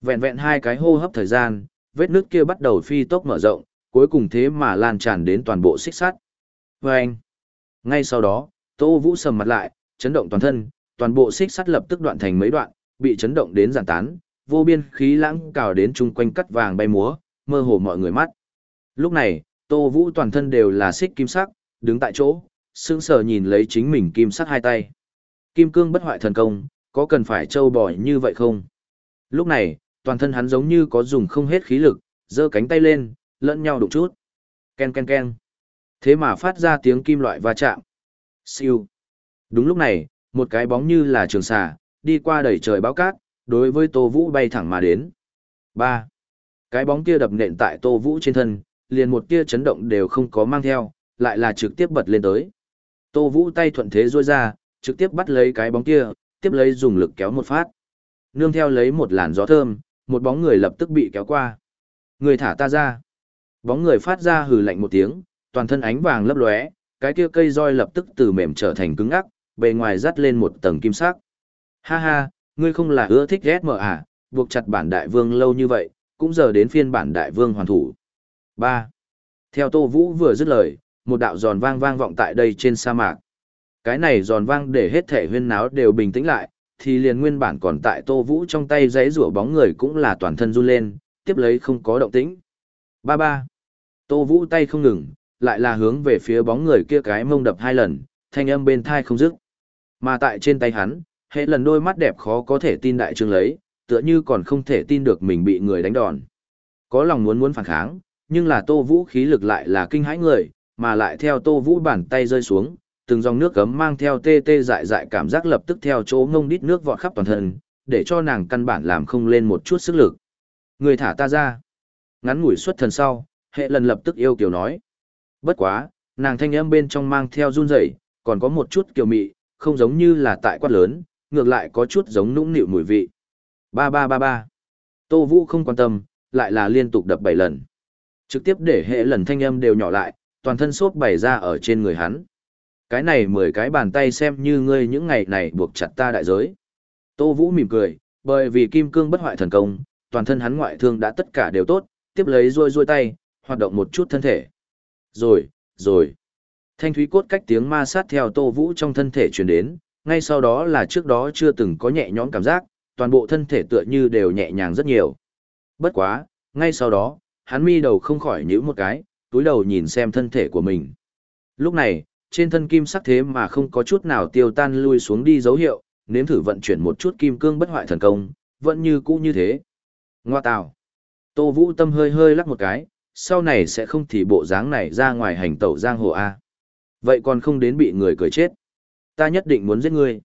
Vẹn vẹn hai cái hô hấp thời gian, vết nước kia bắt đầu phi tốc mở rộng, cuối cùng thế mà lan tràn đến toàn bộ xích sắt. Vâng! ngay sau đó, Tô Vũ sầm mặt lại, chấn động toàn thân, toàn bộ xích sắt lập tức đoạn thành mấy đoạn, bị chấn động đến giản tán, vô biên khí lãng cào đến chung quanh cắt vàng bay múa, mơ hồ mọi người mắt. Lúc này, Tô Vũ toàn thân đều là xích kim sắc, đứng tại chỗ, sững sờ nhìn lấy chính mình kim sắc hai tay. Kim cương bất hoại thần công, có cần phải trâu bò như vậy không? Lúc này, toàn thân hắn giống như có dùng không hết khí lực, giơ cánh tay lên, lẫn nhau đụng chút. Ken ken ken. Thế mà phát ra tiếng kim loại va chạm. Siêu. Đúng lúc này, một cái bóng như là trường xà, đi qua đầy trời báo cát, đối với Tô Vũ bay thẳng mà đến. ba Cái bóng kia đập nện tại Tô Vũ trên thân, liền một tia chấn động đều không có mang theo, lại là trực tiếp bật lên tới. Tô Vũ tay thuận thế rôi ra, trực tiếp bắt lấy cái bóng kia, tiếp lấy dùng lực kéo một phát. Nương theo lấy một làn gió thơm, một bóng người lập tức bị kéo qua. Người thả ta ra. Bóng người phát ra hừ lạnh một tiếng, toàn thân ánh vàng lấp lóe, cái kia cây roi lập tức từ mềm trở thành cứng ngắc, bề ngoài dắt lên một tầng kim sắc. Ha ha, ngươi không là ưa thích ghét mở à, buộc chặt bản đại vương lâu như vậy, cũng giờ đến phiên bản đại vương hoàn thủ. 3. Theo Tô Vũ vừa dứt lời, một đạo giòn vang vang vọng tại đây trên sa mạc. Cái này giòn vang để hết thể huyên náo đều bình tĩnh lại, thì liền nguyên bản còn tại Tô Vũ trong tay giấy rủa bóng người cũng là toàn thân run lên, tiếp lấy không có động tĩnh. Ba ba. Tô Vũ tay không ngừng, lại là hướng về phía bóng người kia cái mông đập hai lần, thanh âm bên thai không dứt. Mà tại trên tay hắn, hệ lần đôi mắt đẹp khó có thể tin đại trương lấy, tựa như còn không thể tin được mình bị người đánh đòn. Có lòng muốn muốn phản kháng, nhưng là Tô Vũ khí lực lại là kinh hãi người, mà lại theo Tô Vũ bàn tay rơi xuống, từng dòng nước cấm mang theo tê tê dại dại cảm giác lập tức theo chỗ ngông đít nước vọt khắp toàn thân, để cho nàng căn bản làm không lên một chút sức lực. Người thả ta ra. Ngắn ngủi xuất thần sau, hệ lần lập tức yêu kiều nói. Bất quá, nàng thanh âm bên trong mang theo run rẩy, còn có một chút kiều mị, không giống như là tại quát lớn, ngược lại có chút giống nũng nịu mùi vị. Ba ba ba ba. Tô Vũ không quan tâm, lại là liên tục đập bảy lần. Trực tiếp để hệ lần thanh âm đều nhỏ lại, toàn thân xốp bày ra ở trên người hắn. Cái này mười cái bàn tay xem như ngươi những ngày này buộc chặt ta đại giới. Tô Vũ mỉm cười, bởi vì kim cương bất hoại thần công, toàn thân hắn ngoại thương đã tất cả đều tốt, tiếp lấy ruôi ruôi tay, hoạt động một chút thân thể. Rồi, rồi. Thanh thúy cốt cách tiếng ma sát theo Tô Vũ trong thân thể truyền đến, ngay sau đó là trước đó chưa từng có nhẹ nhõm cảm giác, toàn bộ thân thể tựa như đều nhẹ nhàng rất nhiều. Bất quá, ngay sau đó, hắn mi đầu không khỏi nhíu một cái, túi đầu nhìn xem thân thể của mình. Lúc này, trên thân kim sắc thế mà không có chút nào tiêu tan lui xuống đi dấu hiệu, nếm thử vận chuyển một chút kim cương bất hoại thần công, vẫn như cũ như thế. Ngoa tào. Tô Vũ Tâm hơi hơi lắc một cái, sau này sẽ không thì bộ dáng này ra ngoài hành tẩu giang hồ A. Vậy còn không đến bị người cười chết. Ta nhất định muốn giết ngươi.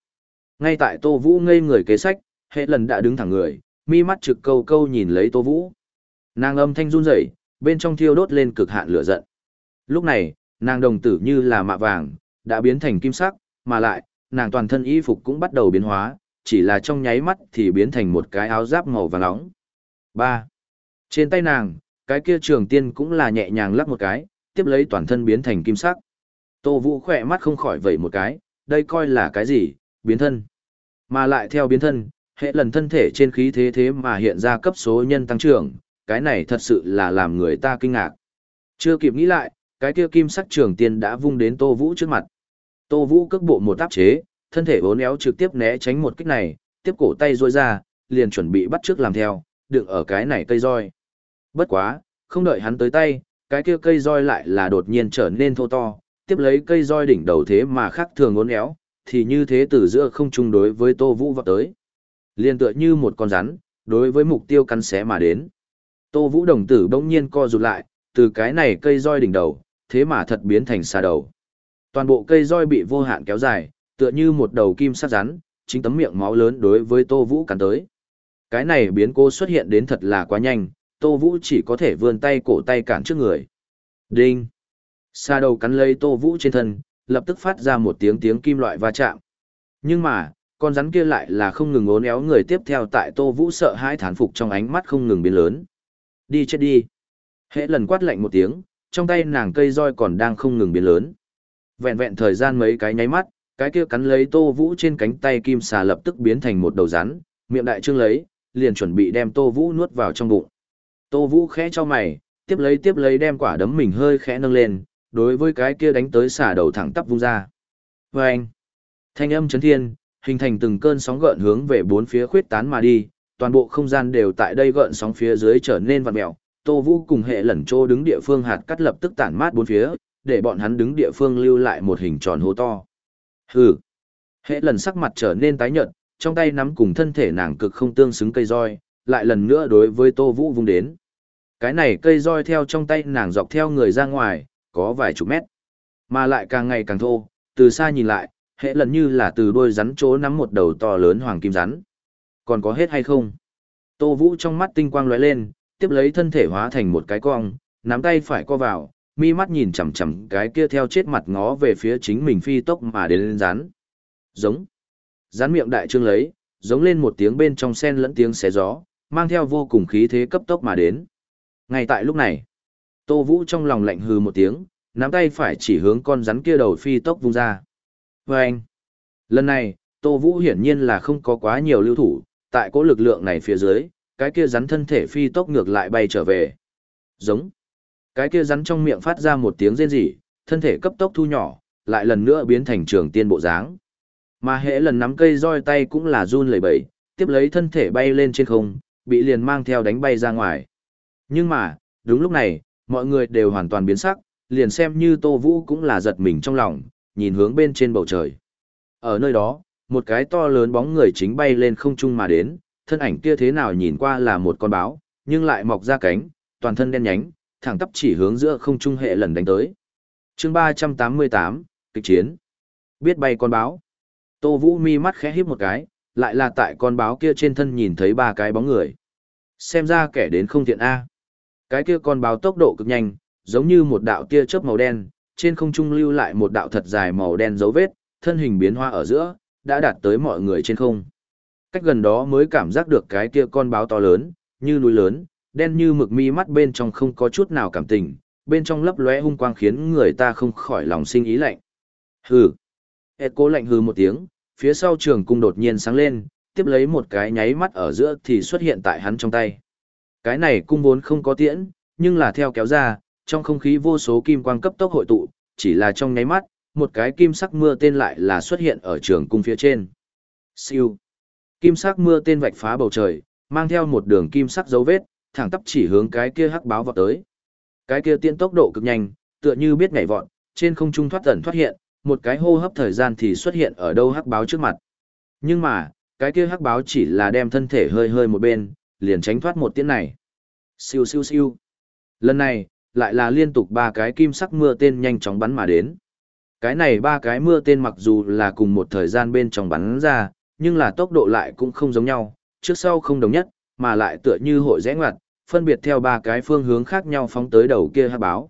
Ngay tại Tô Vũ ngây người kế sách, hệ lần đã đứng thẳng người, mi mắt trực câu câu nhìn lấy Tô Vũ. Nàng âm thanh run rẩy, bên trong thiêu đốt lên cực hạn lửa giận. Lúc này, nàng đồng tử như là mạ vàng, đã biến thành kim sắc, mà lại, nàng toàn thân y phục cũng bắt đầu biến hóa, chỉ là trong nháy mắt thì biến thành một cái áo giáp màu vàng nóng. 3. Trên tay nàng, cái kia trường tiên cũng là nhẹ nhàng lắc một cái, tiếp lấy toàn thân biến thành kim sắc. Tô Vũ khỏe mắt không khỏi vẩy một cái, đây coi là cái gì, biến thân. Mà lại theo biến thân, hệ lần thân thể trên khí thế thế mà hiện ra cấp số nhân tăng trưởng, cái này thật sự là làm người ta kinh ngạc. Chưa kịp nghĩ lại, cái kia kim sắc trường tiên đã vung đến Tô Vũ trước mặt. Tô Vũ cước bộ một áp chế, thân thể uốn éo trực tiếp né tránh một kích này, tiếp cổ tay rôi ra, liền chuẩn bị bắt trước làm theo, đựng ở cái này cây roi. Bất quá, không đợi hắn tới tay, cái kia cây roi lại là đột nhiên trở nên thô to, tiếp lấy cây roi đỉnh đầu thế mà khác thường ngốn éo, thì như thế từ giữa không chung đối với Tô Vũ vọt tới. Liên tựa như một con rắn, đối với mục tiêu cắn xé mà đến. Tô Vũ đồng tử bỗng nhiên co rụt lại, từ cái này cây roi đỉnh đầu, thế mà thật biến thành xa đầu. Toàn bộ cây roi bị vô hạn kéo dài, tựa như một đầu kim sắc rắn, chính tấm miệng máu lớn đối với Tô Vũ cắn tới. Cái này biến cô xuất hiện đến thật là quá nhanh, Tô Vũ chỉ có thể vươn tay cổ tay cản trước người. Đinh! Xa đầu cắn lấy Tô Vũ trên thân, lập tức phát ra một tiếng tiếng kim loại va chạm. Nhưng mà, con rắn kia lại là không ngừng ốn éo người tiếp theo tại Tô Vũ sợ hãi thán phục trong ánh mắt không ngừng biến lớn. Đi chết đi! Hệ lần quát lạnh một tiếng, trong tay nàng cây roi còn đang không ngừng biến lớn. Vẹn vẹn thời gian mấy cái nháy mắt, cái kia cắn lấy Tô Vũ trên cánh tay kim xà lập tức biến thành một đầu rắn, miệng đại trương lấy, liền chuẩn bị đem Tô Vũ nuốt vào trong bụng. Tô Vũ khẽ cho mày, tiếp lấy tiếp lấy đem quả đấm mình hơi khẽ nâng lên, đối với cái kia đánh tới xả đầu thẳng tắp vung ra. Và anh, thanh âm chấn thiên, hình thành từng cơn sóng gợn hướng về bốn phía khuyết tán mà đi, toàn bộ không gian đều tại đây gợn sóng phía dưới trở nên vặn mèo. Tô Vũ cùng hệ lẩn trô đứng địa phương hạt cắt lập tức tản mát bốn phía, để bọn hắn đứng địa phương lưu lại một hình tròn hố to. Hừ. Hệ lần sắc mặt trở nên tái nhợt, trong tay nắm cùng thân thể nàng cực không tương xứng cây roi, lại lần nữa đối với Tô Vũ vung đến. Cái này cây roi theo trong tay nàng dọc theo người ra ngoài, có vài chục mét. Mà lại càng ngày càng thô, từ xa nhìn lại, hệ lần như là từ đôi rắn chỗ nắm một đầu to lớn hoàng kim rắn. Còn có hết hay không? Tô Vũ trong mắt tinh quang lóe lên, tiếp lấy thân thể hóa thành một cái cong, nắm tay phải co vào, mi mắt nhìn chằm chằm cái kia theo chết mặt ngó về phía chính mình phi tốc mà đến lên rắn. Giống. Rắn miệng đại trương lấy, giống lên một tiếng bên trong sen lẫn tiếng xé gió, mang theo vô cùng khí thế cấp tốc mà đến. Ngay tại lúc này, Tô Vũ trong lòng lạnh hừ một tiếng, nắm tay phải chỉ hướng con rắn kia đầu phi tốc vung ra. Và anh, lần này, Tô Vũ hiển nhiên là không có quá nhiều lưu thủ, tại cố lực lượng này phía dưới, cái kia rắn thân thể phi tốc ngược lại bay trở về. Giống. Cái kia rắn trong miệng phát ra một tiếng rên rỉ, thân thể cấp tốc thu nhỏ, lại lần nữa biến thành trường tiên bộ dáng. Mà hệ lần nắm cây roi tay cũng là run lẩy bẩy, tiếp lấy thân thể bay lên trên không, bị liền mang theo đánh bay ra ngoài. Nhưng mà, đúng lúc này, mọi người đều hoàn toàn biến sắc, liền xem như Tô Vũ cũng là giật mình trong lòng, nhìn hướng bên trên bầu trời. Ở nơi đó, một cái to lớn bóng người chính bay lên không trung mà đến, thân ảnh kia thế nào nhìn qua là một con báo, nhưng lại mọc ra cánh, toàn thân đen nhánh, thẳng tắp chỉ hướng giữa không trung hệ lần đánh tới. chương 388, kịch chiến. Biết bay con báo. Tô Vũ mi mắt khẽ híp một cái, lại là tại con báo kia trên thân nhìn thấy ba cái bóng người. Xem ra kẻ đến không tiện A. Cái kia con báo tốc độ cực nhanh, giống như một đạo tia chớp màu đen, trên không trung lưu lại một đạo thật dài màu đen dấu vết, thân hình biến hoa ở giữa, đã đạt tới mọi người trên không. Cách gần đó mới cảm giác được cái kia con báo to lớn, như núi lớn, đen như mực mi mắt bên trong không có chút nào cảm tình, bên trong lấp lóe hung quang khiến người ta không khỏi lòng sinh ý lạnh. Hừ. Ed cố lạnh hừ một tiếng, phía sau trường cung đột nhiên sáng lên, tiếp lấy một cái nháy mắt ở giữa thì xuất hiện tại hắn trong tay. Cái này cung vốn không có tiễn, nhưng là theo kéo ra, trong không khí vô số kim quang cấp tốc hội tụ, chỉ là trong nháy mắt, một cái kim sắc mưa tên lại là xuất hiện ở trường cung phía trên. Siêu. Kim sắc mưa tên vạch phá bầu trời, mang theo một đường kim sắc dấu vết, thẳng tắp chỉ hướng cái kia hắc báo vọt tới. Cái kia tiên tốc độ cực nhanh, tựa như biết nhảy vọt, trên không trung thoát tẩn thoát hiện, một cái hô hấp thời gian thì xuất hiện ở đâu hắc báo trước mặt. Nhưng mà, cái kia hắc báo chỉ là đem thân thể hơi hơi một bên, liền tránh thoát một tiếng này. Siêu siêu siêu. Lần này, lại là liên tục ba cái kim sắc mưa tên nhanh chóng bắn mà đến. Cái này ba cái mưa tên mặc dù là cùng một thời gian bên trong bắn ra, nhưng là tốc độ lại cũng không giống nhau, trước sau không đồng nhất, mà lại tựa như hội rẽ ngoặt, phân biệt theo ba cái phương hướng khác nhau phóng tới đầu kia hắc báo.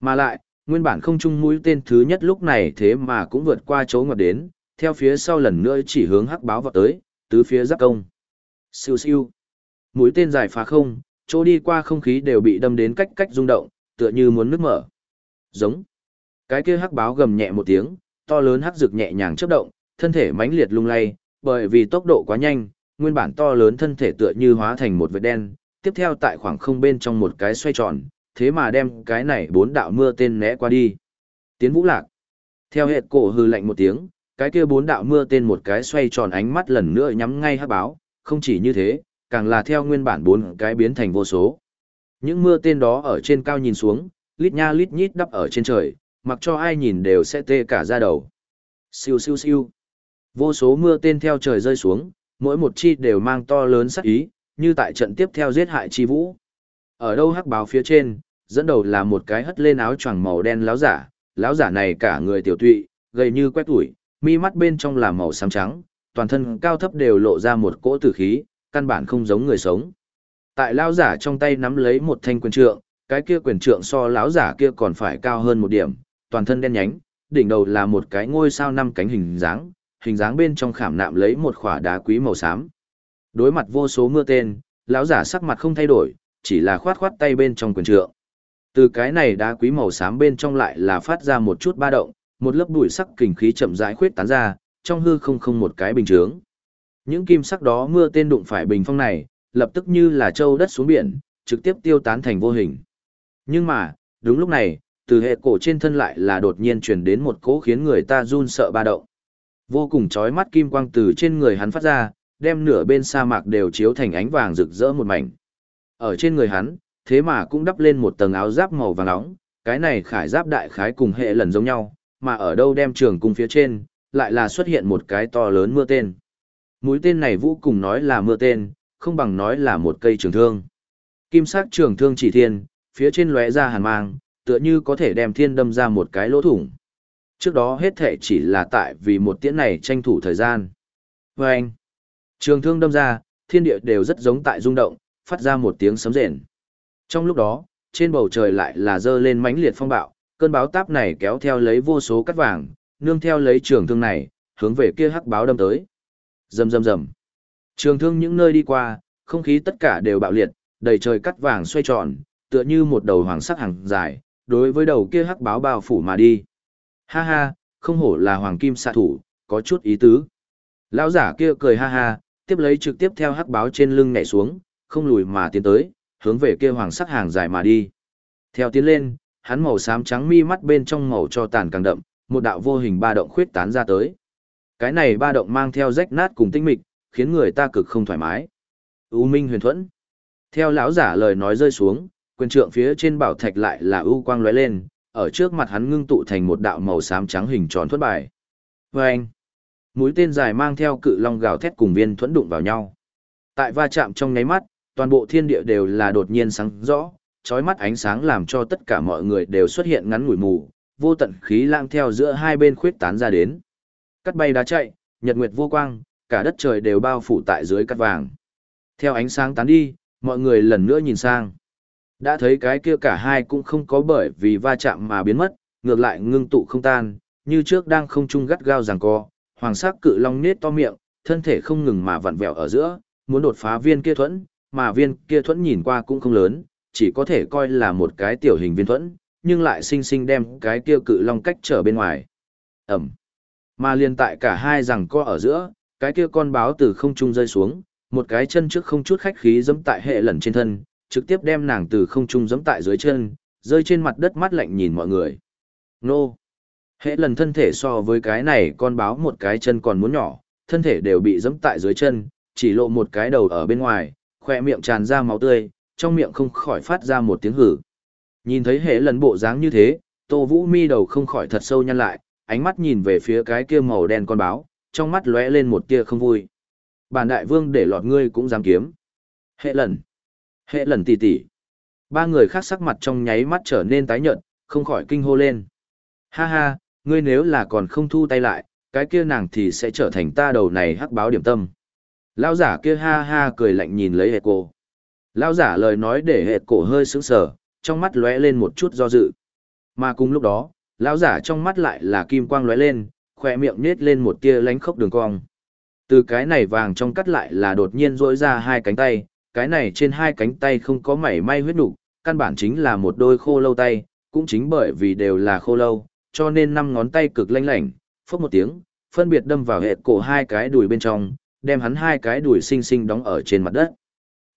Mà lại, nguyên bản không chung mũi tên thứ nhất lúc này thế mà cũng vượt qua chỗ ngoặt đến, theo phía sau lần nữa chỉ hướng hắc báo vào tới, tứ phía giáp công. Siêu siêu. Mũi tên dài phá không, chỗ đi qua không khí đều bị đâm đến cách cách rung động, tựa như muốn nước mở. Giống. Cái kia hắc báo gầm nhẹ một tiếng, to lớn hắc rực nhẹ nhàng chớp động, thân thể mãnh liệt lung lay, bởi vì tốc độ quá nhanh, nguyên bản to lớn thân thể tựa như hóa thành một vệt đen, tiếp theo tại khoảng không bên trong một cái xoay tròn, thế mà đem cái này bốn đạo mưa tên né qua đi. Tiến vũ lạc. Theo hệ cổ hư lạnh một tiếng, cái kia bốn đạo mưa tên một cái xoay tròn ánh mắt lần nữa nhắm ngay hắc báo, không chỉ như thế, càng là theo nguyên bản bốn cái biến thành vô số. Những mưa tên đó ở trên cao nhìn xuống, lít nha lít nhít đắp ở trên trời, mặc cho ai nhìn đều sẽ tê cả da đầu. Siêu siêu siêu. Vô số mưa tên theo trời rơi xuống, mỗi một chi đều mang to lớn sắc ý, như tại trận tiếp theo giết hại chi vũ. Ở đâu hắc báo phía trên, dẫn đầu là một cái hất lên áo choàng màu đen láo giả, láo giả này cả người tiểu tụy, gầy như quét tuổi, mi mắt bên trong là màu xám trắng, toàn thân cao thấp đều lộ ra một cỗ tử khí, căn bản không giống người sống. Tại lão giả trong tay nắm lấy một thanh quyền trượng, cái kia quyền trượng so lão giả kia còn phải cao hơn một điểm, toàn thân đen nhánh, đỉnh đầu là một cái ngôi sao năm cánh hình dáng, hình dáng bên trong khảm nạm lấy một khỏa đá quý màu xám. Đối mặt vô số mưa tên, lão giả sắc mặt không thay đổi, chỉ là khoát khoát tay bên trong quyền trượng. Từ cái này đá quý màu xám bên trong lại là phát ra một chút ba động, một lớp bụi sắc kình khí chậm rãi khuyết tán ra, trong hư không không một cái bình chướng. Những kim sắc đó mưa tên đụng phải bình phong này, lập tức như là châu đất xuống biển, trực tiếp tiêu tán thành vô hình. Nhưng mà, đúng lúc này, từ hệ cổ trên thân lại là đột nhiên truyền đến một cỗ khiến người ta run sợ ba động. Vô cùng chói mắt kim quang từ trên người hắn phát ra, đem nửa bên sa mạc đều chiếu thành ánh vàng rực rỡ một mảnh. Ở trên người hắn, thế mà cũng đắp lên một tầng áo giáp màu vàng nóng, cái này khải giáp đại khái cùng hệ lần giống nhau, mà ở đâu đem trường cung phía trên, lại là xuất hiện một cái to lớn mưa tên. Mũi tên này vũ cùng nói là mưa tên, không bằng nói là một cây trường thương. Kim sắc trường thương chỉ thiên, phía trên lóe ra hàn mang, tựa như có thể đem thiên đâm ra một cái lỗ thủng. Trước đó hết thể chỉ là tại vì một tiễn này tranh thủ thời gian. Và anh, trường thương đâm ra, thiên địa đều rất giống tại rung động, phát ra một tiếng sấm rền. Trong lúc đó, trên bầu trời lại là dơ lên mãnh liệt phong bạo, cơn báo táp này kéo theo lấy vô số cắt vàng, nương theo lấy trường thương này, hướng về kia hắc báo đâm tới. Rầm rầm rầm. Trường thương những nơi đi qua, không khí tất cả đều bạo liệt, đầy trời cắt vàng xoay tròn, tựa như một đầu hoàng sắc hàng dài, đối với đầu kia hắc báo bao phủ mà đi. Ha ha, không hổ là hoàng kim xạ thủ, có chút ý tứ. Lão giả kia cười ha ha, tiếp lấy trực tiếp theo hắc báo trên lưng nhảy xuống, không lùi mà tiến tới, hướng về kia hoàng sắc hàng dài mà đi. Theo tiến lên, hắn màu xám trắng mi mắt bên trong màu cho tàn càng đậm, một đạo vô hình ba động khuyết tán ra tới. Cái này ba động mang theo rách nát cùng tinh mịch, khiến người ta cực không thoải mái. U Minh Huyền Thuẫn. Theo lão giả lời nói rơi xuống, quyền trượng phía trên bảo thạch lại là u quang lóe lên, ở trước mặt hắn ngưng tụ thành một đạo màu xám trắng hình tròn thuẫn bài. Vâng! Mũi tên dài mang theo cự long gào thét cùng viên thuẫn đụng vào nhau. Tại va chạm trong nháy mắt, toàn bộ thiên địa đều là đột nhiên sáng rõ, chói mắt ánh sáng làm cho tất cả mọi người đều xuất hiện ngắn ngủi mù, vô tận khí lang theo giữa hai bên khuyết tán ra đến. Cắt bay đá chạy, nhật nguyệt vô quang, cả đất trời đều bao phủ tại dưới cắt vàng. Theo ánh sáng tán đi, mọi người lần nữa nhìn sang. Đã thấy cái kia cả hai cũng không có bởi vì va chạm mà biến mất, ngược lại ngưng tụ không tan, như trước đang không trung gắt gao giằng co, hoàng sắc cự long nết to miệng, thân thể không ngừng mà vặn vẹo ở giữa, muốn đột phá viên kia thuẫn, mà viên kia thuẫn nhìn qua cũng không lớn, chỉ có thể coi là một cái tiểu hình viên thuẫn, nhưng lại sinh sinh đem cái kia cự long cách trở bên ngoài. Ẩm. Mà liên tại cả hai rằng co ở giữa, cái kia con báo từ không trung rơi xuống, một cái chân trước không chút khách khí dẫm tại hệ lần trên thân, trực tiếp đem nàng từ không trung giẫm tại dưới chân, rơi trên mặt đất mắt lạnh nhìn mọi người. Nô! Hệ lần thân thể so với cái này con báo một cái chân còn muốn nhỏ, thân thể đều bị giẫm tại dưới chân, chỉ lộ một cái đầu ở bên ngoài, khoe miệng tràn ra máu tươi, trong miệng không khỏi phát ra một tiếng hử. Nhìn thấy hệ lần bộ dáng như thế, Tô Vũ mi đầu không khỏi thật sâu nhăn lại, ánh mắt nhìn về phía cái kia màu đen con báo, trong mắt lóe lên một tia không vui. Bản đại vương để lọt ngươi cũng dám kiếm. Hệ lần. Hệ lần tỷ tỷ. Ba người khác sắc mặt trong nháy mắt trở nên tái nhợt, không khỏi kinh hô lên. Ha ha, ngươi nếu là còn không thu tay lại, cái kia nàng thì sẽ trở thành ta đầu này hắc báo điểm tâm. Lão giả kia ha ha cười lạnh nhìn lấy hệ cổ. Lão giả lời nói để hệ cổ hơi sững sờ, trong mắt lóe lên một chút do dự. Mà cùng lúc đó, lão giả trong mắt lại là kim quang lóe lên, khỏe miệng nết lên một tia lánh khốc đường cong. Từ cái này vàng trong cắt lại là đột nhiên rỗi ra hai cánh tay, cái này trên hai cánh tay không có mảy may huyết nục, căn bản chính là một đôi khô lâu tay, cũng chính bởi vì đều là khô lâu, cho nên năm ngón tay cực lanh lảnh, phốc một tiếng, phân biệt đâm vào hệ cổ hai cái đùi bên trong, đem hắn hai cái đùi xinh xinh đóng ở trên mặt đất.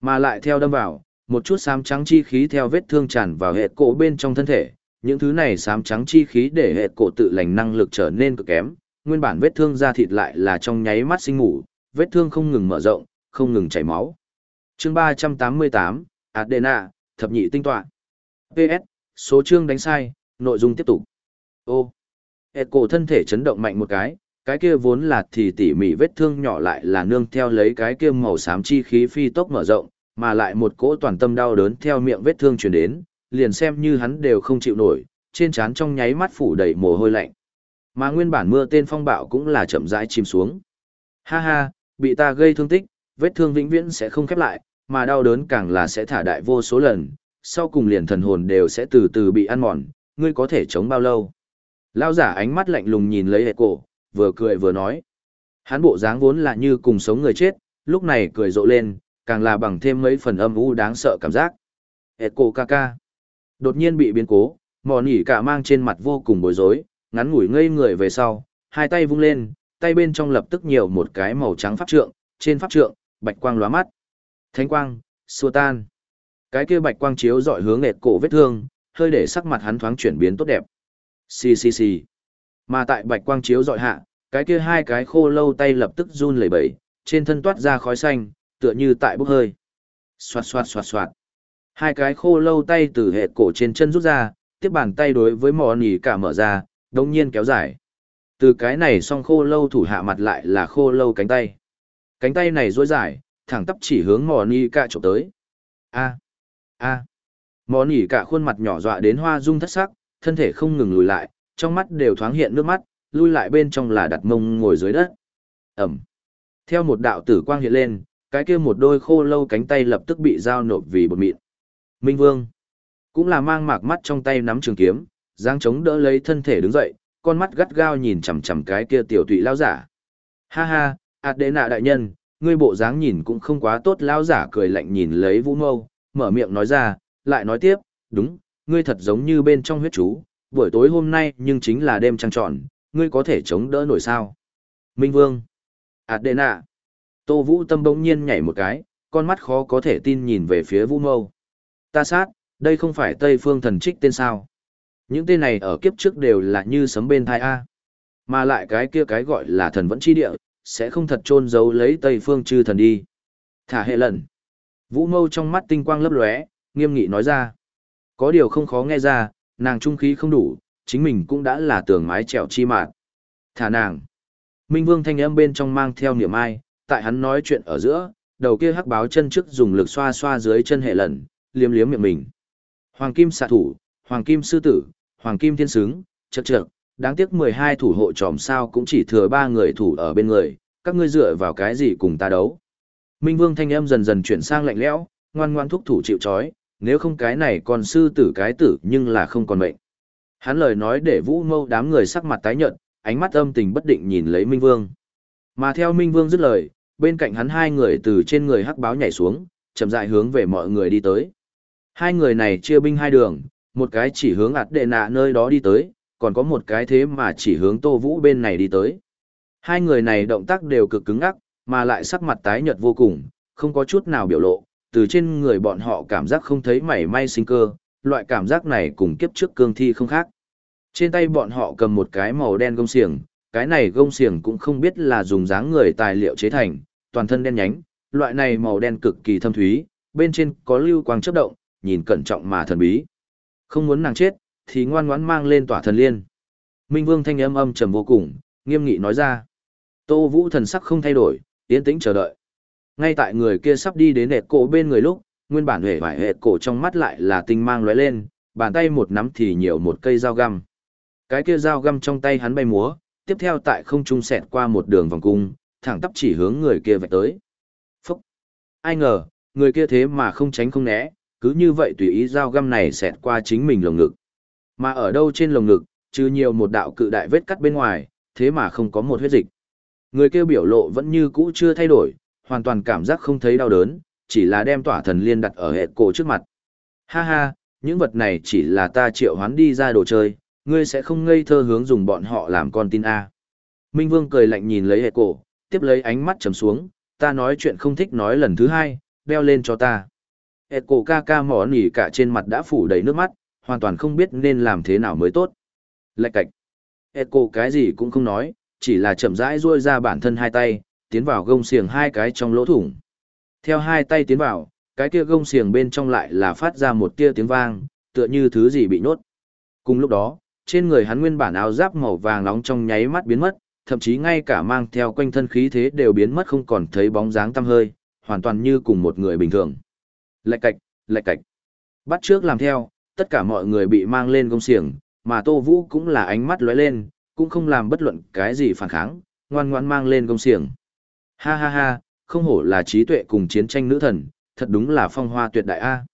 Mà lại theo đâm vào, một chút xám trắng chi khí theo vết thương tràn vào hệ cổ bên trong thân thể, những thứ này xám trắng chi khí để hệ cổ tự lành năng lực trở nên cực kém, nguyên bản vết thương da thịt lại là trong nháy mắt sinh ngủ, vết thương không ngừng mở rộng, không ngừng chảy máu. Chương 388, Adena, thập nhị tinh tọa. PS, số chương đánh sai, nội dung tiếp tục. Ô. Hệ cổ thân thể chấn động mạnh một cái, cái kia vốn là thì tỉ mỉ vết thương nhỏ lại là nương theo lấy cái kia màu xám chi khí phi tốc mở rộng, mà lại một cỗ toàn tâm đau đớn theo miệng vết thương truyền đến, liền xem như hắn đều không chịu nổi, trên trán trong nháy mắt phủ đầy mồ hôi lạnh. Mà nguyên bản mưa tên phong bạo cũng là chậm rãi chìm xuống. Ha ha, bị ta gây thương tích, vết thương vĩnh viễn sẽ không khép lại, mà đau đớn càng là sẽ thả đại vô số lần, sau cùng liền thần hồn đều sẽ từ từ bị ăn mòn, ngươi có thể chống bao lâu. Lao giả ánh mắt lạnh lùng nhìn lấy hệ cổ, vừa cười vừa nói. Hắn bộ dáng vốn là như cùng sống người chết, lúc này cười rộ lên, càng là bằng thêm mấy phần âm u đáng sợ cảm giác. Hệ cổ ca ca. Đột nhiên bị biến cố, mò nỉ cả mang trên mặt vô cùng bối rối, ngắn ngủi ngây người về sau, hai tay vung lên, tay bên trong lập tức nhiều một cái màu trắng pháp trượng, trên pháp trượng, bạch quang lóa mắt. Thánh quang, xua tan. Cái kia bạch quang chiếu dọi hướng nghẹt cổ vết thương, hơi để sắc mặt hắn thoáng chuyển biến tốt đẹp. Xì xì xì. Mà tại bạch quang chiếu dọi hạ, cái kia hai cái khô lâu tay lập tức run lẩy bẩy, trên thân toát ra khói xanh, tựa như tại bốc hơi. Xoạt xoạt xoạt xoạt. Hai cái khô lâu tay từ hệ cổ trên chân rút ra, tiếp bàn tay đối với mò nỉ cả mở ra, đồng nhiên kéo dài. Từ cái này song khô lâu thủ hạ mặt lại là khô lâu cánh tay. Cánh tay này duỗi dài, thẳng tắp chỉ hướng mò nỉ cả trộm tới. A. A. Mò nỉ cả khuôn mặt nhỏ dọa đến hoa dung thất sắc, thân thể không ngừng lùi lại, trong mắt đều thoáng hiện nước mắt, lui lại bên trong là đặt mông ngồi dưới đất. Ẩm. Theo một đạo tử quang hiện lên, cái kia một đôi khô lâu cánh tay lập tức bị dao nộp vì bột mịn. Minh Vương cũng là mang mạc mắt trong tay nắm trường kiếm, giang chống đỡ lấy thân thể đứng dậy, con mắt gắt gao nhìn chằm chằm cái kia tiểu tụy lao giả. Ha ha, ạt đệ nạ đại nhân, ngươi bộ dáng nhìn cũng không quá tốt Lão giả cười lạnh nhìn lấy vũ mâu, mở miệng nói ra, lại nói tiếp, đúng, ngươi thật giống như bên trong huyết chú, buổi tối hôm nay nhưng chính là đêm trăng tròn, ngươi có thể chống đỡ nổi sao. Minh Vương, ạt đệ nạ, tô vũ tâm bỗng nhiên nhảy một cái, con mắt khó có thể tin nhìn về phía vũ mâu. Ta sát, đây không phải Tây Phương thần trích tên sao. Những tên này ở kiếp trước đều là như sấm bên thai A. Mà lại cái kia cái gọi là thần vẫn chi địa, sẽ không thật trôn giấu lấy Tây Phương chư thần đi. Thả hệ lần. Vũ mâu trong mắt tinh quang lấp lóe, nghiêm nghị nói ra. Có điều không khó nghe ra, nàng trung khí không đủ, chính mình cũng đã là tường mái trèo chi mạn. Thả nàng. Minh Vương thanh âm bên trong mang theo niệm ai, tại hắn nói chuyện ở giữa, đầu kia hắc báo chân trước dùng lực xoa xoa dưới chân hệ lần, liếm liếm miệng mình. Hoàng kim xạ thủ, hoàng kim sư tử, hoàng kim thiên sướng, chật chật, đáng tiếc 12 thủ hộ tròm sao cũng chỉ thừa ba người thủ ở bên người, các ngươi dựa vào cái gì cùng ta đấu. Minh Vương thanh âm dần dần chuyển sang lạnh lẽo, ngoan ngoan thúc thủ chịu trói, nếu không cái này còn sư tử cái tử nhưng là không còn mệnh. Hắn lời nói để vũ mâu đám người sắc mặt tái nhợt, ánh mắt âm tình bất định nhìn lấy Minh Vương. Mà theo Minh Vương dứt lời, bên cạnh hắn hai người từ trên người hắc báo nhảy xuống, chậm rãi hướng về mọi người đi tới. Hai người này chia binh hai đường, một cái chỉ hướng ạt đệ nạ nơi đó đi tới, còn có một cái thế mà chỉ hướng tô vũ bên này đi tới. Hai người này động tác đều cực cứng ngắc, mà lại sắc mặt tái nhợt vô cùng, không có chút nào biểu lộ, từ trên người bọn họ cảm giác không thấy mảy may sinh cơ, loại cảm giác này cùng kiếp trước cương thi không khác. Trên tay bọn họ cầm một cái màu đen gông xiềng, cái này gông xiềng cũng không biết là dùng dáng người tài liệu chế thành, toàn thân đen nhánh, loại này màu đen cực kỳ thâm thúy, bên trên có lưu quang chớp động, nhìn cẩn trọng mà thần bí. Không muốn nàng chết, thì ngoan ngoãn mang lên tỏa thần liên. Minh Vương thanh âm âm trầm vô cùng, nghiêm nghị nói ra. Tô Vũ thần sắc không thay đổi, yên tĩnh chờ đợi. Ngay tại người kia sắp đi đến hệt cổ bên người lúc, nguyên bản hề vải hệt cổ trong mắt lại là tinh mang lóe lên, bàn tay một nắm thì nhiều một cây dao găm. Cái kia dao găm trong tay hắn bay múa, tiếp theo tại không trung xẹt qua một đường vòng cung, thẳng tắp chỉ hướng người kia vạch tới. Phúc! Ai ngờ, người kia thế mà không tránh không né, cứ như vậy tùy ý dao găm này xẹt qua chính mình lồng ngực. Mà ở đâu trên lồng ngực, trừ nhiều một đạo cự đại vết cắt bên ngoài, thế mà không có một huyết dịch. Người kêu biểu lộ vẫn như cũ chưa thay đổi, hoàn toàn cảm giác không thấy đau đớn, chỉ là đem tỏa thần liên đặt ở hệ cổ trước mặt. Ha ha, những vật này chỉ là ta triệu hoán đi ra đồ chơi, ngươi sẽ không ngây thơ hướng dùng bọn họ làm con tin A. Minh Vương cười lạnh nhìn lấy hệ cổ, tiếp lấy ánh mắt trầm xuống, ta nói chuyện không thích nói lần thứ hai, đeo lên cho ta. Hệ cổ ca ca mỏ nỉ cả trên mặt đã phủ đầy nước mắt, hoàn toàn không biết nên làm thế nào mới tốt. Lạch cạch. Echo cái gì cũng không nói, chỉ là chậm rãi ruôi ra bản thân hai tay, tiến vào gông xiềng hai cái trong lỗ thủng. Theo hai tay tiến vào, cái kia gông xiềng bên trong lại là phát ra một tia tiếng vang, tựa như thứ gì bị nhốt. Cùng lúc đó, trên người hắn nguyên bản áo giáp màu vàng nóng trong nháy mắt biến mất, thậm chí ngay cả mang theo quanh thân khí thế đều biến mất không còn thấy bóng dáng tăm hơi, hoàn toàn như cùng một người bình thường. Lạch cạch, lạch cạch. Bắt trước làm theo, tất cả mọi người bị mang lên gông xiềng, mà Tô Vũ cũng là ánh mắt lóe lên, cũng không làm bất luận cái gì phản kháng, ngoan ngoan mang lên gông xiềng. Ha ha ha, không hổ là trí tuệ cùng chiến tranh nữ thần, thật đúng là phong hoa tuyệt đại a.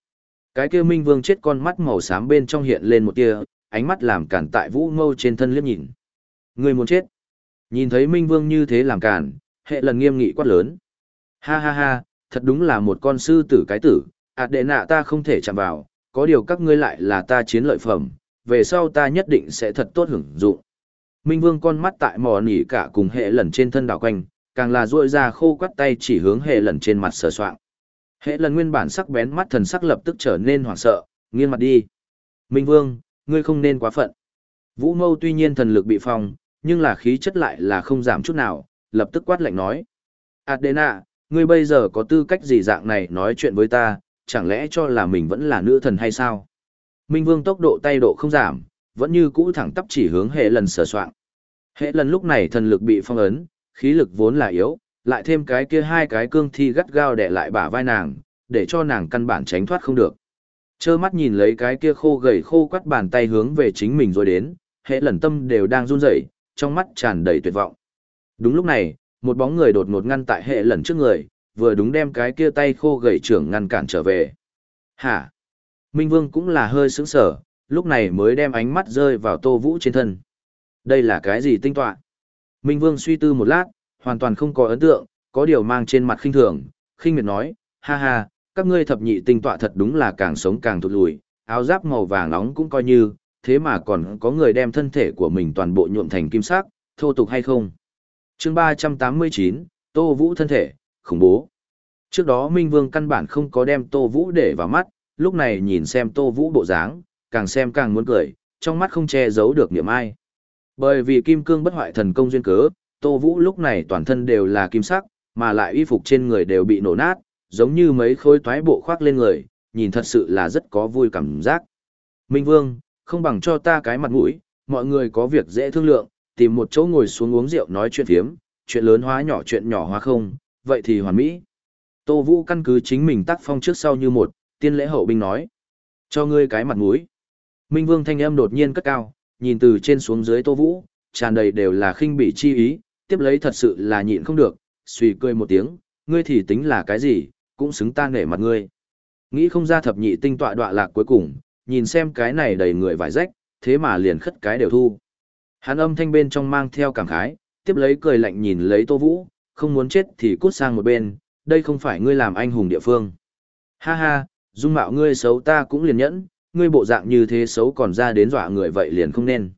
Cái kia Minh Vương chết con mắt màu xám bên trong hiện lên một tia, ánh mắt làm cản tại Vũ Mâu trên thân liếc nhìn. Người muốn chết. Nhìn thấy Minh Vương như thế làm cản, hệ lần nghiêm nghị quát lớn. Ha ha ha, thật đúng là một con sư tử cái tử, ạt đệ nạ ta không thể chạm vào, có điều các ngươi lại là ta chiến lợi phẩm, về sau ta nhất định sẽ thật tốt hưởng dụng. Minh Vương con mắt tại mò nỉ cả cùng hệ lần trên thân đảo quanh, càng là duỗi ra khô quắt tay chỉ hướng hệ lần trên mặt sờ soạng. Hệ lần nguyên bản sắc bén mắt thần sắc lập tức trở nên hoảng sợ, nghiêng mặt đi. Minh Vương, ngươi không nên quá phận. Vũ Mâu tuy nhiên thần lực bị phong, nhưng là khí chất lại là không giảm chút nào, lập tức quát lạnh nói. Adena, ngươi bây giờ có tư cách gì dạng này nói chuyện với ta, chẳng lẽ cho là mình vẫn là nữ thần hay sao? Minh Vương tốc độ tay độ không giảm, vẫn như cũ thẳng tắp chỉ hướng hệ lần sở soạn. Hệ lần lúc này thần lực bị phong ấn, khí lực vốn là yếu, lại thêm cái kia hai cái cương thi gắt gao đè lại bả vai nàng, để cho nàng căn bản tránh thoát không được. Chơ mắt nhìn lấy cái kia khô gầy khô quắt bàn tay hướng về chính mình rồi đến, hệ lần tâm đều đang run rẩy, trong mắt tràn đầy tuyệt vọng. Đúng lúc này, một bóng người đột ngột ngăn tại hệ lần trước người, vừa đúng đem cái kia tay khô gầy trưởng ngăn cản trở về. Hả? Minh Vương cũng là hơi sững sở, lúc này mới đem ánh mắt rơi vào Tô Vũ trên thân. Đây là cái gì tinh tọa? Minh Vương suy tư một lát, hoàn toàn không có ấn tượng, có điều mang trên mặt khinh thường, khinh miệt nói, ha ha, các ngươi thập nhị tinh tọa thật đúng là càng sống càng thụt lùi, áo giáp màu vàng nóng cũng coi như, thế mà còn có người đem thân thể của mình toàn bộ nhuộm thành kim sắc, thô tục hay không? chương 389, Tô Vũ thân thể, khủng bố. Trước đó Minh Vương căn bản không có đem Tô Vũ để vào mắt, lúc này nhìn xem Tô Vũ bộ dáng, càng xem càng muốn cười, trong mắt không che giấu được niệm ai. Bởi vì kim cương bất hoại thần công duyên cớ, Tô Vũ lúc này toàn thân đều là kim sắc, mà lại y phục trên người đều bị nổ nát, giống như mấy khối toái bộ khoác lên người, nhìn thật sự là rất có vui cảm giác. Minh Vương, không bằng cho ta cái mặt mũi, mọi người có việc dễ thương lượng, tìm một chỗ ngồi xuống uống rượu nói chuyện phiếm, chuyện lớn hóa nhỏ chuyện nhỏ hóa không, vậy thì hoàn mỹ. Tô Vũ căn cứ chính mình tác phong trước sau như một, tiên lễ hậu binh nói. Cho ngươi cái mặt mũi. Minh Vương thanh âm đột nhiên cất cao, nhìn từ trên xuống dưới Tô Vũ, tràn đầy đều là khinh bỉ chi ý, tiếp lấy thật sự là nhịn không được, suy cười một tiếng, ngươi thì tính là cái gì, cũng xứng ta nể mặt ngươi. Nghĩ không ra thập nhị tinh tọa đọa lạc cuối cùng, nhìn xem cái này đầy người vải rách, thế mà liền khất cái đều thu. Hắn âm thanh bên trong mang theo cảm khái, tiếp lấy cười lạnh nhìn lấy Tô Vũ, không muốn chết thì cút sang một bên, đây không phải ngươi làm anh hùng địa phương. Ha ha, dung mạo ngươi xấu ta cũng liền nhẫn, ngươi bộ dạng như thế xấu còn ra đến dọa người vậy liền không nên.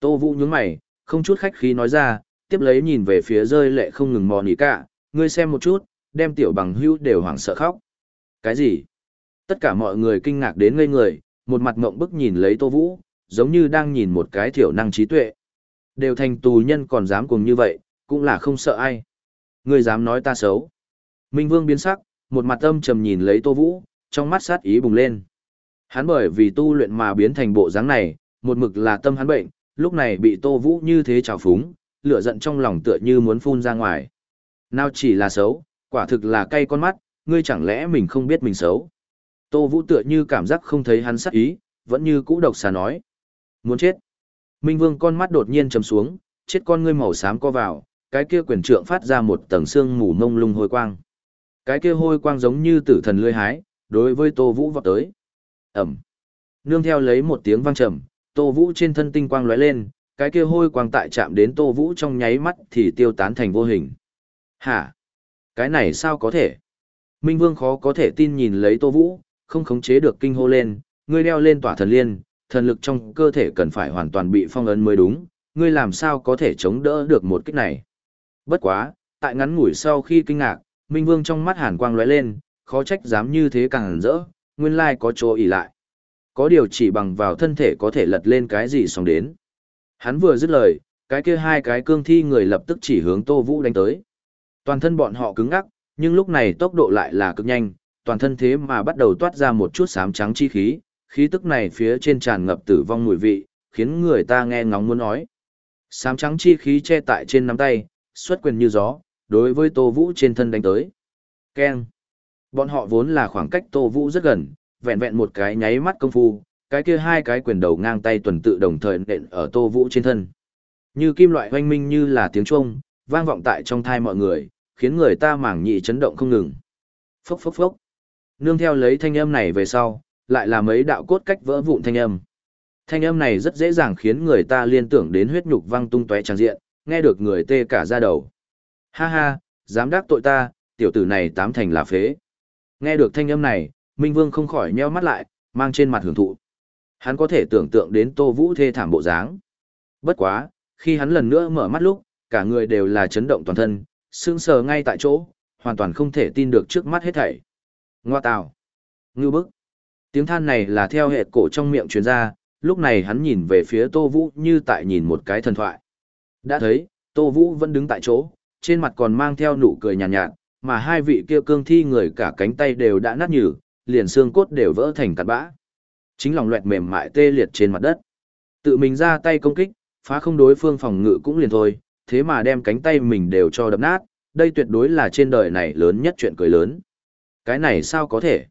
Tô Vũ nhướng mày, không chút khách khí nói ra, tiếp lấy nhìn về phía rơi lệ không ngừng mò nỉ cả, ngươi xem một chút, đem tiểu bằng hưu đều hoảng sợ khóc. Cái gì? Tất cả mọi người kinh ngạc đến ngây người, một mặt ngộng bức nhìn lấy Tô Vũ, giống như đang nhìn một cái thiểu năng trí tuệ. Đều thành tù nhân còn dám cùng như vậy, cũng là không sợ ai. Ngươi dám nói ta xấu. Minh Vương biến sắc, một mặt âm trầm nhìn lấy Tô Vũ, trong mắt sát ý bùng lên. Hắn bởi vì tu luyện mà biến thành bộ dáng này, một mực là tâm hắn bệnh, lúc này bị Tô Vũ như thế trào phúng, lửa giận trong lòng tựa như muốn phun ra ngoài. Nào chỉ là xấu, quả thực là cay con mắt, ngươi chẳng lẽ mình không biết mình xấu. Tô Vũ tựa như cảm giác không thấy hắn sát ý, vẫn như cũ độc xà nói. Muốn chết. Minh Vương con mắt đột nhiên trầm xuống, chết con ngươi màu xám co vào, cái kia quyền trượng phát ra một tầng xương mù mông lung hôi quang. Cái kia hôi quang giống như tử thần lươi hái, đối với Tô Vũ vọt tới. Ẩm. Nương theo lấy một tiếng vang trầm, Tô Vũ trên thân tinh quang lóe lên, cái kia hôi quang tại chạm đến Tô Vũ trong nháy mắt thì tiêu tán thành vô hình. Hả? Cái này sao có thể? Minh Vương khó có thể tin nhìn lấy Tô Vũ, không khống chế được kinh hô lên, ngươi đeo lên tỏa thần liên, thần lực trong cơ thể cần phải hoàn toàn bị phong ấn mới đúng, ngươi làm sao có thể chống đỡ được một kích này. Bất quá, tại ngắn ngủi sau khi kinh ngạc, Minh Vương trong mắt hàn quang lóe lên, khó trách dám như thế càng rỡ, nguyên lai có chỗ ỉ lại. Có điều chỉ bằng vào thân thể có thể lật lên cái gì xong đến. Hắn vừa dứt lời, cái kia hai cái cương thi người lập tức chỉ hướng Tô Vũ đánh tới. Toàn thân bọn họ cứng ngắc, nhưng lúc này tốc độ lại là cực nhanh, toàn thân thế mà bắt đầu toát ra một chút xám trắng chi khí, khí tức này phía trên tràn ngập tử vong mùi vị, khiến người ta nghe ngóng muốn nói. Xám trắng chi khí che tại trên nắm tay, xuất quyền như gió, đối với Tô Vũ trên thân đánh tới. Keng. Bọn họ vốn là khoảng cách Tô Vũ rất gần, vẹn vẹn một cái nháy mắt công phu, cái kia hai cái quyền đầu ngang tay tuần tự đồng thời nện ở Tô Vũ trên thân. Như kim loại hoanh minh như là tiếng chuông, vang vọng tại trong thai mọi người, khiến người ta mảng nhị chấn động không ngừng. Phốc phốc phốc. Nương theo lấy thanh âm này về sau, lại là mấy đạo cốt cách vỡ vụn thanh âm. Thanh âm này rất dễ dàng khiến người ta liên tưởng đến huyết nhục văng tung tóe tràn diện, nghe được người tê cả ra đầu. Ha ha, dám đắc tội ta, tiểu tử này tám thành là phế. Nghe được thanh âm này, Minh Vương không khỏi nheo mắt lại, mang trên mặt hưởng thụ. Hắn có thể tưởng tượng đến Tô Vũ thê thảm bộ dáng. Bất quá, khi hắn lần nữa mở mắt lúc, cả người đều là chấn động toàn thân, sững sờ ngay tại chỗ, hoàn toàn không thể tin được trước mắt hết thảy. Ngoa tào. Ngư bức. Tiếng than này là theo hệ cổ trong miệng truyền ra, lúc này hắn nhìn về phía Tô Vũ như tại nhìn một cái thần thoại. Đã thấy, Tô Vũ vẫn đứng tại chỗ, trên mặt còn mang theo nụ cười nhàn nhạt, nhạt, mà hai vị kia cương thi người cả cánh tay đều đã nát nhừ, liền xương cốt đều vỡ thành cát bã. Chính lòng loẹt mềm mại tê liệt trên mặt đất. Tự mình ra tay công kích, phá không đối phương phòng ngự cũng liền thôi, thế mà đem cánh tay mình đều cho đập nát, đây tuyệt đối là trên đời này lớn nhất chuyện cười lớn. Cái này sao có thể?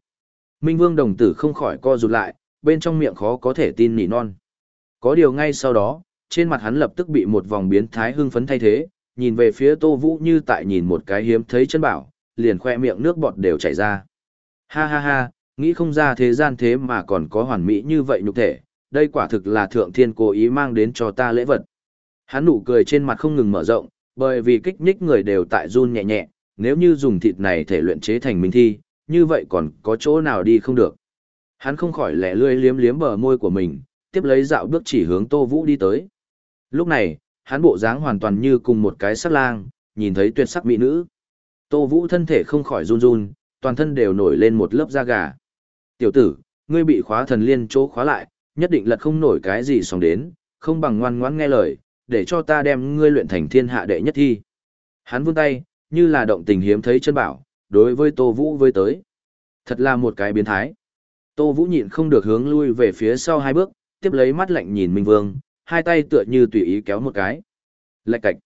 Minh Vương đồng tử không khỏi co rụt lại, bên trong miệng khó có thể tin nỉ non. Có điều ngay sau đó, trên mặt hắn lập tức bị một vòng biến thái hưng phấn thay thế, nhìn về phía Tô Vũ như tại nhìn một cái hiếm thấy chân bảo, liền khoe miệng nước bọt đều chảy ra. Ha ha ha, nghĩ không ra thế gian thế mà còn có hoàn mỹ như vậy nhục thể, đây quả thực là thượng thiên cố ý mang đến cho ta lễ vật. Hắn nụ cười trên mặt không ngừng mở rộng, bởi vì kích nhích người đều tại run nhẹ nhẹ, nếu như dùng thịt này thể luyện chế thành minh thi, như vậy còn có chỗ nào đi không được. Hắn không khỏi lẻ lươi liếm liếm bờ môi của mình, tiếp lấy dạo bước chỉ hướng Tô Vũ đi tới. Lúc này, hắn bộ dáng hoàn toàn như cùng một cái sắc lang, nhìn thấy tuyệt sắc mỹ nữ. Tô Vũ thân thể không khỏi run run, toàn thân đều nổi lên một lớp da gà. Tiểu tử, ngươi bị khóa thần liên chỗ khóa lại, nhất định lật không nổi cái gì xong đến, không bằng ngoan ngoãn nghe lời, để cho ta đem ngươi luyện thành thiên hạ đệ nhất thi. Hắn vươn tay, như là động tình hiếm thấy chân bảo, đối với Tô Vũ với tới. Thật là một cái biến thái. Tô Vũ nhịn không được hướng lui về phía sau hai bước, tiếp lấy mắt lạnh nhìn Minh Vương, hai tay tựa như tùy ý kéo một cái. Lạch cạch.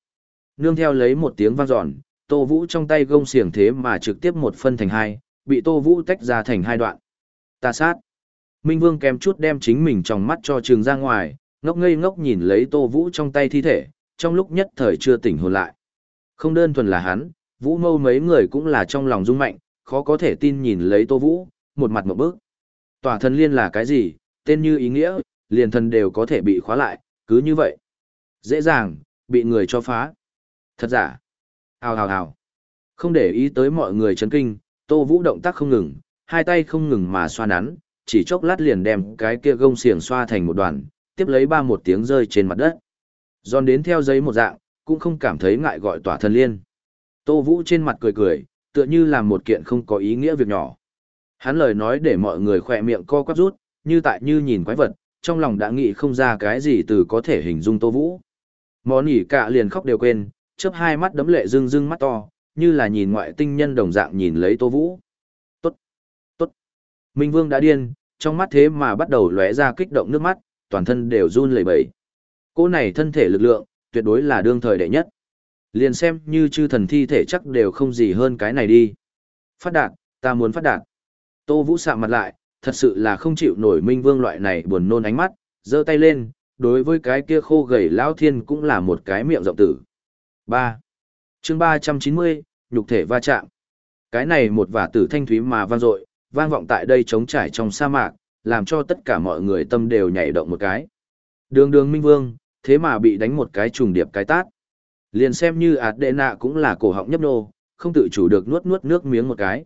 Nương theo lấy một tiếng vang giòn, Tô Vũ trong tay gông xiềng thế mà trực tiếp một phân thành hai, bị Tô Vũ tách ra thành hai đoạn. Ta sát. Minh Vương kèm chút đem chính mình trong mắt cho trường ra ngoài, ngốc ngây ngốc nhìn lấy Tô Vũ trong tay thi thể, trong lúc nhất thời chưa tỉnh hồn lại. Không đơn thuần là hắn, Vũ Mâu mấy người cũng là trong lòng rung mạnh, khó có thể tin nhìn lấy Tô Vũ, một mặt một bước. Tòa thần liên là cái gì, tên như ý nghĩa, liền thần đều có thể bị khóa lại, cứ như vậy. Dễ dàng, bị người cho phá. Thật giả. Hào hào hào. Không để ý tới mọi người chấn kinh, Tô Vũ động tác không ngừng, hai tay không ngừng mà xoa nắn, chỉ chốc lát liền đem cái kia gông xiềng xoa thành một đoàn, tiếp lấy ba một tiếng rơi trên mặt đất. Giòn đến theo giấy một dạng, cũng không cảm thấy ngại gọi tỏa thần liên. Tô Vũ trên mặt cười cười, tựa như làm một kiện không có ý nghĩa việc nhỏ. Hắn lời nói để mọi người khỏe miệng co quắp rút, như tại như nhìn quái vật, trong lòng đã nghĩ không ra cái gì từ có thể hình dung Tô Vũ. Món nhỉ cả liền khóc đều quên, chớp hai mắt đấm lệ rưng rưng mắt to, như là nhìn ngoại tinh nhân đồng dạng nhìn lấy Tô Vũ. Tốt, tốt. Minh Vương đã điên, trong mắt thế mà bắt đầu lóe ra kích động nước mắt, toàn thân đều run lẩy bẩy. Cô này thân thể lực lượng, tuyệt đối là đương thời đệ nhất. Liền xem như chư thần thi thể chắc đều không gì hơn cái này đi. Phát đạt, ta muốn phát đạt. Tô Vũ sạm mặt lại, thật sự là không chịu nổi Minh Vương loại này buồn nôn ánh mắt, giơ tay lên, đối với cái kia khô gầy lão thiên cũng là một cái miệng rộng tử. 3. chương 390, nhục thể va chạm. Cái này một vả tử thanh thúy mà vang dội, vang vọng tại đây trống trải trong sa mạc, làm cho tất cả mọi người tâm đều nhảy động một cái. Đường đường Minh Vương, thế mà bị đánh một cái trùng điệp cái tát. Liền xem như ạt đệ nạ cũng là cổ họng nhấp nô, không tự chủ được nuốt nuốt nước miếng một cái.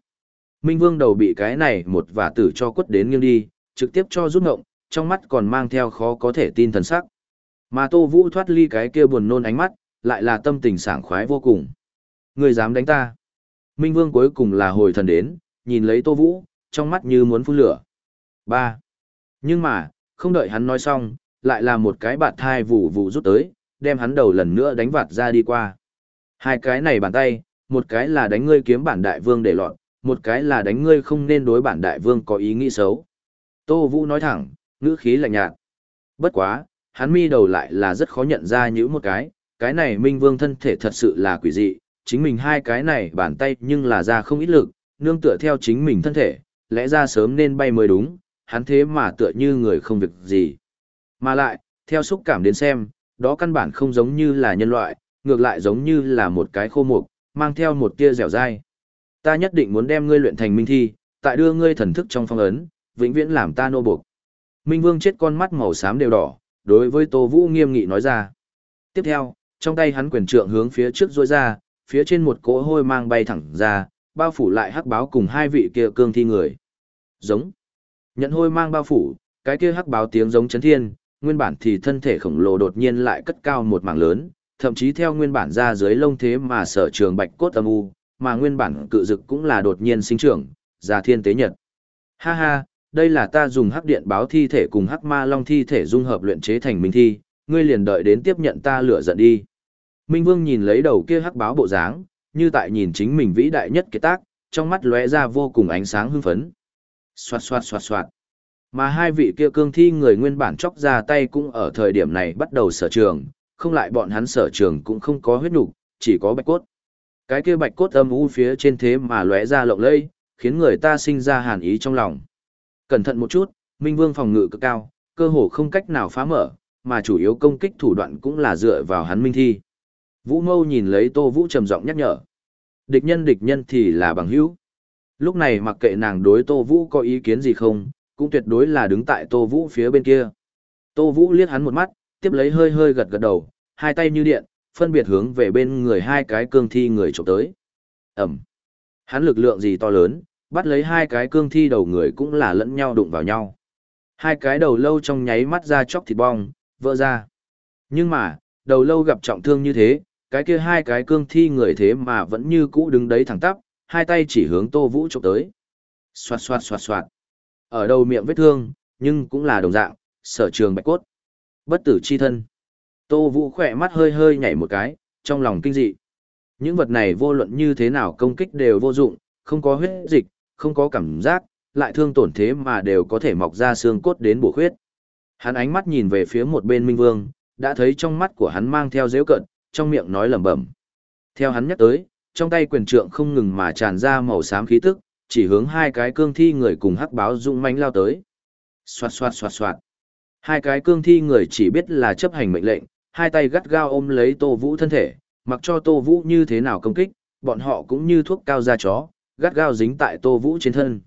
Minh Vương đầu bị cái này một vả tử cho quất đến nghiêng đi, trực tiếp cho rút ngộng, trong mắt còn mang theo khó có thể tin thần sắc. Mà Tô Vũ thoát ly cái kia buồn nôn ánh mắt, lại là tâm tình sảng khoái vô cùng. Người dám đánh ta. Minh Vương cuối cùng là hồi thần đến, nhìn lấy Tô Vũ, trong mắt như muốn phun lửa. 3. Nhưng mà, không đợi hắn nói xong, lại là một cái bạt thai vụ vụ rút tới, đem hắn đầu lần nữa đánh vạt ra đi qua. Hai cái này bàn tay, một cái là đánh ngươi kiếm bản đại vương để lọt, một cái là đánh ngươi không nên đối bản đại vương có ý nghĩ xấu. Tô Vũ nói thẳng, ngữ khí lạnh nhạt. Bất quá, hắn mi đầu lại là rất khó nhận ra những một cái, cái này minh vương thân thể thật sự là quỷ dị, chính mình hai cái này bàn tay nhưng là ra không ít lực, nương tựa theo chính mình thân thể, lẽ ra sớm nên bay mới đúng, hắn thế mà tựa như người không việc gì. Mà lại, theo xúc cảm đến xem, đó căn bản không giống như là nhân loại, ngược lại giống như là một cái khô mục, mang theo một tia dẻo dai. Ta nhất định muốn đem ngươi luyện thành minh thi, tại đưa ngươi thần thức trong phong ấn, vĩnh viễn làm ta nô buộc. Minh Vương chết con mắt màu xám đều đỏ, đối với Tô Vũ nghiêm nghị nói ra. Tiếp theo, trong tay hắn quyền trượng hướng phía trước rôi ra, phía trên một cỗ hôi mang bay thẳng ra, bao phủ lại hắc báo cùng hai vị kia cương thi người. Giống. Nhận hôi mang bao phủ, cái kia hắc báo tiếng giống chấn thiên, nguyên bản thì thân thể khổng lồ đột nhiên lại cất cao một mảng lớn, thậm chí theo nguyên bản ra dưới lông thế mà sở trường bạch cốt âm u, mà nguyên bản cự dực cũng là đột nhiên sinh trưởng, già thiên tế nhật. Ha ha, đây là ta dùng hắc điện báo thi thể cùng hắc ma long thi thể dung hợp luyện chế thành minh thi, ngươi liền đợi đến tiếp nhận ta lửa giận đi. Minh Vương nhìn lấy đầu kia hắc báo bộ dáng, như tại nhìn chính mình vĩ đại nhất kiệt tác, trong mắt lóe ra vô cùng ánh sáng hưng phấn. Xoạt xoạt xoạt xoạt. Mà hai vị kia cương thi người nguyên bản chóc ra tay cũng ở thời điểm này bắt đầu sở trường, không lại bọn hắn sở trường cũng không có huyết nục, chỉ có bạch cốt. Cái kia bạch cốt âm u phía trên thế mà lóe ra lộng lẫy, khiến người ta sinh ra hàn ý trong lòng. Cẩn thận một chút, Minh Vương phòng ngự cực cao, cơ hồ không cách nào phá mở, mà chủ yếu công kích thủ đoạn cũng là dựa vào hắn minh thi. Vũ Mâu nhìn lấy Tô Vũ trầm giọng nhắc nhở. Địch nhân địch nhân thì là bằng hữu. Lúc này mặc kệ nàng đối Tô Vũ có ý kiến gì không, cũng tuyệt đối là đứng tại Tô Vũ phía bên kia. Tô Vũ liếc hắn một mắt, tiếp lấy hơi hơi gật gật đầu, hai tay như điện, phân biệt hướng về bên người hai cái cương thi người trộm tới. Ẩm. Hắn lực lượng gì to lớn, bắt lấy hai cái cương thi đầu người cũng là lẫn nhau đụng vào nhau. Hai cái đầu lâu trong nháy mắt ra chóc thịt bong, vỡ ra. Nhưng mà, đầu lâu gặp trọng thương như thế, cái kia hai cái cương thi người thế mà vẫn như cũ đứng đấy thẳng tắp, hai tay chỉ hướng Tô Vũ chụp tới. Xoạt xoạt xoạt xoạt. Ở đầu miệng vết thương, nhưng cũng là đồng dạng, sở trường bạch cốt. Bất tử chi thân. Tô Vũ khỏe mắt hơi hơi nhảy một cái, trong lòng kinh dị. Những vật này vô luận như thế nào công kích đều vô dụng, không có huyết dịch, không có cảm giác, lại thương tổn thế mà đều có thể mọc ra xương cốt đến bổ khuyết. Hắn ánh mắt nhìn về phía một bên Minh Vương, đã thấy trong mắt của hắn mang theo dễu cận, trong miệng nói lẩm bẩm. Theo hắn nhắc tới, trong tay quyền trượng không ngừng mà tràn ra màu xám khí tức, chỉ hướng hai cái cương thi người cùng hắc báo dũng mãnh lao tới. Xoạt xoạt xoạt xoạt. Hai cái cương thi người chỉ biết là chấp hành mệnh lệnh, hai tay gắt gao ôm lấy Tô Vũ thân thể, mặc cho Tô Vũ như thế nào công kích, bọn họ cũng như thuốc cao da chó, gắt gao dính tại Tô Vũ trên thân.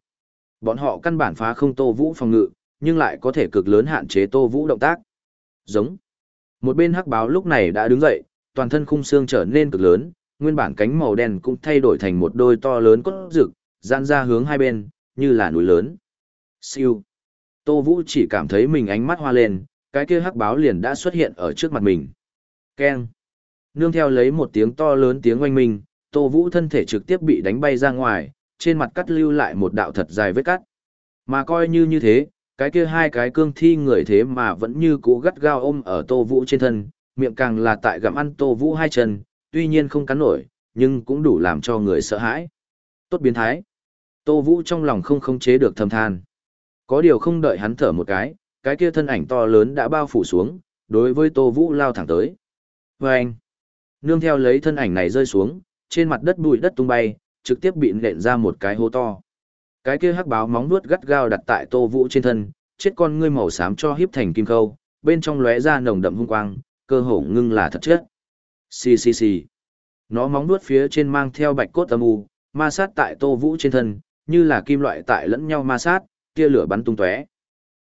Bọn họ căn bản phá không Tô Vũ phòng ngự, nhưng lại có thể cực lớn hạn chế Tô Vũ động tác. Giống. Một bên hắc báo lúc này đã đứng dậy, toàn thân khung xương trở nên cực lớn, nguyên bản cánh màu đen cũng thay đổi thành một đôi to lớn cốt rực, giãn ra hướng hai bên, như là núi lớn. Siêu. Tô Vũ chỉ cảm thấy mình ánh mắt hoa lên, cái kia hắc báo liền đã xuất hiện ở trước mặt mình. Keng. Nương theo lấy một tiếng to lớn tiếng oanh minh, Tô Vũ thân thể trực tiếp bị đánh bay ra ngoài, trên mặt cắt lưu lại một đạo thật dài vết cắt. Mà coi như như thế, cái kia hai cái cương thi người thế mà vẫn như cũ gắt gao ôm ở Tô Vũ trên thân, miệng càng là tại gặm ăn Tô Vũ hai chân, tuy nhiên không cắn nổi, nhưng cũng đủ làm cho người sợ hãi. Tốt biến thái. Tô Vũ trong lòng không khống chế được thầm than. Có điều không đợi hắn thở một cái, cái kia thân ảnh to lớn đã bao phủ xuống, đối với Tô Vũ lao thẳng tới. Và anh, nương theo lấy thân ảnh này rơi xuống, trên mặt đất bụi đất tung bay, trực tiếp bị nện ra một cái hố to. Cái kia hắc báo móng vuốt gắt gao đặt tại Tô Vũ trên thân, chết con ngươi màu xám cho hiếp thành kim khâu, bên trong lóe ra nồng đậm hung quang, cơ hồ ngưng là thật chết. Xì xì xì. Nó móng vuốt phía trên mang theo bạch cốt âm u, ma sát tại Tô Vũ trên thân, như là kim loại tại lẫn nhau ma sát, kia lửa bắn tung tóe.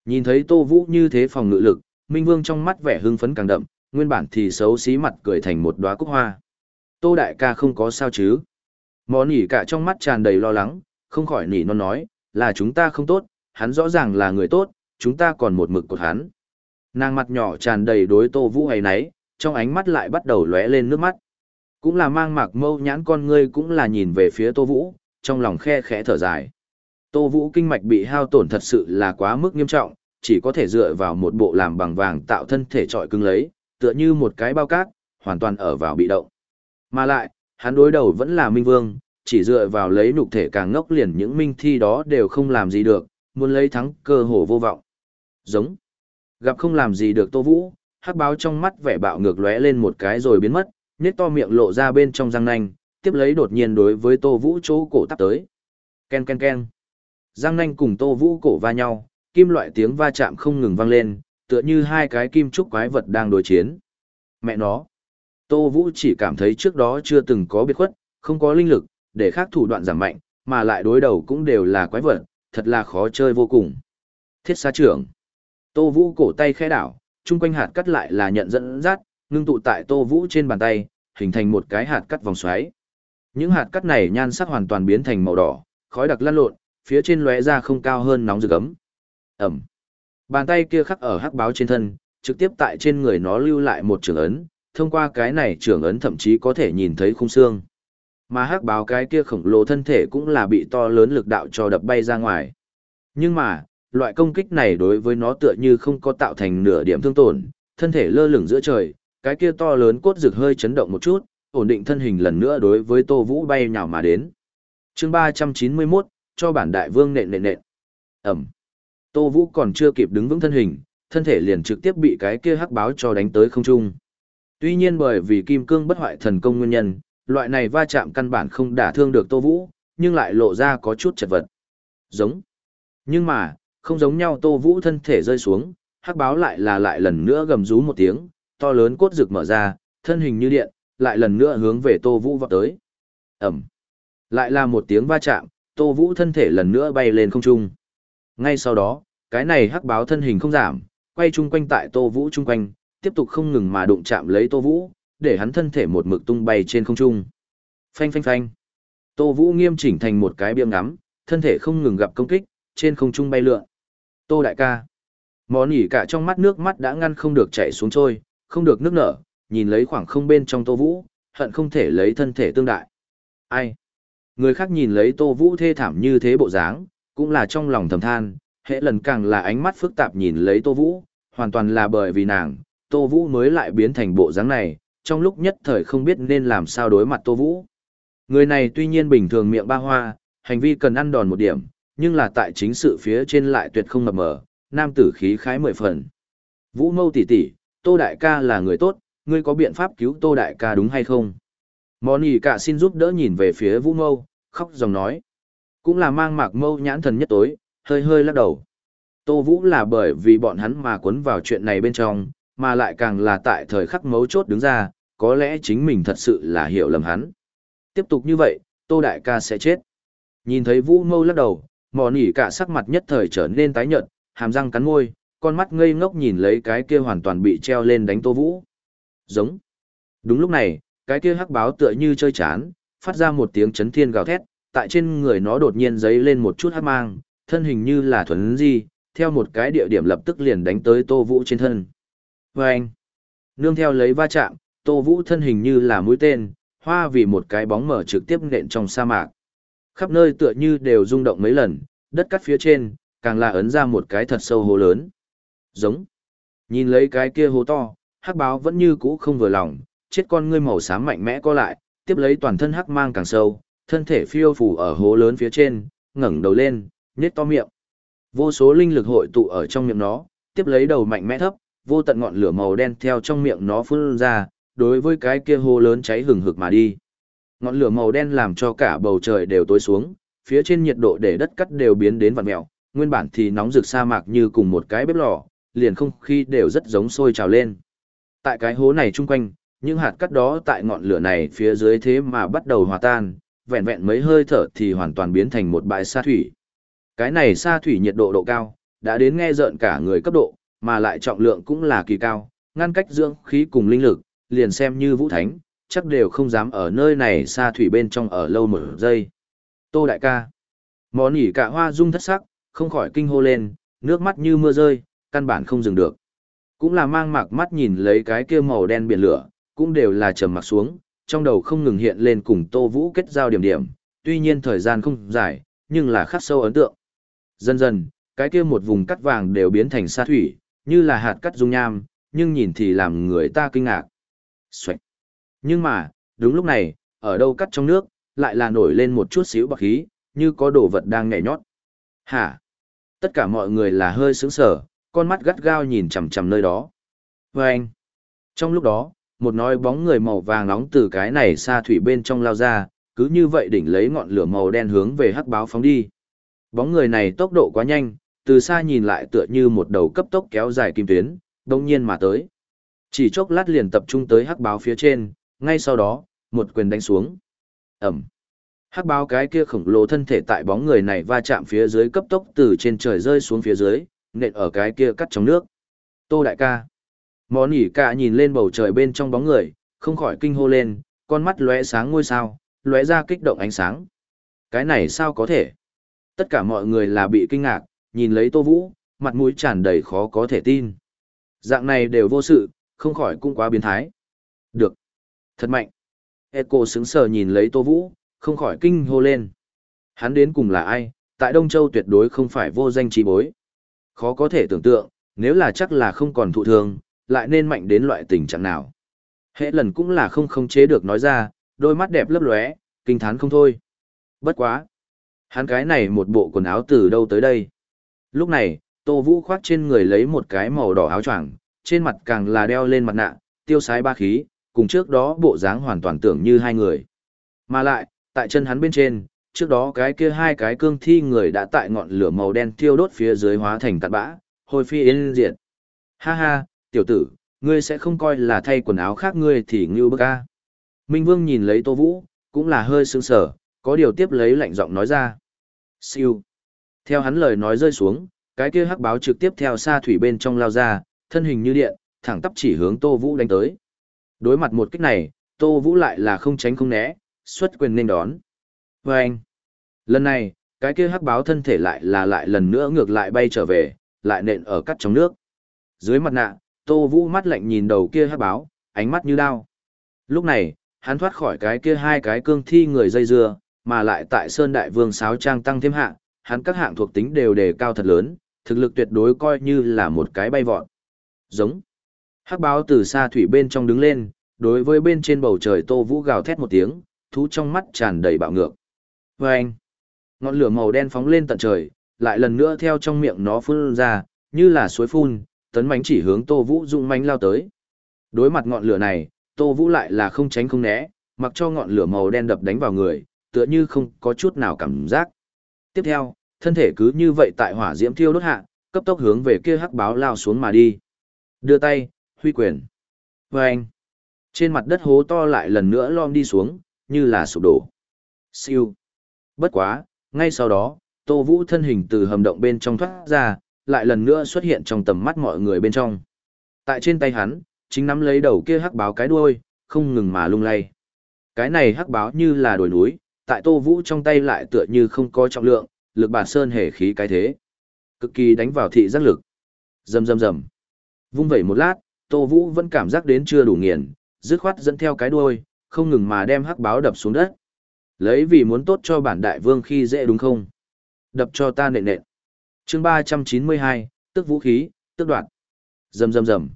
Nhìn thấy Tô Vũ như thế phòng ngự lực, Minh Vương trong mắt vẻ hưng phấn càng đậm, nguyên bản thì xấu xí mặt cười thành một đóa cúc hoa. Tô đại ca không có sao chứ? Món nỉ cả trong mắt tràn đầy lo lắng, không khỏi nỉ non nói, là chúng ta không tốt, hắn rõ ràng là người tốt, chúng ta còn một mực cột hắn. Nàng mặt nhỏ tràn đầy đối Tô Vũ ấy nấy, trong ánh mắt lại bắt đầu lóe lên nước mắt. Cũng là mang mạc mâu nhãn con ngươi cũng là nhìn về phía Tô Vũ, trong lòng khe khẽ thở dài. Tô Vũ kinh mạch bị hao tổn thật sự là quá mức nghiêm trọng, chỉ có thể dựa vào một bộ làm bằng vàng tạo thân thể trọi cứng lấy, tựa như một cái bao cát, hoàn toàn ở vào bị động. Mà lại, hắn đối đầu vẫn là Minh Vương, chỉ dựa vào lấy nục thể càng ngốc liền những minh thi đó đều không làm gì được, muốn lấy thắng cơ hồ vô vọng. Giống. Gặp không làm gì được Tô Vũ, hắc báo trong mắt vẻ bạo ngược lóe lên một cái rồi biến mất, nét to miệng lộ ra bên trong răng nanh, tiếp lấy đột nhiên đối với Tô Vũ chỗ cổ tắt tới. Ken ken ken. Răng nanh cùng Tô Vũ cổ va nhau, kim loại tiếng va chạm không ngừng vang lên, tựa như hai cái kim trúc quái vật đang đối chiến. Mẹ nó. Tô Vũ chỉ cảm thấy trước đó chưa từng có biệt khuất, không có linh lực, để khác thủ đoạn giảm mạnh, mà lại đối đầu cũng đều là quái vật, thật là khó chơi vô cùng. Thiết xa trưởng. Tô Vũ cổ tay khẽ đảo, chung quanh hạt cắt lại là nhận dẫn dắt, ngưng tụ tại Tô Vũ trên bàn tay, hình thành một cái hạt cắt vòng xoáy. Những hạt cắt này nhan sắc hoàn toàn biến thành màu đỏ, khói đặc lăn lộn, phía trên lóe ra không cao hơn nóng rực ấm. Ẩm. Bàn tay kia khắc ở hắc báo trên thân, trực tiếp tại trên người nó lưu lại một trường ấn, thông qua cái này trường ấn thậm chí có thể nhìn thấy khung xương. Mà hắc báo cái kia khổng lồ thân thể cũng là bị to lớn lực đạo cho đập bay ra ngoài. Nhưng mà, loại công kích này đối với nó tựa như không có tạo thành nửa điểm thương tổn, thân thể lơ lửng giữa trời, cái kia to lớn cốt rực hơi chấn động một chút, ổn định thân hình lần nữa đối với Tô Vũ bay nhào mà đến. chương 391, cho bản đại vương nện nện nện. Ẩm. Tô Vũ còn chưa kịp đứng vững thân hình, thân thể liền trực tiếp bị cái kia hắc báo cho đánh tới không trung. Tuy nhiên bởi vì kim cương bất hoại thần công nguyên nhân, loại này va chạm căn bản không đả thương được Tô Vũ, nhưng lại lộ ra có chút chật vật. Giống. Nhưng mà, không giống nhau Tô Vũ thân thể rơi xuống, hắc báo lại là lại lần nữa gầm rú một tiếng, to lớn cốt rực mở ra, thân hình như điện, lại lần nữa hướng về Tô Vũ vọt tới. Ẩm. Lại là một tiếng va chạm, Tô Vũ thân thể lần nữa bay lên không trung. Ngay sau đó, cái này hắc báo thân hình không giảm, quay chung quanh tại Tô Vũ chung quanh, tiếp tục không ngừng mà đụng chạm lấy Tô Vũ, để hắn thân thể một mực tung bay trên không trung. Phanh phanh phanh. Tô Vũ nghiêm chỉnh thành một cái biêm ngắm, thân thể không ngừng gặp công kích, trên không trung bay lượn. Tô đại ca. Món nhỉ cả trong mắt nước mắt đã ngăn không được chảy xuống trôi, không được nước nở, nhìn lấy khoảng không bên trong Tô Vũ, hận không thể lấy thân thể tương đại. Ai? Người khác nhìn lấy Tô Vũ thê thảm như thế bộ dáng, cũng là trong lòng thầm than, hệ lần càng là ánh mắt phức tạp nhìn lấy Tô Vũ, hoàn toàn là bởi vì nàng, Tô Vũ mới lại biến thành bộ dáng này, trong lúc nhất thời không biết nên làm sao đối mặt Tô Vũ. Người này tuy nhiên bình thường miệng ba hoa, hành vi cần ăn đòn một điểm, nhưng là tại chính sự phía trên lại tuyệt không mập mờ, nam tử khí khái mười phần. Vũ mâu tỷ tỷ, Tô Đại ca là người tốt, ngươi có biện pháp cứu Tô Đại ca đúng hay không? Moni cả xin giúp đỡ nhìn về phía Vũ mâu, khóc dòng nói. Cũng là mang mạc mâu nhãn thần nhất tối, hơi hơi lắc đầu. Tô Vũ là bởi vì bọn hắn mà cuốn vào chuyện này bên trong, mà lại càng là tại thời khắc mấu chốt đứng ra, có lẽ chính mình thật sự là hiểu lầm hắn. Tiếp tục như vậy, Tô Đại ca sẽ chết. Nhìn thấy Vũ mâu lắc đầu, mò nỉ cả sắc mặt nhất thời trở nên tái nhợt, hàm răng cắn môi, con mắt ngây ngốc nhìn lấy cái kia hoàn toàn bị treo lên đánh Tô Vũ. Giống. Đúng lúc này, cái kia hắc báo tựa như chơi chán, phát ra một tiếng chấn thiên gào thét, tại trên người nó đột nhiên giấy lên một chút hắc mang, thân hình như là thuần di, theo một cái địa điểm lập tức liền đánh tới Tô Vũ trên thân. Và anh, nương theo lấy va chạm, Tô Vũ thân hình như là mũi tên, hoa vì một cái bóng mở trực tiếp nện trong sa mạc. Khắp nơi tựa như đều rung động mấy lần, đất cắt phía trên, càng là ấn ra một cái thật sâu hố lớn. Giống. Nhìn lấy cái kia hố to, hắc báo vẫn như cũ không vừa lòng, chết con ngươi màu xám mạnh mẽ co lại, tiếp lấy toàn thân hắc mang càng sâu, thân thể phiêu phù ở hố lớn phía trên, ngẩng đầu lên, nhếch to miệng. Vô số linh lực hội tụ ở trong miệng nó, tiếp lấy đầu mạnh mẽ thấp, vô tận ngọn lửa màu đen theo trong miệng nó phun ra, đối với cái kia hố lớn cháy hừng hực mà đi. Ngọn lửa màu đen làm cho cả bầu trời đều tối xuống, phía trên nhiệt độ để đất cắt đều biến đến vặn mèo, nguyên bản thì nóng rực sa mạc như cùng một cái bếp lò, liền không khí đều rất giống sôi trào lên. Tại cái hố này chung quanh, những hạt cắt đó tại ngọn lửa này phía dưới thế mà bắt đầu hòa tan, vẹn vẹn mấy hơi thở thì hoàn toàn biến thành một bãi sa thủy. Cái này sa thủy nhiệt độ độ cao, đã đến nghe rợn cả người cấp độ, mà lại trọng lượng cũng là kỳ cao, ngăn cách dưỡng khí cùng linh lực, liền xem như vũ thánh, chắc đều không dám ở nơi này sa thủy bên trong ở lâu một giây. Tô đại ca. Món nỉ cả hoa dung thất sắc, không khỏi kinh hô lên, nước mắt như mưa rơi, căn bản không dừng được. Cũng là mang mạc mắt nhìn lấy cái kia màu đen biển lửa, cũng đều là trầm mặc xuống, trong đầu không ngừng hiện lên cùng Tô Vũ kết giao điểm điểm, tuy nhiên thời gian không dài, nhưng là khắc sâu ấn tượng. Dần dần, cái kia một vùng cắt vàng đều biến thành sa thủy, như là hạt cắt dung nham, nhưng nhìn thì làm người ta kinh ngạc. Xoạch. Nhưng mà, đúng lúc này, ở đâu cắt trong nước, lại là nổi lên một chút xíu bạc khí, như có đồ vật đang nhảy nhót. Hả? Tất cả mọi người là hơi sướng sở, con mắt gắt gao nhìn chằm chằm nơi đó. Và anh. Trong lúc đó, một nói bóng người màu vàng nóng từ cái này xa thủy bên trong lao ra, cứ như vậy đỉnh lấy ngọn lửa màu đen hướng về hắc báo phóng đi. Bóng người này tốc độ quá nhanh, từ xa nhìn lại tựa như một đầu cấp tốc kéo dài kim tuyến, đông nhiên mà tới. Chỉ chốc lát liền tập trung tới hắc báo phía trên, ngay sau đó, một quyền đánh xuống. Ẩm. Hắc báo cái kia khổng lồ thân thể tại bóng người này va chạm phía dưới cấp tốc từ trên trời rơi xuống phía dưới, nện ở cái kia cắt trong nước. Tô đại ca. Món nhỉ cả nhìn lên bầu trời bên trong bóng người, không khỏi kinh hô lên, con mắt lóe sáng ngôi sao, lóe ra kích động ánh sáng. Cái này sao có thể? Tất cả mọi người là bị kinh ngạc, nhìn lấy Tô Vũ, mặt mũi tràn đầy khó có thể tin. Dạng này đều vô sự, không khỏi cũng quá biến thái. Được. Thật mạnh. Echo sững sờ nhìn lấy Tô Vũ, không khỏi kinh hô lên. Hắn đến cùng là ai, tại Đông Châu tuyệt đối không phải vô danh trí bối. Khó có thể tưởng tượng, nếu là chắc là không còn thụ thường lại nên mạnh đến loại tình trạng nào. Hệ lần cũng là không khống chế được nói ra, đôi mắt đẹp lấp lóe, kinh thán không thôi. Bất quá. Hắn cái này một bộ quần áo từ đâu tới đây? Lúc này, Tô Vũ khoác trên người lấy một cái màu đỏ áo choàng, trên mặt càng là đeo lên mặt nạ, tiêu sái ba khí, cùng trước đó bộ dáng hoàn toàn tưởng như hai người. Mà lại, tại chân hắn bên trên, trước đó cái kia hai cái cương thi người đã tại ngọn lửa màu đen thiêu đốt phía dưới hóa thành cát bã, hồi phi yên diệt. Ha ha, tiểu tử, ngươi sẽ không coi là thay quần áo khác ngươi thì ngưu bức a. Minh Vương nhìn lấy Tô Vũ, cũng là hơi sướng sở, có điều tiếp lấy lạnh giọng nói ra. Siêu. Theo hắn lời nói rơi xuống, cái kia hắc báo trực tiếp theo xa thủy bên trong lao ra, thân hình như điện, thẳng tắp chỉ hướng Tô Vũ đánh tới. Đối mặt một kích này, Tô Vũ lại là không tránh không né, xuất quyền nên đón. Và anh, lần này, cái kia hắc báo thân thể lại là lại lần nữa ngược lại bay trở về, lại nện ở cắt trong nước. Dưới mặt nạ, Tô Vũ mắt lạnh nhìn đầu kia hắc báo, ánh mắt như đao. Lúc này, hắn thoát khỏi cái kia hai cái cương thi người dây dưa, mà lại tại Sơn Đại Vương sáo trang tăng thêm hạng, hắn các hạng thuộc tính đều đề cao thật lớn, thực lực tuyệt đối coi như là một cái bay vọt. Giống. Hắc báo từ xa thủy bên trong đứng lên, đối với bên trên bầu trời Tô Vũ gào thét một tiếng, thú trong mắt tràn đầy bạo ngược. Vâng! Ngọn lửa màu đen phóng lên tận trời, lại lần nữa theo trong miệng nó phun ra, như là suối phun, tấn mánh chỉ hướng Tô Vũ dũng mánh lao tới. Đối mặt ngọn lửa này, Tô Vũ lại là không tránh không né, mặc cho ngọn lửa màu đen đập đánh vào người, tựa như không có chút nào cảm giác. Tiếp theo, thân thể cứ như vậy tại hỏa diễm thiêu đốt hạ, cấp tốc hướng về kia hắc báo lao xuống mà đi. Đưa tay, huy quyền. Vâng! Trên mặt đất hố to lại lần nữa lom đi xuống, như là sụp đổ. Siêu. Bất quá, ngay sau đó, Tô Vũ thân hình từ hầm động bên trong thoát ra, lại lần nữa xuất hiện trong tầm mắt mọi người bên trong. Tại trên tay hắn, chính nắm lấy đầu kia hắc báo cái đuôi, không ngừng mà lung lay. Cái này hắc báo như là đồi núi, tại Tô Vũ trong tay lại tựa như không có trọng lượng, lực bản sơn hề khí cái thế. Cực kỳ đánh vào thị giác lực. Rầm rầm rầm. Vung vẩy một lát, Tô Vũ vẫn cảm giác đến chưa đủ nghiền, dứt khoát dẫn theo cái đuôi, không ngừng mà đem hắc báo đập xuống đất. Lấy vì muốn tốt cho bản đại vương khi dễ đúng không? Đập cho ta nện nện chương 392, tức vũ khí, tức đoạn. Rầm rầm rầm.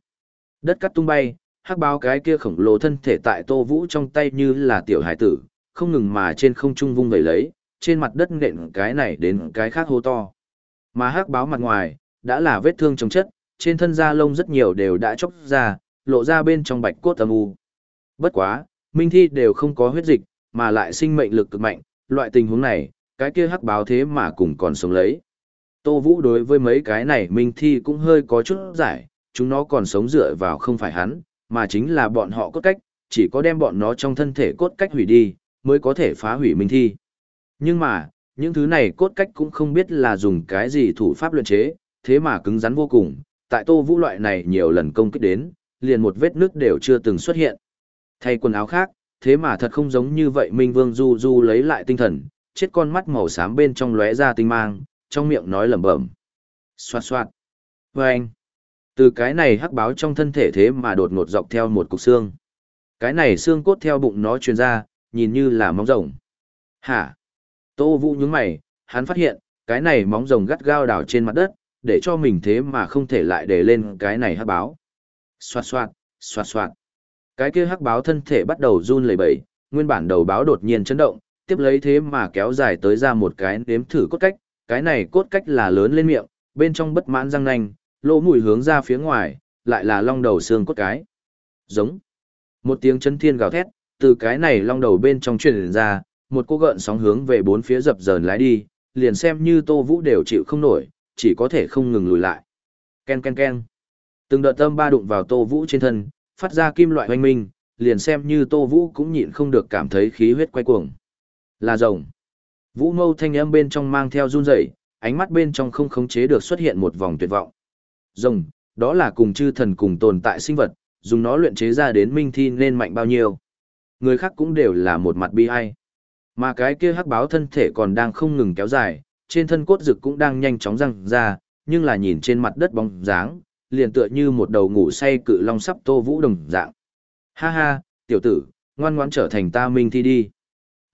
Đất cắt tung bay, hắc báo cái kia khổng lồ thân thể tại Tô Vũ trong tay như là tiểu hải tử, không ngừng mà trên không trung vung vẩy lấy, trên mặt đất nện cái này đến cái khác hô to. Mà hắc báo mặt ngoài, đã là vết thương chống chất, trên thân da lông rất nhiều đều đã chóc ra, lộ ra bên trong bạch cốt âm u. Bất quá, minh thi đều không có huyết dịch, mà lại sinh mệnh lực cực mạnh, loại tình huống này, cái kia hắc báo thế mà cùng còn sống lấy. Tô Vũ đối với mấy cái này minh thi cũng hơi có chút giải, chúng nó còn sống dựa vào không phải hắn, mà chính là bọn họ cốt cách, chỉ có đem bọn nó trong thân thể cốt cách hủy đi, mới có thể phá hủy minh thi. Nhưng mà, những thứ này cốt cách cũng không biết là dùng cái gì thủ pháp luyện chế, thế mà cứng rắn vô cùng, tại tô vũ loại này nhiều lần công kích đến, liền một vết nước đều chưa từng xuất hiện. Thay quần áo khác, thế mà thật không giống như vậy Minh Vương Du Du lấy lại tinh thần, chết con mắt màu xám bên trong lóe ra tinh mang, trong miệng nói lẩm bẩm. Xoạt xoạt. Vâng. Từ cái này hắc báo trong thân thể thế mà đột ngột dọc theo một cục xương. Cái này xương cốt theo bụng nó truyền ra, nhìn như là móng rồng. Hả? Tô Vũ nhướng mày, hắn phát hiện, cái này móng rồng gắt gao đảo trên mặt đất, để cho mình thế mà không thể lại để lên cái này hắc báo. Xoạt xoạt, xoạt xoạt. Cái kia hắc báo thân thể bắt đầu run lẩy bẩy, nguyên bản đầu báo đột nhiên chấn động, tiếp lấy thế mà kéo dài tới ra một cái nếm thử cốt cách, cái này cốt cách là lớn lên miệng, bên trong bất mãn răng nanh, lỗ mũi hướng ra phía ngoài, lại là long đầu xương cốt cái. Giống. Một tiếng chân thiên gào thét, từ cái này long đầu bên trong truyền ra, một cô gợn sóng hướng về bốn phía dập dờn lái đi, liền xem như Tô Vũ đều chịu không nổi, chỉ có thể không ngừng lùi lại. Ken ken ken. Từng đợt tâm ba đụng vào Tô Vũ trên thân, phát ra kim loại hoanh minh, liền xem như Tô Vũ cũng nhịn không được cảm thấy khí huyết quay cuồng. Là rồng. Vũ mâu thanh âm bên trong mang theo run rẩy, ánh mắt bên trong không khống chế được xuất hiện một vòng tuyệt vọng. Rồng, đó là cùng chư thần cùng tồn tại sinh vật, dùng nó luyện chế ra đến minh thi nên mạnh bao nhiêu. Người khác cũng đều là một mặt bi ai. Mà cái kia hắc báo thân thể còn đang không ngừng kéo dài, trên thân cốt rực cũng đang nhanh chóng răng ra, nhưng là nhìn trên mặt đất bóng dáng, liền tựa như một đầu ngủ say cự long sắp tô vũ đồng dạng. Ha ha, tiểu tử, ngoan ngoãn trở thành ta minh thi đi.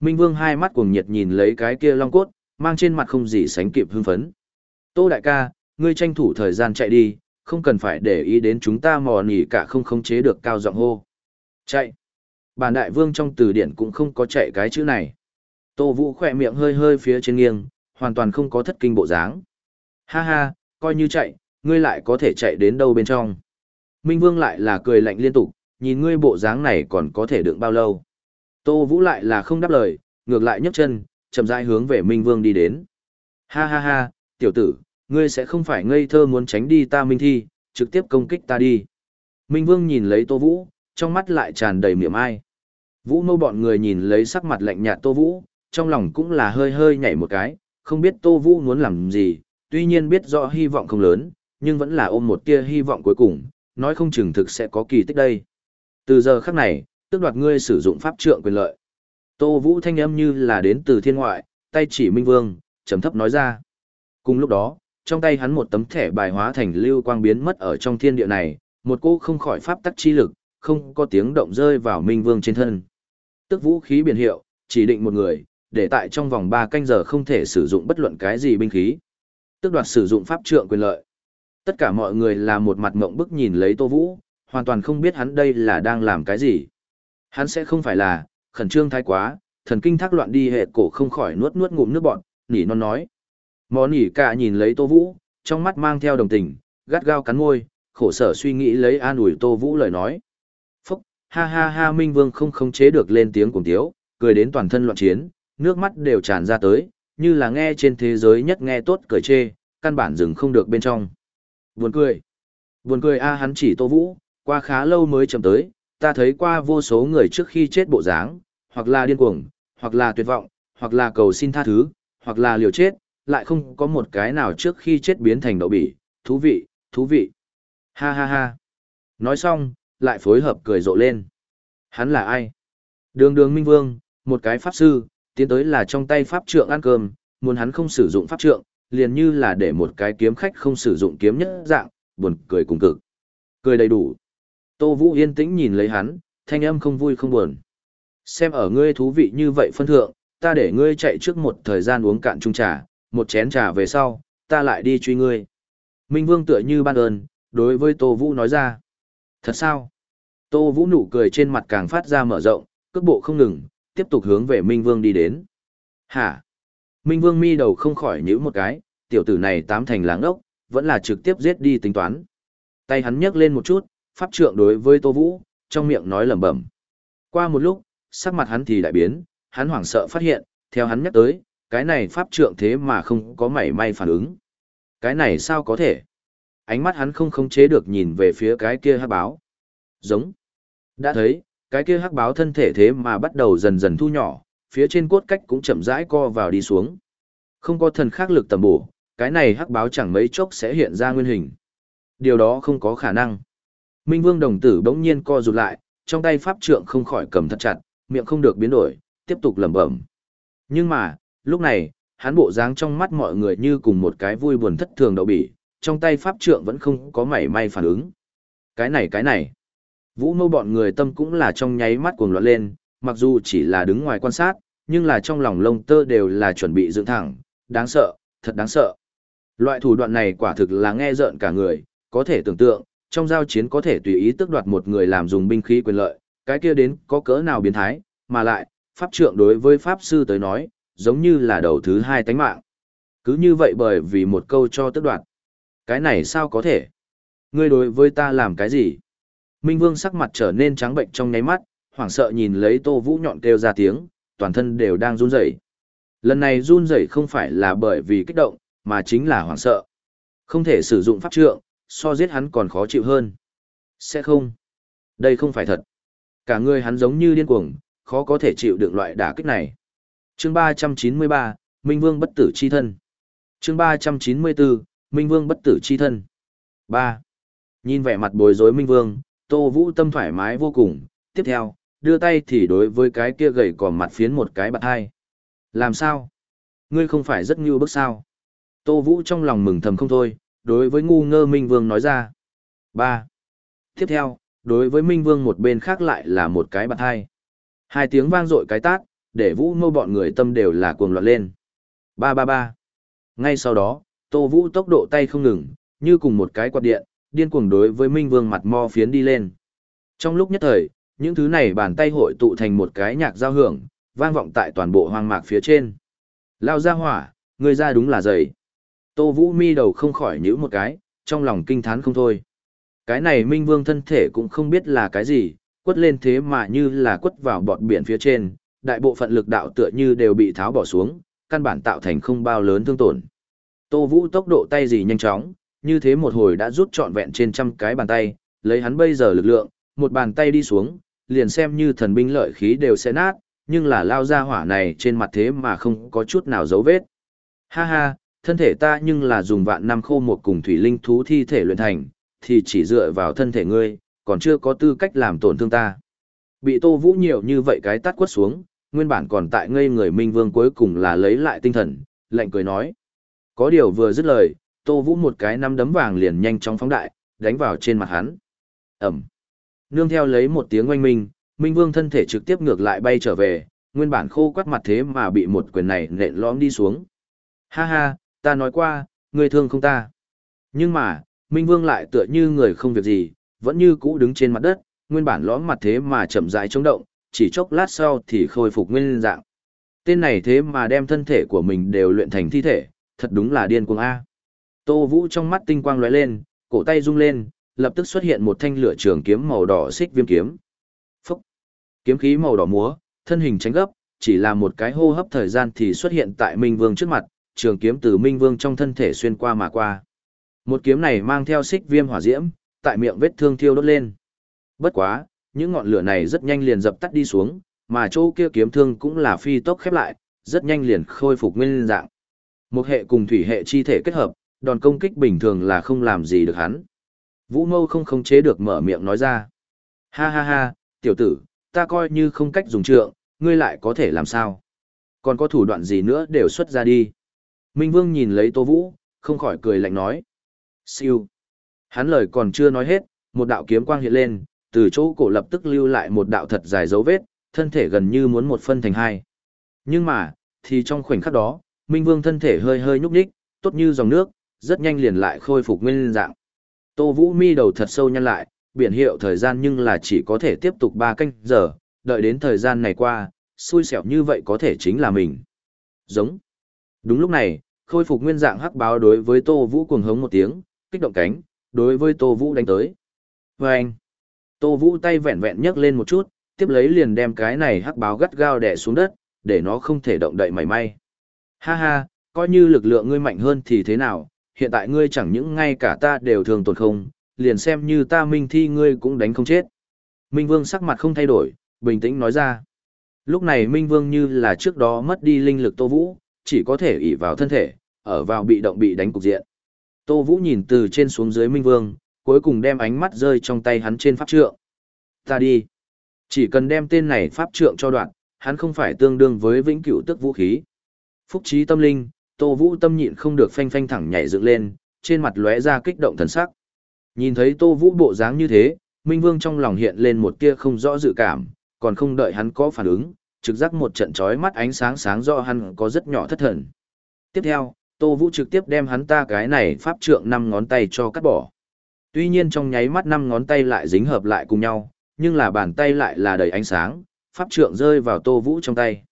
Minh Vương hai mắt cuồng nhiệt nhìn lấy cái kia long cốt, mang trên mặt không gì sánh kịp hưng phấn. Tô đại ca, ngươi tranh thủ thời gian chạy đi, không cần phải để ý đến chúng ta mò nỉ cả không khống chế được cao giọng hô. Chạy. Bản đại vương trong từ điển cũng không có chạy cái chữ này. Tô Vũ khỏe miệng hơi hơi phía trên nghiêng, hoàn toàn không có thất kinh bộ dáng. Ha ha, coi như chạy, ngươi lại có thể chạy đến đâu bên trong. Minh Vương lại là cười lạnh liên tục, nhìn ngươi bộ dáng này còn có thể đựng bao lâu. Tô Vũ lại là không đáp lời, ngược lại nhấc chân, chậm rãi hướng về Minh Vương đi đến. Ha ha ha, tiểu tử, ngươi sẽ không phải ngây thơ muốn tránh đi ta Minh Thi, trực tiếp công kích ta đi. Minh Vương nhìn lấy Tô Vũ, trong mắt lại tràn đầy miệng ai. Vũ mâu bọn người nhìn lấy sắc mặt lạnh nhạt Tô Vũ, trong lòng cũng là hơi hơi nhảy một cái, không biết Tô Vũ muốn làm gì, tuy nhiên biết rõ hy vọng không lớn, nhưng vẫn là ôm một tia hy vọng cuối cùng, nói không chừng thực sẽ có kỳ tích đây. Từ giờ khắc này, tước đoạt ngươi sử dụng pháp trượng quyền lợi. Tô Vũ thanh âm như là đến từ thiên ngoại, tay chỉ Minh Vương, trầm thấp nói ra. Cùng lúc đó, trong tay hắn một tấm thẻ bài hóa thành lưu quang biến mất ở trong thiên địa này, một cô không khỏi pháp tắc chi lực, không có tiếng động rơi vào Minh Vương trên thân. Tức vũ khí biển hiệu, chỉ định một người, để tại trong vòng 3 canh giờ không thể sử dụng bất luận cái gì binh khí. Tức đoạt sử dụng pháp trượng quyền lợi. Tất cả mọi người là một mặt ngộng bức nhìn lấy Tô Vũ, hoàn toàn không biết hắn đây là đang làm cái gì. Hắn sẽ không phải là, khẩn trương thái quá, thần kinh thác loạn đi hệ cổ không khỏi nuốt nuốt ngụm nước bọn, nỉ non nói. Món nỉ cả nhìn lấy Tô Vũ, trong mắt mang theo đồng tình, gắt gao cắn môi, khổ sở suy nghĩ lấy an ủi Tô Vũ lời nói. Phúc, ha ha ha Minh Vương không khống chế được lên tiếng cùng tiếu, cười đến toàn thân loạn chiến, nước mắt đều tràn ra tới, như là nghe trên thế giới nhất nghe tốt cười chê, căn bản dừng không được bên trong. Buồn cười. Buồn cười a hắn chỉ Tô Vũ, qua khá lâu mới chậm tới, ta thấy qua vô số người trước khi chết bộ dáng, hoặc là điên cuồng, hoặc là tuyệt vọng, hoặc là cầu xin tha thứ, hoặc là liều chết, lại không có một cái nào trước khi chết biến thành đậu bỉ, thú vị, thú vị. Ha ha ha. Nói xong, lại phối hợp cười rộ lên. Hắn là ai? Đường đường Minh Vương, một cái pháp sư, tiến tới là trong tay pháp trượng ăn cơm, muốn hắn không sử dụng pháp trượng, liền như là để một cái kiếm khách không sử dụng kiếm nhất dạng, buồn cười cùng cực. Cười đầy đủ. Tô Vũ yên tĩnh nhìn lấy hắn, thanh âm không vui không buồn. Xem ở ngươi thú vị như vậy phân thượng, ta để ngươi chạy trước một thời gian uống cạn chung trà, một chén trà về sau, ta lại đi truy ngươi. Minh Vương tựa như ban ơn, đối với Tô Vũ nói ra. Thật sao? Tô Vũ nụ cười trên mặt càng phát ra mở rộng, cước bộ không ngừng, tiếp tục hướng về Minh Vương đi đến. Hả? Minh Vương mi đầu không khỏi nhíu một cái, tiểu tử này tám thành láng ốc, vẫn là trực tiếp giết đi tính toán. Tay hắn nhấc lên một chút, pháp trượng đối với Tô Vũ, trong miệng nói lẩm bẩm. Qua một lúc, sắc mặt hắn thì đại biến, hắn hoảng sợ phát hiện, theo hắn nhắc tới, cái này pháp trượng thế mà không có mảy may phản ứng. Cái này sao có thể? Ánh mắt hắn không khống chế được nhìn về phía cái kia hắc báo. Giống. Đã thấy, cái kia hắc báo thân thể thế mà bắt đầu dần dần thu nhỏ, phía trên cốt cách cũng chậm rãi co vào đi xuống. Không có thần khắc lực tầm bổ, cái này hắc báo chẳng mấy chốc sẽ hiện ra nguyên hình. Điều đó không có khả năng. Minh Vương đồng tử bỗng nhiên co rụt lại, trong tay pháp trượng không khỏi cầm thật chặt, miệng không được biến đổi, tiếp tục lẩm bẩm. Nhưng mà, lúc này, hắn bộ dáng trong mắt mọi người như cùng một cái vui buồn thất thường đậu bỉ, trong tay pháp trượng vẫn không có mảy may phản ứng. Cái này cái này. Vũ mâu bọn người tâm cũng là trong nháy mắt cuồng loạn lên, mặc dù chỉ là đứng ngoài quan sát, nhưng là trong lòng lông tơ đều là chuẩn bị dựng thẳng, đáng sợ, thật đáng sợ. Loại thủ đoạn này quả thực là nghe rợn cả người, có thể tưởng tượng, trong giao chiến có thể tùy ý tước đoạt một người làm dùng binh khí quyền lợi, cái kia đến có cỡ nào biến thái, mà lại, pháp trượng đối với pháp sư tới nói, giống như là đầu thứ hai tánh mạng. Cứ như vậy bởi vì một câu cho tước đoạt. Cái này sao có thể? Ngươi đối với ta làm cái gì? Minh Vương sắc mặt trở nên trắng bệnh trong nháy mắt, hoảng sợ nhìn lấy Tô Vũ nhọn kêu ra tiếng, toàn thân đều đang run rẩy. Lần này run rẩy không phải là bởi vì kích động, mà chính là hoảng sợ. Không thể sử dụng pháp trượng, so giết hắn còn khó chịu hơn. Sẽ không. Đây không phải thật. Cả người hắn giống như điên cuồng, khó có thể chịu được loại đả kích này. Chương 393, Minh Vương bất tử chi thân. Chương 394, Minh Vương bất tử chi thân. 3. Nhìn vẻ mặt bối rối Minh Vương, Tô Vũ tâm thoải mái vô cùng, tiếp theo, đưa tay thì đối với cái kia gầy cỏ mặt phiến một cái bạc hai. Làm sao? Ngươi không phải rất như bức sao? Tô Vũ trong lòng mừng thầm không thôi, đối với ngu ngơ Minh Vương nói ra. 3. Tiếp theo, đối với Minh Vương một bên khác lại là một cái bạc hai. Hai tiếng vang dội cái tát, để vũ Ngô bọn người tâm đều là cuồng loạn lên. Ba ba ba. Ngay sau đó, Tô Vũ tốc độ tay không ngừng, như cùng một cái quạt điện, điên cuồng đối với Minh Vương mặt mo phiến đi lên. Trong lúc nhất thời, những thứ này bàn tay hội tụ thành một cái nhạc giao hưởng, vang vọng tại toàn bộ hoang mạc phía trên. Lao ra hỏa, người ra đúng là dày. Tô Vũ mi đầu không khỏi nhíu một cái, trong lòng kinh thán không thôi. Cái này Minh Vương thân thể cũng không biết là cái gì, quất lên thế mà như là quất vào bọt biển phía trên, đại bộ phận lực đạo tựa như đều bị tháo bỏ xuống, căn bản tạo thành không bao lớn thương tổn. Tô Vũ tốc độ tay gì nhanh chóng, như thế một hồi đã rút trọn vẹn trên trăm cái bàn tay, lấy hắn bây giờ lực lượng, một bàn tay đi xuống, liền xem như thần binh lợi khí đều sẽ nát, nhưng là lao ra hỏa này trên mặt thế mà không có chút nào dấu vết. Ha ha, thân thể ta nhưng là dùng vạn năm khô một cùng thủy linh thú thi thể luyện thành, thì chỉ dựa vào thân thể ngươi, còn chưa có tư cách làm tổn thương ta. Bị Tô Vũ nhiều như vậy cái tát quất xuống, nguyên bản còn tại ngây người Minh Vương cuối cùng là lấy lại tinh thần, lạnh cười nói. Có điều vừa dứt lời, Tô Vũ một cái nắm đấm vàng liền nhanh chóng phóng đại, đánh vào trên mặt hắn. Ẩm. Nương theo lấy một tiếng oanh minh, Minh Vương thân thể trực tiếp ngược lại bay trở về, nguyên bản khô quắt mặt thế mà bị một quyền này nện lõm đi xuống. Ha ha, ta nói qua, người thương không ta. Nhưng mà, Minh Vương lại tựa như người không việc gì, vẫn như cũ đứng trên mặt đất, nguyên bản lõm mặt thế mà chậm rãi chống động, chỉ chốc lát sau thì khôi phục nguyên dạng. Tên này thế mà đem thân thể của mình đều luyện thành thi thể, thật đúng là điên cuồng A. Tô Vũ trong mắt tinh quang lóe lên, cổ tay rung lên, lập tức xuất hiện một thanh lửa trường kiếm màu đỏ xích viêm kiếm. Phúc! Kiếm khí màu đỏ múa, thân hình tránh gấp, chỉ là một cái hô hấp thời gian thì xuất hiện tại Minh Vương trước mặt, trường kiếm từ Minh Vương trong thân thể xuyên qua mà qua. Một kiếm này mang theo xích viêm hỏa diễm, tại miệng vết thương thiêu đốt lên. Bất quá, những ngọn lửa này rất nhanh liền dập tắt đi xuống, mà chỗ kia kiếm thương cũng là phi tốc khép lại, rất nhanh liền khôi phục nguyên dạng. Một hệ cùng thủy hệ chi thể kết hợp, đòn công kích bình thường là không làm gì được hắn. Vũ Mâu không khống chế được mở miệng nói ra. Ha ha ha, tiểu tử, ta coi như không cách dùng trượng, ngươi lại có thể làm sao? Còn có thủ đoạn gì nữa đều xuất ra đi. Minh Vương nhìn lấy Tô Vũ, không khỏi cười lạnh nói. Siêu. Hắn lời còn chưa nói hết, một đạo kiếm quang hiện lên, từ chỗ cổ lập tức lưu lại một đạo thật dài dấu vết, thân thể gần như muốn một phân thành hai. Nhưng mà, thì trong khoảnh khắc đó, Minh Vương thân thể hơi hơi nhúc nhích, tốt như dòng nước, rất nhanh liền lại khôi phục nguyên dạng. Tô Vũ mi đầu thật sâu nhăn lại, biển hiệu thời gian nhưng là chỉ có thể tiếp tục 3 canh giờ, đợi đến thời gian này qua, xui xẻo như vậy có thể chính là mình. Giống. Đúng lúc này, khôi phục nguyên dạng hắc báo đối với Tô Vũ cuồng hống một tiếng, kích động cánh, đối với Tô Vũ đánh tới. Và anh. Tô Vũ tay vẹn vẹn nhấc lên một chút, tiếp lấy liền đem cái này hắc báo gắt gao đè xuống đất, để nó không thể động đậy mảy may. Ha ha, coi như lực lượng ngươi mạnh hơn thì thế nào, hiện tại ngươi chẳng những ngay cả ta đều thường tổn không, liền xem như ta minh thi ngươi cũng đánh không chết. Minh Vương sắc mặt không thay đổi, bình tĩnh nói ra. Lúc này Minh Vương như là trước đó mất đi linh lực Tô Vũ, chỉ có thể ỷ vào thân thể, ở vào bị động bị đánh cục diện. Tô Vũ nhìn từ trên xuống dưới Minh Vương, cuối cùng đem ánh mắt rơi trong tay hắn trên pháp trượng. Ta đi. Chỉ cần đem tên này pháp trượng cho đoạn, hắn không phải tương đương với vĩnh cửu tức vũ khí. Phúc trí tâm linh, Tô Vũ tâm nhịn không được phanh phanh thẳng nhảy dựng lên, trên mặt lóe ra kích động thần sắc. Nhìn thấy Tô Vũ bộ dáng như thế, Minh Vương trong lòng hiện lên một tia không rõ dự cảm, còn không đợi hắn có phản ứng, trực giác một trận chói mắt ánh sáng sáng do hắn có rất nhỏ thất thần. Tiếp theo, Tô Vũ trực tiếp đem hắn ta cái này pháp trượng năm ngón tay cho cắt bỏ. Tuy nhiên trong nháy mắt năm ngón tay lại dính hợp lại cùng nhau, nhưng là bàn tay lại là đầy ánh sáng, pháp trượng rơi vào Tô Vũ trong tay.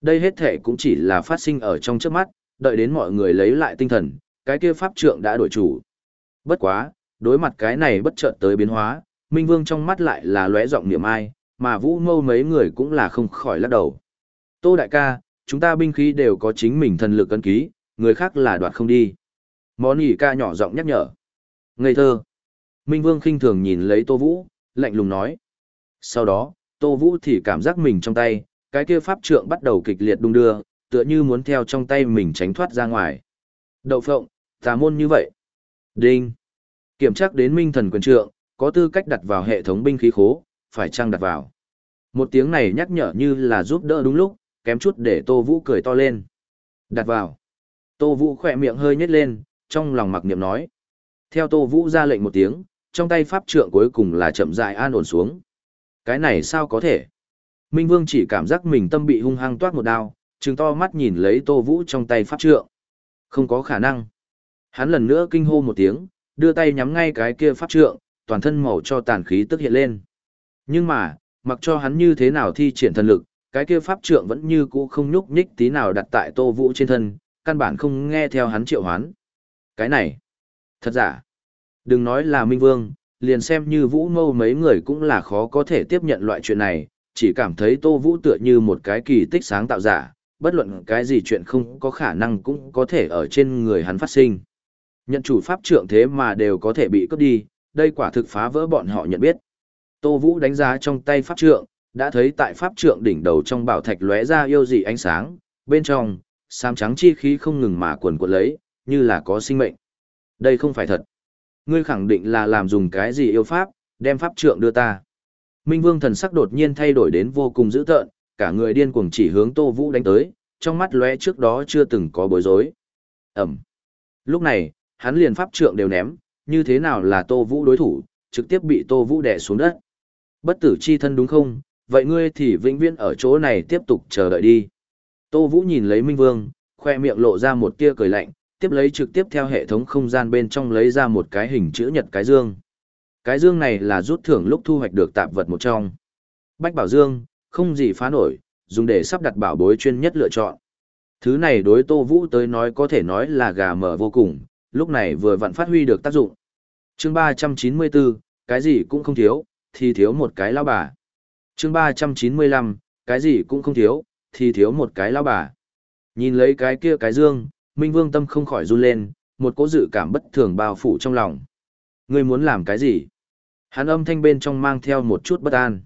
Đây hết thể cũng chỉ là phát sinh ở trong trước mắt, đợi đến mọi người lấy lại tinh thần, cái kia pháp trượng đã đổi chủ. Bất quá, đối mặt cái này bất chợt tới biến hóa, Minh Vương trong mắt lại là lóe giọng niệm ai, mà Vũ Mâu mấy người cũng là không khỏi lắc đầu. Tô đại ca, chúng ta binh khí đều có chính mình thần lực cân ký, người khác là đoạt không đi. Món ỉ ca nhỏ giọng nhắc nhở. Ngây thơ. Minh Vương khinh thường nhìn lấy Tô Vũ, lạnh lùng nói. Sau đó, Tô Vũ thì cảm giác mình trong tay, cái kia pháp trượng bắt đầu kịch liệt đung đưa, tựa như muốn theo trong tay mình tránh thoát ra ngoài. Đậu phộng, tà môn như vậy. Đinh. Kiểm tra đến minh thần quyền trượng, có tư cách đặt vào hệ thống binh khí khố, phải chăng đặt vào. Một tiếng này nhắc nhở như là giúp đỡ đúng lúc, kém chút để Tô Vũ cười to lên. Đặt vào. Tô Vũ khỏe miệng hơi nhếch lên, trong lòng mặc niệm nói. Theo Tô Vũ ra lệnh một tiếng, trong tay pháp trượng cuối cùng là chậm rãi an ổn xuống. Cái này sao có thể? Minh Vương chỉ cảm giác mình tâm bị hung hăng toát một đao, trừng to mắt nhìn lấy Tô Vũ trong tay pháp trượng. Không có khả năng. Hắn lần nữa kinh hô một tiếng, đưa tay nhắm ngay cái kia pháp trượng, toàn thân màu cho tàn khí tức hiện lên. Nhưng mà, mặc cho hắn như thế nào thi triển thần lực, cái kia pháp trượng vẫn như cũ không nhúc nhích tí nào đặt tại Tô Vũ trên thân, căn bản không nghe theo hắn triệu hoán. Cái này, thật giả. Đừng nói là Minh Vương, liền xem như Vũ Mâu mấy người cũng là khó có thể tiếp nhận loại chuyện này, chỉ cảm thấy Tô Vũ tựa như một cái kỳ tích sáng tạo giả, bất luận cái gì chuyện không có khả năng cũng có thể ở trên người hắn phát sinh. Nhận chủ pháp trượng thế mà đều có thể bị cướp đi, đây quả thực phá vỡ bọn họ nhận biết. Tô Vũ đánh giá trong tay pháp trượng, đã thấy tại pháp trượng đỉnh đầu trong bảo thạch lóe ra yêu dị ánh sáng, bên trong, xám trắng chi khí không ngừng mà quần quật lấy, như là có sinh mệnh. Đây không phải thật. Ngươi khẳng định là làm dùng cái gì yêu pháp, đem pháp trượng đưa ta. Minh Vương thần sắc đột nhiên thay đổi đến vô cùng dữ tợn, cả người điên cuồng chỉ hướng Tô Vũ đánh tới, trong mắt lóe trước đó chưa từng có bối rối. Ẩm. Lúc này, hắn liền pháp trượng đều ném, như thế nào là Tô Vũ đối thủ, trực tiếp bị Tô Vũ đè xuống đất. Bất tử chi thân đúng không, vậy ngươi thì vĩnh viễn ở chỗ này tiếp tục chờ đợi đi. Tô Vũ nhìn lấy Minh Vương, khoe miệng lộ ra một tia cười lạnh, tiếp lấy trực tiếp theo hệ thống không gian bên trong lấy ra một cái hình chữ nhật cái dương. Cái dương này là rút thưởng lúc thu hoạch được tạp vật một trong. Bách bảo dương, không gì phá nổi, dùng để sắp đặt bảo bối chuyên nhất lựa chọn. Thứ này đối Tô Vũ tới nói có thể nói là gà mở vô cùng, lúc này vừa vặn phát huy được tác dụng. chương 394, cái gì cũng không thiếu, thì thiếu một cái lao bà. chương 395, cái gì cũng không thiếu, thì thiếu một cái lao bà. Nhìn lấy cái kia cái dương, Minh Vương tâm không khỏi run lên, một cỗ dự cảm bất thường bao phủ trong lòng. Ngươi muốn làm cái gì? Hắn âm thanh bên trong mang theo một chút bất an.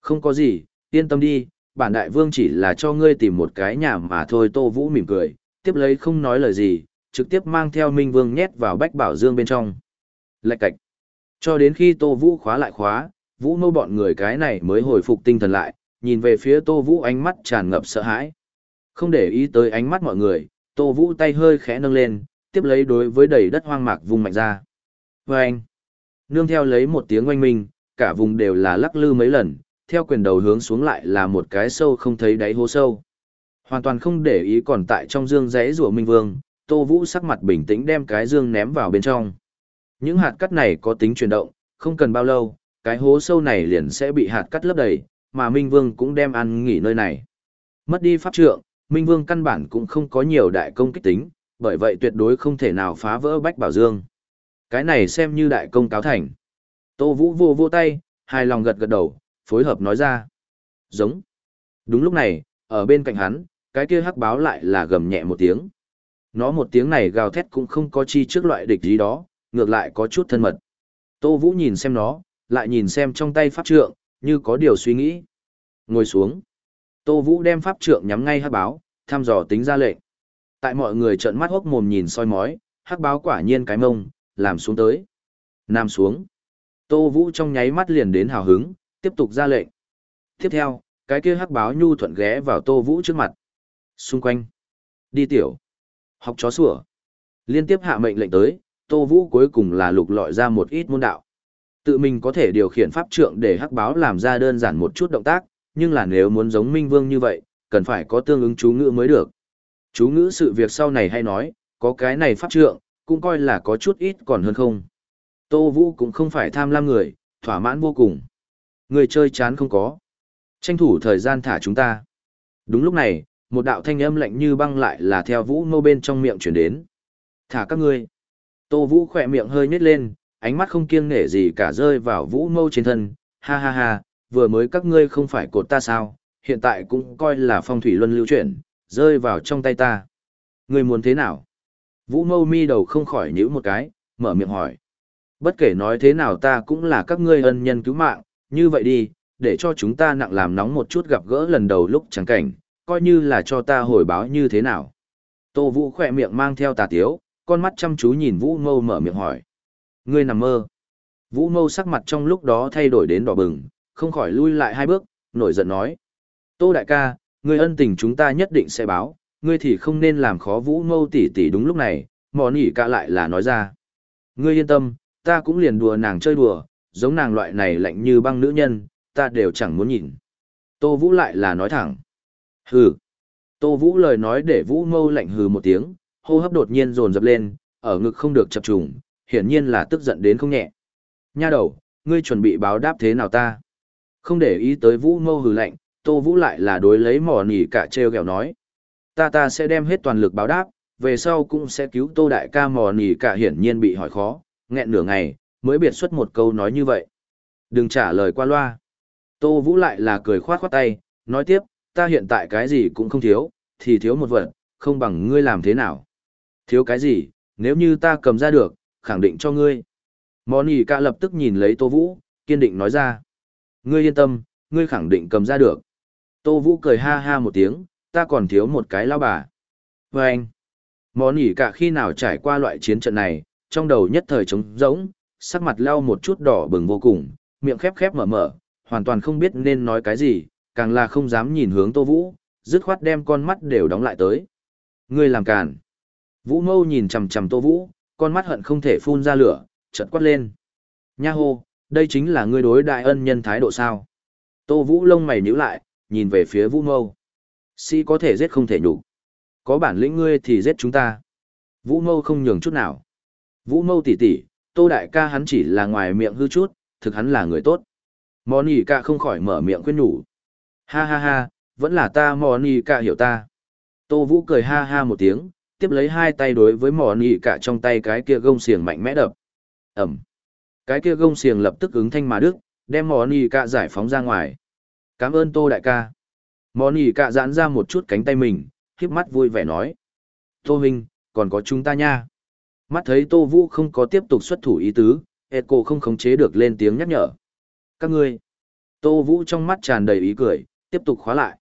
Không có gì, yên tâm đi, bản đại vương chỉ là cho ngươi tìm một cái nhà mà thôi Tô Vũ mỉm cười, tiếp lấy không nói lời gì, trực tiếp mang theo Minh Vương nhét vào bách bảo dương bên trong. Lạch cạch. Cho đến khi Tô Vũ khóa lại khóa, Vũ mâu bọn người cái này mới hồi phục tinh thần lại, nhìn về phía Tô Vũ ánh mắt tràn ngập sợ hãi. Không để ý tới ánh mắt mọi người, Tô Vũ tay hơi khẽ nâng lên, tiếp lấy đối với đầy đất hoang mạc vùng mạnh ra. Và anh, nương theo lấy một tiếng oanh minh, cả vùng đều là lắc lư mấy lần, theo quyền đầu hướng xuống lại là một cái sâu không thấy đáy hố sâu. Hoàn toàn không để ý còn tại trong dương rẽ rùa Minh Vương, Tô Vũ sắc mặt bình tĩnh đem cái dương ném vào bên trong. Những hạt cắt này có tính chuyển động, không cần bao lâu, cái hố sâu này liền sẽ bị hạt cắt lấp đầy, mà Minh Vương cũng đem ăn nghỉ nơi này. Mất đi pháp trượng, Minh Vương căn bản cũng không có nhiều đại công kích tính, bởi vậy tuyệt đối không thể nào phá vỡ Bách Bảo Dương. Cái này xem như đại công cáo thành. Tô Vũ vô vô tay, hài lòng gật gật đầu, phối hợp nói ra. Giống. Đúng lúc này, ở bên cạnh hắn, cái kia hắc báo lại là gầm nhẹ một tiếng. Nó một tiếng này gào thét cũng không có chi trước loại địch gì đó, ngược lại có chút thân mật. Tô Vũ nhìn xem nó, lại nhìn xem trong tay pháp trượng, như có điều suy nghĩ. Ngồi xuống. Tô Vũ đem pháp trượng nhắm ngay hắc báo, thăm dò tính ra lệnh. Tại mọi người trợn mắt hốc mồm nhìn soi mói, hắc báo quả nhiên cái mông, làm xuống tới. Nam xuống. Tô Vũ trong nháy mắt liền đến hào hứng, tiếp tục ra lệnh. Tiếp theo, cái kia hắc báo nhu thuận ghé vào Tô Vũ trước mặt. Xung quanh. Đi tiểu. Học chó sủa. Liên tiếp hạ mệnh lệnh tới, Tô Vũ cuối cùng là lục lọi ra một ít môn đạo. Tự mình có thể điều khiển pháp trượng để hắc báo làm ra đơn giản một chút động tác, nhưng là nếu muốn giống Minh Vương như vậy, cần phải có tương ứng chú ngữ mới được. Chú ngữ sự việc sau này hay nói, có cái này pháp trượng, cũng coi là có chút ít còn hơn không. Tô Vũ cũng không phải tham lam người, thỏa mãn vô cùng. Người chơi chán không có. Tranh thủ thời gian thả chúng ta. Đúng lúc này, một đạo thanh âm lạnh như băng lại là theo Vũ ngô bên trong miệng chuyển đến. Thả các ngươi. Tô Vũ khỏe miệng hơi nhếch lên, ánh mắt không kiêng nể gì cả rơi vào Vũ mâu trên thân. Ha ha ha, vừa mới các ngươi không phải cột ta sao, hiện tại cũng coi là phong thủy luân lưu chuyển, rơi vào trong tay ta. Ngươi muốn thế nào? Vũ mâu mi đầu không khỏi nhíu một cái, mở miệng hỏi. Bất kể nói thế nào ta cũng là các ngươi ân nhân cứu mạng, như vậy đi, để cho chúng ta nặng làm nóng một chút gặp gỡ lần đầu lúc chẳng cảnh, coi như là cho ta hồi báo như thế nào. Tô Vũ khỏe miệng mang theo tà tiếu, con mắt chăm chú nhìn Vũ Mâu mở miệng hỏi. Ngươi nằm mơ. Vũ Mâu sắc mặt trong lúc đó thay đổi đến đỏ bừng, không khỏi lui lại hai bước, nổi giận nói. Tô đại ca, ngươi ân tình chúng ta nhất định sẽ báo, ngươi thì không nên làm khó Vũ Mâu tỷ tỷ đúng lúc này, mò nỉ cả lại là nói ra. Ngươi yên tâm, ta cũng liền đùa nàng chơi đùa, giống nàng loại này lạnh như băng nữ nhân, ta đều chẳng muốn nhìn. Tô Vũ lại là nói thẳng. Hừ. Tô Vũ lời nói để Vũ mâu lạnh hừ một tiếng, hô hấp đột nhiên dồn dập lên, ở ngực không được chập trùng, hiển nhiên là tức giận đến không nhẹ. Nha đầu, ngươi chuẩn bị báo đáp thế nào ta? Không để ý tới Vũ mâu hừ lạnh, Tô Vũ lại là đối lấy mỏ nỉ cả treo gẹo nói. Ta ta sẽ đem hết toàn lực báo đáp, về sau cũng sẽ cứu Tô Đại ca mỏ nỉ cả hiển nhiên bị hỏi khó, nghẹn nửa ngày, mới biệt xuất một câu nói như vậy. Đừng trả lời qua loa. Tô Vũ lại là cười khoát khoát tay, nói tiếp, ta hiện tại cái gì cũng không thiếu, thì thiếu một vật, không bằng ngươi làm thế nào. Thiếu cái gì, nếu như ta cầm ra được, khẳng định cho ngươi. Moni ý cả lập tức nhìn lấy Tô Vũ, kiên định nói ra. Ngươi yên tâm, ngươi khẳng định cầm ra được. Tô Vũ cười ha ha một tiếng, ta còn thiếu một cái lao bà. Và anh, món cả khi nào trải qua loại chiến trận này, trong đầu nhất thời trống rỗng, sắc mặt lao một chút đỏ bừng vô cùng, miệng khép khép mở mở, hoàn toàn không biết nên nói cái gì, càng là không dám nhìn hướng Tô Vũ, dứt khoát đem con mắt đều đóng lại tới. Ngươi làm càn. Vũ Mâu nhìn chằm chằm Tô Vũ, con mắt hận không thể phun ra lửa, chợt quát lên. Nha hô, đây chính là ngươi đối đại ân nhân thái độ sao? Tô Vũ lông mày nhíu lại, nhìn về phía Vũ Mâu. Si có thể giết không thể nhục. Có bản lĩnh ngươi thì giết chúng ta. Vũ Mâu không nhường chút nào. Vũ Mâu tỷ tỷ, Tô đại ca hắn chỉ là ngoài miệng hư chút, thực hắn là người tốt. Món ý cả không khỏi mở miệng khuyên nhủ. Ha ha ha, vẫn là ta món ý cả hiểu ta. Tô Vũ cười ha ha một tiếng, tiếp lấy hai tay đối với mỏ nỉ cả trong tay cái kia gông xiềng mạnh mẽ đập. Ẩm. Cái kia gông xiềng lập tức ứng thanh mà đức, đem mỏ nỉ cả giải phóng ra ngoài. Cảm ơn Tô đại ca. Mỏ nỉ cả giãn ra một chút cánh tay mình, khiếp mắt vui vẻ nói. Tô huynh, còn có chúng ta nha. Mắt thấy Tô Vũ không có tiếp tục xuất thủ ý tứ, Echo không khống chế được lên tiếng nhắc nhở. Các ngươi. Tô Vũ trong mắt tràn đầy ý cười, tiếp tục khóa lại.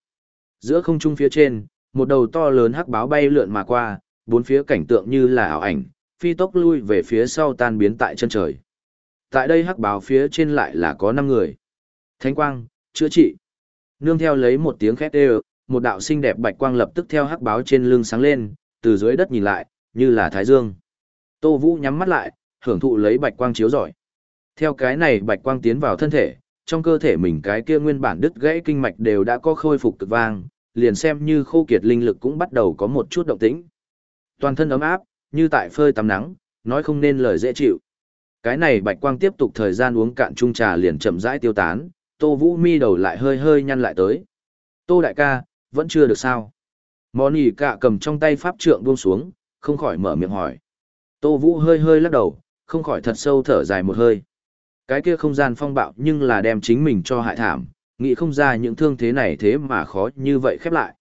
Giữa không trung phía trên, một đầu to lớn hắc báo bay lượn mà qua, bốn phía cảnh tượng như là ảo ảnh, phi tốc lui về phía sau tan biến tại chân trời. Tại đây hắc báo phía trên lại là có 5 người. Thánh quang, chữa trị. Nương theo lấy một tiếng khét đều, một đạo xinh đẹp bạch quang lập tức theo hắc báo trên lưng sáng lên, từ dưới đất nhìn lại, như là thái dương. Tô Vũ nhắm mắt lại, hưởng thụ lấy bạch quang chiếu rọi. Theo cái này bạch quang tiến vào thân thể, trong cơ thể mình cái kia nguyên bản đứt gãy kinh mạch đều đã có khôi phục cực vang, liền xem như khô kiệt linh lực cũng bắt đầu có một chút động tĩnh. Toàn thân ấm áp, như tại phơi tắm nắng, nói không nên lời dễ chịu. Cái này bạch quang tiếp tục thời gian uống cạn chung trà liền chậm rãi tiêu tán, Tô Vũ mi đầu lại hơi hơi nhăn lại tới. Tô đại ca, vẫn chưa được sao? Món cạ cầm trong tay pháp trượng buông xuống, không khỏi mở miệng hỏi. Tô Vũ hơi hơi lắc đầu, không khỏi thật sâu thở dài một hơi. Cái kia không gian phong bạo nhưng là đem chính mình cho hại thảm, nghĩ không ra những thương thế này thế mà khó như vậy khép lại.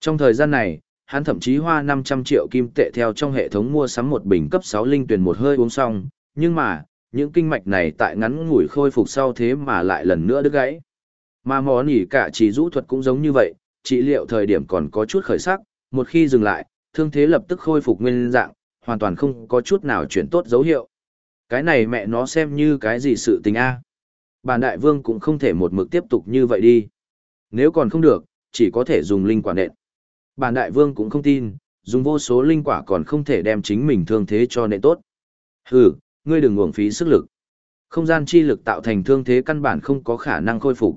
Trong thời gian này, hắn thậm chí hoa 500 triệu kim tệ theo trong hệ thống mua sắm một bình cấp 6 linh tuyển một hơi uống xong, nhưng mà, những kinh mạch này tại ngắn ngủi khôi phục sau thế mà lại lần nữa đứt gãy. Mà món nỉ cả chỉ rũ thuật cũng giống như vậy, trị liệu thời điểm còn có chút khởi sắc, một khi dừng lại, thương thế lập tức khôi phục nguyên dạng, hoàn toàn không có chút nào chuyển tốt dấu hiệu. Cái này mẹ nó xem như cái gì sự tình a? Bản đại vương cũng không thể một mực tiếp tục như vậy đi. Nếu còn không được, chỉ có thể dùng linh quả nện. Bản đại vương cũng không tin, dùng vô số linh quả còn không thể đem chính mình thương thế cho nệ tốt. Hừ, ngươi đừng uổng phí sức lực. Không gian chi lực tạo thành thương thế căn bản không có khả năng khôi phục.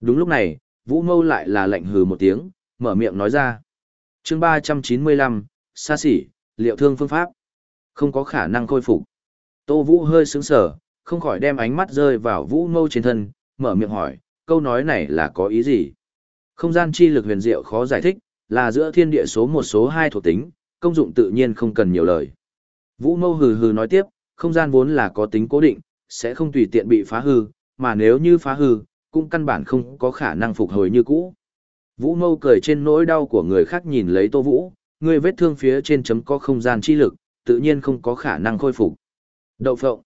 Đúng lúc này, Vũ Mâu lại là lệnh hừ một tiếng, mở miệng nói ra. chương 395, xa xỉ, liệu thương phương pháp. Không có khả năng khôi phục. Tô Vũ hơi sướng sở, không khỏi đem ánh mắt rơi vào Vũ Mâu trên thân, mở miệng hỏi, câu nói này là có ý gì? Không gian chi lực huyền diệu khó giải thích, là giữa thiên địa số một số hai thuộc tính, công dụng tự nhiên không cần nhiều lời. Vũ Mâu hừ hừ nói tiếp, không gian vốn là có tính cố định, sẽ không tùy tiện bị phá hư, mà nếu như phá hư, cũng căn bản không có khả năng phục hồi như cũ. Vũ Mâu cười trên nỗi đau của người khác nhìn lấy Tô Vũ, người vết thương phía trên chấm có không gian chi lực, tự nhiên không có khả năng khôi phục. Đậu phộng.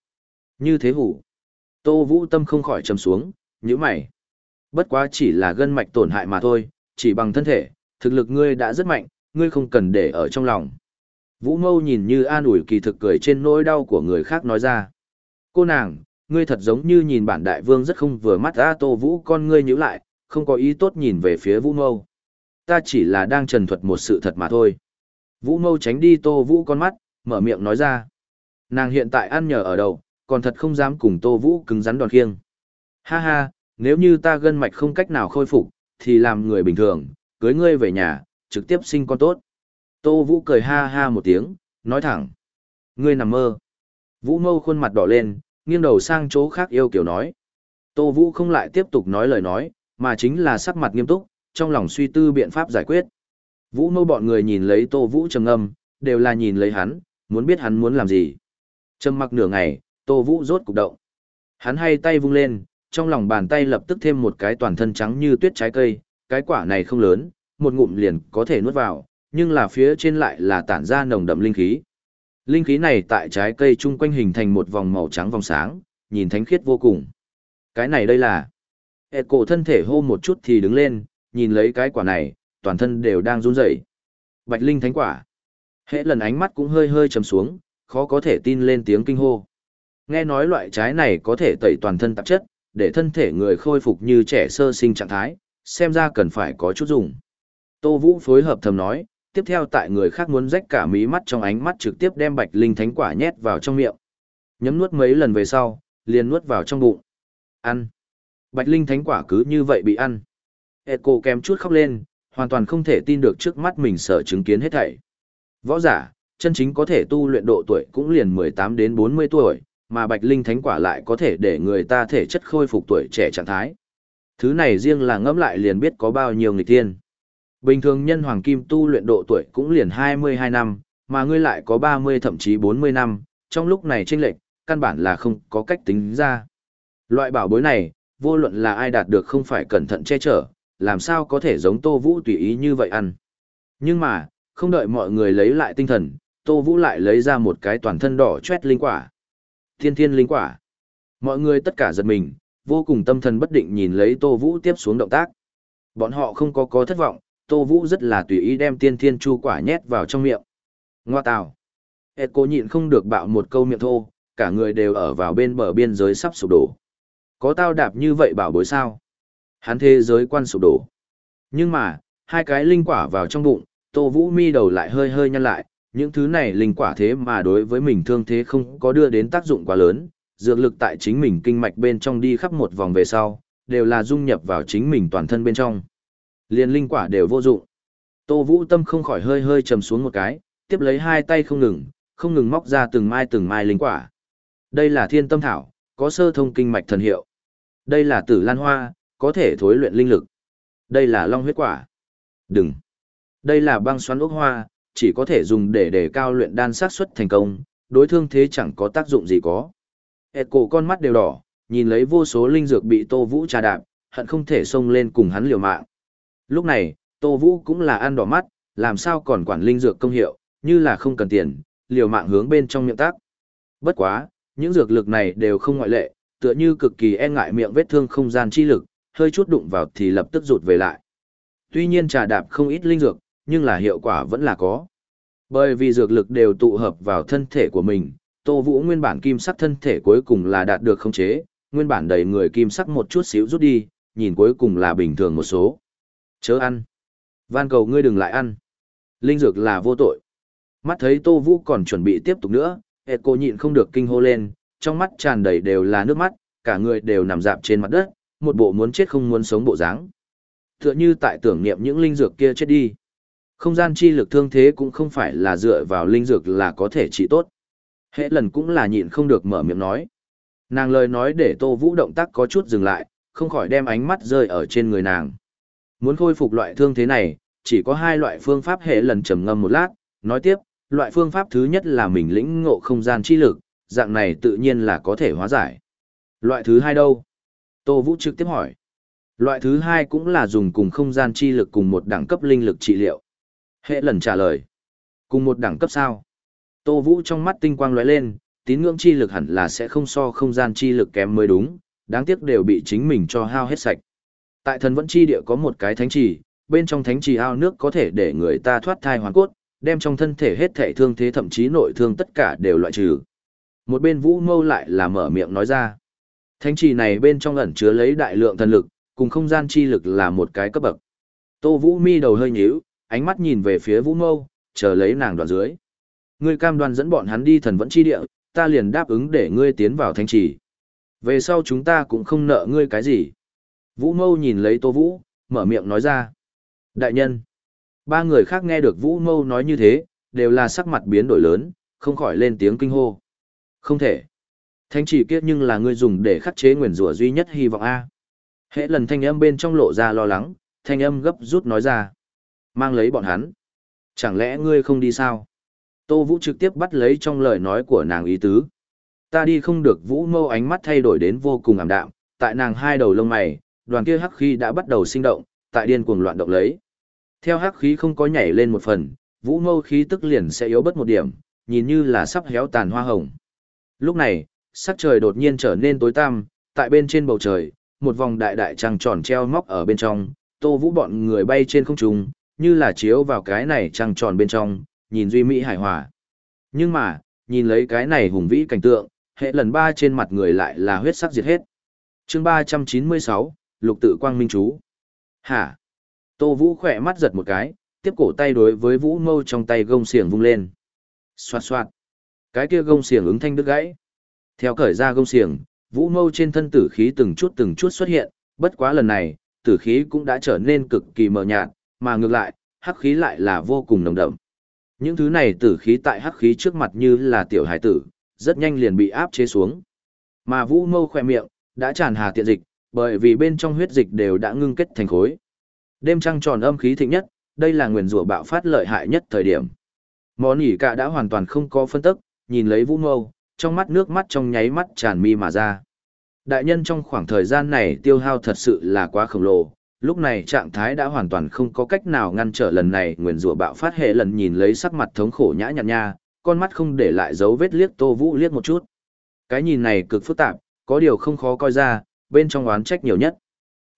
Như thế hủ. Tô Vũ Tâm không khỏi trầm xuống, như mày. Bất quá chỉ là gân mạch tổn hại mà thôi, chỉ bằng thân thể, thực lực ngươi đã rất mạnh, ngươi không cần để ở trong lòng. Vũ Mâu nhìn như an ủi kỳ thực cười trên nỗi đau của người khác nói ra. Cô nàng, ngươi thật giống như nhìn bản đại vương rất không vừa mắt ra Tô Vũ con ngươi nhữ lại, không có ý tốt nhìn về phía Vũ Mâu. Ta chỉ là đang trần thuật một sự thật mà thôi. Vũ Mâu tránh đi Tô Vũ con mắt, mở miệng nói ra. Nàng hiện tại ăn nhờ ở đầu, còn thật không dám cùng Tô Vũ cứng rắn đòn khiêng. Ha ha, nếu như ta gân mạch không cách nào khôi phục, thì làm người bình thường, cưới ngươi về nhà, trực tiếp sinh con tốt. Tô Vũ cười ha ha một tiếng, nói thẳng. Ngươi nằm mơ. Vũ mâu khuôn mặt đỏ lên, nghiêng đầu sang chỗ khác yêu kiểu nói. Tô Vũ không lại tiếp tục nói lời nói, mà chính là sắc mặt nghiêm túc, trong lòng suy tư biện pháp giải quyết. Vũ mâu bọn người nhìn lấy Tô Vũ trầm ngâm, đều là nhìn lấy hắn, muốn biết hắn muốn làm gì. Trầm mặc nửa ngày, Tô Vũ rốt cục động. Hắn hay tay vung lên, trong lòng bàn tay lập tức thêm một cái toàn thân trắng như tuyết trái cây, cái quả này không lớn, một ngụm liền có thể nuốt vào, nhưng là phía trên lại là tản ra nồng đậm linh khí. Linh khí này tại trái cây chung quanh hình thành một vòng màu trắng vòng sáng, nhìn thánh khiết vô cùng. Cái này đây là... Hệt cổ thân thể hô một chút thì đứng lên, nhìn lấy cái quả này, toàn thân đều đang run rẩy. Bạch linh thánh quả. Hệ lần ánh mắt cũng hơi hơi trầm xuống, khó có thể tin lên tiếng kinh hô. Nghe nói loại trái này có thể tẩy toàn thân tạp chất, để thân thể người khôi phục như trẻ sơ sinh trạng thái, xem ra cần phải có chút dùng. Tô Vũ phối hợp thầm nói, tiếp theo tại người khác muốn rách cả mí mắt trong ánh mắt trực tiếp đem bạch linh thánh quả nhét vào trong miệng. Nhấm nuốt mấy lần về sau, liền nuốt vào trong bụng. Ăn. Bạch linh thánh quả cứ như vậy bị ăn. Echo kém chút khóc lên, hoàn toàn không thể tin được trước mắt mình sợ chứng kiến hết thảy. Võ giả, chân chính có thể tu luyện độ tuổi cũng liền 18 đến 40 tuổi, mà bạch linh thánh quả lại có thể để người ta thể chất khôi phục tuổi trẻ trạng thái. Thứ này riêng là ngẫm lại liền biết có bao nhiêu người tiên. Bình thường nhân hoàng kim tu luyện độ tuổi cũng liền 22 năm, mà ngươi lại có 30 thậm chí 40 năm, trong lúc này chênh lệch, căn bản là không có cách tính ra. Loại bảo bối này, vô luận là ai đạt được không phải cẩn thận che chở, làm sao có thể giống Tô Vũ tùy ý như vậy ăn. Nhưng mà, không đợi mọi người lấy lại tinh thần, Tô Vũ lại lấy ra một cái toàn thân đỏ chét linh quả. Thiên thiên linh quả. Mọi người tất cả giật mình, vô cùng tâm thần bất định nhìn lấy Tô Vũ tiếp xuống động tác. Bọn họ không có có thất vọng, Tô Vũ rất là tùy ý đem tiên thiên chu quả nhét vào trong miệng. Ngoa tào. Ed cô nhịn không được bạo một câu miệng thô, cả người đều ở vào bên bờ biên giới sắp sụp đổ. Có tao đạp như vậy bảo bối sao? Hắn thế giới quan sụp đổ. Nhưng mà, hai cái linh quả vào trong bụng, Tô Vũ mi đầu lại hơi hơi nhăn lại, những thứ này linh quả thế mà đối với mình thương thế không có đưa đến tác dụng quá lớn, dược lực tại chính mình kinh mạch bên trong đi khắp một vòng về sau, đều là dung nhập vào chính mình toàn thân bên trong. Liên linh quả đều vô dụng. Tô Vũ Tâm không khỏi hơi hơi trầm xuống một cái, tiếp lấy hai tay không ngừng, không ngừng móc ra từng mai từng mai linh quả. Đây là thiên tâm thảo, có sơ thông kinh mạch thần hiệu. Đây là tử lan hoa, có thể thối luyện linh lực. Đây là long huyết quả. Đừng. Đây là băng xoắn ốc hoa, chỉ có thể dùng để đề cao luyện đan sát xuất thành công, đối thương thế chẳng có tác dụng gì có. Hệt cổ con mắt đều đỏ, nhìn lấy vô số linh dược bị Tô Vũ trà đạp, hận không thể xông lên cùng hắn liều mạng. Lúc này, Tô Vũ cũng là ăn đỏ mắt, làm sao còn quản linh dược công hiệu, như là không cần tiền, liều mạng hướng bên trong miệng tác. Bất quá, những dược lực này đều không ngoại lệ, tựa như cực kỳ e ngại miệng vết thương không gian chi lực, hơi chút đụng vào thì lập tức rụt về lại. Tuy nhiên trà đạp không ít linh dược, nhưng là hiệu quả vẫn là có. Bởi vì dược lực đều tụ hợp vào thân thể của mình, Tô Vũ nguyên bản kim sắc thân thể cuối cùng là đạt được khống chế, nguyên bản đầy người kim sắc một chút xíu rút đi, nhìn cuối cùng là bình thường một số. Chớ ăn. Van cầu ngươi đừng lại ăn. Linh dược là vô tội. Mắt thấy Tô Vũ còn chuẩn bị tiếp tục nữa, hệt cô nhịn không được kinh hô lên, trong mắt tràn đầy đều là nước mắt, cả người đều nằm dạp trên mặt đất, một bộ muốn chết không muốn sống bộ dáng. Tựa như tại tưởng niệm những linh dược kia chết đi. Không gian chi lực thương thế cũng không phải là dựa vào linh dược là có thể trị tốt. Hệ lần cũng là nhịn không được mở miệng nói. Nàng lời nói để Tô Vũ động tác có chút dừng lại, không khỏi đem ánh mắt rơi ở trên người nàng. Muốn khôi phục loại thương thế này, chỉ có hai loại phương pháp hệ lần trầm ngâm một lát, nói tiếp, loại phương pháp thứ nhất là mình lĩnh ngộ không gian chi lực, dạng này tự nhiên là có thể hóa giải. Loại thứ hai đâu? Tô Vũ trực tiếp hỏi. Loại thứ hai cũng là dùng cùng không gian chi lực cùng một đẳng cấp linh lực trị liệu. Hệ lần trả lời. Cùng một đẳng cấp sao? Tô Vũ trong mắt tinh quang lóe lên, tín ngưỡng chi lực hẳn là sẽ không so không gian chi lực kém mới đúng, đáng tiếc đều bị chính mình cho hao hết sạch. Tại thần vẫn chi địa có một cái thánh trì, bên trong thánh trì ao nước có thể để người ta thoát thai hoàn cốt, đem trong thân thể hết thể thương thế thậm chí nội thương tất cả đều loại trừ. Một bên vũ mâu lại là mở miệng nói ra. Thánh trì này bên trong ẩn chứa lấy đại lượng thần lực, cùng không gian chi lực là một cái cấp bậc. Tô vũ mi đầu hơi nhíu, ánh mắt nhìn về phía vũ mâu, chờ lấy nàng đoạn dưới. Ngươi cam đoan dẫn bọn hắn đi thần vẫn chi địa, ta liền đáp ứng để ngươi tiến vào thánh trì. Về sau chúng ta cũng không nợ ngươi cái gì. Vũ mâu nhìn lấy tô vũ, mở miệng nói ra. Đại nhân. Ba người khác nghe được Vũ Mâu nói như thế, đều là sắc mặt biến đổi lớn, không khỏi lên tiếng kinh hô. Không thể. Thánh chỉ kiếp nhưng là ngươi dùng để khắc chế nguyền rủa duy nhất hy vọng A. Hễ lần thanh âm bên trong lộ ra lo lắng, thanh âm gấp rút nói ra. Mang lấy bọn hắn. Chẳng lẽ ngươi không đi sao? Tô Vũ trực tiếp bắt lấy trong lời nói của nàng ý tứ. Ta đi không được Vũ mâu ánh mắt thay đổi đến vô cùng ảm đạm, tại nàng hai đầu lông mày, đoàn kia hắc khí đã bắt đầu sinh động, tại điên cuồng loạn động lấy. Theo hắc khí không có nhảy lên một phần, Vũ mâu khí tức liền sẽ yếu bớt một điểm, nhìn như là sắp héo tàn hoa hồng. Lúc này, sắc trời đột nhiên trở nên tối tăm, tại bên trên bầu trời, một vòng đại đại trăng tròn treo móc ở bên trong, Tô Vũ bọn người bay trên không trung, như là chiếu vào cái này trăng tròn bên trong, nhìn duy mỹ hài hòa. Nhưng mà, nhìn lấy cái này hùng vĩ cảnh tượng, hệ lần ba trên mặt người lại là huyết sắc diệt hết. chương 396, Lục tự quang minh chú. Hả? Tô Vũ khỏe mắt giật một cái, tiếp cổ tay đối với Vũ mâu trong tay gông xiềng vung lên. Xoạt xoạt. Cái kia gông xiềng ứng thanh đứt gãy. Theo cởi ra gông xiềng, Vũ mâu trên thân tử khí từng chút từng chút xuất hiện, bất quá lần này, tử khí cũng đã trở nên cực kỳ mờ nhạt, mà ngược lại, hắc khí lại là vô cùng nồng đậm. Những thứ này tử khí tại hắc khí trước mặt như là tiểu hải tử, rất nhanh liền bị áp chế xuống. Mà Vũ Mâu khỏe miệng đã tràn hà tiện dịch, bởi vì bên trong huyết dịch đều đã ngưng kết thành khối. Đêm trăng tròn âm khí thịnh nhất, đây là nguyền rủa bạo phát lợi hại nhất thời điểm. Món ỉ cả đã hoàn toàn không có phân tức, nhìn lấy Vũ Mâu, trong mắt nước mắt trong nháy mắt tràn mi mà ra. Đại nhân trong khoảng thời gian này tiêu hao thật sự là quá khổng lồ, lúc này trạng thái đã hoàn toàn không có cách nào ngăn trở lần này nguyền rủa bạo phát hệ lần nhìn lấy sắc mặt thống khổ nhã nhặn nha, con mắt không để lại dấu vết liếc Tô Vũ liếc một chút. Cái nhìn này cực phức tạp, có điều không khó coi ra, bên trong oán trách nhiều nhất.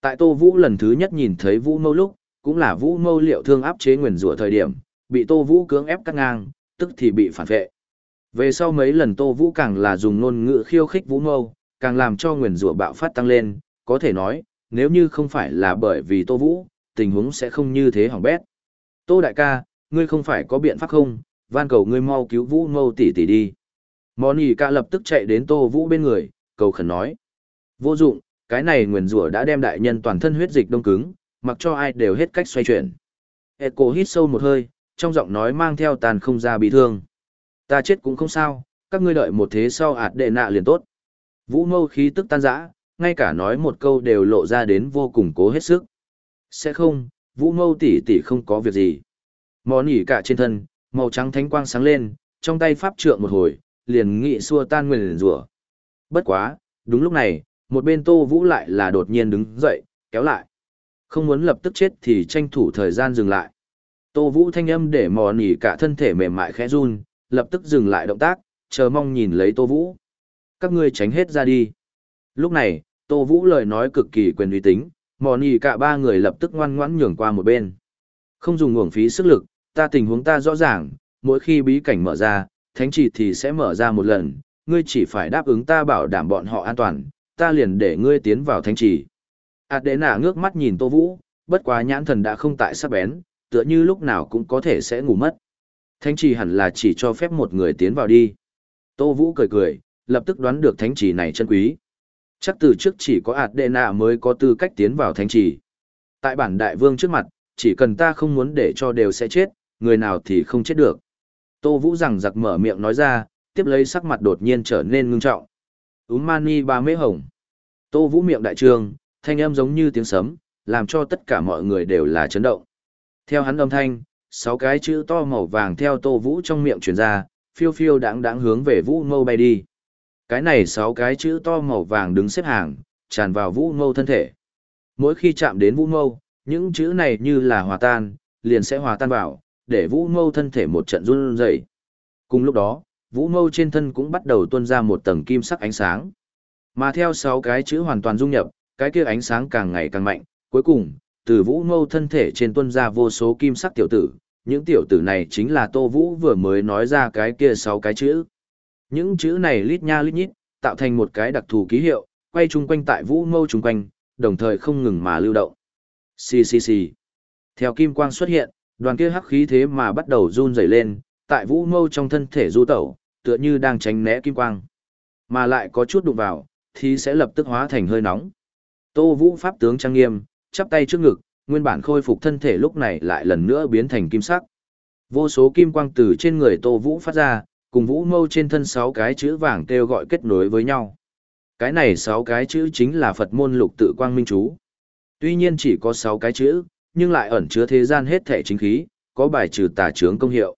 Tại Tô Vũ lần thứ nhất nhìn thấy Vũ Mâu lúc, cũng là Vũ Mâu liệu thương áp chế nguyền rủa thời điểm, bị Tô Vũ cưỡng ép cắt ngang, tức thì bị phản vệ. Về sau mấy lần Tô Vũ càng là dùng ngôn ngữ khiêu khích Vũ Mâu, càng làm cho nguyền rủa bạo phát tăng lên, có thể nói, nếu như không phải là bởi vì Tô Vũ, tình huống sẽ không như thế hỏng bét. Tô đại ca, ngươi không phải có biện pháp không, van cầu ngươi mau cứu Vũ Mâu tỷ tỷ đi. Moni ca lập tức chạy đến Tô Vũ bên người, cầu khẩn nói. Vô dụng, cái này nguyền rủa đã đem đại nhân toàn thân huyết dịch đông cứng, mặc cho ai đều hết cách xoay chuyển. Echo hít sâu một hơi, trong giọng nói mang theo tàn không ra bị thương. Ta chết cũng không sao, các ngươi đợi một thế sau ạt đệ nạ liền tốt. Vũ mâu khí tức tan rã, ngay cả nói một câu đều lộ ra đến vô cùng cố hết sức. Sẽ không, vũ mâu tỷ tỷ không có việc gì. mò nỉ cả trên thân, màu trắng thánh quang sáng lên, trong tay pháp trượng một hồi, liền nghị xua tan nguyền rủa. Bất quá, đúng lúc này, một bên Tô Vũ lại là đột nhiên đứng dậy, kéo lại. Không muốn lập tức chết thì tranh thủ thời gian dừng lại. Tô Vũ thanh âm để mò nỉ cả thân thể mềm mại khẽ run, lập tức dừng lại động tác, chờ mong nhìn lấy Tô Vũ. Các ngươi tránh hết ra đi. Lúc này, Tô Vũ lời nói cực kỳ quyền uy tính, mò nỉ cả ba người lập tức ngoan ngoãn nhường qua một bên. Không dùng nguồn phí sức lực, ta tình huống ta rõ ràng, mỗi khi bí cảnh mở ra, thánh Chỉ thì sẽ mở ra một lần, ngươi chỉ phải đáp ứng ta bảo đảm bọn họ an toàn, ta liền để ngươi tiến vào thánh Chỉ. Ảt đế nả ngước mắt nhìn Tô Vũ, bất quá nhãn thần đã không tại sắc bén, tựa như lúc nào cũng có thể sẽ ngủ mất. Thánh trì hẳn là chỉ cho phép một người tiến vào đi. Tô Vũ cười cười, lập tức đoán được thánh trì này chân quý. Chắc từ trước chỉ có ạt đệ nạ mới có tư cách tiến vào thánh trì. Tại bản đại vương trước mặt, chỉ cần ta không muốn để cho đều sẽ chết, người nào thì không chết được. Tô Vũ rằng giặc mở miệng nói ra, tiếp lấy sắc mặt đột nhiên trở nên ngưng trọng. Úm mani ba mễ hồng. Tô Vũ miệng đại trương, thanh âm giống như tiếng sấm, làm cho tất cả mọi người đều là chấn động. Theo hắn âm thanh, sáu cái chữ to màu vàng theo Tô Vũ trong miệng truyền ra, phiêu phiêu đáng đáng hướng về Vũ Mâu bay đi. Cái này sáu cái chữ to màu vàng đứng xếp hàng, tràn vào Vũ Mâu thân thể. Mỗi khi chạm đến Vũ Mâu, những chữ này như là hòa tan, liền sẽ hòa tan vào, để Vũ Mâu thân thể một trận run rẩy. Cùng lúc đó, Vũ Mâu trên thân cũng bắt đầu tuôn ra một tầng kim sắc ánh sáng. Mà theo sáu cái chữ hoàn toàn dung nhập, cái kia ánh sáng càng ngày càng mạnh, cuối cùng, từ Vũ Mâu thân thể trên tuôn ra vô số kim sắc tiểu tử, những tiểu tử này chính là Tô Vũ vừa mới nói ra cái kia sáu cái chữ. Những chữ này lít nha lít nhít, tạo thành một cái đặc thù ký hiệu, quay chung quanh tại Vũ Mâu chung quanh, đồng thời không ngừng mà lưu động. Xì xì xì. Theo kim quang xuất hiện, đoàn kia hắc khí thế mà bắt đầu run rẩy lên, tại vũ mâu trong thân thể du tẩu, tựa như đang tránh né kim quang. Mà lại có chút đụng vào, thì sẽ lập tức hóa thành hơi nóng. Tô Vũ pháp tướng trang nghiêm, chắp tay trước ngực, nguyên bản khôi phục thân thể lúc này lại lần nữa biến thành kim sắc. Vô số kim quang từ trên người Tô Vũ phát ra, cùng Vũ Mâu trên thân sáu cái chữ vàng kêu gọi kết nối với nhau. Cái này sáu cái chữ chính là Phật môn lục tự quang minh chú. Tuy nhiên chỉ có sáu cái chữ, nhưng lại ẩn chứa thế gian hết thể chính khí, có bài trừ tà chướng công hiệu.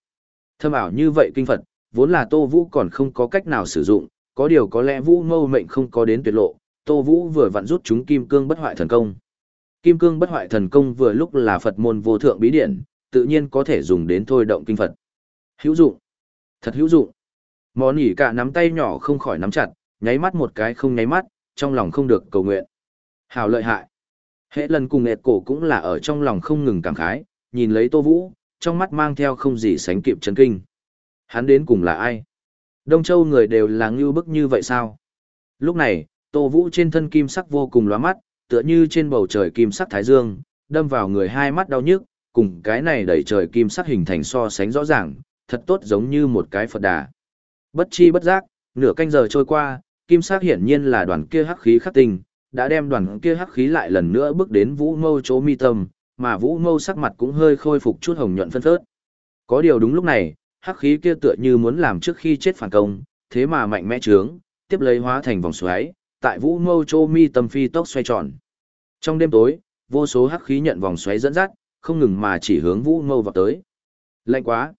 Thâm ảo như vậy kinh Phật, vốn là Tô Vũ còn không có cách nào sử dụng, có điều có lẽ Vũ Mâu mệnh không có đến tuyệt lộ, Tô Vũ vừa vặn rút chúng kim cương bất hoại thần công. Kim cương bất hoại thần công vừa lúc là Phật môn vô thượng bí điển, tự nhiên có thể dùng đến thôi động kinh Phật. Hữu dụng. Thật hữu dụng. Món nhỉ cả nắm tay nhỏ không khỏi nắm chặt, nháy mắt một cái không nháy mắt, trong lòng không được cầu nguyện. Hào lợi hại. Hệ lần cùng nghẹt cổ cũng là ở trong lòng không ngừng cảm khái, nhìn lấy Tô Vũ, trong mắt mang theo không gì sánh kịp chấn kinh. Hắn đến cùng là ai? Đông Châu người đều là ngưu bức như vậy sao? Lúc này, Tô Vũ trên thân kim sắc vô cùng lóa mắt, tựa như trên bầu trời kim sắc thái dương, đâm vào người hai mắt đau nhức, cùng cái này đẩy trời kim sắc hình thành so sánh rõ ràng, thật tốt giống như một cái Phật đà. Bất chi bất giác, nửa canh giờ trôi qua, kim sắc hiển nhiên là đoàn kia hắc khí khắc tinh, đã đem đoàn kia hắc khí lại lần nữa bước đến Vũ Mâu chỗ mi tâm, mà Vũ Mâu sắc mặt cũng hơi khôi phục chút hồng nhuận phân phớt. Có điều đúng lúc này, hắc khí kia tựa như muốn làm trước khi chết phản công, thế mà mạnh mẽ trướng, tiếp lấy hóa thành vòng xoáy, tại Vũ Mâu chỗ mi tâm phi tốc xoay tròn. Trong đêm tối, vô số hắc khí nhận vòng xoáy dẫn dắt, không ngừng mà chỉ hướng Vũ Mâu vào tới. Lạnh quá.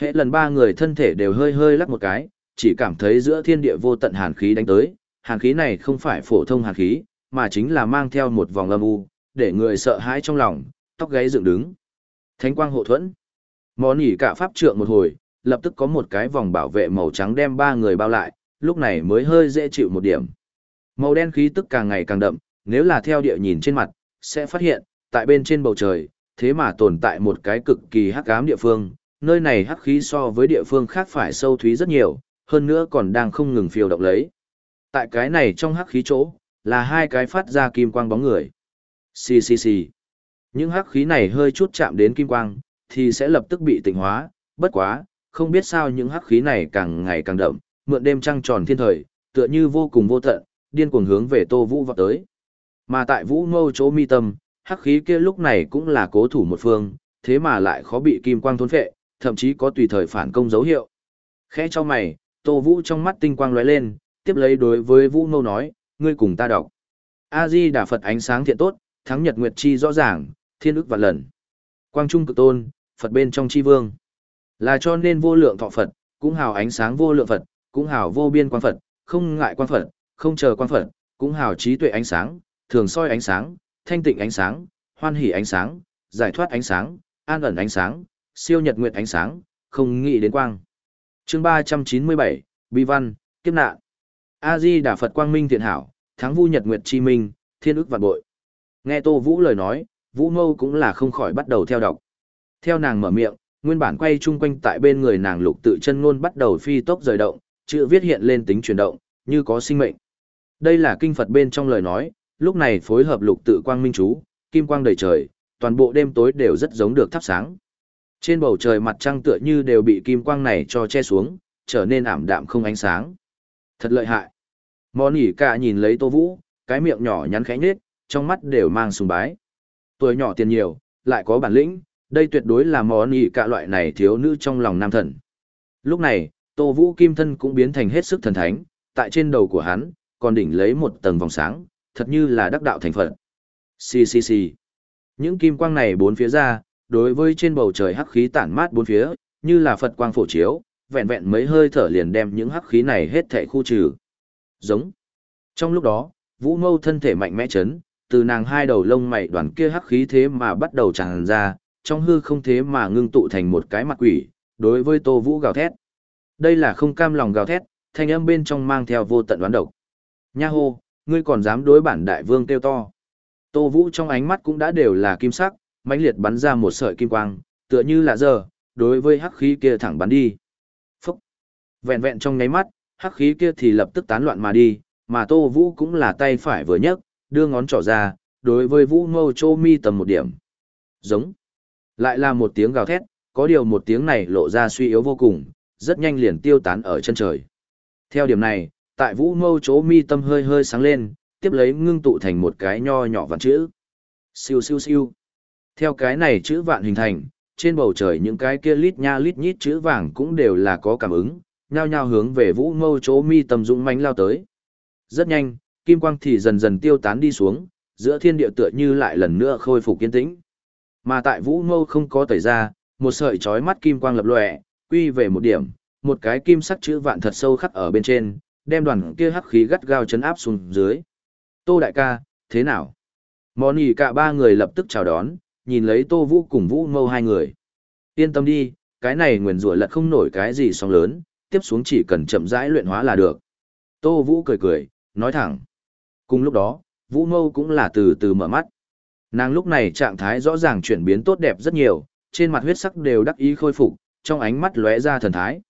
Hệ lần ba người thân thể đều hơi hơi lắc một cái, chỉ cảm thấy giữa thiên địa vô tận hàn khí đánh tới, hàn khí này không phải phổ thông hàn khí, mà chính là mang theo một vòng âm u, để người sợ hãi trong lòng, tóc gáy dựng đứng. Thánh quang hộ thuẫn. Món nhỉ cả pháp trượng một hồi, lập tức có một cái vòng bảo vệ màu trắng đem ba người bao lại, lúc này mới hơi dễ chịu một điểm. Màu đen khí tức càng ngày càng đậm, nếu là theo địa nhìn trên mặt, sẽ phát hiện, tại bên trên bầu trời, thế mà tồn tại một cái cực kỳ hắc ám địa phương, nơi này hắc khí so với địa phương khác phải sâu thúy rất nhiều, hơn nữa còn đang không ngừng phiêu động lấy. Tại cái này trong hắc khí chỗ, là hai cái phát ra kim quang bóng người. Xì xì xì. Những hắc khí này hơi chút chạm đến kim quang, thì sẽ lập tức bị tịnh hóa, bất quá, không biết sao những hắc khí này càng ngày càng đậm, mượn đêm trăng tròn thiên thời, tựa như vô cùng vô tận, điên cuồng hướng về Tô Vũ vọt tới. Mà tại Vũ Mâu chỗ mi tâm, hắc khí kia lúc này cũng là cố thủ một phương, thế mà lại khó bị kim quang thôn phệ, thậm chí có tùy thời phản công dấu hiệu. Khẽ cho mày, Tô Vũ trong mắt tinh quang lóe lên, tiếp lấy đối với Vũ Mâu nói, ngươi cùng ta đọc. A-di Đà Phật ánh sáng thiện tốt, thắng nhật nguyệt chi rõ ràng, thiên ức vạn lần. Quang trung cực tôn, Phật bên trong chi vương. Là cho nên vô lượng thọ Phật, cũng hào ánh sáng vô lượng Phật, cũng hào vô biên quang Phật, không ngại quang Phật, không chờ quang Phật, cũng hào trí tuệ ánh sáng, thường soi ánh sáng, thanh tịnh ánh sáng, hoan hỷ ánh sáng, giải thoát ánh sáng, an ẩn ánh sáng, siêu nhật nguyệt ánh sáng, không nghĩ đến quang. Chương 397, Bi văn, kiếp nạn. A Di Đà Phật quang minh thiện hảo, thắng vu nhật nguyệt chi minh, thiên ức vạn bội. Nghe Tô Vũ lời nói, Vũ Mâu cũng là không khỏi bắt đầu theo đọc. Theo nàng mở miệng, nguyên bản quay chung quanh tại bên người nàng lục tự chân ngôn bắt đầu phi tốc rời động, chữ viết hiện lên tính chuyển động, như có sinh mệnh. Đây là kinh Phật bên trong lời nói, lúc này phối hợp lục tự quang minh chú, kim quang đầy trời, toàn bộ đêm tối đều rất giống được thắp sáng. Trên bầu trời mặt trăng tựa như đều bị kim quang này cho che xuống, trở nên ảm đạm không ánh sáng. Thật lợi hại. Mòn ỉ cả nhìn lấy Tô Vũ, cái miệng nhỏ nhắn khẽ nhết, trong mắt đều mang sùng bái. Tuổi nhỏ tiền nhiều, lại có bản lĩnh, đây tuyệt đối là món ỉ cả loại này thiếu nữ trong lòng nam thần. Lúc này, Tô Vũ kim thân cũng biến thành hết sức thần thánh, tại trên đầu của hắn, còn đỉnh lấy một tầng vòng sáng, thật như là đắc đạo thành phật. Xì xì xì. Những kim quang này bốn phía ra, đối với trên bầu trời hắc khí tản mát bốn phía, như là Phật quang phổ chiếu, vẹn vẹn mấy hơi thở liền đem những hắc khí này hết thảy khu trừ. Giống. Trong lúc đó, Vũ Mâu thân thể mạnh mẽ chấn, từ nàng hai đầu lông mày đoàn kia hắc khí thế mà bắt đầu tràn ra, trong hư không thế mà ngưng tụ thành một cái mặt quỷ, đối với Tô Vũ gào thét. Đây là không cam lòng gào thét, thanh âm bên trong mang theo vô tận đoán độc. Nha hô, ngươi còn dám đối bản đại vương kêu to. Tô Vũ trong ánh mắt cũng đã đều là kim sắc, mãnh liệt bắn ra một sợi kim quang, tựa như là giờ, đối với hắc khí kia thẳng bắn đi. Phúc! Vẹn vẹn trong nháy mắt, hắc khí kia thì lập tức tán loạn mà đi, mà Tô Vũ cũng là tay phải vừa nhấc, đưa ngón trỏ ra, đối với Vũ Mâu Chô Mi tầm một điểm. Giống. Lại là một tiếng gào thét, có điều một tiếng này lộ ra suy yếu vô cùng, rất nhanh liền tiêu tán ở chân trời. Theo điểm này, tại Vũ Mâu Chô mi tâm hơi hơi sáng lên, tiếp lấy ngưng tụ thành một cái nho nhỏ vạn chữ. Siêu siêu siêu. Theo cái này chữ vạn hình thành, trên bầu trời những cái kia lít nha lít nhít chữ vàng cũng đều là có cảm ứng, nhao nhao hướng về vũ mâu chỗ mi tầm dũng mãnh lao tới. Rất nhanh, kim quang thì dần dần tiêu tán đi xuống, giữa thiên địa tựa như lại lần nữa khôi phục kiên tĩnh. Mà tại vũ mâu không có tẩy ra, một sợi chói mắt kim quang lập lòe, quy về một điểm, một cái kim sắc chữ vạn thật sâu khắc ở bên trên, đem đoàn kia hắc khí gắt gao chấn áp xuống dưới. Tô đại ca, thế nào? Món nhỉ cả ba người lập tức chào đón, nhìn lấy Tô Vũ cùng Vũ Mâu hai người. Yên tâm đi, cái này nguyền rủa lật không nổi cái gì sóng lớn, tiếp xuống chỉ cần chậm rãi luyện hóa là được. Tô Vũ cười cười, nói thẳng. Cùng lúc đó, Vũ Mâu cũng là từ từ mở mắt. Nàng lúc này trạng thái rõ ràng chuyển biến tốt đẹp rất nhiều, trên mặt huyết sắc đều đắc ý khôi phục, trong ánh mắt lóe ra thần thái.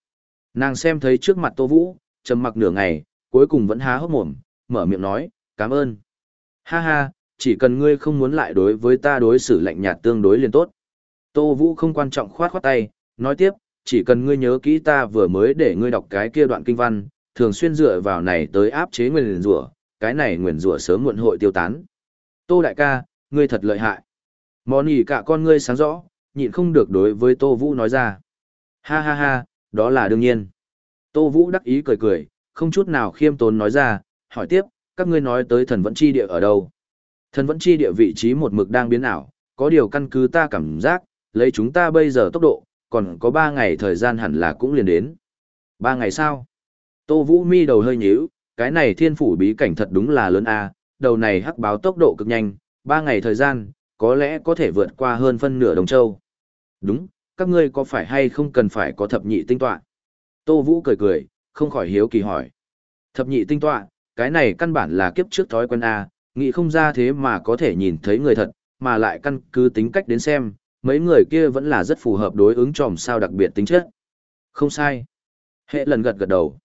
Nàng xem thấy trước mặt Tô Vũ, trầm mặc nửa ngày, cuối cùng vẫn há hốc mồm, mở miệng nói, cảm ơn. Ha ha, chỉ cần ngươi không muốn lại đối với ta đối xử lạnh nhạt tương đối liền tốt. Tô Vũ không quan trọng khoát khoát tay, nói tiếp, chỉ cần ngươi nhớ kỹ ta vừa mới để ngươi đọc cái kia đoạn kinh văn, thường xuyên dựa vào này tới áp chế nguyền rủa, cái này nguyền rủa sớm muộn hội tiêu tán. Tô đại ca, ngươi thật lợi hại. Món nhỉ cả con ngươi sáng rõ, nhịn không được đối với Tô Vũ nói ra. Ha ha ha, đó là đương nhiên. Tô Vũ đắc ý cười cười, không chút nào khiêm tốn nói ra, hỏi tiếp, các ngươi nói tới thần vẫn chi địa ở đâu? Thần vẫn chi địa vị trí một mực đang biến ảo, có điều căn cứ ta cảm giác, lấy chúng ta bây giờ tốc độ, còn có 3 ngày thời gian hẳn là cũng liền đến. 3 ngày sau. Tô Vũ mi đầu hơi nhíu, cái này thiên phủ bí cảnh thật đúng là lớn a, đầu này hắc báo tốc độ cực nhanh, 3 ngày thời gian, có lẽ có thể vượt qua hơn phân nửa đồng châu. Đúng, các ngươi có phải hay không cần phải có thập nhị tinh tọa? Tô Vũ cười cười, không khỏi hiếu kỳ hỏi. Thập nhị tinh tọa, cái này căn bản là kiếp trước thói quen A, nghĩ không ra thế mà có thể nhìn thấy người thật, mà lại căn cứ tính cách đến xem, mấy người kia vẫn là rất phù hợp đối ứng tròm sao đặc biệt tính chất. Không sai. Hệ lần gật gật đầu.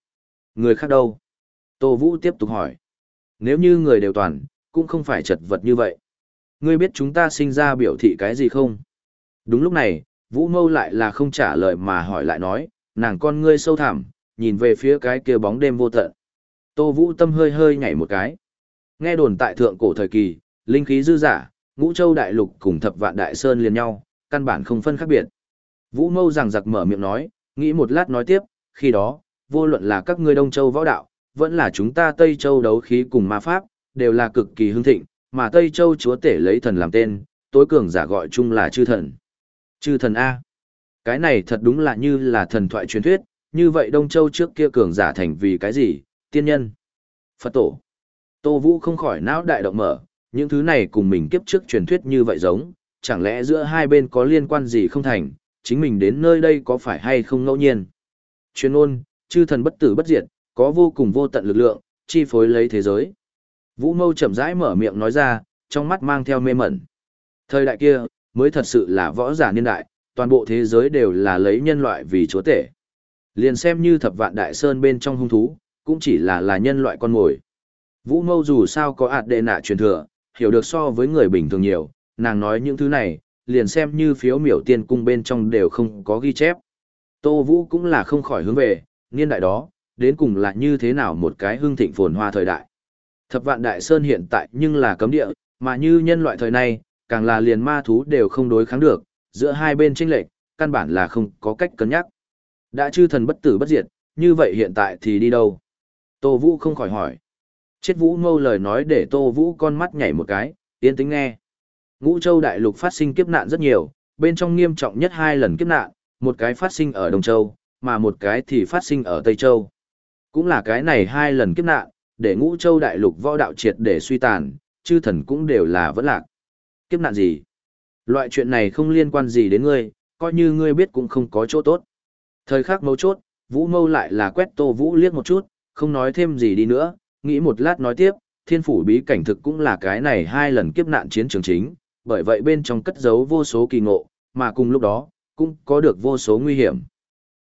Người khác đâu? Tô Vũ tiếp tục hỏi. Nếu như người đều toàn, cũng không phải chật vật như vậy. Ngươi biết chúng ta sinh ra biểu thị cái gì không? Đúng lúc này, Vũ Mâu lại là không trả lời mà hỏi lại nói, nàng con ngươi sâu thẳm, nhìn về phía cái kia bóng đêm vô tận. Tô Vũ tâm hơi hơi nhảy một cái. Nghe đồn tại thượng cổ thời kỳ, linh khí dư giả, ngũ châu đại lục cùng thập vạn đại sơn liền nhau, căn bản không phân khác biệt. Vũ Mâu rằng giặc mở miệng nói, nghĩ một lát nói tiếp, khi đó, vô luận là các ngươi Đông Châu võ đạo, vẫn là chúng ta Tây Châu đấu khí cùng ma pháp, đều là cực kỳ hưng thịnh, mà Tây Châu chúa tể lấy thần làm tên, tối cường giả gọi chung là chư thần. Chư thần A. Cái này thật đúng là như là thần thoại truyền thuyết, như vậy Đông Châu trước kia cường giả thành vì cái gì, tiên nhân, Phật tổ. Tô Vũ không khỏi não đại động mở, những thứ này cùng mình kiếp trước truyền thuyết như vậy giống, chẳng lẽ giữa hai bên có liên quan gì không thành, chính mình đến nơi đây có phải hay không ngẫu nhiên. Chuyên ôn, chư thần bất tử bất diệt, có vô cùng vô tận lực lượng, chi phối lấy thế giới. Vũ Mâu chậm rãi mở miệng nói ra, trong mắt mang theo mê mẩn. Thời đại kia, mới thật sự là võ giả niên đại, toàn bộ thế giới đều là lấy nhân loại vì chúa tể. Liền xem như thập vạn đại sơn bên trong hung thú, cũng chỉ là là nhân loại con mồi. Vũ Mâu dù sao có ạt đệ nạ truyền thừa, hiểu được so với người bình thường nhiều, nàng nói những thứ này, liền xem như phiếu miểu tiên cung bên trong đều không có ghi chép. Tô Vũ cũng là không khỏi hướng về, niên đại đó, đến cùng là như thế nào một cái hưng thịnh phồn hoa thời đại. Thập vạn đại sơn hiện tại nhưng là cấm địa, mà như nhân loại thời này, càng là liền ma thú đều không đối kháng được, giữa hai bên chênh lệch, căn bản là không có cách cân nhắc. Đã chư thần bất tử bất diệt, như vậy hiện tại thì đi đâu? Tô Vũ không khỏi hỏi. Chết Vũ Mâu lời nói để Tô Vũ con mắt nhảy một cái, yên tính nghe. Ngũ Châu đại lục phát sinh kiếp nạn rất nhiều, bên trong nghiêm trọng nhất hai lần kiếp nạn, một cái phát sinh ở Đông Châu, mà một cái thì phát sinh ở Tây Châu. Cũng là cái này hai lần kiếp nạn, để Ngũ Châu đại lục võ đạo triệt để suy tàn, chư thần cũng đều là vẫn lạc. Kiếp nạn gì? Loại chuyện này không liên quan gì đến ngươi, coi như ngươi biết cũng không có chỗ tốt. Thời khắc mấu chốt, Vũ Mâu lại là quét Tô Vũ liếc một chút, không nói thêm gì đi nữa, nghĩ một lát nói tiếp, thiên phủ bí cảnh thực cũng là cái này hai lần kiếp nạn chiến trường chính, bởi vậy bên trong cất giấu vô số kỳ ngộ, mà cùng lúc đó, cũng có được vô số nguy hiểm.